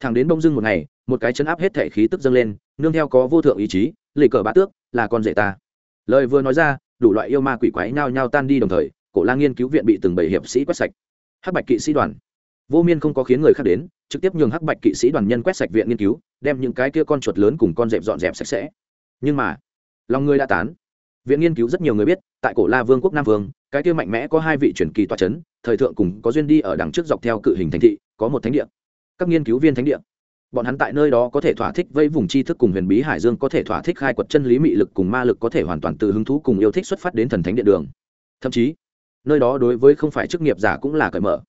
Speaker 1: thẳng đến bông dưng một ngày, một cái chấn áp hết thể khí tức dâng lên, nương theo có vô thượng ý chí, lì cờ bá tước, là con rể ta. Lời vừa nói ra, đủ loại yêu ma quỷ quái nhao nhao tan đi đồng thời, cổ lang nghiên cứu viện bị từng bảy hiệp sĩ quét sạch. Hắc bạch kỵ sĩ đoàn. Vô miên không có khiến người khác đến, trực tiếp nhường hắc bạch kỵ sĩ đoàn nhân quét sạch viện nghiên cứu, đem những cái kia con chuột lớn cùng con dẹp dọn dẹp sạch sẽ. Nhưng mà, lòng người đã tán. Viện nghiên cứu rất nhiều người biết, tại cổ la vương quốc nam vương, cái kia mạnh mẽ có hai vị truyền kỳ toa c thời thượng cùng có duyên đi ở đằng trước dọc theo cự hình thành thị, có một thánh địa các nghiên cứu viên thánh địa. Bọn hắn tại nơi đó có thể thỏa thích vây vùng tri thức cùng huyền bí hải dương, có thể thỏa thích khai quật chân lý mị lực cùng ma lực, có thể hoàn toàn từ hứng thú cùng yêu thích xuất phát đến thần thánh điện đường. Thậm chí, nơi đó đối với không phải chức nghiệp giả cũng là cởi mở.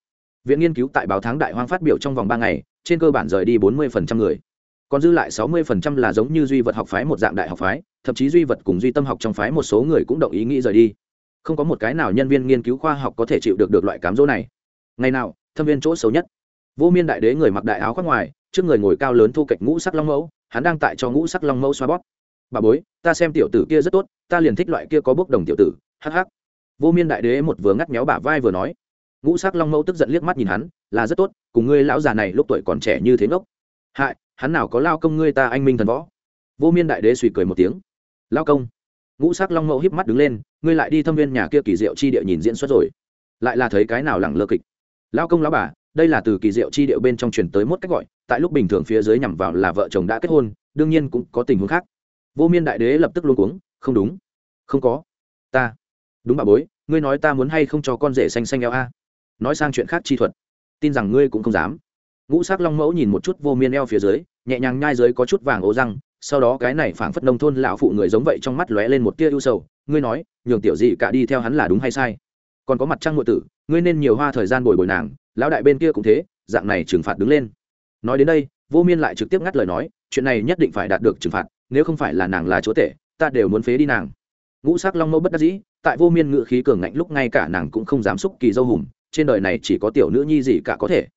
Speaker 1: Viện nghiên cứu tại báo tháng đại hoang phát biểu trong vòng ba ngày, trên cơ bản rời đi bốn mươi người. Còn dư lại sáu mươi là giống như duy vật học phái một dạng đại học phái, thậm chí duy vật cùng duy tâm học trong phái một số người cũng đồng ý nghĩ rời đi. Không có một cái nào nhân viên nghiên cứu khoa học có thể chịu được được loại cám dỗ này. Ngày nào, thâm viên chỗ xấu nhất vô miên đại đế người mặc đại áo khoác ngoài, trước người ngồi cao lớn thu kệch ngũ sắc long mẫu, hắn đang tại cho ngũ sắc long mẫu xoa bóp. Bà bối, ta xem tiểu tử kia rất tốt, ta liền thích loại kia có bốc đồng tiểu tử. Hắc hắc. vô miên đại đế một vừa ngắt méo bả vai vừa nói. Ngũ sắc long mẫu tức giận liếc mắt nhìn hắn, là rất tốt, cùng ngươi lão già này lúc tuổi còn trẻ như thế ngốc. Hại, hắn nào có lao công ngươi ta anh minh thần võ? Vô miên đại đế suy cười một tiếng. Lao công. Ngũ sắc long mẫu híp mắt đứng lên, ngươi lại đi thâm viên nhà kia kỳ diệu chi địa nhìn diễn xuất rồi. Lại là thấy cái nào lẳng lơ kịch? Lao công lão bà đây là từ kỳ diệu chi điệu bên trong truyền tới một cách gọi, tại lúc bình thường phía dưới nhằm vào là vợ chồng đã kết hôn, đương nhiên cũng có tình huống khác. Vô miên đại đế lập tức luôn cuống, không đúng. Không có. Ta. Đúng bà bối, ngươi nói ta muốn hay không cho con rể xanh xanh eo a? Nói sang chuyện khác chi thuật. Tin rằng ngươi cũng không dám. Ngũ sắc long mẫu nhìn một chút vô miên eo phía dưới, nhẹ nhàng nhai dưới có chút vàng ố răng, sau đó cái này phảng phất nông thôn lão phụ người giống vậy trong mắt lóe lên một tia ưu sầu, ngươi nói, nhường tiểu dị cả đi theo hắn là đúng hay sai? Còn có mặt trăng ngụy tử, ngươi nên nhiều hoa thời gian bồi bồi nàng lão đại bên kia cũng thế, dạng này trừng phạt đứng lên. Nói đến đây, vô miên lại trực tiếp ngắt lời nói, chuyện này nhất định phải đạt được trừng phạt, nếu không phải là nàng là chúa tể, ta đều muốn phế đi nàng. Ngũ sắc long mẫu bất đắc dĩ, tại vô miên ngự khí cường ngạnh lúc ngay cả nàng cũng không dám xúc kỳ dâu hùm trên đời này chỉ có tiểu nữ nhi gì cả có thể.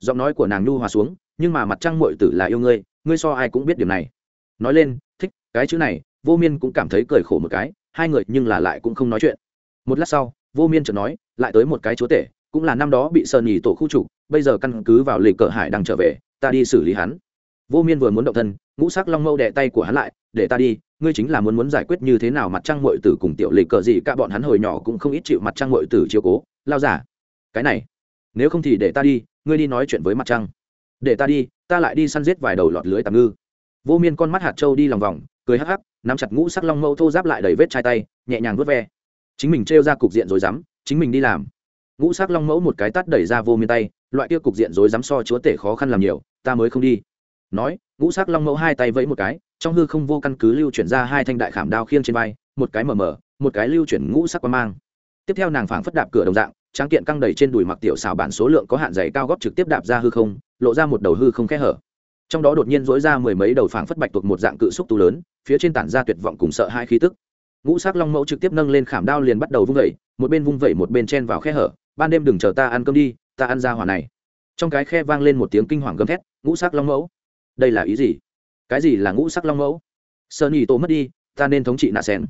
Speaker 1: Giọng nói của nàng nhu hòa xuống, nhưng mà mặt trăng mội tử là yêu ngươi ngươi so ai cũng biết điều này. Nói lên, thích cái chữ này, vô miên cũng cảm thấy cười khổ một cái, hai người nhưng là lại cũng không nói chuyện. Một lát sau, vô miên chợt nói, lại tới một cái chúa tể cũng là năm đó bị sơn nhì tổ khu trục, bây giờ căn cứ vào lì cờ hải đang trở về, ta đi xử lý hắn. Vô miên vừa muốn động thân, ngũ sắc long mâu đè tay của hắn lại, để ta đi, ngươi chính là muốn muốn giải quyết như thế nào mặt trăng mội tử cùng tiểu lì cờ gì cả bọn hắn hồi nhỏ cũng không ít chịu mặt trăng mội tử chiếu cố, lao giả. Cái này, nếu không thì để ta đi, ngươi đi nói chuyện với mặt trăng. Để ta đi, ta lại đi săn giết vài đầu lọt lưới tạm ngư. Vô miên con mắt hạt trâu đi lòng vòng, cười hắc hắc, nắm chặt ngũ sắc long mâu thô giáp lại đầy vết chai tay, nhẹ nhàng vớt ve. Chính mình trêu ra cục diện rồi dám, chính mình đi làm ngũ sắc long mẫu một cái tắt đẩy ra vô miên tay, loại kia cục diện rối dám so chúa tể khó khăn làm nhiều, ta mới không đi. Nói, ngũ sắc long mẫu hai tay vẫy một cái, trong hư không vô căn cứ lưu chuyển ra hai thanh đại khảm đao khiêng trên vai, một cái mờ mờ, một cái lưu chuyển ngũ sắc qua mang. Tiếp theo nàng phảng phất đạp cửa đồng dạng, tráng kiện căng đầy trên đùi mặc tiểu xào bản số lượng có hạn dày cao góp trực tiếp đạp ra hư không, lộ ra một đầu hư không khe hở. Trong đó đột nhiên dối ra mười mấy đầu phảng phất bạch thuộc một dạng cự xúc tu lớn, phía trên tản ra tuyệt vọng cùng sợ hai khí tức. Ngũ sắc long mẫu trực tiếp nâng lên khảm đao liền bắt đầu vung vẩy một bên vung vẩy một bên chen vào khe hở ban đêm đừng chờ ta ăn cơm đi, ta ăn ra hỏa này. Trong cái khe vang lên một tiếng kinh hoàng gầm thét, ngũ sắc long mẫu. Đây là ý gì? Cái gì là ngũ sắc long mẫu? Sơn nhì tổ mất đi, ta nên thống trị nạ sen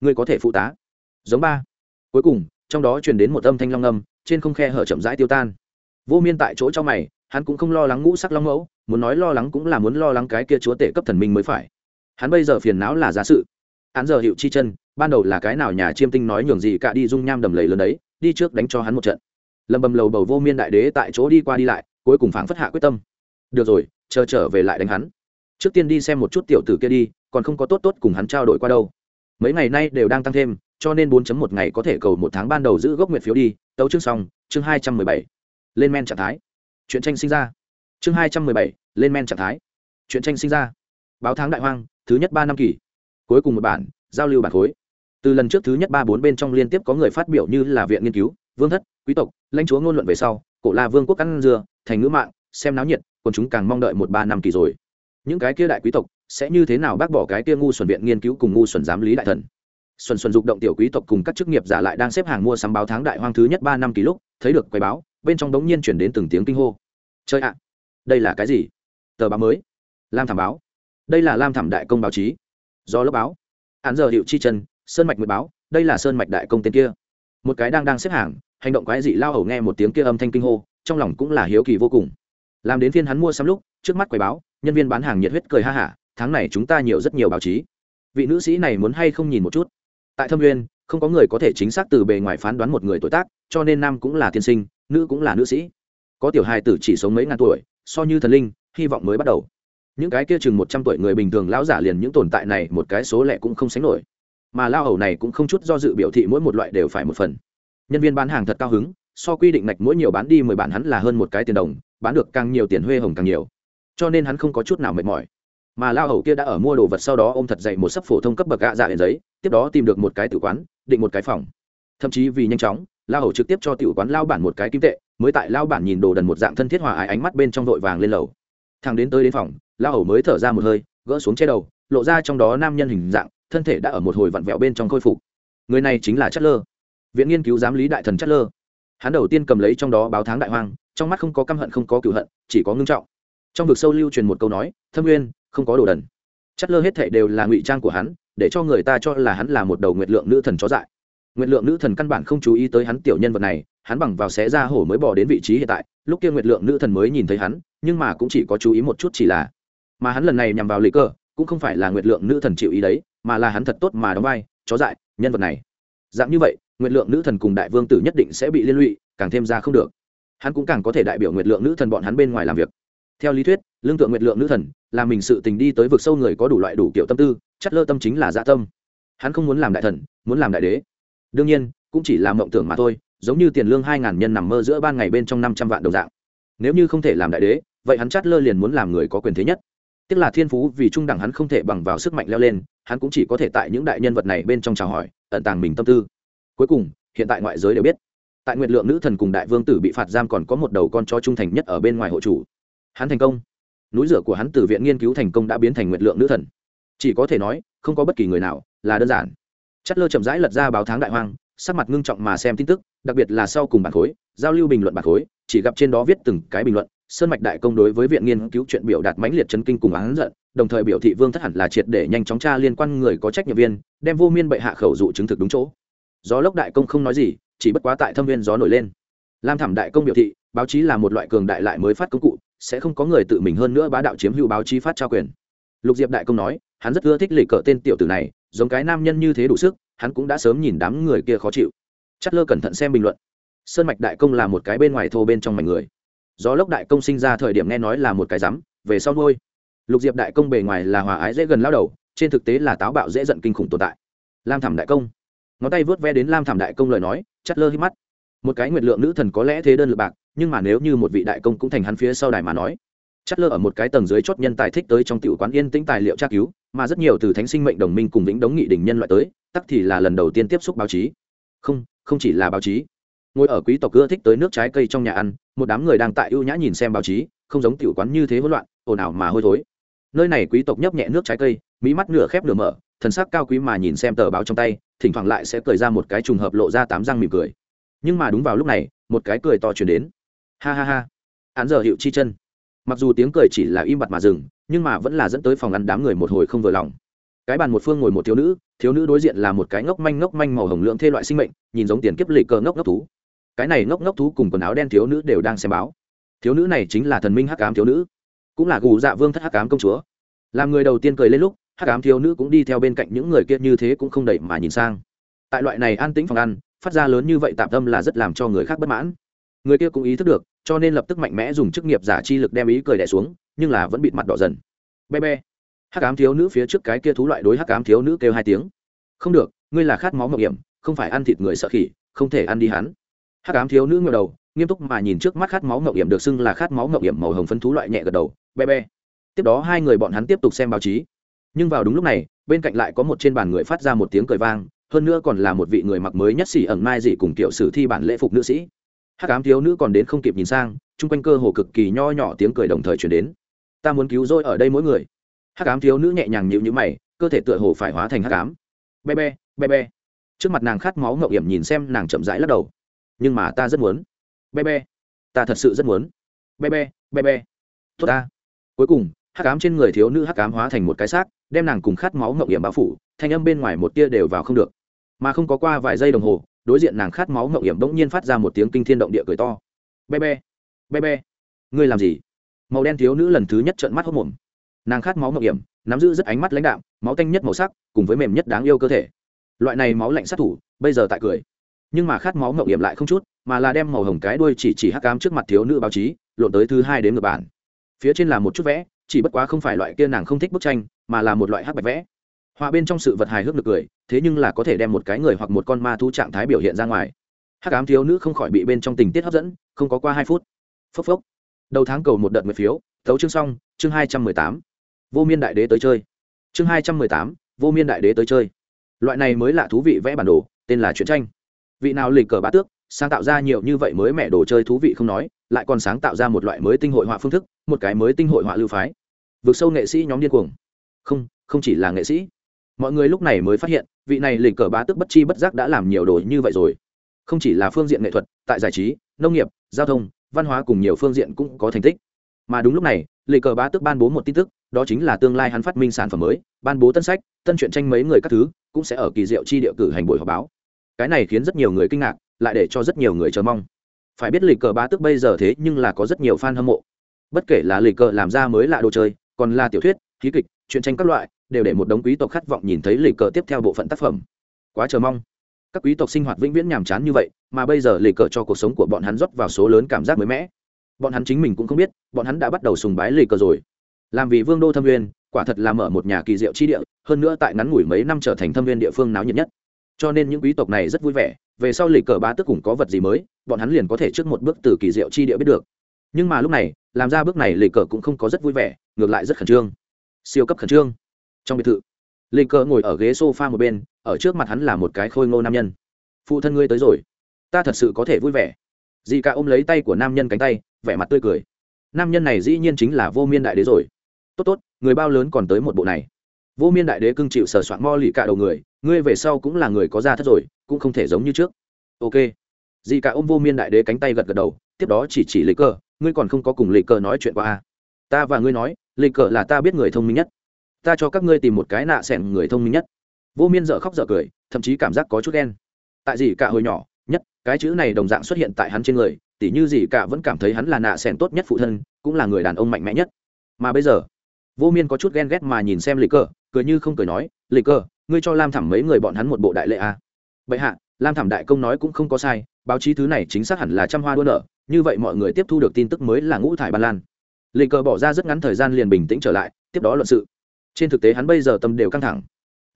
Speaker 1: ngươi có thể phụ tá. Giống ba. Cuối cùng, trong đó truyền đến một âm thanh long âm, trên không khe hở chậm rãi tiêu tan. Vô miên tại chỗ cho mày, hắn cũng không lo lắng ngũ sắc long mẫu, muốn nói lo lắng cũng là muốn lo lắng cái kia chúa tể cấp thần minh mới phải. Hắn bây giờ phiền não là giá sự. Hắn giờ hiệu chi chân, ban đầu là cái nào nhà chiêm tinh nói nhường gì cả đi dung nham đầm lầy lớn đấy đi trước đánh cho hắn một trận. Lầm bầm lầu bầu vô miên đại đế tại chỗ đi qua đi lại cuối cùng phảng phất hạ quyết tâm. Được rồi chờ trở về lại đánh hắn. Trước tiên đi xem một chút tiểu tử kia đi còn không có tốt tốt cùng hắn trao đổi qua đâu. Mấy ngày nay đều đang tăng thêm cho nên 4 một ngày có thể cầu một tháng ban đầu giữ gốc nguyện phiếu đi. Tấu chương xong chương 217. lên men trạng thái. Chuyện tranh sinh ra. Chương 217, lên men trạng thái. Chuyện tranh sinh ra. Báo tháng đại hoang thứ nhất ba năm kỳ. Cuối cùng một bản giao lưu bản khối từ lần trước thứ nhất ba bốn bên trong liên tiếp có người phát biểu như là viện nghiên cứu, vương thất, quý tộc, lãnh chúa ngôn luận về sau, cổ la vương quốc ăn dừa thành ngữ mạng, xem náo nhiệt, còn chúng càng mong đợi một ba năm kỳ rồi. Những cái kia đại quý tộc sẽ như thế nào bác bỏ cái kia ngu xuẩn viện nghiên cứu cùng ngu xuẩn giám lý đại thần? Xuân xuân dục động tiểu quý tộc cùng các chức nghiệp giả lại đang xếp hàng mua sắm báo tháng đại hoang thứ nhất ba năm kỳ lúc, thấy được quầy báo, bên trong đống nhiên chuyển đến từng tiếng kinh hô. Chơi ạ, đây là cái gì? Tờ báo mới. Lam thảm báo. Đây là lam thảm đại công báo chí. Do lớp báo. Án giờ hiệu chi chân sơn mạch nguyệt báo, đây là sơn mạch đại công tên kia. Một cái đang đang xếp hàng, hành động quái dị lao hầu nghe một tiếng kia âm thanh kinh hô, trong lòng cũng là hiếu kỳ vô cùng. Làm đến phiên hắn mua sắm lúc, trước mắt quầy báo, nhân viên bán hàng nhiệt huyết cười ha hả, tháng này chúng ta nhiều rất nhiều báo chí. Vị nữ sĩ này muốn hay không nhìn một chút? Tại thâm nguyên, không có người có thể chính xác từ bề ngoài phán đoán một người tuổi tác, cho nên nam cũng là tiên sinh, nữ cũng là nữ sĩ. Có tiểu hài tử chỉ sống mấy ngàn tuổi, so như thần linh, hy vọng mới bắt đầu. Những cái kia chừng một trăm tuổi người bình thường lão giả liền những tồn tại này, một cái số lẻ cũng không sánh nổi mà lao hầu này cũng không chút do dự biểu thị mỗi một loại đều phải một phần. Nhân viên bán hàng thật cao hứng, so quy định ngạch mỗi nhiều bán đi mười bản hắn là hơn một cái tiền đồng, bán được càng nhiều tiền huê hồng càng nhiều. Cho nên hắn không có chút nào mệt mỏi. Mà lao hầu kia đã ở mua đồ vật sau đó ôm thật dậy một sấp phổ thông cấp bậc gạ dạ hiện giấy, tiếp đó tìm được một cái tử quán, định một cái phòng. Thậm chí vì nhanh chóng, lao hầu trực tiếp cho tiểu quán lao bản một cái kim tệ, mới tại lao bản nhìn đồ đần một dạng thân thiết hòa ái ánh mắt bên trong vội vàng lên lầu. Thằng đến tới đến phòng, lao hầu mới thở ra một hơi, gỡ xuống che đầu, lộ ra trong đó nam nhân hình dạng thân thể đã ở một hồi vặn vẹo bên trong khôi phục. Người này chính là chất lơ. Viện nghiên cứu giám lý đại thần chất lơ. Hắn đầu tiên cầm lấy trong đó báo tháng đại hoang, trong mắt không có căm hận không có cựu hận, chỉ có ngưng trọng. Trong vực sâu lưu truyền một câu nói, thâm nguyên, không có đồ đần. Chất lơ hết thệ đều là ngụy trang của hắn, để cho người ta cho là hắn là một đầu nguyệt lượng nữ thần chó dại. Nguyệt lượng nữ thần căn bản không chú ý tới hắn tiểu nhân vật này, hắn bằng vào xé ra hổ mới bỏ đến vị trí hiện tại, lúc kia nguyệt lượng nữ thần mới nhìn thấy hắn, nhưng mà cũng chỉ có chú ý một chút chỉ là. Mà hắn lần này nhằm vào lý cơ, cũng không phải là nguyệt lượng nữ thần chịu ý đấy mà là hắn thật tốt mà đóng vai, chó dại, nhân vật này. Dạng như vậy, nguyệt lượng nữ thần cùng đại vương tử nhất định sẽ bị liên lụy, càng thêm ra không được. Hắn cũng càng có thể đại biểu nguyệt lượng nữ thần bọn hắn bên ngoài làm việc. Theo lý thuyết, lương tượng nguyệt lượng nữ thần là mình sự tình đi tới vực sâu người có đủ loại đủ kiểu tâm tư, chất lơ tâm chính là dạ tâm. Hắn không muốn làm đại thần, muốn làm đại đế. Đương nhiên, cũng chỉ là mộng tưởng mà thôi, giống như tiền lương hai ngàn nhân nằm mơ giữa ban ngày bên trong năm trăm vạn đồng dạng. Nếu như không thể làm đại đế, vậy hắn chát lơ liền muốn làm người có quyền thế nhất. Tức là thiên phú vì trung đẳng hắn không thể bằng vào sức mạnh leo lên hắn cũng chỉ có thể tại những đại nhân vật này bên trong chào hỏi ẩn tàng mình tâm tư. Cuối cùng, hiện tại ngoại giới đều biết, tại nguyện lượng nữ thần cùng đại vương tử bị phạt giam còn có một đầu con chó trung thành nhất ở bên ngoài hộ chủ. Hắn thành công. Núi rửa của hắn từ viện nghiên cứu thành công đã biến thành nguyện lượng nữ thần. Chỉ có thể nói, không có bất kỳ người nào là đơn giản. Chất lơ chậm rãi lật ra báo tháng đại hoang, sắc mặt ngưng trọng mà xem tin tức, đặc biệt là sau cùng bản khối, giao lưu bình luận bản khối, chỉ gặp trên đó viết từng cái bình luận sơn mạch đại công đối với viện nghiên cứu chuyện biểu đạt mãnh liệt chấn kinh cùng án giận, đồng thời biểu thị vương thất hẳn là triệt để nhanh chóng tra liên quan người có trách nhiệm viên, đem vô miên bệ hạ khẩu dụ chứng thực đúng chỗ. Gió lốc đại công không nói gì, chỉ bất quá tại thâm viên gió nổi lên. Lam thảm đại công biểu thị, báo chí là một loại cường đại lại mới phát công cụ, sẽ không có người tự mình hơn nữa bá đạo chiếm hữu báo chí phát trao quyền. Lục diệp đại công nói, hắn rất ưa thích lì cỡ tên tiểu tử này, giống cái nam nhân như thế đủ sức, hắn cũng đã sớm nhìn đám người kia khó chịu. Chất lơ cẩn thận xem bình luận. Sơn mạch đại công là một cái bên ngoài thô bên trong mảnh người gió lốc đại công sinh ra thời điểm nghe nói là một cái rắm, về sau nuôi. Lục diệp đại công bề ngoài là hòa ái dễ gần lao đầu, trên thực tế là táo bạo dễ giận kinh khủng tồn tại. Lam thảm đại công. Ngón tay vớt ve đến lam thảm đại công lời nói, chắt lơ hít mắt. Một cái nguyệt lượng nữ thần có lẽ thế đơn lượt bạc, nhưng mà nếu như một vị đại công cũng thành hắn phía sau đài mà nói, chắt lơ ở một cái tầng dưới chót nhân tài thích tới trong tiểu quán yên tĩnh tài liệu tra cứu, mà rất nhiều từ thánh sinh mệnh đồng minh cùng vĩnh đống nghị đình nhân loại tới, tắc thì là lần đầu tiên tiếp xúc báo chí. Không không chỉ là báo chí ngồi ở quý tộc ưa thích tới nước trái cây trong nhà ăn, một đám người đang tại ưu nhã nhìn xem báo chí, không giống tiểu quán như thế hỗn loạn, ồn ào mà hôi thối. Nơi này quý tộc nhấp nhẹ nước trái cây, mỹ mắt nửa khép nửa mở, thần sắc cao quý mà nhìn xem tờ báo trong tay, thỉnh thoảng lại sẽ cười ra một cái trùng hợp lộ ra tám răng mỉm cười. Nhưng mà đúng vào lúc này, một cái cười to chuyển đến. Ha ha ha. Án giờ hiệu chi chân. Mặc dù tiếng cười chỉ là im bặt mà dừng, nhưng mà vẫn là dẫn tới phòng ăn đám người một hồi không vừa lòng. Cái bàn một phương ngồi một thiếu nữ thiếu nữ đối diện là một cái ngốc manh ngốc manh màu hồng lượng thê loại sinh mệnh, nhìn giống tiền kiếp lịch cờ ngốc ngốc thú cái này ngốc ngốc thú cùng quần áo đen thiếu nữ đều đang xem báo. Thiếu nữ này chính là thần minh hắc ám thiếu nữ, cũng là gù dạ vương thất hắc ám công chúa. Làm người đầu tiên cười lên lúc, hắc ám thiếu nữ cũng đi theo bên cạnh những người kia như thế cũng không đẩy mà nhìn sang. Tại loại này an tĩnh phòng ăn, phát ra lớn như vậy tạm tâm là rất làm cho người khác bất mãn. Người kia cũng ý thức được, cho nên lập tức mạnh mẽ dùng chức nghiệp giả chi lực đem ý cười đẻ xuống, nhưng là vẫn bịt mặt đỏ dần. Be be hắc ám thiếu nữ phía trước cái kia thú loại đối hắc ám thiếu nữ kêu hai tiếng. Không được, ngươi là khát máu mạo hiểm, không phải ăn thịt người sợ khỉ, không thể ăn đi hắn hắc ám thiếu nữ ngẩng đầu, nghiêm túc mà nhìn trước mắt khát máu mạo hiểm được xưng là khát máu mạo hiểm màu hồng phấn thú loại nhẹ gật đầu, be be. Tiếp đó hai người bọn hắn tiếp tục xem báo chí. Nhưng vào đúng lúc này, bên cạnh lại có một trên bàn người phát ra một tiếng cười vang, hơn nữa còn là một vị người mặc mới nhất xỉ ẩn mai dị cùng tiểu sử thi bản lễ phục nữ sĩ. Hắc ám thiếu nữ còn đến không kịp nhìn sang, chung quanh cơ hồ cực kỳ nho nhỏ tiếng cười đồng thời chuyển đến. Ta muốn cứu rỗi ở đây mỗi người. Hắc ám thiếu nữ nhẹ nhàng nhịu nhữ mày, cơ thể tựa hồ phải hóa thành hắc ám. Be be be be. Trước mặt nàng khát máu ngậu hiểm nhìn xem nàng chậm rãi lắc đầu nhưng mà ta rất muốn. Be be, ta thật sự rất muốn. Be be be be. Tốt ta. Cuối cùng, hắc cám trên người thiếu nữ hắc cám hóa thành một cái xác, đem nàng cùng khát máu ngậu hiểm bao phủ, thanh âm bên ngoài một tia đều vào không được. Mà không có qua vài giây đồng hồ, đối diện nàng khát máu ngậu hiểm bỗng nhiên phát ra một tiếng kinh thiên động địa cười to. Be be be be, ngươi làm gì? Màu đen thiếu nữ lần thứ nhất trợn mắt hốc mồm. Nàng khát máu ngậu hiểm, nắm giữ rất ánh mắt lãnh đạm, máu tanh nhất màu sắc, cùng với mềm nhất đáng yêu cơ thể. Loại này máu lạnh sát thủ, bây giờ tại cười nhưng mà khát máu ngậm hiểm lại không chút, mà là đem màu hồng cái đuôi chỉ chỉ hắc cám trước mặt thiếu nữ báo chí, lộn tới thứ hai đến ngược bản. Phía trên là một chút vẽ, chỉ bất quá không phải loại kia nàng không thích bức tranh, mà là một loại hắc bạch vẽ. Họa bên trong sự vật hài hước được cười, thế nhưng là có thể đem một cái người hoặc một con ma thu trạng thái biểu hiện ra ngoài. Hắc ám thiếu nữ không khỏi bị bên trong tình tiết hấp dẫn, không có qua hai phút. Phốc phốc. Đầu tháng cầu một đợt nguyệt phiếu, thấu chương xong, chương hai trăm mười tám. Vô miên đại đế tới chơi. Chương hai trăm mười tám, vô miên đại đế tới chơi. Loại này mới là thú vị vẽ bản đồ, tên là truyện tranh vị nào lịch cờ bá tước, sáng tạo ra nhiều như vậy mới mẻ đồ chơi thú vị không nói, lại còn sáng tạo ra một loại mới tinh hội họa phương thức, một cái mới tinh hội họa lưu phái. Vượt sâu nghệ sĩ nhóm điên cuồng. Không không chỉ là nghệ sĩ. Mọi người lúc này mới phát hiện, vị này lịch cờ bá tước bất chi bất giác đã làm nhiều đồ như vậy rồi. Không chỉ là phương diện nghệ thuật, tại giải trí, nông nghiệp, giao thông, văn hóa cùng nhiều phương diện cũng có thành tích. Mà đúng lúc này, lịch cờ bá tước ban bố một tin tức, đó chính là tương lai hắn phát minh sản phẩm mới, ban bố tân sách, tân truyện tranh mấy người các thứ, cũng sẽ ở kỳ diệu chi địa cử hành buổi họp báo cái này khiến rất nhiều người kinh ngạc, lại để cho rất nhiều người chờ mong. Phải biết lịch cờ bá tức bây giờ thế nhưng là có rất nhiều fan hâm mộ. Bất kể là lịch cờ làm ra mới lạ đồ chơi, còn là tiểu thuyết, ký kịch, truyện tranh các loại, đều để một đống quý tộc khát vọng nhìn thấy lịch cờ tiếp theo bộ phận tác phẩm. Quá chờ mong. Các quý tộc sinh hoạt vĩnh viễn nhàm chán như vậy, mà bây giờ lịch cờ cho cuộc sống của bọn hắn rót vào số lớn cảm giác mới mẻ. Bọn hắn chính mình cũng không biết, bọn hắn đã bắt đầu sùng bái lịch cờ rồi. Làm vì vương đô thâm viên, quả thật là mở một nhà kỳ diệu chi địa, hơn nữa tại ngắn ngủi mấy năm trở thành thâm viên địa phương náo nhiệt nhất cho nên những quý tộc này rất vui vẻ, về sau lịch cờ bá tức cũng có vật gì mới, bọn hắn liền có thể trước một bước từ kỳ diệu chi địa biết được. Nhưng mà lúc này, làm ra bước này lịch cờ cũng không có rất vui vẻ, ngược lại rất khẩn trương. Siêu cấp khẩn trương. Trong biệt thự, lịch cờ ngồi ở ghế s o f a một bên, ở trước mặt hắn là một cái khôi ngô nam nhân. Phụ thân ngươi tới rồi. Ta thật sự có thể vui vẻ. Dì cả ôm lấy tay của nam nhân cánh tay, vẻ mặt tươi cười. Nam nhân này dĩ nhiên chính là vô miên đại đế rồi. Tốt tốt, người bao lớn còn tới một bộ này. Vô miên đại đế cưng chịu sờ soạn mo lì cả đầu người ngươi về sau cũng là người có gia thất rồi, cũng không thể giống như trước. Ok. Dì cả ôm vô miên đại đế cánh tay gật gật đầu, tiếp đó chỉ chỉ lịch cờ, ngươi còn không có cùng lịch cờ nói chuyện qua a ta và ngươi nói lịch cờ là ta biết người thông minh nhất. Ta cho các ngươi tìm một cái nạ xẻng người thông minh nhất. Vô miên dợ khóc dợ cười, thậm chí cảm giác có chút ghen. Tại dì cả hồi nhỏ, nhất, cái chữ này đồng dạng xuất hiện tại hắn trên người, tỉ như dì cả vẫn cảm thấy hắn là nạ xẻng tốt nhất phụ thân, cũng là người đàn ông mạnh mẽ nhất. Mà bây giờ, vô miên có chút ghen ghét mà nhìn xem lịch cờ, cười như không cười nói lịch cờ ngươi cho lam thẳm mấy người bọn hắn một bộ đại lệ a à. bệ hạ, lam thảm đại công nói cũng không có sai, báo chí thứ này chính xác hẳn là trăm hoa đua nở, như vậy mọi người tiếp thu được tin tức mới là ngũ thải ban lan. Lịch cờ bỏ ra rất ngắn thời gian liền bình tĩnh trở lại, tiếp đó luận sự. Trên thực tế hắn bây giờ tâm đều căng thẳng.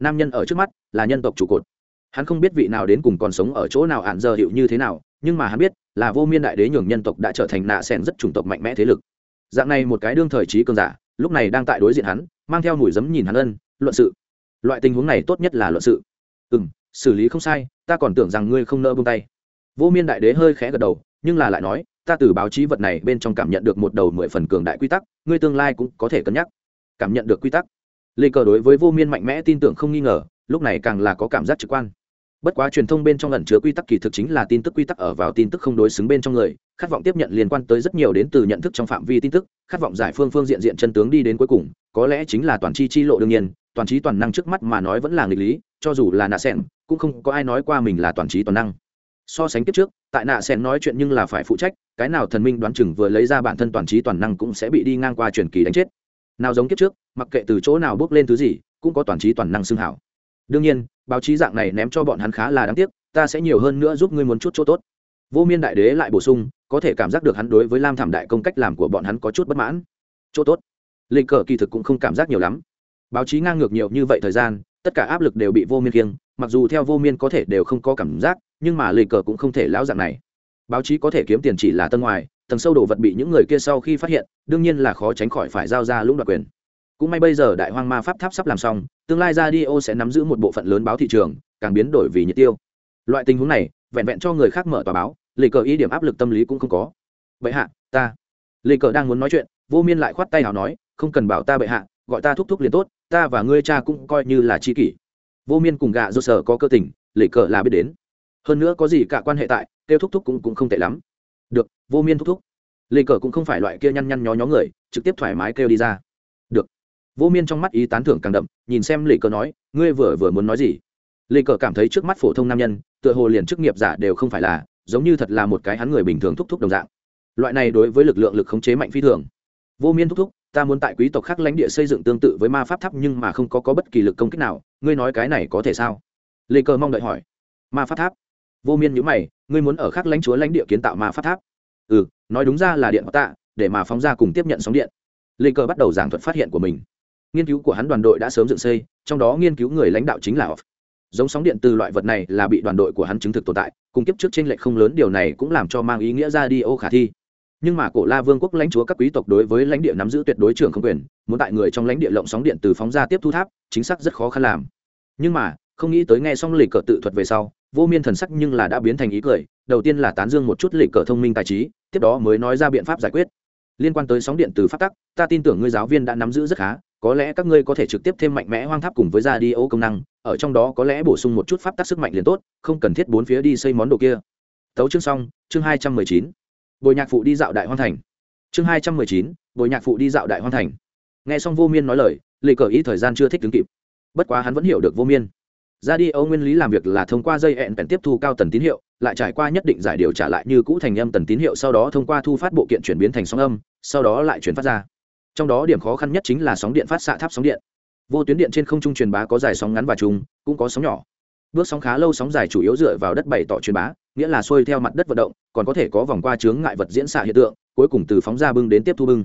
Speaker 1: Nam nhân ở trước mắt, là nhân tộc trụ cột. Hắn không biết vị nào đến cùng còn sống ở chỗ nào ạn giờ hiệu như thế nào, nhưng mà hắn biết, là vô miên đại đế nhường nhân tộc đã trở thành nạ sẻn rất chủng tộc mạnh mẽ thế lực. Dạng này một cái đương thời trí cường giả, lúc này đang tại đối diện hắn, mang theo mùi giấm nhìn hắn ân, luận sự loại tình huống này tốt nhất là luận sự. Ừ m xử lý không sai, ta còn tưởng rằng ngươi không nỡ bông tay. Vô miên đại đế hơi khẽ gật đầu, nhưng là lại nói, ta từ báo chí vật này bên trong cảm nhận được một đầu mười phần cường đại quy tắc, ngươi tương lai cũng có thể cân nhắc. Cảm nhận được quy tắc. Lê cờ đối với vô miên mạnh mẽ tin tưởng không nghi ngờ, lúc này càng là có cảm giác trực quan. Bất quá truyền thông bên trong lần chứa quy tắc kỳ thực chính là tin tức quy tắc ở vào tin tức không đối xứng bên trong người, khát vọng tiếp nhận liên quan tới rất nhiều đến từ nhận thức trong phạm vi tin tức, khát vọng giải phương phương diện diện chân tướng đi đến cuối cùng, có lẽ chính là toàn chi chi lộ đương nhiên toàn trí toàn năng trước mắt mà nói vẫn là nghịch lý, cho dù là nạ sẻn, cũng không có ai nói qua mình là toàn trí toàn năng. So sánh kiếp trước, tại nạ sẻn nói chuyện nhưng là phải phụ trách, cái nào thần minh đoán chừng vừa lấy ra bản thân toàn trí toàn năng cũng sẽ bị đi ngang qua truyền kỳ đánh chết. Nào giống kiếp trước, mặc kệ từ chỗ nào bước lên thứ gì, cũng có toàn trí toàn năng xưng hảo. Đương nhiên, báo chí dạng này ném cho bọn hắn khá là đáng tiếc, ta sẽ nhiều hơn nữa giúp ngươi muốn chút chỗ tốt. Vô miên đại đế lại bổ sung, có thể cảm giác được hắn đối với lam thảm đại công cách làm của bọn hắn có chút bất mãn. Chỗ tốt. Lịch cờ kỳ thực cũng không cảm giác nhiều lắm báo chí ngang ngược nhiều như vậy thời gian, tất cả áp lực đều bị vô miên kiêng mặc dù theo vô miên có thể đều không có cảm giác, nhưng mà lì cờ cũng không thể lão dạng này. Báo chí có thể kiếm tiền chỉ là tân ngoài, tầng sâu đồ vật bị những người kia sau khi phát hiện, đương nhiên là khó tránh khỏi phải giao ra lũng đoạt quyền. Cũng may bây giờ đại hoang ma pháp tháp sắp làm xong, tương lai ra đi ô sẽ nắm giữ một bộ phận lớn báo thị trường, càng biến đổi vì nhiệt tiêu. Loại tình huống này, vẹn vẹn cho người khác mở tòa báo, lì cờ ý điểm áp lực tâm lý cũng không có. Bệ hạ, ta. Lì cờ đang muốn nói chuyện, vô miên lại khoát tay nào nói, không cần bảo ta bệ hạ, gọi ta thúc thúc liền tốt ta và ngươi cha cũng coi như là chi kỷ. Vô miên cùng gạ do sở có cơ tình, lệ cờ là biết đến. Hơn nữa có gì cả quan hệ tại, kêu thúc thúc cũng cũng không tệ lắm. Được, vô miên thúc thúc. Lệ cờ cũng không phải loại kia nhăn nhăn nhó nhó người, trực tiếp thoải mái kêu đi ra. Được. Vô miên trong mắt ý tán thưởng càng đậm, nhìn xem lệ cờ nói, ngươi vừa vừa muốn nói gì? Lệ cờ cảm thấy trước mắt phổ thông nam nhân, tựa hồ liền chức nghiệp giả đều không phải là, giống như thật là một cái hắn người bình thường thúc thúc đồng dạng. Loại này đối với lực lượng lực khống chế mạnh phi thường. Vô miên thúc thúc ta muốn tại quý tộc khác lãnh địa xây dựng tương tự với ma pháp tháp nhưng mà không có, có bất kỳ lực công kích nào. Ngươi nói cái này có thể sao? Lê cơ mong đợi hỏi. Ma pháp tháp? Vô miên nhữ mày ngươi muốn ở khác lãnh chúa lãnh địa kiến tạo ma pháp tháp? Ừ nói đúng ra là điện tạ để mà phóng ra cùng tiếp nhận sóng điện. Lê cơ bắt đầu giảng thuật phát hiện của mình. Nghiên cứu của hắn đoàn đội đã sớm dựng xây trong đó nghiên cứu người lãnh đạo chính là off. Giống sóng điện từ loại vật này là bị đoàn đội của hắn chứng thực tồn tại cùng kiếp trước t r ê n lệch không lớn điều này cũng làm cho mang ý nghĩa ra đi ô khả thi nhưng mà cổ la vương quốc lãnh chúa các quý tộc đối với lãnh địa nắm giữ tuyệt đối trưởng không quyền, muốn tại người trong lãnh địa lộng sóng điện từ phóng ra tiếp thu tháp, chính xác rất khó khăn làm. Nhưng mà, không nghĩ tới nghe xong lịch cờ tự thuật về sau, vô miên thần sắc nhưng là đã biến thành ý cười, đầu tiên là tán dương một chút lịch cờ thông minh tài trí, tiếp đó mới nói ra biện pháp giải quyết. Liên quan tới sóng điện từ phát tắc, ta tin tưởng ngươi giáo viên đã nắm giữ rất khá, có lẽ các ngươi có thể trực tiếp thêm mạnh mẽ hoang tháp cùng với ra đi ô công năng, ở trong đó có lẽ bổ sung một chút pháp tắc sức mạnh liền tốt, không cần thiết bốn phía đi xây món đồ kia. Tấu chương xong, chương hai trăm mười chín bồi nhạc phụ đi dạo đại Hoan thành. Chương hai trăm mười chín, bồi nhạc phụ đi dạo đại Hoan thành. Nghe xong vô miên nói lời, lệ cờ ý thời gian chưa thích đứng kịp. Bất quá hắn vẫn hiểu được vô miên. Ra đi, âu nguyên lý làm việc là thông qua dây hẹn bèn tiếp thu cao tần tín hiệu, lại trải qua nhất định giải điều trả lại như cũ thành âm tần tín hiệu, sau đó thông qua thu phát bộ kiện chuyển biến thành sóng âm, sau đó lại chuyển phát ra. Trong đó điểm khó khăn nhất chính là sóng điện phát xạ tháp sóng điện. Vô tuyến điện trên không trung truyền bá có dài sóng ngắn và trung cũng có sóng nhỏ. Bước sóng khá lâu sóng dài chủ yếu dựa vào đất bày tỏ truyền bá nghĩa là xuôi theo mặt đất vận động, còn có thể có vòng qua chướng ngại vật diễn xạ hiện tượng, cuối cùng từ phóng ra bưng đến tiếp thu bưng.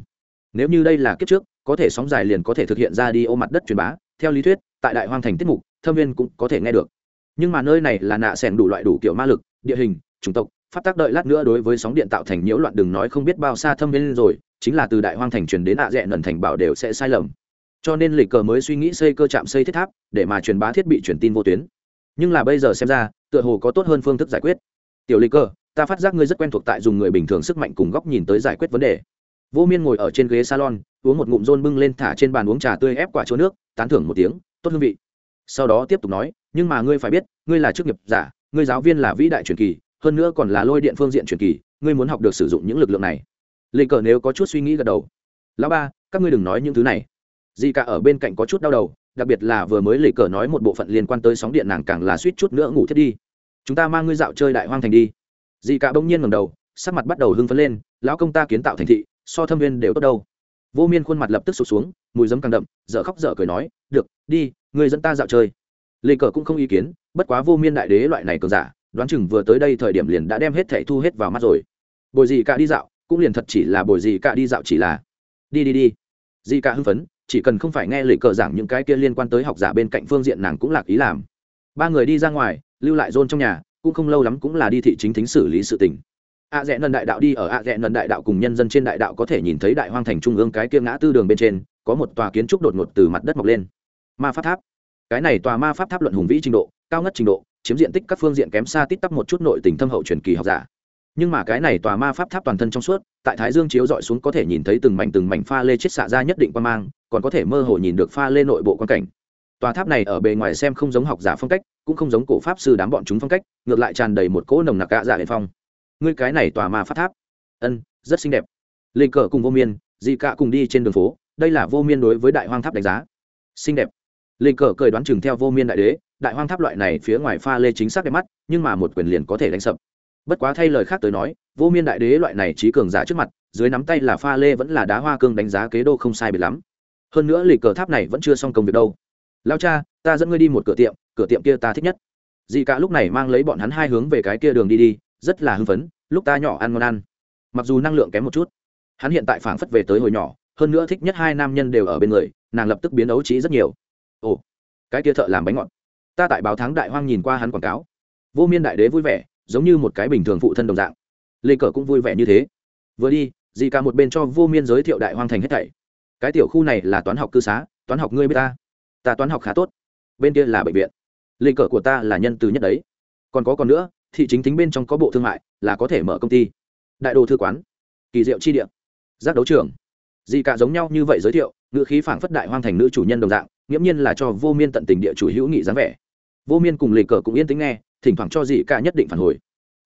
Speaker 1: Nếu như đây là kiếp trước, có thể sóng dài liền có thể thực hiện ra đi ô mặt đất truyền bá, theo lý thuyết, tại đại hoang thành tiết mục, thâm viên cũng có thể nghe được. Nhưng mà nơi này là nạ sẻn đủ loại đủ kiểu ma lực, địa hình, chủng tộc phát tác đợi lát nữa đối với sóng điện tạo thành nhiễu loạn đừng nói không biết bao xa thâm viên rồi, chính là từ đại hoang thành truyền đến ạ à dẹ nần thành bảo đều sẽ sai lầm. Cho nên lịch cờ mới suy nghĩ xây cơ trạm xây thiết tháp, để mà truyền bá thiết bị truyền tin vô tuyến. Nhưng là bây giờ xem ra, tựa hồ có tốt hơn phương thức giải quyết tiểu lịch cơ, ta phát giác ngươi rất quen thuộc tại dùng người bình thường sức mạnh cùng góc nhìn tới giải quyết vấn đề. Vô miên ngồi ở trên ghế salon, uống một ngụm rôn bưng lên thả trên bàn uống trà tươi ép quả chỗ nước, tán thưởng một tiếng, tốt hương vị. Sau đó tiếp tục nói, nhưng mà ngươi phải biết, ngươi là chức nghiệp giả, ngươi giáo viên là vĩ đại truyền kỳ, hơn nữa còn là lôi điện phương diện truyền kỳ, ngươi muốn học được sử dụng những lực lượng này. Lê cờ nếu có chút suy nghĩ gật đầu. Lão ba, các ngươi đừng nói những thứ này. Dì cả ở bên cạnh có chút đau đầu, đặc biệt là vừa mới lê cờ nói một bộ phận liên quan tới sóng điện nàng càng là suýt chút nữa ngủ thiết đi chúng ta mang ngươi dạo chơi đại hoang thành đi. Dì cả bỗng nhiên ngầm đầu, sắc mặt bắt đầu hưng phấn lên, lão công ta kiến tạo thành thị, so thâm viên đều tốt đâu. Vô miên khuôn mặt lập tức sụt xuống, mùi giấm càng đậm, dở khóc dở cười nói, được, đi, ngươi dẫn ta dạo chơi. Lê cờ cũng không ý kiến, bất quá vô miên đại đế loại này cường giả, đoán chừng vừa tới đây thời điểm liền đã đem hết thẻ thu hết vào mắt rồi. Bồi gì cả đi dạo, cũng liền thật chỉ là bồi gì cả đi dạo chỉ là. Đi đi đi. Gì cả hưng phấn, chỉ cần không phải nghe lời cờ giảng những cái kia liên quan tới học giả bên cạnh phương diện nàng cũng lạc ý làm. Ba người đi ra ngoài lưu lại John trong nhà, cũng không lâu lắm cũng là đi thị chính thính xử lý sự tình. A rẽ nần đại đạo đi ở a rẽ nần đại đạo cùng nhân dân trên đại đạo có thể nhìn thấy đại hoang thành trung ương cái kia ngã tư đường bên trên, có một tòa kiến trúc đột ngột từ mặt đất mọc lên. Ma pháp tháp. Cái này tòa ma pháp tháp luận hùng vĩ trình độ, cao ngất trình độ, chiếm diện tích các phương diện kém xa tít tắp một chút nội tình thâm hậu truyền kỳ học giả. Nhưng mà cái này tòa ma pháp tháp toàn thân trong suốt, tại thái dương chiếu dọi xuống có thể nhìn thấy từng mảnh từng mảnh pha lê chết xạ ra nhất định qua mang, còn có thể mơ hồ nhìn được pha lê nội bộ quan cảnh. Tòa tháp này ở bề ngoài xem không giống học giả phong cách cũng không giống cổ pháp sư đám bọn chúng phong cách, ngược lại tràn đầy một cỗ nồng nặc gạ dạ hiền phong. Ngươi cái này tòa ma phát tháp, ân, rất xinh đẹp. Lên cờ cùng vô miên, dị cạ cùng đi trên đường phố, đây là vô miên đối với đại hoang tháp đánh giá. Xinh đẹp. Lên cờ cười đoán chừng theo vô miên đại đế, đại hoang tháp loại này phía ngoài pha lê chính xác đẹp mắt, nhưng mà một quyền liền có thể đánh sập. Bất quá thay lời khác tới nói, vô miên đại đế loại này trí cường giả trước mặt, dưới nắm tay là pha lê vẫn là đá hoa cương đánh giá kế đô không sai biệt lắm. Hơn nữa lì cờ tháp này vẫn chưa xong công việc đâu lao cha, ta dẫn ngươi đi một cửa tiệm cửa tiệm kia ta thích nhất. Dì cả lúc này mang lấy bọn hắn hai hướng về cái kia đường đi đi, rất là hưng phấn, lúc ta nhỏ ăn ngon ăn. Mặc dù năng lượng kém một chút, hắn hiện tại phảng phất về tới hồi nhỏ, hơn nữa thích nhất hai nam nhân đều ở bên người, nàng lập tức biến ấu trí rất nhiều. Ồ, cái kia thợ làm bánh ngọt. Ta tại báo tháng đại hoang nhìn qua hắn quảng cáo. Vô miên đại đế vui vẻ, giống như một cái bình thường phụ thân đồng dạng. Lê cờ cũng vui vẻ như thế. Vừa đi, dì cả một bên cho vô miên giới thiệu đại hoang thành hết thảy. Cái tiểu khu này là toán học cư xá, toán học ngươi biết ta ta toán học khá tốt. Bên kia là bệnh viện. Lịch cờ của ta là nhân từ nhất đấy. Còn có còn nữa thị chính tính bên trong có bộ thương mại là có thể mở công ty. Đại đồ thư quán. Kỳ diệu chi điện, giác đấu trường. Gì cả giống nhau như vậy giới thiệu ngữ khí phảng phất đại hoang thành nữ chủ nhân đồng dạng nghiễm nhiên là cho vô miên tận tình địa chủ hữu nghị dáng vẻ. Vô miên cùng lì cờ cũng yên tĩnh nghe thỉnh thoảng cho gì cả nhất định phản hồi.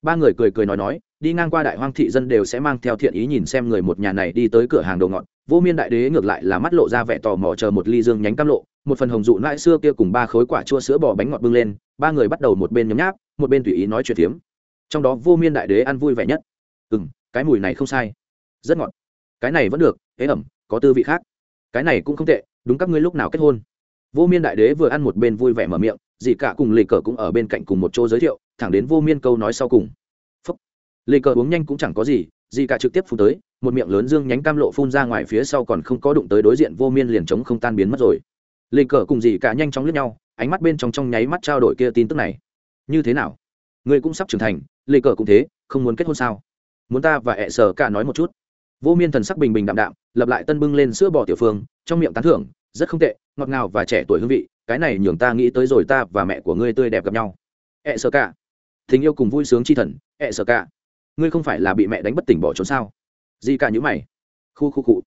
Speaker 1: Ba người cười cười nói nói đi ngang qua đại hoang thị dân đều sẽ mang theo thiện ý nhìn xem người một nhà này đi tới cửa hàng đồ ngọt vô miên đại đế ngược lại là mắt lộ ra vẻ tò mò chờ một ly dương nhánh cam lộ, một phần hồng dụ nãi xưa kia cùng ba khối quả chua sữa bò bánh ngọt bưng lên, ba người bắt đầu một bên nhấm nháp, một bên tùy ý nói chuyện phiếm. Trong đó vô miên đại đế ăn vui vẻ nhất. Ừ m cái mùi này không sai. Rất ngọt. Cái này vẫn được, ế ẩm, có tư vị khác. Cái này cũng không tệ, đúng các ngươi lúc nào kết hôn. Vô miên đại đế vừa ăn một bên vui vẻ mở miệng, dì cả cùng lì cờ cũng ở bên cạnh cùng một chỗ giới thiệu, thẳng đến vô miên câu nói sau cùng. Phúc. Lì cờ uống nhanh cũng chẳng có gì, dì cả trực tiếp phụ tới một miệng lớn dương nhánh cam lộ phun ra ngoài phía sau còn không có đụng tới đối diện vô miên liền chống không tan biến mất rồi. Lì cờ cùng dì cả nhanh chóng lướt nhau, ánh mắt bên trong trong nháy mắt trao đổi kia tin tức này. Như thế nào? Người cũng sắp trưởng thành lì cờ cũng thế, không muốn kết hôn sao? Muốn ta và ẹ sờ cả nói một chút. Vô miên thần sắc bình bình đạm đạm lập lại tân bưng lên sữa bò tiểu phương, trong miệng tán thưởng, rất không tệ, ngọt ngào và trẻ tuổi hương vị, cái này nhường ta nghĩ tới rồi ta và mẹ của ngươi tươi đẹp gặp nhau. Ẹ sờ cả. Tình yêu cùng vui sướng chi thần, ẹ sờ cả. Ngươi không phải là bị mẹ đánh bất tỉnh bỏ trốn sao? Gì cả những mày. Khu khu cụ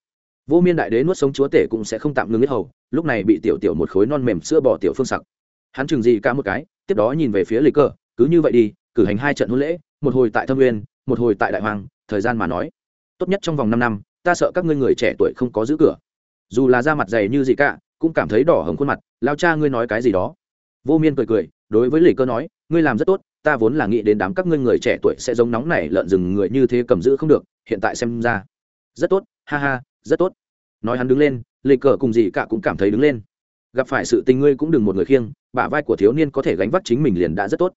Speaker 1: vô miên đại đế nuốt sống chúa tể cũng sẽ không tạm ngưng hết hầu, lúc này bị tiểu tiểu một khối non mềm sữa bỏ tiểu phương sặc. Hắn chừng gì cả một cái, tiếp đó nhìn về phía lịch cơ, cứ như vậy đi, cử hành hai trận hôn lễ, một hồi tại thâm nguyên, một hồi tại đại hoàng, thời gian mà nói. Tốt nhất trong vòng năm năm, ta sợ các ngươi người trẻ tuổi không có giữ cửa. Dù là da mặt dày như gì cả, cũng cảm thấy đỏ hồng khuôn mặt, lao cha ngươi nói cái gì đó? Vô miên cười cười, đối với lì cơ nói, ngươi làm rất tốt ta vốn là nghĩ đến đám các ngươi người trẻ tuổi sẽ giống nóng này lợn rừng người như thế cầm giữ không được, hiện tại xem ra. Rất tốt, ha ha, rất tốt. Nói hắn đứng lên, lịch cờ cùng gì cả cũng cảm thấy đứng lên. Gặp phải sự tình ngươi cũng đừng một người khiêng, bả vai của thiếu niên có thể gánh vác chính mình liền đã rất tốt.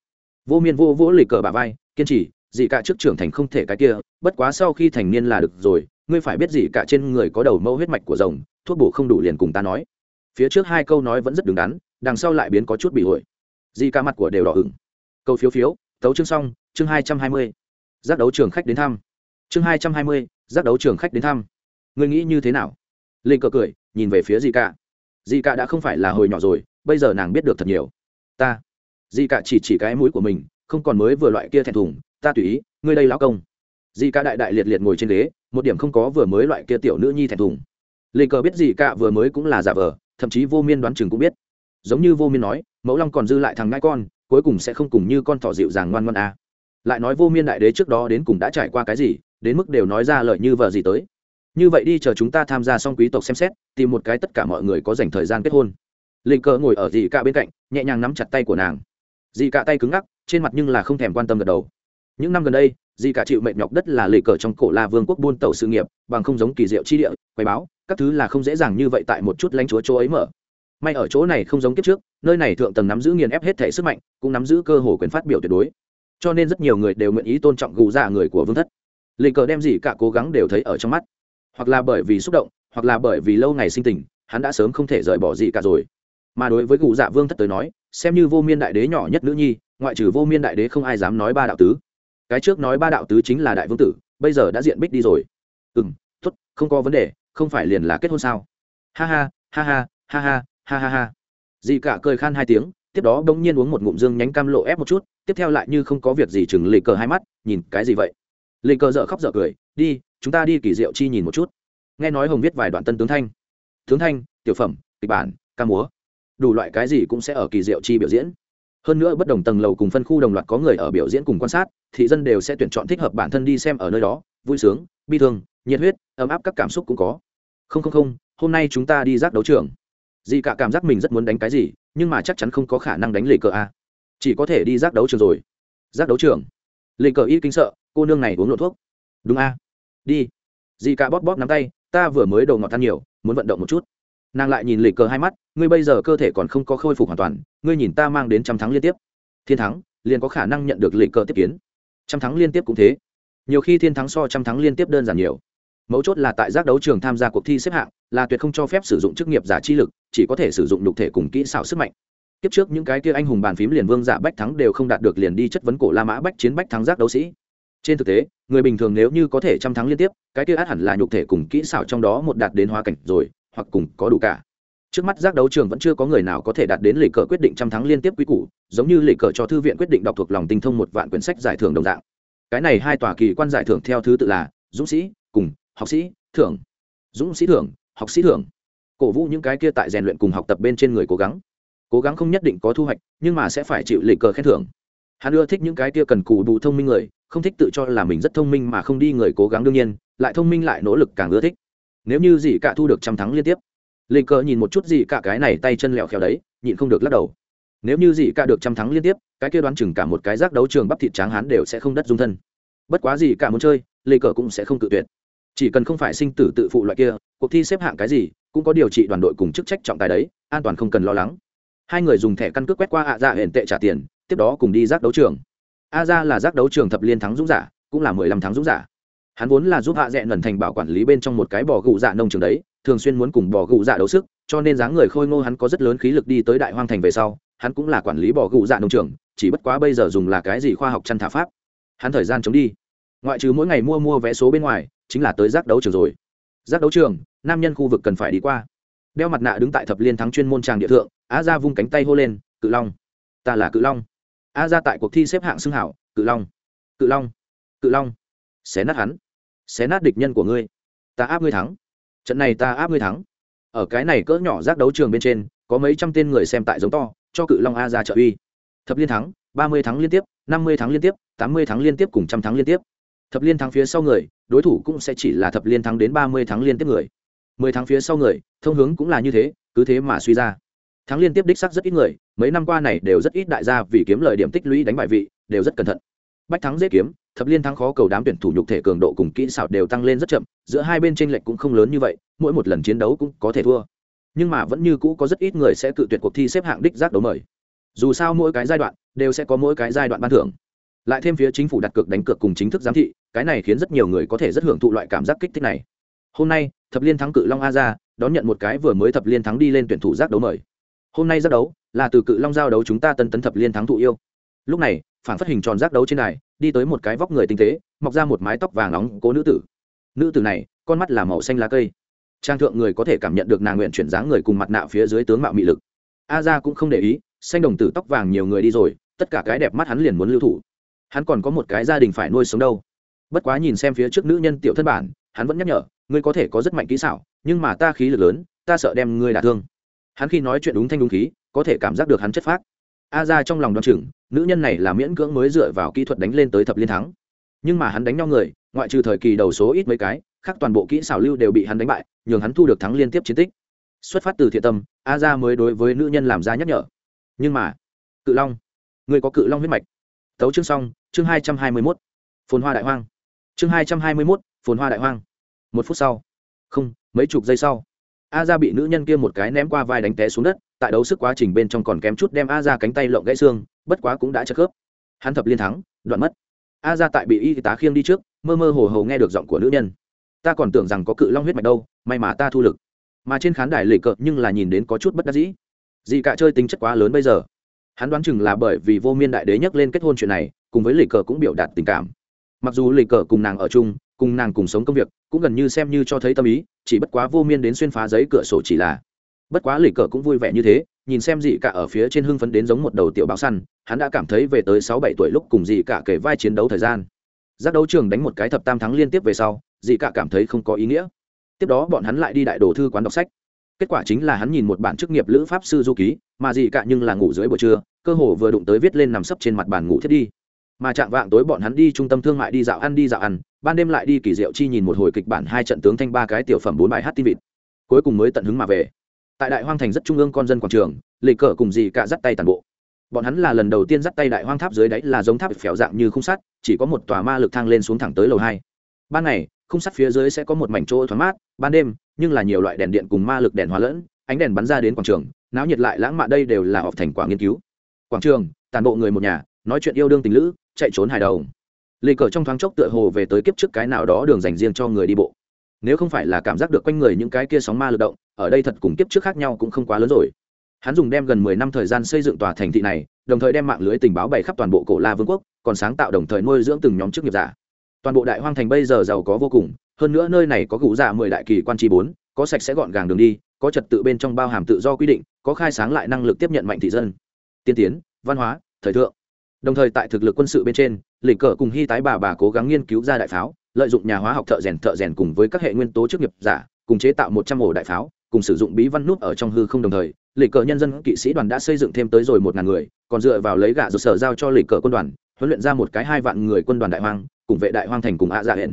Speaker 1: Vô miên vô vỗ lịch cờ bả vai, kiên trì, gì cả trước trưởng thành không thể cái kia, bất quá sau khi thành niên là được rồi, ngươi phải biết gì cả trên người có đầu mâu huyết mạch của rồng, thuốc bổ không đủ liền cùng ta nói. Phía trước hai câu nói vẫn rất đứng đắn, đằng sau lại biến có chút bị hội. Gì cả mặt của đều đỏ ửng câu phiếu phiếu, tấu chương xong, chương hai trăm hai mươi. Giác đấu trường khách đến thăm. Chương hai trăm hai mươi, giác đấu trường khách đến thăm. Ngươi nghĩ như thế nào? Linh cờ cười, nhìn về phía Di cả dì cả đã không phải là hồi nhỏ rồi, bây giờ nàng biết được thật nhiều. Ta. Dì cả chỉ chỉ cái mũi của mình, không còn mới vừa loại kia thẹn thùng, ta tùy ý, ngươi đây lão công. Dì cả đại đại liệt liệt ngồi trên ghế, một điểm không có vừa mới loại kia tiểu nữ nhi thẹn thùng. Linh cờ biết Di cả vừa mới cũng là giả vờ, thậm chí vô miên đoán chừng cũng biết. Giống như vô miên nói, mẫu long còn dư lại thằng ngai con cuối cùng sẽ không cùng như con thỏ dịu dàng ngoan ngoan à. lại nói vô miên đại đế trước đó đến cùng đã trải qua cái gì, đến mức đều nói ra lời như vợ gì tới. Như vậy đi chờ chúng ta tham gia xong quý tộc xem xét, tìm một cái tất cả mọi người có dành thời gian kết hôn. Linh cờ ngồi ở dì cả bên cạnh, nhẹ nhàng nắm chặt tay của nàng. Dì cả tay cứng ngắc, trên mặt nhưng là không thèm quan tâm gật đầu. Những năm gần đây dì cả chịu mệnh nhọc đất là lì cờ trong cổ la vương quốc buôn tàu sự nghiệp, bằng không giống kỳ diệu chi địa quay báo, các thứ là không dễ dàng như vậy tại một chút lãnh chúa chỗ ấy mở may ở chỗ này không giống kiếp trước, nơi này thượng tầng nắm giữ nghiền ép hết thể sức mạnh, cũng nắm giữ cơ hồ quyền phát biểu tuyệt đối. Cho nên rất nhiều người đều nguyện ý tôn trọng gù dạ người của vương thất. Lịch cờ đem gì cả cố gắng đều thấy ở trong mắt. Hoặc là bởi vì xúc động, hoặc là bởi vì lâu ngày sinh tình, hắn đã sớm không thể rời bỏ gì cả rồi. Mà đối với gù dạ vương thất tới nói, xem như vô miên đại đế nhỏ nhất nữ nhi, ngoại trừ vô miên đại đế không ai dám nói ba đạo tứ. Cái trước nói ba đạo tứ chính là đại vương tử, bây giờ đã diện bích đi rồi. Ừ m t ố t không có vấn đề, không phải liền là kết hôn sao? Ha ha ha ha ha ha ha ha ha. Dì cả cười khan hai tiếng, tiếp đó đ ỗ n g nhiên uống một ngụm dương nhánh cam lộ ép một chút, tiếp theo lại như không có việc gì chừng lì cờ hai mắt, nhìn cái gì vậy? Lì cờ dợ khóc dợ cười, đi, chúng ta đi kỳ diệu chi nhìn một chút. Nghe nói hồng viết vài đoạn tân tướng thanh. Tướng thanh, tiểu phẩm, kịch bản, ca múa. Đủ loại cái gì cũng sẽ ở kỳ diệu chi biểu diễn. Hơn nữa bất đồng tầng lầu cùng phân khu đồng loạt có người ở biểu diễn cùng quan sát, thị dân đều sẽ tuyển chọn thích hợp bản thân đi xem ở nơi đó, vui sướng, bi thương, nhiệt huyết, ấm áp các cảm xúc cũng có. Không không không, hôm nay chúng ta đi giác đấu trường dì cả cảm giác mình rất muốn đánh cái gì, nhưng mà chắc chắn không có khả năng đánh lì cờ a. Chỉ có thể đi giác đấu trường rồi. Giác đấu trường? Lì cờ ít kinh sợ, cô nương này uống lộ thuốc. Đúng a. Đi. Dì cả bóp bóp nắm tay, ta vừa mới đầu ngọt ăn nhiều, muốn vận động một chút. Nàng lại nhìn lì cờ hai mắt, ngươi bây giờ cơ thể còn không có khôi phục hoàn toàn, ngươi nhìn ta mang đến trăm thắng liên tiếp. Thiên thắng, liền có khả năng nhận được lì cờ tiếp kiến. Trăm thắng liên tiếp cũng thế. Nhiều khi thiên thắng so trăm thắng liên tiếp đơn giản nhiều mấu chốt là tại giác đấu trường tham gia cuộc thi xếp hạng, là tuyệt không cho phép sử dụng chức nghiệp giả chi lực, chỉ có thể sử dụng đục thể cùng kỹ xảo sức mạnh. Kiếp trước những cái kia anh hùng bàn phím liền vương giả bách thắng đều không đạt được liền đi chất vấn cổ la mã bách chiến bách thắng giác đấu sĩ. Trên thực tế, người bình thường nếu như có thể trăm thắng liên tiếp, cái kia át hẳn là nhục thể cùng kỹ xảo trong đó một đạt đến hóa cảnh rồi, hoặc cùng có đủ cả. Trước mắt giác đấu trường vẫn chưa có người nào có thể đạt đến lệ cờ quyết định trăm thắng liên tiếp quý củ, giống như lệ cờ cho thư viện quyết định đọc thuộc lòng tinh thông một vạn quyển sách giải thưởng đồng dạng. Cái này hai tòa kỳ quan giải thưởng theo thứ tự là dũng sĩ cùng học sĩ, thưởng. Dũng sĩ thưởng, học sĩ thưởng. Cổ vũ những cái kia tại rèn luyện cùng học tập bên trên người cố gắng. Cố gắng không nhất định có thu hoạch, nhưng mà sẽ phải chịu lệ cờ khen thưởng. Hắn ưa thích những cái kia cần cù đủ thông minh người, không thích tự cho là mình rất thông minh mà không đi người cố gắng đương nhiên, lại thông minh lại nỗ lực càng ưa thích. Nếu như gì cả thu được trăm thắng liên tiếp. Lệ cờ nhìn một chút gì cả cái này tay chân lẹo khéo đấy, nhịn không được lắc đầu. Nếu như gì cả được trăm thắng liên tiếp, cái kia đoán chừng cả một cái giác đấu trường bắp thịt tráng hắn đều sẽ không đất dung thân. Bất quá gì cả muốn chơi, lệ cờ cũng sẽ không tự tuyệt chỉ cần không phải sinh tử tự phụ loại kia, cuộc thi xếp hạng cái gì, cũng có điều trị đoàn đội cùng chức trách trọng tài đấy, an toàn không cần lo lắng. Hai người dùng thẻ căn cước quét qua ạ dạ hển tệ trả tiền, tiếp đó cùng đi giác đấu trường. A ra là giác đấu trường thập liên thắng dũng giả, cũng là mười lăm tháng dũng giả. Hắn vốn là giúp hạ dẹn dạ lần thành bảo quản lý bên trong một cái bò gụ dạ nông trường đấy, thường xuyên muốn cùng bò gụ dạ đấu sức, cho nên dáng người khôi ngô hắn có rất lớn khí lực đi tới đại hoang thành về sau, hắn cũng là quản lý bò gụ dạ nông trường, chỉ bất quá bây giờ dùng là cái gì khoa học chăn thả pháp. Hắn thời gian chống đi. Ngoại trừ mỗi ngày mua mua vé số bên ngoài chính là tới giác đấu trường rồi. Giác đấu trường, nam nhân khu vực cần phải đi qua. Đeo mặt nạ đứng tại thập liên thắng chuyên môn tràng địa thượng a ra vung cánh tay hô lên, cự long. Ta là cự long. A ra tại cuộc thi xếp hạng xưng hảo, cự long cự long cự long. Xé nát hắn, xé nát địch nhân của ngươi, ta áp ngươi thắng, trận này ta áp ngươi thắng. Ở cái này cỡ nhỏ giác đấu trường bên trên, có mấy trăm tên người xem tại giống to, cho cự long a ra trợ uy. Thập liên thắng, ba mươi tháng liên tiếp, năm mươi tháng liên tiếp, tám mươi tháng liên tiếp cùng trăm tháng liên tiếp thập liên thắng phía sau người, đối thủ cũng sẽ chỉ là thập liên thắng đến ba mươi tháng liên tiếp người. mười tháng phía sau người, thông hướng cũng là như thế, cứ thế mà suy ra. Thắng liên tiếp đích sắc rất ít người, mấy năm qua này đều rất ít đại gia vì kiếm lời điểm tích lũy đánh bại vị, đều rất cẩn thận. Bách thắng dễ kiếm, thập liên thắng khó cầu đám tuyển thủ nhục thể cường độ cùng kỹ xảo đều tăng lên rất chậm, giữa hai bên tranh lệch cũng không lớn như vậy, mỗi một lần chiến đấu cũng có thể thua. Nhưng mà vẫn như cũ có rất ít người sẽ cự tuyệt cuộc thi xếp hạng đích giác đấu mời. Dù sao mỗi cái giai đoạn, đều sẽ có mỗi cái giai đoạn ban thưởng. Lại thêm phía chính phủ đặt cược đánh cược cùng chính thức giám thị cái này khiến rất nhiều người có thể rất hưởng thụ loại cảm giác kích thích này. Hôm nay, thập liên thắng cự long a ra đón nhận một cái vừa mới thập liên thắng đi lên tuyển thủ giác đấu mời. Hôm nay giác đấu là từ cự long giao đấu chúng ta tân tấn thập liên thắng thụ yêu. Lúc này, phản phát hình tròn giác đấu trên này đi tới một cái vóc người tinh tế, mọc ra một mái tóc vàng nóng cố nữ tử. Nữ tử này, con mắt là màu xanh lá cây. Trang thượng người có thể cảm nhận được nàng nguyện chuyển dáng người cùng mặt nạ phía dưới tướng mạo mị lực. A ra cũng không để ý, xanh đồng tử tóc vàng nhiều người đi rồi, tất cả cái đẹp mắt hắn liền muốn lưu thủ. Hắn còn có một cái gia đình phải nuôi sống đâu bất quá nhìn xem phía trước nữ nhân tiểu thân bản, hắn vẫn nhắc nhở, ngươi có thể có rất mạnh kỹ xảo, nhưng mà ta khí lực lớn, ta sợ đem ngươi đả thương. Hắn khi nói chuyện đúng thanh đúng khí, có thể cảm giác được hắn chất phác. A ra trong lòng đ o n chừng, nữ nhân này là miễn cưỡng mới dựa vào kỹ thuật đánh lên tới thập liên thắng. Nhưng mà hắn đánh nhau người, ngoại trừ thời kỳ đầu số ít mấy cái, khác toàn bộ kỹ xảo lưu đều bị hắn đánh bại, nhường hắn thu được thắng liên tiếp chiến tích. Xuất phát từ thiện tâm, a ra mới đối với nữ nhân làm ra nhắc nhở. Nhưng mà, cự long người có cự long huyết mạch. Tấu chương xong, chương hai trăm hai mươi mốt. Phồn hoa đại hoang chương hai trăm hai mươi mốt, phồn hoa đại hoang. Một phút sau. Không, mấy chục giây sau. A ra bị nữ nhân kia một cái ném qua vai đánh té xuống đất, tại đấu sức quá trình bên trong còn kém chút đem a ra cánh tay lộng gãy xương, bất quá cũng đã chất khớp. Hắn thập liên thắng, đoạn mất. A ra tại bị y tá khiêng đi trước, mơ mơ hồ hồ nghe được giọng của nữ nhân. Ta còn tưởng rằng có cự long huyết mạch đâu, may mà ta thu lực. Mà trên khán đài lệ cợt nhưng là nhìn đến có chút bất đắc dĩ. Dị cả chơi tính chất quá lớn bây giờ. Hắn đoán chừng là bởi vì vô miên đại đế nhắc lên kết hôn chuyện này, cùng với lệ cờ cũng biểu đạt tình cảm mặc dù lì cờ cùng nàng ở chung, cùng nàng cùng sống công việc, cũng gần như xem như cho thấy tâm ý, chỉ bất quá vô miên đến xuyên phá giấy cửa sổ chỉ là. Bất quá lì cờ cũng vui vẻ như thế, nhìn xem dị cả ở phía trên hưng phấn đến giống một đầu tiểu báo săn, hắn đã cảm thấy về tới sáu bảy tuổi lúc cùng dị cả kể vai chiến đấu thời gian. Giác đấu trường đánh một cái thập tam thắng liên tiếp về sau, dị cả cảm thấy không có ý nghĩa. Tiếp đó bọn hắn lại đi đại đồ thư quán đọc sách. Kết quả chính là hắn nhìn một bản chức nghiệp lữ pháp sư du ký, mà dị cả nhưng là ngủ dưới buổi trưa, cơ hồ vừa đụng tới viết lên nằm sấp trên mặt bàn ngủ thiết đi mà chạm vạng tối bọn hắn đi trung tâm thương mại đi dạo ăn đi dạo ăn, ban đêm lại đi kỳ diệu chi nhìn một hồi kịch bản hai trận tướng thanh ba cái tiểu phẩm bốn bài hát tin vịt. Cuối cùng mới tận hứng mà về. Tại đại hoang thành rất trung ương con dân quảng trường lì cờ cùng dì cả dắt tay toàn bộ. Bọn hắn là lần đầu tiên dắt tay đại hoang tháp dưới đáy là giống tháp phèo dạng như khung sắt, chỉ có một tòa ma lực thang lên xuống thẳng tới lầu hai. Ban ngày, khung sắt phía dưới sẽ có một mảnh chỗ thoáng mát, ban đêm, nhưng là nhiều loại đèn điện cùng ma lực đèn hóa lẫn, ánh đèn bắn ra đến quảng trường, náo nhiệt lại lãng mạn đây đều là họp thành quả nghiên cứu. Quảng trường toàn bộ người một nhà, nói chuyện yêu đương tình lữ chạy trốn hài đầu lì cờ trong thoáng chốc tựa hồ về tới kiếp trước cái nào đó đường dành riêng cho người đi bộ. Nếu không phải là cảm giác được quanh người những cái kia sóng ma lực động, ở đây thật cùng kiếp trước khác nhau cũng không quá lớn rồi. Hắn dùng đem gần mười năm thời gian xây dựng tòa thành thị này, đồng thời đem mạng lưới tình báo bày khắp toàn bộ cổ la vương quốc, còn sáng tạo đồng thời nuôi dưỡng từng nhóm chức nghiệp giả. Toàn bộ đại hoang thành bây giờ giàu có vô cùng, hơn nữa nơi này có cụ giả dạ mười đại kỳ quan tri bốn, có sạch sẽ gọn gàng đường đi, có trật tự bên trong bao hàm tự do quy định, có khai sáng lại năng lực tiếp nhận mạnh thị dân. Tiên tiến, văn hóa, thời thượng đồng thời tại thực lực quân sự bên trên lịch cờ cùng hy tái bà bà cố gắng nghiên cứu ra đại pháo, lợi dụng nhà hóa học thợ rèn thợ rèn cùng với các hệ nguyên tố chức nghiệp giả, cùng chế tạo một trăm ổ đại pháo, cùng sử dụng bí văn nút ở trong hư không đồng thời lịch cờ nhân dân kỵ sĩ đoàn đã xây dựng thêm tới rồi một ngàn người, còn dựa vào lấy gạ rụt sở giao cho lịch cờ quân đoàn, huấn luyện ra một cái hai vạn người quân đoàn đại hoang, cùng vệ đại hoang thành cùng ạ dạ hển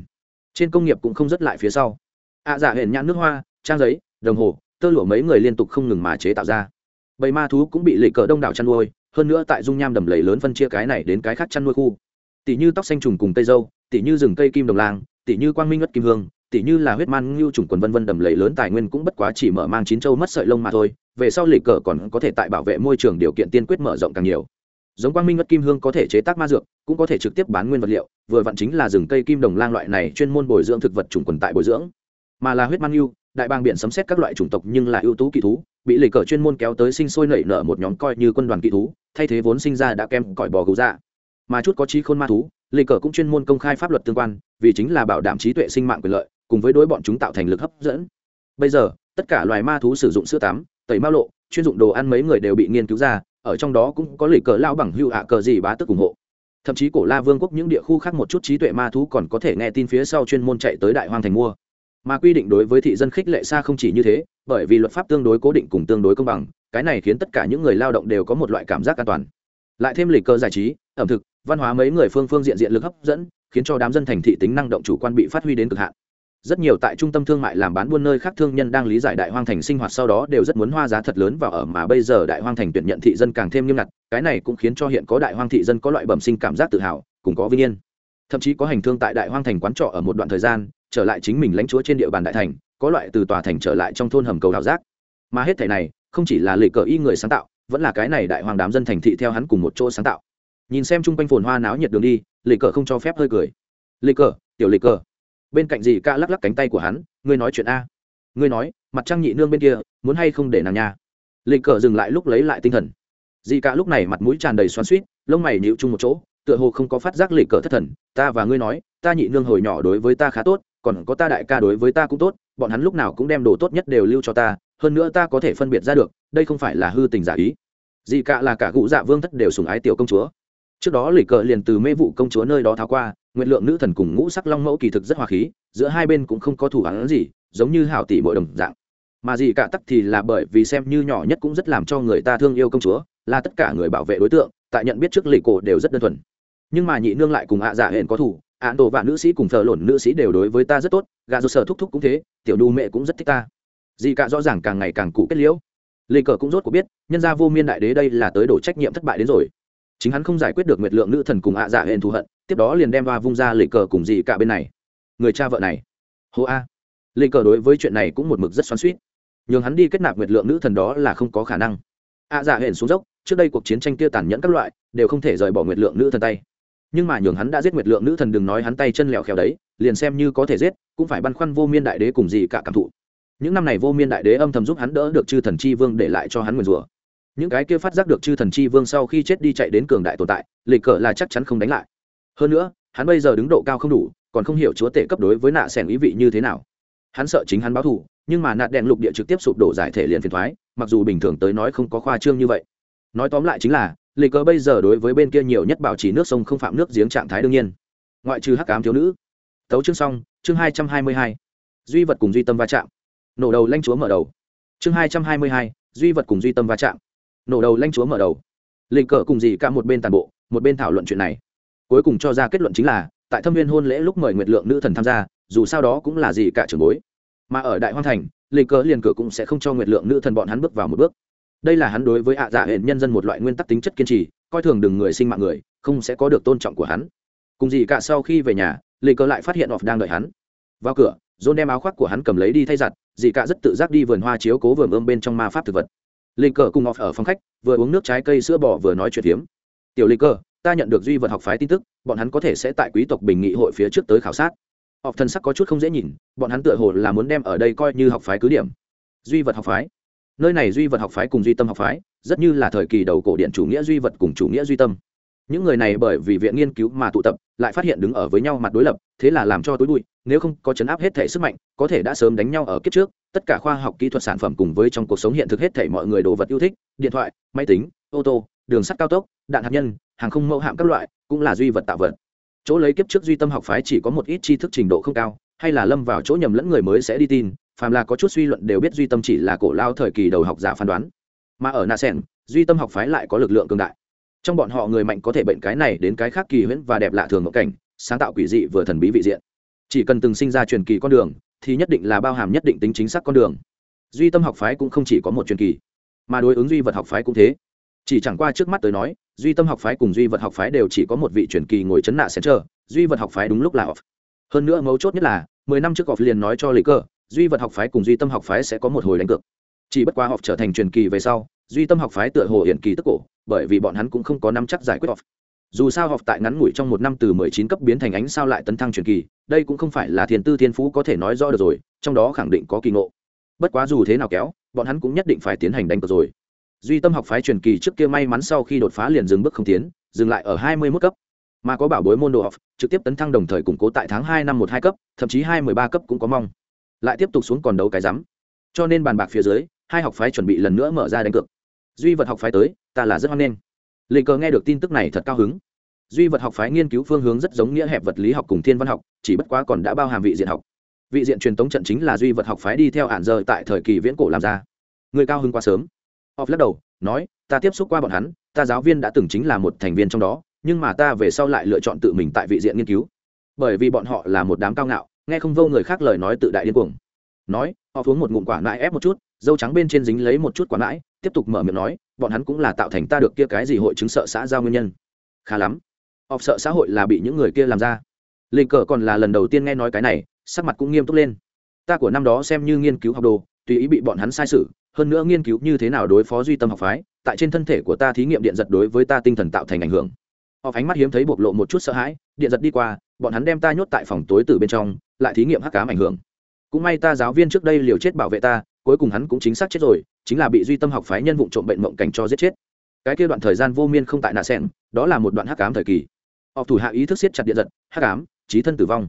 Speaker 1: trên công nghiệp cũng không rất lại phía sau. Ạ dạ hển nhãn nước hoa, trang giấy, đồng hồ, tơ lụa mấy người liên tục không ngừng mà chế tạo ra. Bầy ma thú cũng bị lịch cờ đông đảo chăn nuôi hơn nữa tại dung nham đầm lầy lớn phân chia cái này đến cái khác chăn nuôi khu. Tỷ như tóc xanh trùng cùng cây dâu tỷ như rừng cây kim đồng lang tỷ như quang minh ất kim hương tỷ như là huyết man ngưu trùng quần vân vân đầm lầy lớn tài nguyên cũng bất quá chỉ mở mang chín châu mất sợi lông mà thôi, về sau lịch cờ còn có thể tại bảo vệ môi trường điều kiện tiên quyết mở rộng càng nhiều. Giống quang minh ất kim hương có thể chế tác ma dược, cũng có thể trực tiếp bán nguyên vật liệu, vừa vặn chính là rừng cây kim đồng lang loại này chuyên môn bồi dưỡng thực vật trùng quần tại bồi dưỡng. Mà là huyết man ngưu đại bang biển sấm xét các loại chủng tộc nhưng là ưu tú kỳ thú, bị lịch cờ chuyên môn kéo tới sinh sôi nảy nở một nhóm coi như quân đoàn kỳ thú, thay thế vốn sinh ra đã kem cỏi bò gấu ra dạ. mà chút có trí khôn ma thú lịch cờ cũng chuyên môn công khai pháp luật tương quan, vì chính là bảo đảm trí tuệ sinh mạng quyền lợi, cùng với đối bọn chúng tạo thành lực hấp dẫn. Bây giờ, tất cả loài ma thú sử dụng sữa tắm, tẩy mao lộ, chuyên dụng đồ ăn mấy người đều bị nghiên cứu ra, ở trong đó cũng có lịch cờ lao bằng hưu hạ cờ gì bá tức ủng hộ. Thậm chí cổ la vương quốc những địa khu khác một chút trí tuệ ma thú còn có thể nghe tin phía sau chuyên môn chạy tới đại hoang thành mua mà quy định đối với thị dân khích lệ xa không chỉ như thế, bởi vì luật pháp tương đối cố định cùng tương đối công bằng, cái này khiến tất cả những người lao động đều có một loại cảm giác an toàn. Lại thêm lịch cơ giải trí, ẩm thực, văn hóa mấy người phương phương diện diện lực hấp dẫn, khiến cho đám dân thành thị tính năng động chủ quan bị phát huy đến cực hạn. Rất nhiều tại trung tâm thương mại làm bán buôn nơi khác thương nhân đang lý giải đại hoang thành sinh hoạt sau đó đều rất muốn hoa giá thật lớn vào ở mà bây giờ đại hoang thành tuyển nhận thị dân càng thêm nghiêm ngặt, cái này cũng khiến cho hiện có đại hoang thị dân có loại bẩm sinh cảm giác tự hào, cùng có vinh yên. Thậm chí có hành thương tại đại hoang thành quán trọ ở một đoạn thời gian trở lại chính mình lãnh chúa trên địa bàn đại thành, có loại từ tòa thành trở lại trong thôn hầm cầu đảo giác. Mà hết thảy này, không chỉ là lệ cờ y người sáng tạo, vẫn là cái này đại hoàng đám dân thành thị theo hắn cùng một chỗ sáng tạo. Nhìn xem chung quanh phồn hoa náo nhiệt đường đi, lệ cờ không cho phép hơi cười. Lệ cờ, tiểu lệ cờ. Bên cạnh dì ca lắc lắc cánh tay của hắn, ngươi nói chuyện a. Ngươi nói, mặt trăng nhị nương bên kia, muốn hay không để nàng nha? Lệ cờ dừng lại lúc lấy lại tinh thần. Dì ca lúc này mặt mũi tràn đầy xoắn suýt lông mày nhịu chung một chỗ, tựa hồ không có phát giác lệ cờ thất thần. Ta và ngươi nói, ta nhị nương hồi nhỏ đối với ta khá tốt còn có ta đại ca đối với ta cũng tốt, bọn hắn lúc nào cũng đem đồ tốt nhất đều lưu cho ta, hơn nữa ta có thể phân biệt ra được, đây không phải là hư tình giả ý. Dị cả là cả cụ dạ vương thất đều sùng ái tiểu công chúa. Trước đó lì cờ liền từ mê vụ công chúa nơi đó tháo qua nguyện lượng nữ thần cùng ngũ sắc long mẫu kỳ thực rất hòa khí, giữa hai bên cũng không có thủ hắn gì, giống như hảo tỷ mỗi đồng dạng. Mà dị cả tắc thì là bởi vì xem như nhỏ nhất cũng rất làm cho người ta thương yêu công chúa, là tất cả người bảo vệ đối tượng, tại nhận biết trước lì cổ đều rất đơn thuần. Nhưng mà nhị nương lại cùng ạ à dạ hển có thủ án tổ và nữ sĩ cùng thờ lộn nữ sĩ đều đối với ta rất tốt, gà do sở thúc thúc cũng thế, tiểu đu mẹ cũng rất thích ta. Dì cả rõ ràng càng ngày càng cụ kết liễu. Lê cờ cũng rốt cuộc biết, nhân gia vô miên đại đế đây là tới đổ trách nhiệm thất bại đến rồi. Chính hắn không giải quyết được nguyệt lượng nữ thần cùng ạ dạ hẹn thù hận, tiếp đó liền đem va vung ra lê cờ cùng Dì cả bên này. Người cha vợ này. Hô a. Lê cờ đối với chuyện này cũng một mực rất xoắn suýt nhường hắn đi kết nạp nguyệt lượng nữ thần đó là không có khả năng. Ạ dạ hẹn xuống dốc, trước đây cuộc chiến tranh kia tàn nhẫn các loại, đều không thể rời bỏ nguyệt lượng nữ thần tay nhưng mà nhường hắn đã giết nguyệt lượng nữ thần đừng nói hắn tay chân lẹo khéo đấy, liền xem như có thể giết, cũng phải băn khoăn vô miên đại đế cùng gì cả cảm thụ. Những năm này vô miên đại đế âm thầm giúp hắn đỡ được chư thần chi vương để lại cho hắn nguyền rủa. Những cái kia phát giác được chư thần chi vương sau khi chết đi chạy đến cường đại tồn tại, lịch cờ là chắc chắn không đánh lại. Hơn nữa, hắn bây giờ đứng độ cao không đủ, còn không hiểu chúa tể cấp đối với nạ sẻng ý vị như thế nào. Hắn sợ chính hắn báo thù, nhưng mà nạt đèn lục địa trực tiếp sụp đổ giải thể liền phiền thoái, mặc dù bình thường tới nói không có khoa trương như vậy. Nói tóm lại chính là lịch cờ bây giờ đối với bên kia nhiều nhất bảo trì nước sông không phạm nước giếng trạng thái đương nhiên. Ngoại trừ hắc cám thiếu nữ. Tấu chương xong, chương hai trăm hai mươi hai. Duy vật cùng duy tâm va chạm. Nổ đầu lanh chúa mở đầu. Chương hai trăm hai mươi hai, duy vật cùng duy tâm va chạm. Nổ đầu lanh chúa mở đầu. Lịch cờ cùng gì cả một bên tàn bộ, một bên thảo luận chuyện này. Cuối cùng cho ra kết luận chính là, tại thâm viên hôn lễ lúc mời nguyệt lượng nữ thần tham gia, dù sao đó cũng là gì cả trường bối. Mà ở đại hoang thành, lịch cờ liền cửa cũng sẽ không cho nguyệt lượng nữ thần bọn hắn bước vào một bước đây là hắn đối với ạ dạ hệ nhân dân một loại nguyên tắc tính chất kiên trì, coi thường đừng người sinh mạng người, không sẽ có được tôn trọng của hắn. Cùng gì cả sau khi về nhà lì cờ lại phát hiện off đang đợi hắn. Vào cửa, john đem áo khoác của hắn cầm lấy đi thay giặt dì cả rất tự giác đi vườn hoa chiếu cố vườn ươm bên trong ma pháp thực vật. Lì cờ cùng off ở phòng khách, vừa uống nước trái cây sữa bò vừa nói chuyện hiếm. Tiểu lì cờ ta nhận được duy vật học phái tin tức, bọn hắn có thể sẽ tại quý tộc bình nghị hội phía trước tới khảo sát. Off thân sắc có chút không dễ nhìn, bọn hắn tựa hồ là muốn đem ở đây coi như học phái cứ điểm. Duy vật học phái? Nơi này duy vật học phái cùng duy tâm học phái, rất như là thời kỳ đầu cổ điện chủ nghĩa duy vật cùng chủ nghĩa duy tâm. Những người này bởi vì viện nghiên cứu mà tụ tập, lại phát hiện đứng ở với nhau mặt đối lập, thế là làm cho tối bụi, nếu không có chấn áp hết thể sức mạnh, có thể đã sớm đánh nhau ở kiếp trước, tất cả khoa học kỹ thuật sản phẩm cùng với trong cuộc sống hiện thực hết thể mọi người đồ vật yêu thích, điện thoại, máy tính, ô tô, đường sắt cao tốc, đạn hạt nhân, hàng không mẫu hạm các loại, cũng là duy vật tạo vật. Chỗ lấy kiếp trước duy tâm học phái chỉ có một ít tri thức trình độ không cao, hay là lâm vào chỗ nhầm lẫn người mới sẽ đi tin phàm là có chút suy luận đều biết duy tâm chỉ là cổ lao thời kỳ đầu học giả phán đoán. Mà ở nạ sen duy tâm học phái lại có lực lượng cường đại. Trong bọn họ người mạnh có thể bệnh cái này đến cái khác kỳ huyễn và đẹp lạ thường ngộ cảnh, sáng tạo quỷ dị vừa thần bí vị diện. Chỉ cần từng sinh ra truyền kỳ con đường, thì nhất định là bao hàm nhất định tính chính xác con đường. Duy tâm học phái cũng không chỉ có một truyền kỳ, mà đối ứng duy vật học phái cũng thế. Chỉ chẳng qua trước mắt tới nói, duy tâm học phái cùng duy vật học phái đều chỉ có một vị truyền kỳ ngồi chấn nạ sẽ chờ, duy vật học phái đúng lúc là off. Hơn nữa mấu chốt nhất là, mười năm trước off liền nói cho lấy cơ duy vật học phái cùng duy tâm học phái sẽ có một hồi đánh cược. Chỉ bất quá học trở thành truyền kỳ về sau, duy tâm học phái tựa hồ hiển kỳ tức cổ, bởi vì bọn hắn cũng không có nắm chắc giải quyết off dù sao học tại ngắn ngủi trong một năm từ mười chín cấp biến thành ánh sao lại tấn thăng truyền kỳ, đây cũng không phải là thiền tư thiên phú có thể nói rõ được rồi, trong đó khẳng định có kỳ ngộ. Bất quá dù thế nào kéo, bọn hắn cũng nhất định phải tiến hành đánh cược rồi. Duy tâm học phái truyền kỳ trước kia may mắn sau khi đột phá liền dừng bước không tiến, dừng lại ở hai mươi mức cấp. Mà có bảo bối môn đồ học, trực tiếp tấn thăng đồng thời củng cố tại tháng hai năm một hai cấp, thậm chí hai mười ba cấp cũng có mong lại tiếp tục xuống còn đấu cái rắm. Cho nên bàn bạc phía dưới, hai học phái chuẩn bị lần nữa mở ra đánh cược. Duy vật học phái tới, ta là rất hoan nghênh. Lệ cờ nghe được tin tức này thật cao hứng. Duy vật học phái nghiên cứu phương hướng rất giống nghĩa hẹp vật lý học cùng thiên văn học, chỉ bất quá còn đã bao hàm vị diện học. Vị diện truyền thống trận chính là duy vật học phái đi theo hạn giờ tại thời kỳ viễn cổ làm ra. Người cao hứng quá sớm. Off lắc đầu, nói, ta tiếp xúc qua bọn hắn, ta giáo viên đã từng chính là một thành viên trong đó, nhưng mà ta về sau lại lựa chọn tự mình tại vị diện nghiên cứu. Bởi vì bọn họ là một đám cao ngạo nghe không vô người khác lời nói tự đại điên cuồng. Nói họ uống một ngụm quả nãi ép một chút dâu trắng bên trên dính lấy một chút quả nãi, tiếp tục mở miệng nói bọn hắn cũng là tạo thành ta được kia cái gì hội chứng sợ xã giao nguyên nhân. Khá lắm. Họ sợ xã hội là bị những người kia làm ra. Linh cờ còn là lần đầu tiên nghe nói cái này sắc mặt cũng nghiêm túc lên. Ta của năm đó xem như nghiên cứu học đồ tùy ý bị bọn hắn sai sự hơn nữa nghiên cứu như thế nào đối phó duy tâm học phái tại trên thân thể của ta thí nghiệm điện giật đối với ta tinh thần tạo thành ảnh hưởng. Họ ánh mắt hiếm thấy bộc lộ một chút sợ hãi điện giật đi qua bọn hắn đem ta nhốt tại phòng tối từ bên trong, lại thí nghiệm hắc cám ảnh hưởng. Cũng may ta giáo viên trước đây liều chết bảo vệ ta, cuối cùng hắn cũng chính xác chết rồi, chính là bị duy tâm học phái nhân vụ trộm bệnh mộng cảnh cho giết chết. Cái kia đoạn thời gian vô miên không tại nạ sen đó là một đoạn hắc cám thời kỳ. Họ thủ hạ ý thức siết chặt điện giật, hắc cám trí thân tử vong.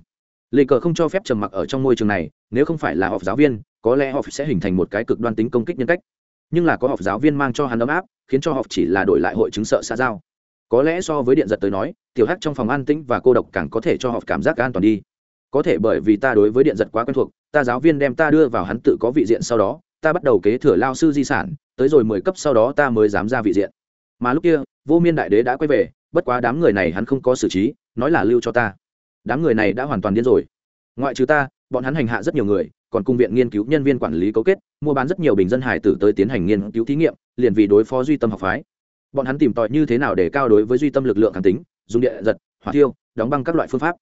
Speaker 1: Lệ cờ không cho phép trầm mặc ở trong môi trường này, nếu không phải là học giáo viên, có lẽ họ sẽ hình thành một cái cực đoan tính công kích nhân cách. Nhưng là có học giáo viên mang cho hắn ấm áp, khiến cho học chỉ là đổi lại hội chứng sợ xã giao có lẽ so với điện giật tới nói, tiểu hắc trong phòng an tĩnh và cô độc càng có thể cho họ cảm giác an toàn đi. Có thể bởi vì ta đối với điện giật quá quen thuộc, ta giáo viên đem ta đưa vào hắn tự có vị diện sau đó, ta bắt đầu kế thừa lao sư di sản, tới rồi mười cấp sau đó ta mới dám ra vị diện. Mà lúc kia, vô miên đại đế đã quay về, bất quá đám người này hắn không có xử trí, nói là lưu cho ta. Đám người này đã hoàn toàn điên rồi. Ngoại trừ ta, bọn hắn hành hạ rất nhiều người, còn cung viện nghiên cứu nhân viên quản lý cấu kết, mua bán rất nhiều bình dân hải tử tới tiến hành nghiên cứu thí nghiệm, liền vì đối phó duy tâm học phái bọn hắn tìm tòi như thế nào để cao đối với duy tâm lực lượng kháng tính, dùng địa giật, hỏa thiêu, đóng băng các loại phương pháp.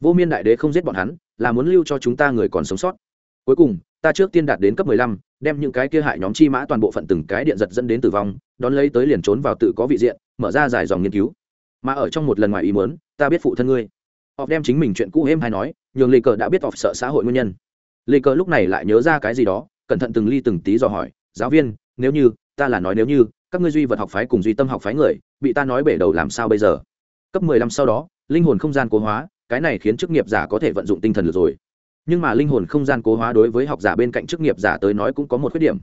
Speaker 1: Vô miên đại đế không giết bọn hắn, là muốn lưu cho chúng ta người còn sống sót. Cuối cùng, ta trước tiên đạt đến cấp mười lăm, đem những cái kia hại nhóm chi mã toàn bộ phận từng cái điện giật dẫn đến tử vong, đón lấy tới liền trốn vào tự có vị diện, mở ra dài dòng nghiên cứu. Mà ở trong một lần ngoài ý muốn, ta biết phụ thân ngươi. Họ đem chính mình chuyện cũ êm hay nói, nhường lê cờ đã biết họ sợ xã hội nguyên nhân. Lê cờ lúc này lại nhớ ra cái gì đó, cẩn thận từng ly từng tí dò hỏi, giáo viên, nếu như, ta là nói nếu như các ngươi duy vật học phái cùng duy tâm học phái người, bị ta nói bể đầu làm sao bây giờ? Cấp mười lăm sau đó, linh hồn không gian cố hóa, cái này khiến chức nghiệp giả có thể vận dụng tinh thần được rồi. Nhưng mà linh hồn không gian cố hóa đối với học giả bên cạnh chức nghiệp giả tới nói cũng có một khuyết điểm.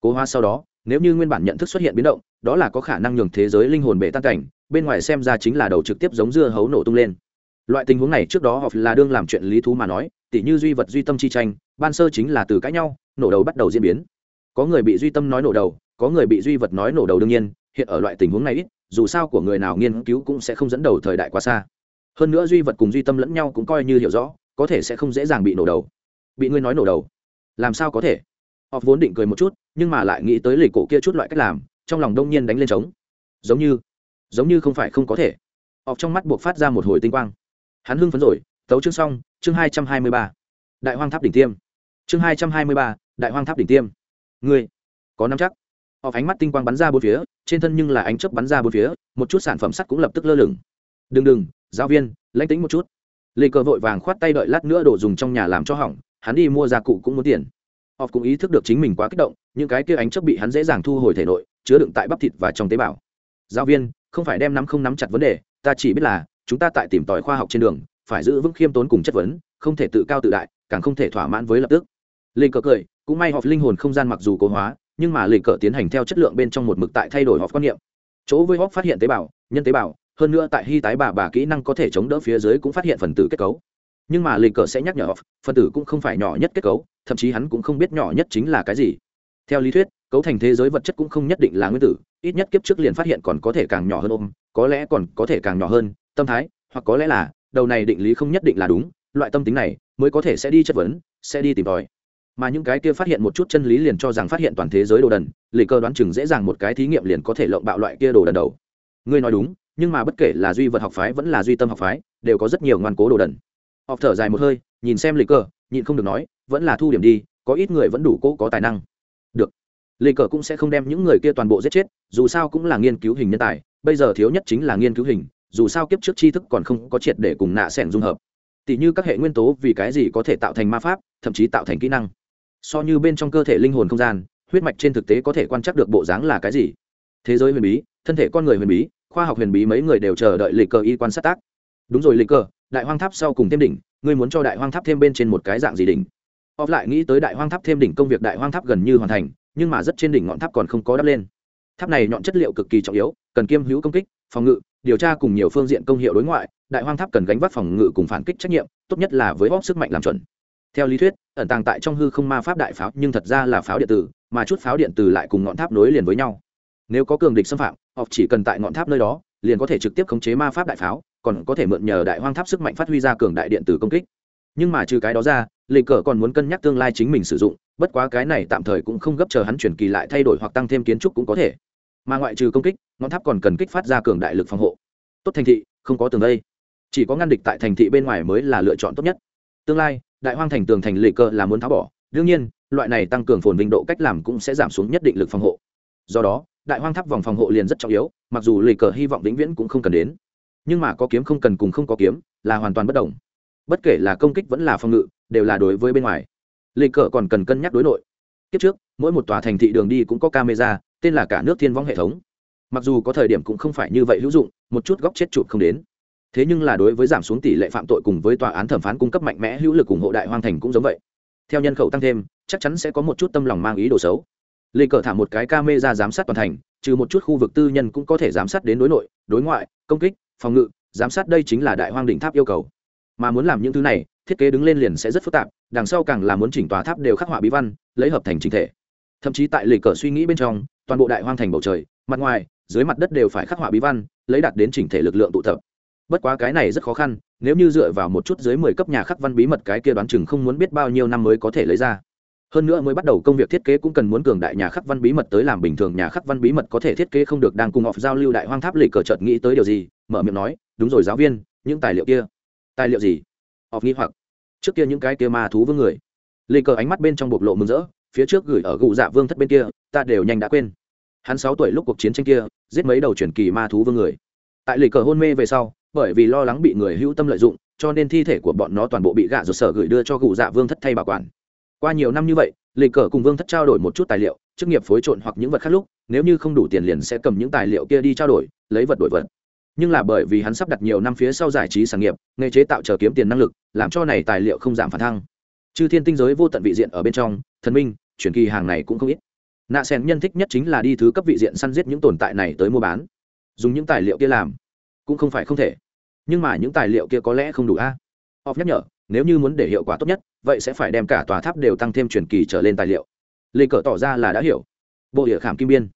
Speaker 1: Cố hóa sau đó, nếu như nguyên bản nhận thức xuất hiện biến động, đó là có khả năng nhường thế giới linh hồn bể tan cảnh, bên ngoài xem ra chính là đầu trực tiếp giống dưa hấu nổ tung lên. Loại tình huống này trước đó họ là đương làm chuyện lý thú mà nói, tỉ như duy vật duy tâm chi tranh, ban sơ chính là từ cãi nhau, nổ đầu bắt đầu diễn biến. Có người bị duy tâm nói nổ đầu có người bị duy vật nói nổ đầu đương nhiên, hiện ở loại tình huống này ít, dù sao của người nào nghiên cứu cũng sẽ không dẫn đầu thời đại quá xa. Hơn nữa duy vật cùng duy tâm lẫn nhau cũng coi như hiểu rõ, có thể sẽ không dễ dàng bị nổ đầu. Bị ngươi nói nổ đầu. Làm sao có thể? Họ vốn định cười một chút, nhưng mà lại nghĩ tới lịch cổ kia chút loại cách làm, trong lòng đông nhiên đánh lên trống. Giống như giống như không phải không có thể. Họ trong mắt buộc phát ra một hồi tinh quang. Hắn hưng phấn rồi, tấu chương xong, chương hai trăm hai mươi ba. Đại hoang tháp đỉnh tiêm. Chương hai trăm hai mươi ba, đại hoang tháp đỉnh tiêm. Ngươi, có năm chắc? Họ ánh mắt tinh quang bắn ra bốn phía, trên thân nhưng là ánh chớp bắn ra bốn phía, một chút sản phẩm sắt cũng lập tức lơ lửng. Đừng đừng, giáo viên, lãnh tính một chút. Lê cờ vội vàng khoát tay đợi lát nữa đồ dùng trong nhà làm cho hỏng, hắn đi mua gia cụ cũng muốn tiền. Họ cũng ý thức được chính mình quá kích động, những cái kia ánh chớp bị hắn dễ dàng thu hồi thể nội, chứa đựng tại bắp thịt và trong tế bào. Giáo viên, không phải đem nắm không nắm chặt vấn đề, ta chỉ biết là, chúng ta tại tìm tòi khoa học trên đường, phải giữ vững khiêm tốn cùng chất vấn, không thể tự cao tự đại, càng không thể thỏa mãn với lập tức. Linh cờ cười, cũng may họ linh hồn không gian mặc dù cố hóa nhưng mà lịch cờ tiến hành theo chất lượng bên trong một mực tại thay đổi họp quan niệm. Chỗ với họp phát hiện tế bào, nhân tế bào, hơn nữa tại hy tái bà bà kỹ năng có thể chống đỡ phía dưới cũng phát hiện phần tử kết cấu. Nhưng mà lịch cờ sẽ nhắc nhở họp phần tử cũng không phải nhỏ nhất kết cấu, thậm chí hắn cũng không biết nhỏ nhất chính là cái gì. Theo lý thuyết, cấu thành thế giới vật chất cũng không nhất định là nguyên tử, ít nhất kiếp trước liền phát hiện còn có thể càng nhỏ hơn ôm, có lẽ còn có thể càng nhỏ hơn, tâm thái, hoặc có lẽ là, đầu này định lý không nhất định là đúng, loại tâm tính này mới có thể sẽ đi chất vấn, sẽ đi tìm tòi mà những cái kia phát hiện một chút chân lý liền cho rằng phát hiện toàn thế giới đồ đần, lì cơ đoán chừng dễ dàng một cái thí nghiệm liền có thể lộng bạo loại kia đồ đần đầu. Ngươi nói đúng, nhưng mà bất kể là duy vật học phái vẫn là duy tâm học phái, đều có rất nhiều ngoan cố đồ đần. Học thở dài một hơi, nhìn xem lì cơ, nhịn không được nói, vẫn là thu điểm đi, có ít người vẫn đủ cố có tài năng. Được. Lì cờ cũng sẽ không đem những người kia toàn bộ giết chết, dù sao cũng là nghiên cứu hình nhân tài, bây giờ thiếu nhất chính là nghiên cứu hình, dù sao kiếp trước tri thức còn không có triệt để cùng nạ sẻn dung hợp. Tỷ như các hệ nguyên tố vì cái gì có thể tạo thành ma pháp, thậm chí tạo thành kỹ năng so như bên trong cơ thể linh hồn không gian, huyết mạch trên thực tế có thể quan trắc được bộ dáng là cái gì? Thế giới huyền bí, thân thể con người huyền bí, khoa học huyền bí mấy người đều chờ đợi lịch cờ y quan sát tác. Đúng rồi lịch cờ, đại hoang tháp sau cùng thêm đỉnh, ngươi muốn cho đại hoang tháp thêm bên trên một cái dạng gì đỉnh? Họp lại nghĩ tới đại hoang tháp thêm đỉnh công việc đại hoang tháp gần như hoàn thành, nhưng mà rất trên đỉnh ngọn tháp còn không có đắp lên. Tháp này nhọn chất liệu cực kỳ trọng yếu, cần kiêm hữu công kích, phòng ngự, điều tra cùng nhiều phương diện công hiệu đối ngoại, đại hoang tháp cần gánh vác phòng ngự cùng phản kích trách nhiệm, tốt nhất là với hóc sức mạnh làm chuẩn theo lý thuyết, ẩn tàng tại trong hư không ma pháp đại pháo nhưng thật ra là pháo điện tử, mà chút pháo điện tử lại cùng ngọn tháp nối liền với nhau. Nếu có cường địch xâm phạm họ chỉ cần tại ngọn tháp nơi đó, liền có thể trực tiếp khống chế ma pháp đại pháo, còn có thể mượn nhờ đại hoang tháp sức mạnh phát huy ra cường đại điện tử công kích. Nhưng mà trừ cái đó ra, lịch cờ còn muốn cân nhắc tương lai chính mình sử dụng, bất quá cái này tạm thời cũng không gấp chờ hắn chuyển kỳ lại thay đổi hoặc tăng thêm kiến trúc cũng có thể. Mà ngoại trừ công kích, ngọn tháp còn cần kích phát ra cường đại lực phòng hộ. Tốt thành thị, không có tường đây. Chỉ có ngăn địch tại thành thị bên ngoài mới là lựa chọn tốt nhất. Tương lai đại hoang thành tường thành lệ cơ là muốn tháo bỏ. Đương nhiên, loại này tăng cường phồn vinh độ cách làm cũng sẽ giảm xuống nhất định lực phòng hộ. Do đó, đại hoang tháp vòng phòng hộ liền rất trọng yếu, mặc dù lệ cờ hy vọng vĩnh viễn cũng không cần đến. Nhưng mà có kiếm không cần cùng không có kiếm, là hoàn toàn bất đồng. Bất kể là công kích vẫn là phòng ngự, đều là đối với bên ngoài. Lệ cờ còn cần cân nhắc đối nội. Kiếp trước, mỗi một tòa thành thị đường đi cũng có camera, tên là cả nước thiên vong hệ thống. Mặc dù có thời điểm cũng không phải như vậy hữu dụng, một chút góc chết chụp không đến thế nhưng là đối với giảm xuống tỷ lệ phạm tội cùng với tòa án thẩm phán cung cấp mạnh mẽ hữu lực ủng hộ đại hoang thành cũng giống vậy. Theo nhân khẩu tăng thêm, chắc chắn sẽ có một chút tâm lòng mang ý đồ xấu. Lê cờ thả một cái ca mê ra giám sát toàn thành, trừ một chút khu vực tư nhân cũng có thể giám sát đến đối nội, đối ngoại, công kích, phòng ngự, giám sát đây chính là đại hoang đỉnh tháp yêu cầu. Mà muốn làm những thứ này, thiết kế đứng lên liền sẽ rất phức tạp, đằng sau càng là muốn chỉnh tòa tháp đều khắc họa bí văn, lấy hợp thành chính thể. Thậm chí tại lề cờ suy nghĩ bên trong, toàn bộ đại hoang thành bầu trời, mặt ngoài, dưới mặt đất đều phải khắc họa bí văn, lấy đạt đến chỉnh thể lực lượng tụ tập bất quá cái này rất khó khăn, nếu như dựa vào một chút dưới mười cấp nhà khắc văn bí mật cái kia đoán chừng không muốn biết bao nhiêu năm mới có thể lấy ra. Hơn nữa mới bắt đầu công việc thiết kế cũng cần muốn cường đại nhà khắc văn bí mật tới làm bình thường nhà khắc văn bí mật có thể thiết kế không được đang cùng họp giao lưu đại hoang tháp lì cờ chợt nghĩ tới điều gì, mở miệng nói, đúng rồi giáo viên, những tài liệu kia. Tài liệu gì? Họp nghĩ hoặc. Trước kia những cái kia ma thú vương người. Lì cờ ánh mắt bên trong bộc lộ mừng rỡ, phía trước gửi ở gụ dạ vương thất bên kia, ta đều nhanh đã quên. Hắn sáu tuổi lúc cuộc chiến tranh kia, giết mấy đầu truyền kỳ ma thú vương người. Tại lì cờ hôn mê về sau bởi vì lo lắng bị người hữu tâm lợi dụng, cho nên thi thể của bọn nó toàn bộ bị gạ rột sở gửi đưa cho cụ dạ vương thất thay bảo quản. Qua nhiều năm như vậy, lịch cờ cùng vương thất trao đổi một chút tài liệu, chức nghiệp phối trộn hoặc những vật khác lúc, nếu như không đủ tiền liền sẽ cầm những tài liệu kia đi trao đổi, lấy vật đổi vật. Nhưng là bởi vì hắn sắp đặt nhiều năm phía sau giải trí sản nghiệp, nghề chế tạo chờ kiếm tiền năng lực, làm cho này tài liệu không giảm phản thăng. Chư thiên tinh giới vô tận vị diện ở bên trong, thần minh chuyển kỳ hàng này cũng không ít. Nạ sen nhân thích nhất chính là đi thứ cấp vị diện săn giết những tồn tại này tới mua bán. Dùng những tài liệu kia làm cũng không phải không thể. Nhưng mà những tài liệu kia có lẽ không đủ a. À? off nhắc nhở, nếu như muốn để hiệu quả tốt nhất, vậy sẽ phải đem cả tòa tháp đều tăng thêm truyền kỳ trở lên tài liệu. Lê cờ tỏ ra là đã hiểu. Bộ địa khảm kim biên.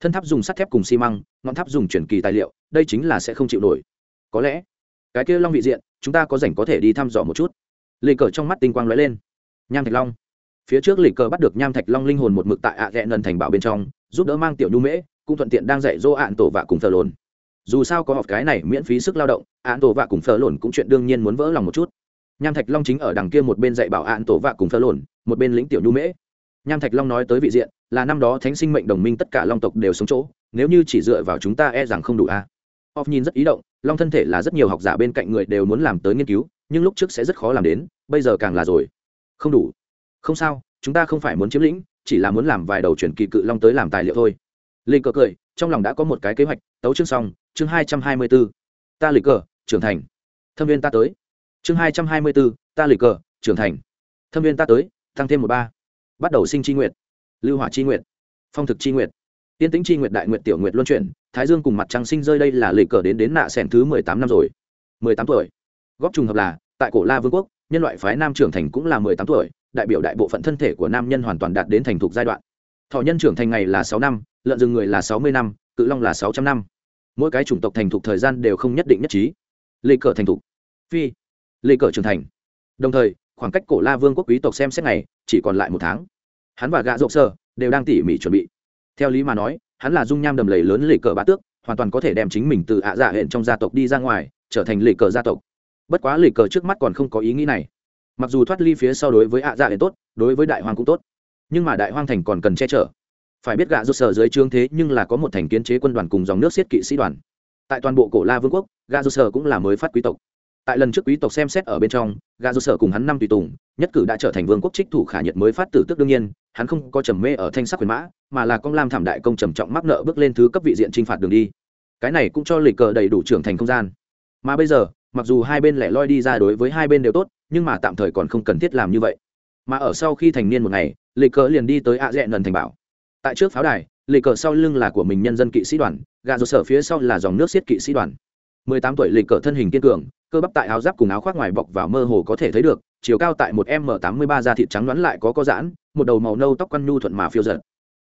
Speaker 1: Thân tháp dùng sắt thép cùng xi măng, ngọn tháp dùng truyền kỳ tài liệu, đây chính là sẽ không chịu nổi. Có lẽ, cái kia long vị diện, chúng ta có rảnh có thể đi thăm dò một chút. Lê cờ trong mắt tinh quang lóe lên. Nham thạch long. Phía trước lê cờ bắt được nham thạch long linh hồn một mực tại ạ à ghẹ nần thành bảo bên trong, giúp đỡ mang tiểu nhu mễ, cũng thuận tiện đang dạy dỗ ạn tổ vạ cùng thờ lồn dù sao có học cái này miễn phí sức lao động án tổ vạ cùng phở lồn cũng chuyện đương nhiên muốn vỡ lòng một chút. Nham thạch long chính ở đằng kia một bên dạy bảo án tổ vạ cùng phở lồn một bên lĩnh tiểu nhu mễ. Nham thạch long nói tới vị diện, là năm đó thánh sinh mệnh đồng minh tất cả long tộc đều sống chỗ, nếu như chỉ dựa vào chúng ta e rằng không đủ a. À. off nhìn rất ý động, long thân thể là rất nhiều học giả bên cạnh người đều muốn làm tới nghiên cứu, nhưng lúc trước sẽ rất khó làm đến, bây giờ càng là rồi. Không đủ. Không sao, chúng ta không phải muốn chiếm lĩnh, chỉ là muốn làm vài đầu chuyển kỳ cự long tới làm tài liệu thôi. Linh cờ cười, trong lòng đã có một cái kế hoạch tấu chương xong, chương hai trăm hai mươi b ố ta lịch cờ, trưởng thành. Thâm viên ta tới. Chương hai trăm hai mươi b ố ta lịch cờ, trưởng thành. Thâm viên ta tới tăng thêm một ba. Bắt đầu sinh tri nguyện lưu hỏa tri nguyện phong thực tri nguyện tiên tĩnh tri nguyện đại nguyện tiểu nguyện luân chuyển, thái dương cùng mặt trăng sinh rơi đây là lịch cờ đến đến nạ sẻn thứ mười tám năm rồi. mười tám tuổi. Góp trùng hợp là, tại cổ la vương quốc, nhân loại phái nam trưởng thành cũng là mười tám tuổi, đại biểu đại bộ phận thân thể của nam nhân hoàn toàn đạt đến thành thục giai đoạn. Thọ nhân trưởng thành ngày là sáu năm, lợn rừng người là sáu mươi năm cự long là sáu trăm năm. Mỗi cái chủng tộc thành thục thời gian đều không nhất định nhất trí. Lê cờ thành thục. Phi. Lê cờ trưởng thành. Đồng thời, khoảng cách cổ la vương quốc quý tộc xem xét này chỉ còn lại một tháng. Hắn và gã rộng sơ đều đang tỉ mỉ chuẩn bị. Theo lý mà nói, hắn là dung nham đầm lầy lớn lê cờ bá tước, hoàn toàn có thể đem chính mình từ ạ dạ hẹn trong gia tộc đi ra ngoài, trở thành lê cờ gia tộc. Bất quá lê cờ trước mắt còn không có ý nghĩ này. Mặc dù thoát ly phía sau đối với ạ dạ hẹn tốt, đối với đại hoàng cũng tốt. Nhưng mà đại Hoàng thành còn cần che chở phải biết gạ rút sở dưới trương thế nhưng là có một thành kiến chế quân đoàn cùng dòng nước xiết kỵ sĩ đoàn. Tại toàn bộ cổ la vương quốc, gạ rút sở cũng là mới phát quý tộc. Tại lần trước quý tộc xem xét ở bên trong Gà rút sở cùng hắn năm tùy tùng, nhất cử đã trở thành vương quốc trích thủ khả nhiệt mới phát tử tức đương nhiên, hắn không có trầm mê ở thanh sắc quyền mã, mà là công lam thảm đại công trầm trọng mắc nợ bước lên thứ cấp vị diện t r i n h phạt đường đi. Cái này cũng cho lịch cờ đầy đủ trưởng thành không gian. Mà bây giờ, mặc dù hai bên lẻ loi đi ra đối với hai bên đều tốt, nhưng mà tạm thời còn không cần thiết làm như vậy. Mà ở sau khi thành niên một ngày, lịch cờ liền đi tới ạ dẹn lần thành bảo tại trước pháo đài lịch cờ sau lưng là của mình nhân dân kỵ sĩ đoàn, gà rột sở phía sau là dòng nước xiết kỵ sĩ đoàn. Mười tám tuổi lịch cờ thân hình kiên cường, cơ bắp tại áo giáp cùng áo khoác ngoài bọc vào mơ hồ có thể thấy được, chiều cao tại một m tám mươi ba da thịt trắng đoán lại có có giãn, một đầu màu nâu tóc quăn nhu thuận mà phiêu giật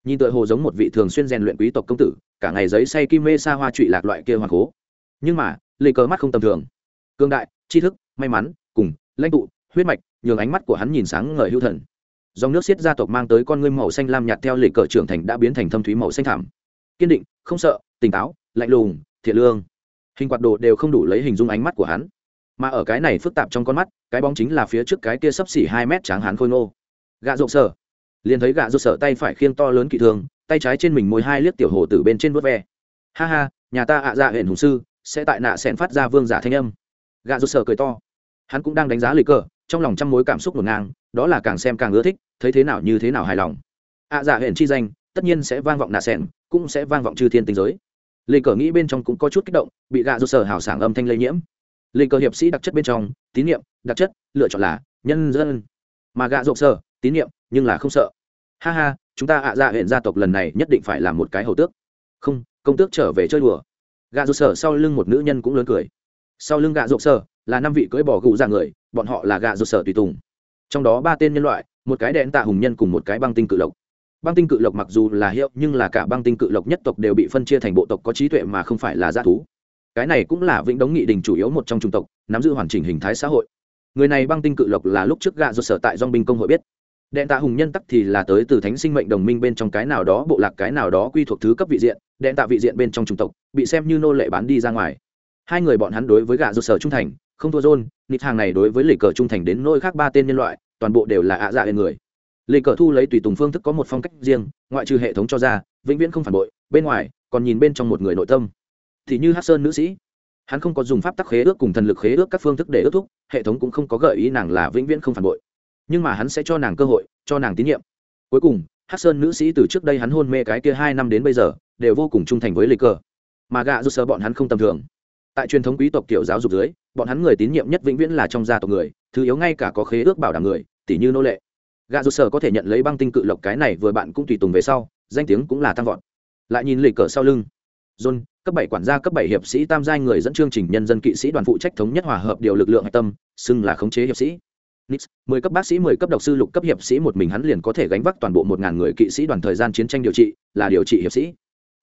Speaker 1: nhìn tựa hồ giống một vị thường xuyên rèn luyện quý tộc công tử, cả ngày giấy say kim mê xa hoa trụy lạc loại kia hoàng cố. Nhưng mà lịch cờ mắt không tầm thường. Cương đại, tri thức, may mắn, cùng, lãnh tụ, huyết mạch, nhường ánh mắt của hắn nhìn sáng ngời hưu thần dòng nước xiết gia tộc mang tới con ngươi màu xanh lam nhạt theo lệ cờ trưởng thành đã biến thành thâm thúy màu xanh thảm kiên định, không sợ, tỉnh táo, lạnh lùng, thiện lương. Hình quạt đồ đều không đủ lấy hình dung ánh mắt của hắn. Mà ở cái này phức tạp trong con mắt, cái bóng chính là phía trước cái kia sấp xỉ hai mét tráng hắn khôi ngô. Gạ rộng sở. Liền thấy gạ rộng sở tay phải khiêng to lớn kỵ thương, tay trái trên mình môi hai liếc tiểu hồ từ bên trên vớt ve. Ha ha, nhà ta ạ à dạ hển hùng sư, sẽ tại nạ xẹn phát ra vương giả thanh âm. Gạ rộng sở cười to. Hắn cũng đang đánh giá lịch cờ, trong lòng trăm mối cảm xúc ngổn ngang đó là càng xem càng ưa thích thấy thế nào như thế nào hài lòng. Ạ à, dạ hển chi danh tất nhiên sẽ vang vọng nạ sẻn cũng sẽ vang vọng chư thiên tinh giới. Lê cờ nghĩ bên trong cũng có chút kích động bị gạ do sở hào sảng âm thanh lây nhiễm. Lê cờ hiệp sĩ đặc chất bên trong tín nhiệm đặc chất lựa chọn là nhân dân. Mà gạ rộng sở tín nhiệm nhưng là không sợ. Ha ha chúng ta ạ à dạ huyện gia tộc lần này nhất định phải làm một cái hầu tước. Không công tước trở về chơi đùa. Gạ rộng sở sau lưng một nữ nhân cũng lớn cười. Sau lưng gạ rộng sở là năm vị cưỡi bỏ gù ra người bọn họ là gạ rộng sở tùy tùng trong đó ba tên nhân loại, một cái đèn tạ hùng nhân cùng một cái băng tinh cự lộc. Băng tinh cự lộc mặc dù là hiệu, nhưng là cả băng tinh cự lộc nhất tộc đều bị phân chia thành bộ tộc có trí tuệ mà không phải là g thú. Cái này cũng là vĩnh đống nghị đình chủ yếu một trong trung tộc, nắm giữ hoàn chỉnh hình thái xã hội. Người này băng tinh cự lộc là lúc trước gạ do sở tại dong binh công hội biết. Đèn tạ hùng nhân tắc thì là tới từ thánh sinh mệnh đồng minh bên trong cái nào đó bộ lạc, cái nào đó quy thuộc thứ cấp vị diện, đèn tạ vị diện bên trong trung tộc, bị xem như nô lệ bán đi ra ngoài. Hai người bọn hắn đối với gạ do sở trung thành không thua john, nịt hàng này đối với lịch cờ trung thành đến nỗi khác ba tên nhân loại, toàn bộ đều là ạ dạ lên người. Lịch cờ thu lấy tùy tùng phương thức có một phong cách riêng, ngoại trừ hệ thống cho ra, vĩnh viễn không phản bội, bên ngoài, còn nhìn bên trong một người nội tâm. Thì như hát sơn nữ sĩ. Hắn không có dùng pháp tắc khế ước cùng thần lực khế ước các phương thức để ước thúc, hệ thống cũng không có gợi ý nàng là vĩnh viễn không phản bội. Nhưng mà hắn sẽ cho nàng cơ hội, cho nàng tín nhiệm. Cuối cùng, hát sơn nữ sĩ từ trước đây hắn hôn mê cái kia hai năm đến bây giờ, đều vô cùng trung thành với lịch cờ. Mà gạ rút sơ bọn hắn không tầm thường tại truyền thống quý tộc kiểu giáo dục dưới bọn hắn người tín nhiệm nhất vĩnh viễn là trong gia tộc người thứ yếu ngay cả có khế ước bảo đảm người tỷ như nô lệ. Gà rụt sở có thể nhận lấy băng tinh cự lộc cái này vừa bạn cũng tùy tùng về sau danh tiếng cũng là tăng vọt. Lại nhìn lịch cờ sau lưng. John cấp bảy quản gia cấp bảy hiệp sĩ tam giai người dẫn chương trình nhân dân kỵ sĩ đoàn phụ trách thống nhất hòa hợp điều lực lượng hạch tâm xưng là khống chế hiệp sĩ. Nix, 10 cấp bác sĩ 10 cấp độc sư lục cấp hiệp sĩ một mình hắn liền có thể gánh vác toàn bộ một ngàn người kỵ sĩ đoàn thời gian chiến tranh điều trị, là điều trị hiệp sĩ.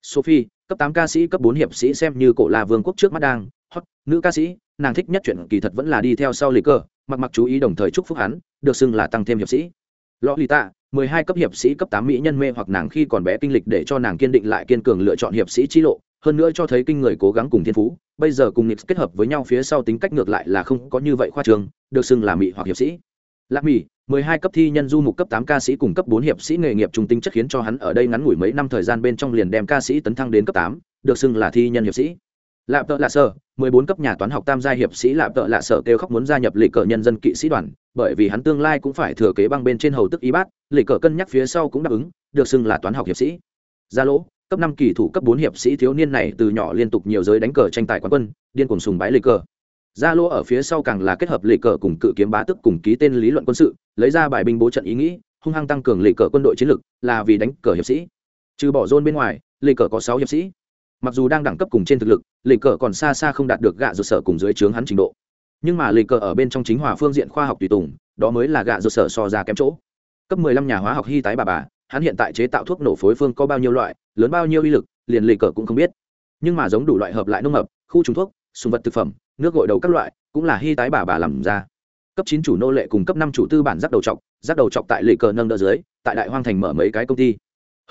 Speaker 1: Sophie, cấp 8 ca sĩ cấp 4 hiệp sĩ xem như cổ là vương quốc trước mắt đang hot, nữ ca sĩ, nàng thích nhất chuyện kỳ thật vẫn là đi theo sau lịch cơ, mặc mặc chú ý đồng thời chúc phúc hắn, được xưng là tăng thêm hiệp sĩ. Lò lì tạ mười hai cấp hiệp sĩ cấp tám mỹ nhân mê hoặc nàng khi còn bé kinh lịch để cho nàng kiên định lại kiên cường lựa chọn hiệp sĩ chi lộ hơn nữa cho thấy kinh người cố gắng cùng thiên phú bây giờ cùng nịp kết hợp với nhau phía sau tính cách ngược lại là không có như vậy khoa trường được xưng là mỹ hoặc hiệp sĩ lạc mỹ mười hai cấp thi nhân du mục cấp tám ca sĩ cùng cấp bốn hiệp sĩ nghề nghiệp trung tính chất khiến cho hắn ở đây ngắn ngủi mấy năm thời gian bên trong liền đem ca sĩ tấn thăng đến cấp tám, được xưng là thi nhân hiệp sĩ. Lạp tợ lạ sở, mười bốn cấp nhà toán học tam gia hiệp sĩ lạp tợ lạ sở kêu khóc muốn gia nhập lịch cờ nhân dân kỵ sĩ đoàn, bởi vì hắn tương lai cũng phải thừa kế băng bên trên hầu tức y bát, lịch cờ cân nhắc phía sau cũng đáp ứng, được xưng là toán học hiệp sĩ. Gia lỗ, cấp năm kỳ thủ cấp bốn hiệp sĩ thiếu niên này từ nhỏ liên tục nhiều giới đánh cờ tranh tài quán quân, điên cuồng sùng bái lịch cờ gia Lô ở phía sau càng là kết hợp lệ cờ cùng cự kiếm bá tức cùng ký tên lý luận quân sự, lấy ra bài binh bố trận ý nghĩ, hung hăng tăng cường lệ cờ quân đội chiến lực, là vì đánh cờ hiệp sĩ. Trừ bỏ rôn bên ngoài lệ cờ có sáu hiệp sĩ. Mặc dù đang đẳng cấp cùng trên thực lực lệ cờ còn xa xa không đạt được gạ dược sở cùng dưới trướng hắn trình độ. Nhưng mà lệ cờ ở bên trong chính hòa phương diện khoa học tùy tùng, đó mới là gạ dược sở so ra kém chỗ. Cấp 15 nhà hóa học hy tái bà bà, hắn hiện tại chế tạo thuốc nổ phối phương có bao nhiêu loại, lớn bao nhiêu uy lực, liền lệ cờ cũng không biết. Nhưng mà giống đủ loại hợp lại nông mập, khu trùng thuốc sùng vật thực phẩm, nước gội đầu các loại, cũng là hy tái bà bà làm ra. Cấp chín chủ nô lệ cùng cấp năm chủ tư bản rác đầu trọc rác đầu trọc tại lệ cờ nâng đỡ dưới, tại đại hoang thành mở mấy cái công ty.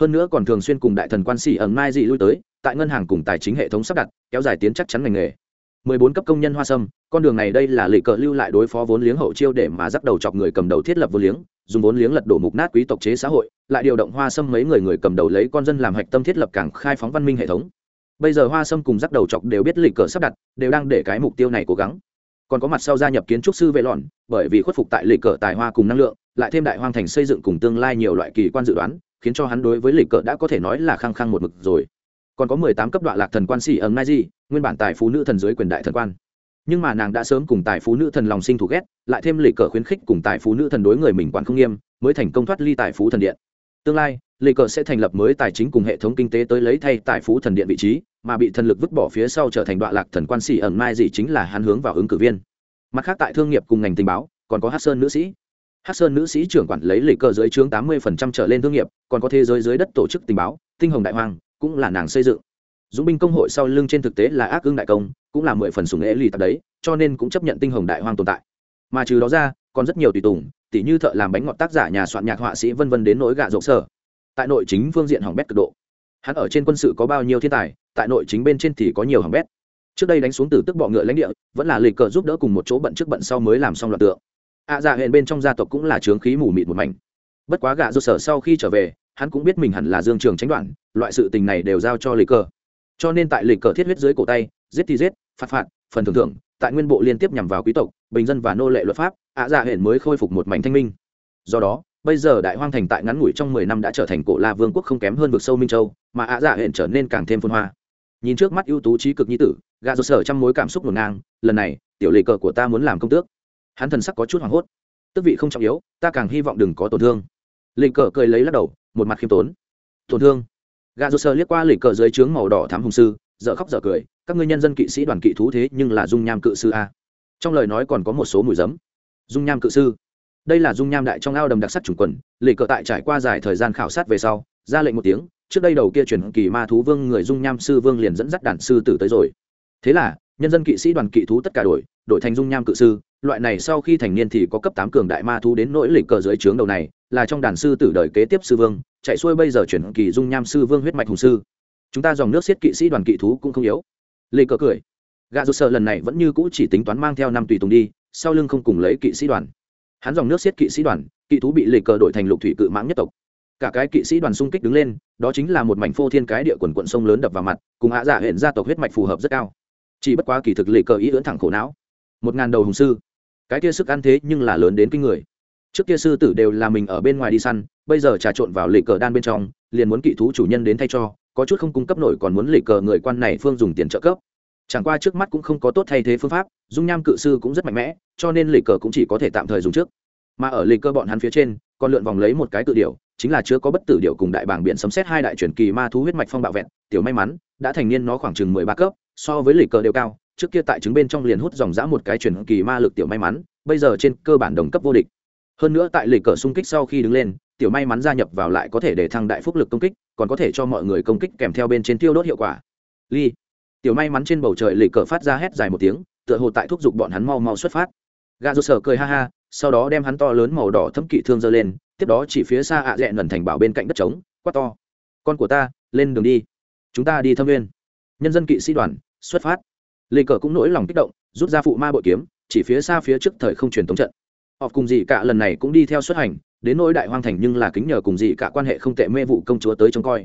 Speaker 1: Hơn nữa còn thường xuyên cùng đại thần quan sĩ ẩn mai dị lui tới, tại ngân hàng cùng tài chính hệ thống sắp đặt, kéo dài tiến chắc chắn ngành nghề. 14 cấp công nhân hoa sâm, con đường này đây là lệ cờ lưu lại đối phó vốn liếng hậu chiêu để mà dắt đầu chọc người cầm đầu thiết lập vốn liếng, dùng vốn liếng lật đổ mục nát quý tộc chế xã hội, lại điều động hoa sâm mấy người người cầm đầu lấy con dân làm hạch tâm thiết lập càng khai phóng văn minh hệ thống bây giờ hoa sâm cùng rắc đầu chọc đều biết lịch cờ sắp đặt, đều đang để cái mục tiêu này cố gắng. Còn có mặt sau gia nhập kiến trúc sư vệ lòn bởi vì khuất phục tại lịch cờ tài hoa cùng năng lượng, lại thêm đại hoang thành xây dựng cùng tương lai nhiều loại kỳ quan dự đoán, khiến cho hắn đối với lịch cờ đã có thể nói là khăng khăng một mực rồi. Còn có mười tám cấp đoạn lạc thần quan sĩ ấm nai di, nguyên bản tài phú nữ thần dưới quyền đại thần quan. Nhưng mà nàng đã sớm cùng tài phú nữ thần lòng sinh thù ghét, lại thêm lịch cờ khuyến khích cùng tài phú nữ thần đối người mình quản không nghiêm, mới thành công thoát ly tài phú thần điện. Tương lai lịch cờ sẽ thành lập mới tài chính cùng hệ thống kinh tế tới lấy thay tại phú thần điện vị trí, mà bị thần lực vứt bỏ phía sau trở thành đoạn lạc thần quan sĩ ẩn mai gì chính là hắn hướng vào ứng cử viên. Mặt khác tại thương nghiệp cùng ngành tình báo, còn có hát sơn nữ sĩ. Hát sơn nữ sĩ trưởng quản lấy lịch cờ dưới chướng tám mươi trở lên thương nghiệp, còn có thế giới dưới đất tổ chức tình báo, tinh hồng đại hoàng, cũng là nàng xây dựng. Dũng binh công hội sau lưng trên thực tế là ác Ưng đại công, cũng là mười phần sùng lễ lì tập đấy, cho nên cũng chấp nhận tinh hồng đại Hoàng tồn tại. Mà trừ đó ra, còn rất nhiều tùy tùng, tỉ như thợ làm bánh ngọt tác giả nhà soạn nhạc họa sĩ vân vân đến nỗi gạ rộng sở tại nội chính phương diện hỏng bét cực độ. Hắn ở trên quân sự có bao nhiêu thiên tài tại nội chính bên trên thì có nhiều hỏng bét. Trước đây đánh xuống từ tức bọ ngựa lãnh địa vẫn là lịch cờ giúp đỡ cùng một chỗ bận trước bận sau mới làm xong loạt tượng. Ạ à, dạ hẹn bên trong gia tộc cũng là trướng khí mù mịt một mảnh. Bất quá gạ do sở sau khi trở về hắn cũng biết mình hẳn là dương trường tránh đoạn loại sự tình này đều giao cho lịch cờ. Cho nên tại lịch cờ thiết huyết dưới cổ tay giết thì giết phạt phạt phần thưởng thưởng tại nguyên bộ liên tiếp nhằm vào quý tộc bình dân và nô lệ luật pháp ạ dạ hẹn mới khôi phục một mảnh thanh minh. Do đó bây giờ đại hoang thành tại ngắn ngủi trong mười năm đã trở thành cổ la vương quốc không kém hơn vực sâu minh châu, mà ạ dạ hiện trở nên càng thêm phân hoa. Nhìn trước mắt ưu tú trí cực nhi tử gà rột sở trăm mối cảm xúc ngổn ngang, lần này, tiểu lệ cờ của ta muốn làm công tước. Hắn thần sắc có chút hoảng hốt. Tức vị không trọng yếu, ta càng hy vọng đừng có tổn thương. Lệ cờ cười lấy lắc đầu, một mặt khiêm tốn. Tổn thương? Gà rột sở liếc qua lệ cờ dưới trướng màu đỏ thám hùng sư, dở khóc dở cười. Các ngươi nhân dân kỵ sĩ đoàn kỵ thú thế nhưng là dung nham cự sư a. Trong lời nói còn có một số mùi giấm. Dung nham cự sư đây là dung nham đại trong ao đầm đặc sắc chủng quần lệ cờ tại trải qua dài thời gian khảo sát về sau, ra lệnh một tiếng, trước đây đầu kia chuyển kỳ ma thú vương người dung nham sư vương liền dẫn dắt đàn sư tử tới rồi. Thế là, nhân dân kỵ sĩ đoàn kỵ thú tất cả đổi đổi thành dung nham cự sư, loại này sau khi thành niên thì có cấp tám cường đại ma thú đến nỗi lịch cờ dưới trướng đầu này, là trong đàn sư tử đời kế tiếp sư vương, chạy xuôi bây giờ chuyển kỳ dung nham sư vương huyết mạch hùng sư. Chúng ta dòng nước xiết kỵ sĩ đoàn kỵ thú cũng không yếu. Lê cờ cười. Gà dù sợ lần này vẫn như cũ chỉ tính toán mang theo năm tùy tùng đi, sau lưng không cùng lấy kỵ sĩ đoàn hắn dòng nước xiết kỵ sĩ đoàn, kỵ thú bị lịch cờ đổi thành lục thủy cự mãng nhất tộc. Cả cái kỵ sĩ đoàn xung kích đứng lên, đó chính là một mảnh phô thiên cái địa quần quận sông lớn đập vào mặt, cùng hạ giả dạ hiện gia tộc huyết mạch phù hợp rất cao. Chỉ bất quá kỳ thực lịch cờ ý ưỡn thẳng khổ não. Một ngàn đầu hùng sư. Cái kia sức ăn thế nhưng là lớn đến kinh người. Trước kia sư tử đều là mình ở bên ngoài đi săn, bây giờ trà trộn vào lịch cờ đan bên trong, liền muốn kỵ thú chủ nhân đến thay cho, có chút không cung cấp nổi còn muốn lịch cờ người quan này phương dùng tiền trợ cấp chẳng qua trước mắt cũng không có tốt thay thế phương pháp, dung nham cự sư cũng rất mạnh mẽ, cho nên lịch cờ cũng chỉ có thể tạm thời dùng trước. Mà ở lịch cơ bọn hắn phía trên, còn lượn vòng lấy một cái tự điều chính là chưa có bất tử điều cùng đại bảng biển sấm xét hai đại truyền kỳ ma thú huyết mạch phong bạo vẹn, tiểu may mắn, đã thành niên nó khoảng chừng mười ba cấp, so với lịch cờ đều cao, trước kia tại trứng bên trong liền hút dòng dã một cái truyền kỳ ma lực tiểu may mắn, bây giờ trên cơ bản đồng cấp vô địch. Hơn nữa tại lịch cờ xung kích sau khi đứng lên, tiểu may mắn gia nhập vào lại có thể để thăng đại phúc lực công kích, còn có thể cho mọi người công kích kèm theo bên trên tiêu đốt hiệu quả. Ly tiểu may mắn trên bầu trời lệ cờ phát ra hét dài một tiếng, tựa hồ tại thúc giục bọn hắn mau mau xuất phát. Gà rô sở cười ha ha, sau đó đem hắn to lớn màu đỏ thấm kỵ thương giơ lên, tiếp đó chỉ phía xa ạ à dẹn lần thành bảo bên cạnh đất trống, quát to. Con của ta, lên đường đi. Chúng ta đi thâm nguyên nhân dân kỵ sĩ đoàn, xuất phát. Lệ cờ cũng nỗi lòng kích động, rút ra phụ ma bội kiếm, chỉ phía xa phía trước thời không truyền tống trận. Họ cùng dị cả lần này cũng đi theo xuất hành, đến nỗi đại hoang thành nhưng là kính nhờ cùng dị cả quan hệ không tệ mê vụ công chúa tới trông coi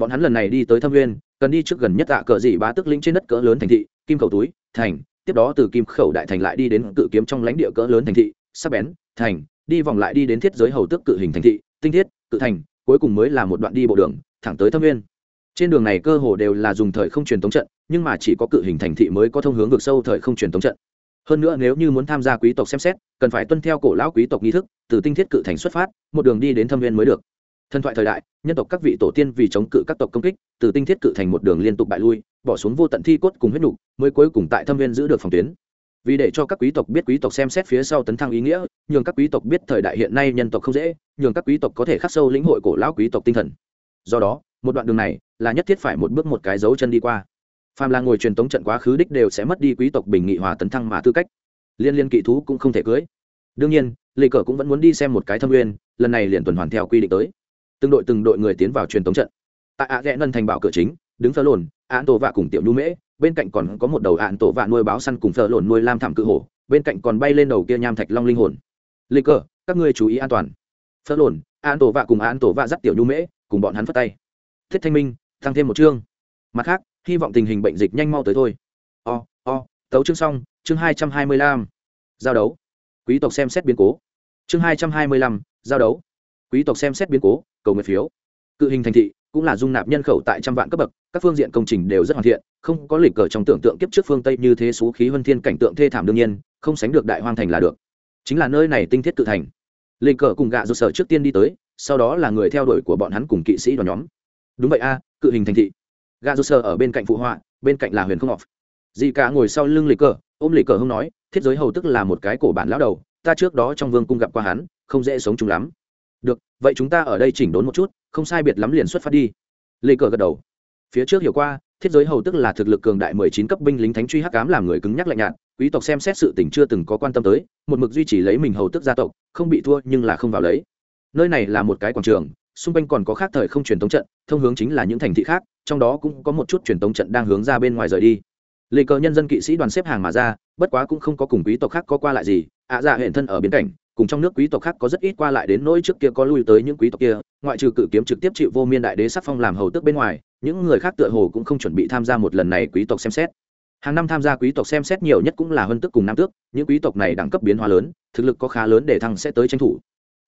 Speaker 1: bọn hắn lần này đi tới thâm nguyên, cần đi trước gần nhất tạ cờ dị bá tức lĩnh trên đất cỡ lớn thành thị, kim cầu túi, thành, tiếp đó từ kim khẩu đại thành lại đi đến cự kiếm trong lãnh địa cỡ lớn thành thị, sắc bén, thành, đi vòng lại đi đến thiết giới hầu tước cự hình thành thị, tinh thiết, cự thành, cuối cùng mới là một đoạn đi bộ đường, thẳng tới thâm nguyên. Trên đường này cơ hồ đều là dùng thời không truyền tống trận, nhưng mà chỉ có cự hình thành thị mới có thông hướng vực sâu thời không truyền tống trận. Hơn nữa nếu như muốn tham gia quý tộc xem xét, cần phải tuân theo cổ lão quý tộc nghi thức, từ tinh thiết cự thành xuất phát, một đường đi đến thâm viên mới được thần thoại thời đại nhân tộc các vị tổ tiên vì chống cự các tộc công kích từ tinh thiết cự thành một đường liên tục bại lui bỏ xuống vô tận thi cốt cùng huyết đủ, mới cuối cùng tại thâm viên giữ được phòng tuyến. Vì để cho các quý tộc biết quý tộc xem xét phía sau tấn thăng ý nghĩa nhường các quý tộc biết thời đại hiện nay nhân tộc không dễ nhường các quý tộc có thể khắc sâu lĩnh hội cổ lão quý tộc tinh thần. Do đó một đoạn đường này là nhất thiết phải một bước một cái dấu chân đi qua. Phàm là ngồi truyền tống trận quá khứ đích đều sẽ mất đi quý tộc bình nghị hòa tấn thăng mà tư cách. Liên liên kỵ thú cũng không thể cưới. Đương nhiên lê cờ cũng vẫn muốn đi xem một cái thâm nguyên lần này liền tuần hoàn theo quy định tới từng đội từng đội người tiến vào truyền tống trận. Tại ạ ghẹ ngân thành bảo cửa chính, đứng phơ lồn án tổ vạ cùng tiểu nhu mễ, bên cạnh còn có một đầu án tổ vạ nuôi báo săn cùng phơ lồn nuôi lam thảm cự hổ, bên cạnh còn bay lên đầu kia nham thạch long linh hồn. Lê cờ, các ngươi chú ý an toàn. Phơ lồn án tổ vạ cùng án tổ vạ dắt tiểu nhu mễ, cùng bọn hắn phất tay. Thiết thanh minh, tăng thêm một chương. Mặt khác, hy vọng tình hình bệnh dịch nhanh mau tới thôi. O o, tấu chương xong, chương hai trăm hai mươi lăm. Giao đấu. Quý tộc xem xét biến cố. Chương hai trăm hai mươi lăm, giao đấu quý tộc xem xét biến cố, cầu nguyện phiếu. Cự hình thành thị cũng là dung nạp nhân khẩu tại trăm vạn cấp bậc, các phương diện công trình đều rất hoàn thiện, không có lịch cờ trong tưởng tượng kiếp trước phương tây như thế xú khí huân thiên cảnh tượng thê thảm đương nhiên, không sánh được đại hoang thành là được. Chính là nơi này tinh thiết tự thành. Lịch cờ cùng gạ rụt sở trước tiên đi tới, sau đó là người theo đuổi của bọn hắn cùng kỵ sĩ đoàn nhóm. Đúng vậy a, cự hình thành thị. Gạ rụt sở ở bên cạnh phụ họa, bên cạnh là huyền không ngọc. Dì cả ngồi sau lưng lịch cờ, ôm lịch cờ không nói, thiết giới hầu tức là một cái cổ bản lão đầu, ta trước đó trong vương cung gặp qua hắn, không dễ sống chung lắm được, vậy chúng ta ở đây chỉnh đốn một chút, không sai biệt lắm liền xuất phát đi. Lê cờ gật đầu. Phía trước hiểu qua, thiết giới hầu tức là thực lực cường đại mười chín cấp binh lính thánh truy hắc cám làm người cứng nhắc lạnh nhạt, quý tộc xem xét sự tình chưa từng có quan tâm tới, một mực duy trì lấy mình hầu tức gia tộc, không bị thua nhưng là không vào lấy. Nơi này là một cái quảng trường, xung quanh còn có khác thời không truyền tống trận, thông hướng chính là những thành thị khác, trong đó cũng có một chút truyền tống trận đang hướng ra bên ngoài rời đi. Lê cờ nhân dân kỵ sĩ đoàn xếp hàng mà ra, bất quá cũng không có cùng quý tộc khác có qua lại gì, ạ à dạ hiện thân ở biến cảnh cùng trong nước quý tộc khác có rất ít qua lại đến nỗi trước kia có lui tới những quý tộc kia, ngoại trừ cự kiếm trực tiếp chịu vô miên đại đế sắc phong làm hầu tước bên ngoài, những người khác tựa hồ cũng không chuẩn bị tham gia một lần này quý tộc xem xét. Hàng năm tham gia quý tộc xem xét nhiều nhất cũng là hơn tước cùng nam tước, những quý tộc này đẳng cấp biến hóa lớn, thực lực có khá lớn để thăng sẽ tới tranh thủ.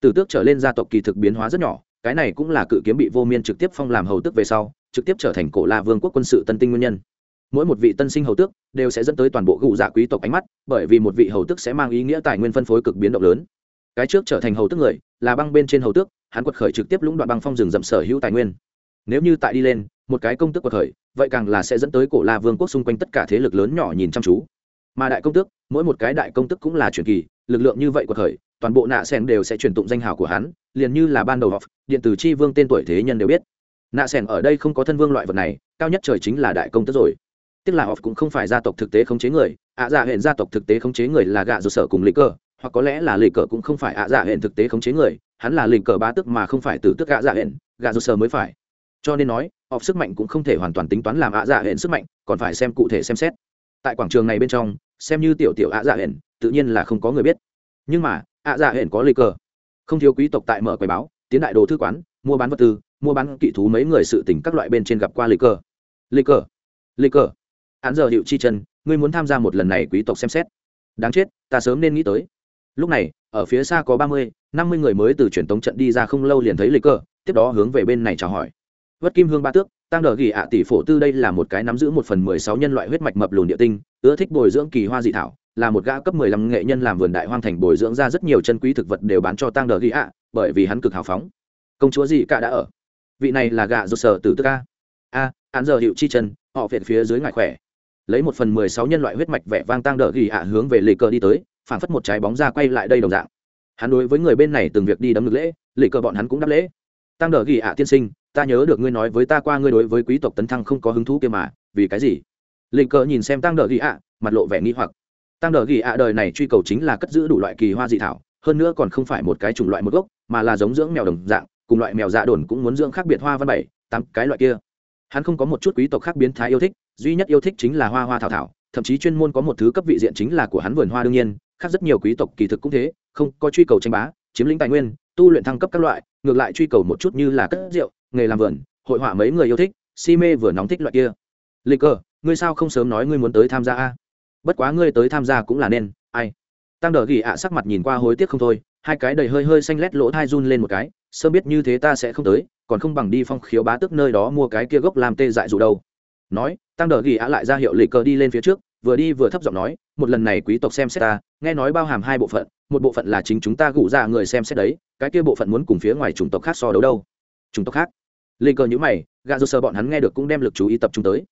Speaker 1: Từ tước trở lên gia tộc kỳ thực biến hóa rất nhỏ, cái này cũng là cự kiếm bị vô miên trực tiếp phong làm hầu tước về sau, trực tiếp trở thành cổ la vương quốc quân sự tân tinh nguyên nhân. Mỗi một vị tân sinh hầu tước đều sẽ dẫn tới toàn bộ gụ dạ quý tộc ánh mắt, bởi vì một vị hầu tước sẽ mang ý nghĩa tài nguyên phân phối cực biến động lớn cái trước trở thành hầu tước người là băng bên trên hầu tước hắn quật khởi trực tiếp lũng đoạn băng phong rừng rậm sở hữu tài nguyên. Nếu như tại đi lên một cái công tước quật khởi vậy càng là sẽ dẫn tới cổ la vương quốc xung quanh tất cả thế lực lớn nhỏ nhìn chăm chú. Mà đại công tước mỗi một cái đại công tước cũng là truyền kỳ lực lượng như vậy quật khởi toàn bộ nạ sen đều sẽ truyền tụng danh hào của hắn liền như là ban đầu họp điện tử chi vương tên tuổi thế nhân đều biết. Nạ sen ở đây không có thân vương loại vật này cao nhất trời chính là đại công tước rồi. Tức là họp cũng không phải gia tộc thực tế khống chế người ạ à, dạ hệ gia tộc thực tế khống chế người là gạ dù sở cùng lý cơ hoặc có lẽ là lì cờ cũng không phải ạ dạ hẹn thực tế khống chế người, hắn là lì cờ bá tức mà không phải từ tức ạ dạ hẹn, gà rô sờ mới phải. Cho nên nói họp sức mạnh cũng không thể hoàn toàn tính toán làm ạ dạ hẹn sức mạnh, còn phải xem cụ thể xem xét. Tại quảng trường này bên trong, xem như tiểu tiểu ạ dạ hẹn, tự nhiên là không có người biết. Nhưng mà, ạ dạ hẹn có lì cờ. Không thiếu quý tộc tại mở quầy báo, tiến đại đồ thư quán, mua bán vật tư, mua bán kỵ thú mấy người sự tình các loại bên trên gặp qua lì cờ. Lì cờ. Lì cờ. Hắn giờ hiệu chi chân, ngươi muốn tham gia một lần này quý tộc xem xét. Đáng chết, ta sớm nên nghĩ tới lúc này ở phía xa có ba mươi năm mươi người mới từ truyền tống trận đi ra không lâu liền thấy lịch cờ, tiếp đó hướng về bên này chào hỏi. Vất kim hương ba tước tăng đờ ghi ạ tỷ phổ tư đây là một cái nắm giữ một phần mười sáu nhân loại huyết mạch mập lùn địa tinh ưa thích bồi dưỡng kỳ hoa dị thảo là một gã cấp mười lăm nghệ nhân làm vườn đại hoang thành bồi dưỡng ra rất nhiều chân quý thực vật đều bán cho tăng đờ ghi ạ bởi vì hắn cực hào phóng. Công chúa dị cả đã ở? Vị này là gạ do sở từ tức a. A hắn giờ hiệu chi chân họ viện phía dưới ngại khỏe. Lấy một phần mười sáu nhân loại huyết mạch vẻ vang tăng đờ ghi ạ hướng về lê cờ đi tới phản phất một trái bóng ra quay lại đây đồng dạng. Hắn đối với người bên này từng việc đi đấm ngực lễ lệ cờ bọn hắn cũng đáp lễ. Tăng đờ ghi ạ, tiên sinh, ta nhớ được ngươi nói với ta qua ngươi đối với quý tộc tấn thăng không có hứng thú kia mà, vì cái gì? Lệ cờ nhìn xem tăng đờ ghi ạ, mặt lộ vẻ nghi hoặc. Tăng đờ ghi ạ đời này truy cầu chính là cất giữ đủ loại kỳ hoa dị thảo, hơn nữa còn không phải một cái chủng loại một gốc, mà là giống dưỡng mèo đồng dạng, cùng loại mèo dạ đồn cũng muốn dưỡng khác biệt hoa văn bảy, tám cái loại kia. Hắn không có một chút quý tộc khác biến thái yêu thích, duy nhất yêu thích chính là hoa hoa thảo thảo, thậm chí chuyên môn có một thứ cấp vị diện chính là của hắn vườn hoa đương nhiên khác rất nhiều quý tộc kỳ thực cũng thế, không có truy cầu tranh bá, chiếm lĩnh tài nguyên, tu luyện thăng cấp các loại, ngược lại truy cầu một chút như là cất rượu, nghề làm vườn, hội họa mấy người yêu thích, si mê vừa nóng thích loại kia. Lịch cơ ngươi sao không sớm nói ngươi muốn tới tham gia a? Bất quá ngươi tới tham gia cũng là nên, ai? Tăng đờ gỉ ạ sắc mặt nhìn qua hối tiếc không thôi, hai cái đầy hơi hơi xanh lét lỗ thai run lên một cái sơ biết như thế ta sẽ không tới, còn không bằng đi phong khiếu bá tức nơi đó mua cái kia gốc làm tê dại dù đâu. Nói, tăng đờ gỉ ạ lại ra hiệu lịch cờ đi lên phía trước vừa đi vừa thấp giọng nói, một lần này quý tộc xem xét ta, nghe nói bao hàm hai bộ phận, một bộ phận là chính chúng ta gủ ra người xem xét đấy, cái kia bộ phận muốn cùng phía ngoài chủng tộc khác so đấu đâu? Chủng tộc khác? Lì cờ nhữ mày gà dô sơ bọn hắn nghe được cũng đem lực chú ý tập trung tới.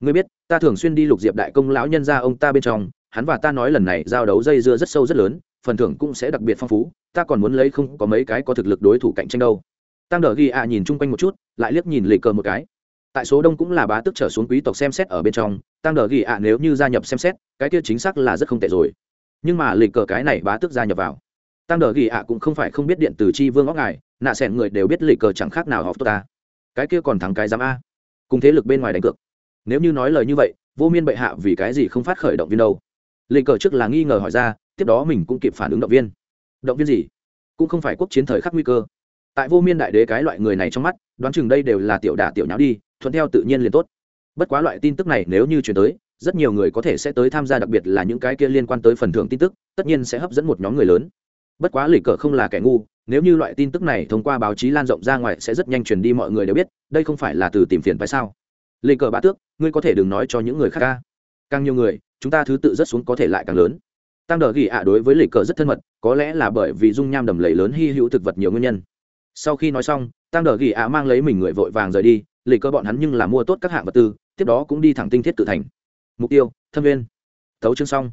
Speaker 1: Ngươi biết, ta thường xuyên đi lục diệp đại công lão nhân ra ông ta bên trong, hắn và ta nói lần này giao đấu dây dưa rất sâu rất lớn, phần thưởng cũng sẽ đặc biệt phong phú, ta còn muốn lấy không có mấy cái có thực lực đối thủ cạnh tranh đâu. Tăng đờ ghi ạ nhìn chung quanh một chút, lại liếc nhìn lì cờ một cái tại số đông cũng là bá tức trở xuống quý tộc xem xét ở bên trong tăng đờ ghi ạ nếu như gia nhập xem xét, cái kia chính xác là rất không tệ rồi. Nhưng mà lì cờ cái này bá tức gia nhập vào tăng đờ ghi ạ cũng không phải không biết điện từ chi vương óc ngài, nạ xẻn người đều biết lì cờ chẳng khác nào họp tốt ta. Cái kia còn thắng cái giám a. Cùng thế lực bên ngoài đánh cược. Nếu như nói lời như vậy, vô miên bệ hạ vì cái gì không phát khởi động viên đâu? Lì cờ trước là nghi ngờ hỏi ra, tiếp đó mình cũng kịp phản ứng động viên. Động viên gì? Cũng không phải quốc chiến thời khắc nguy cơ. Tại vô miên đại đế cái loại người này trong mắt, đoán chừng đây đều là tiểu đả tiểu nháo đi thuận theo tự nhiên liền tốt. Bất quá loại tin tức này nếu như chuyển tới, rất nhiều người có thể sẽ tới tham gia, đặc biệt là những cái kia liên quan tới phần thưởng tin tức, tất nhiên sẽ hấp dẫn một nhóm người lớn. Bất quá lì cờ không là kẻ ngu, nếu như loại tin tức này thông qua báo chí lan rộng ra ngoài sẽ rất nhanh truyền đi mọi người đều biết, đây không phải là từ tìm phiền phải sao? Lì cờ bá tước, ngươi có thể đừng nói cho những người khác ca. Càng nhiều người, chúng ta thứ tự rất xuống có thể lại càng lớn. Tăng đờ ghi ạ đối với lì cờ rất thân mật, có lẽ là bởi vì dung nham đầm lầy lớn hy hữu thực vật nhiều nguyên nhân. Sau khi nói xong, tăng đờ ghi ạ mang lấy mình người vội vàng rời đi lì cơ bọn hắn nhưng là mua tốt các hạng vật tư, tiếp đó cũng đi thẳng tinh thiết tự thành. Mục tiêu, thâm viên. Thấu chương xong.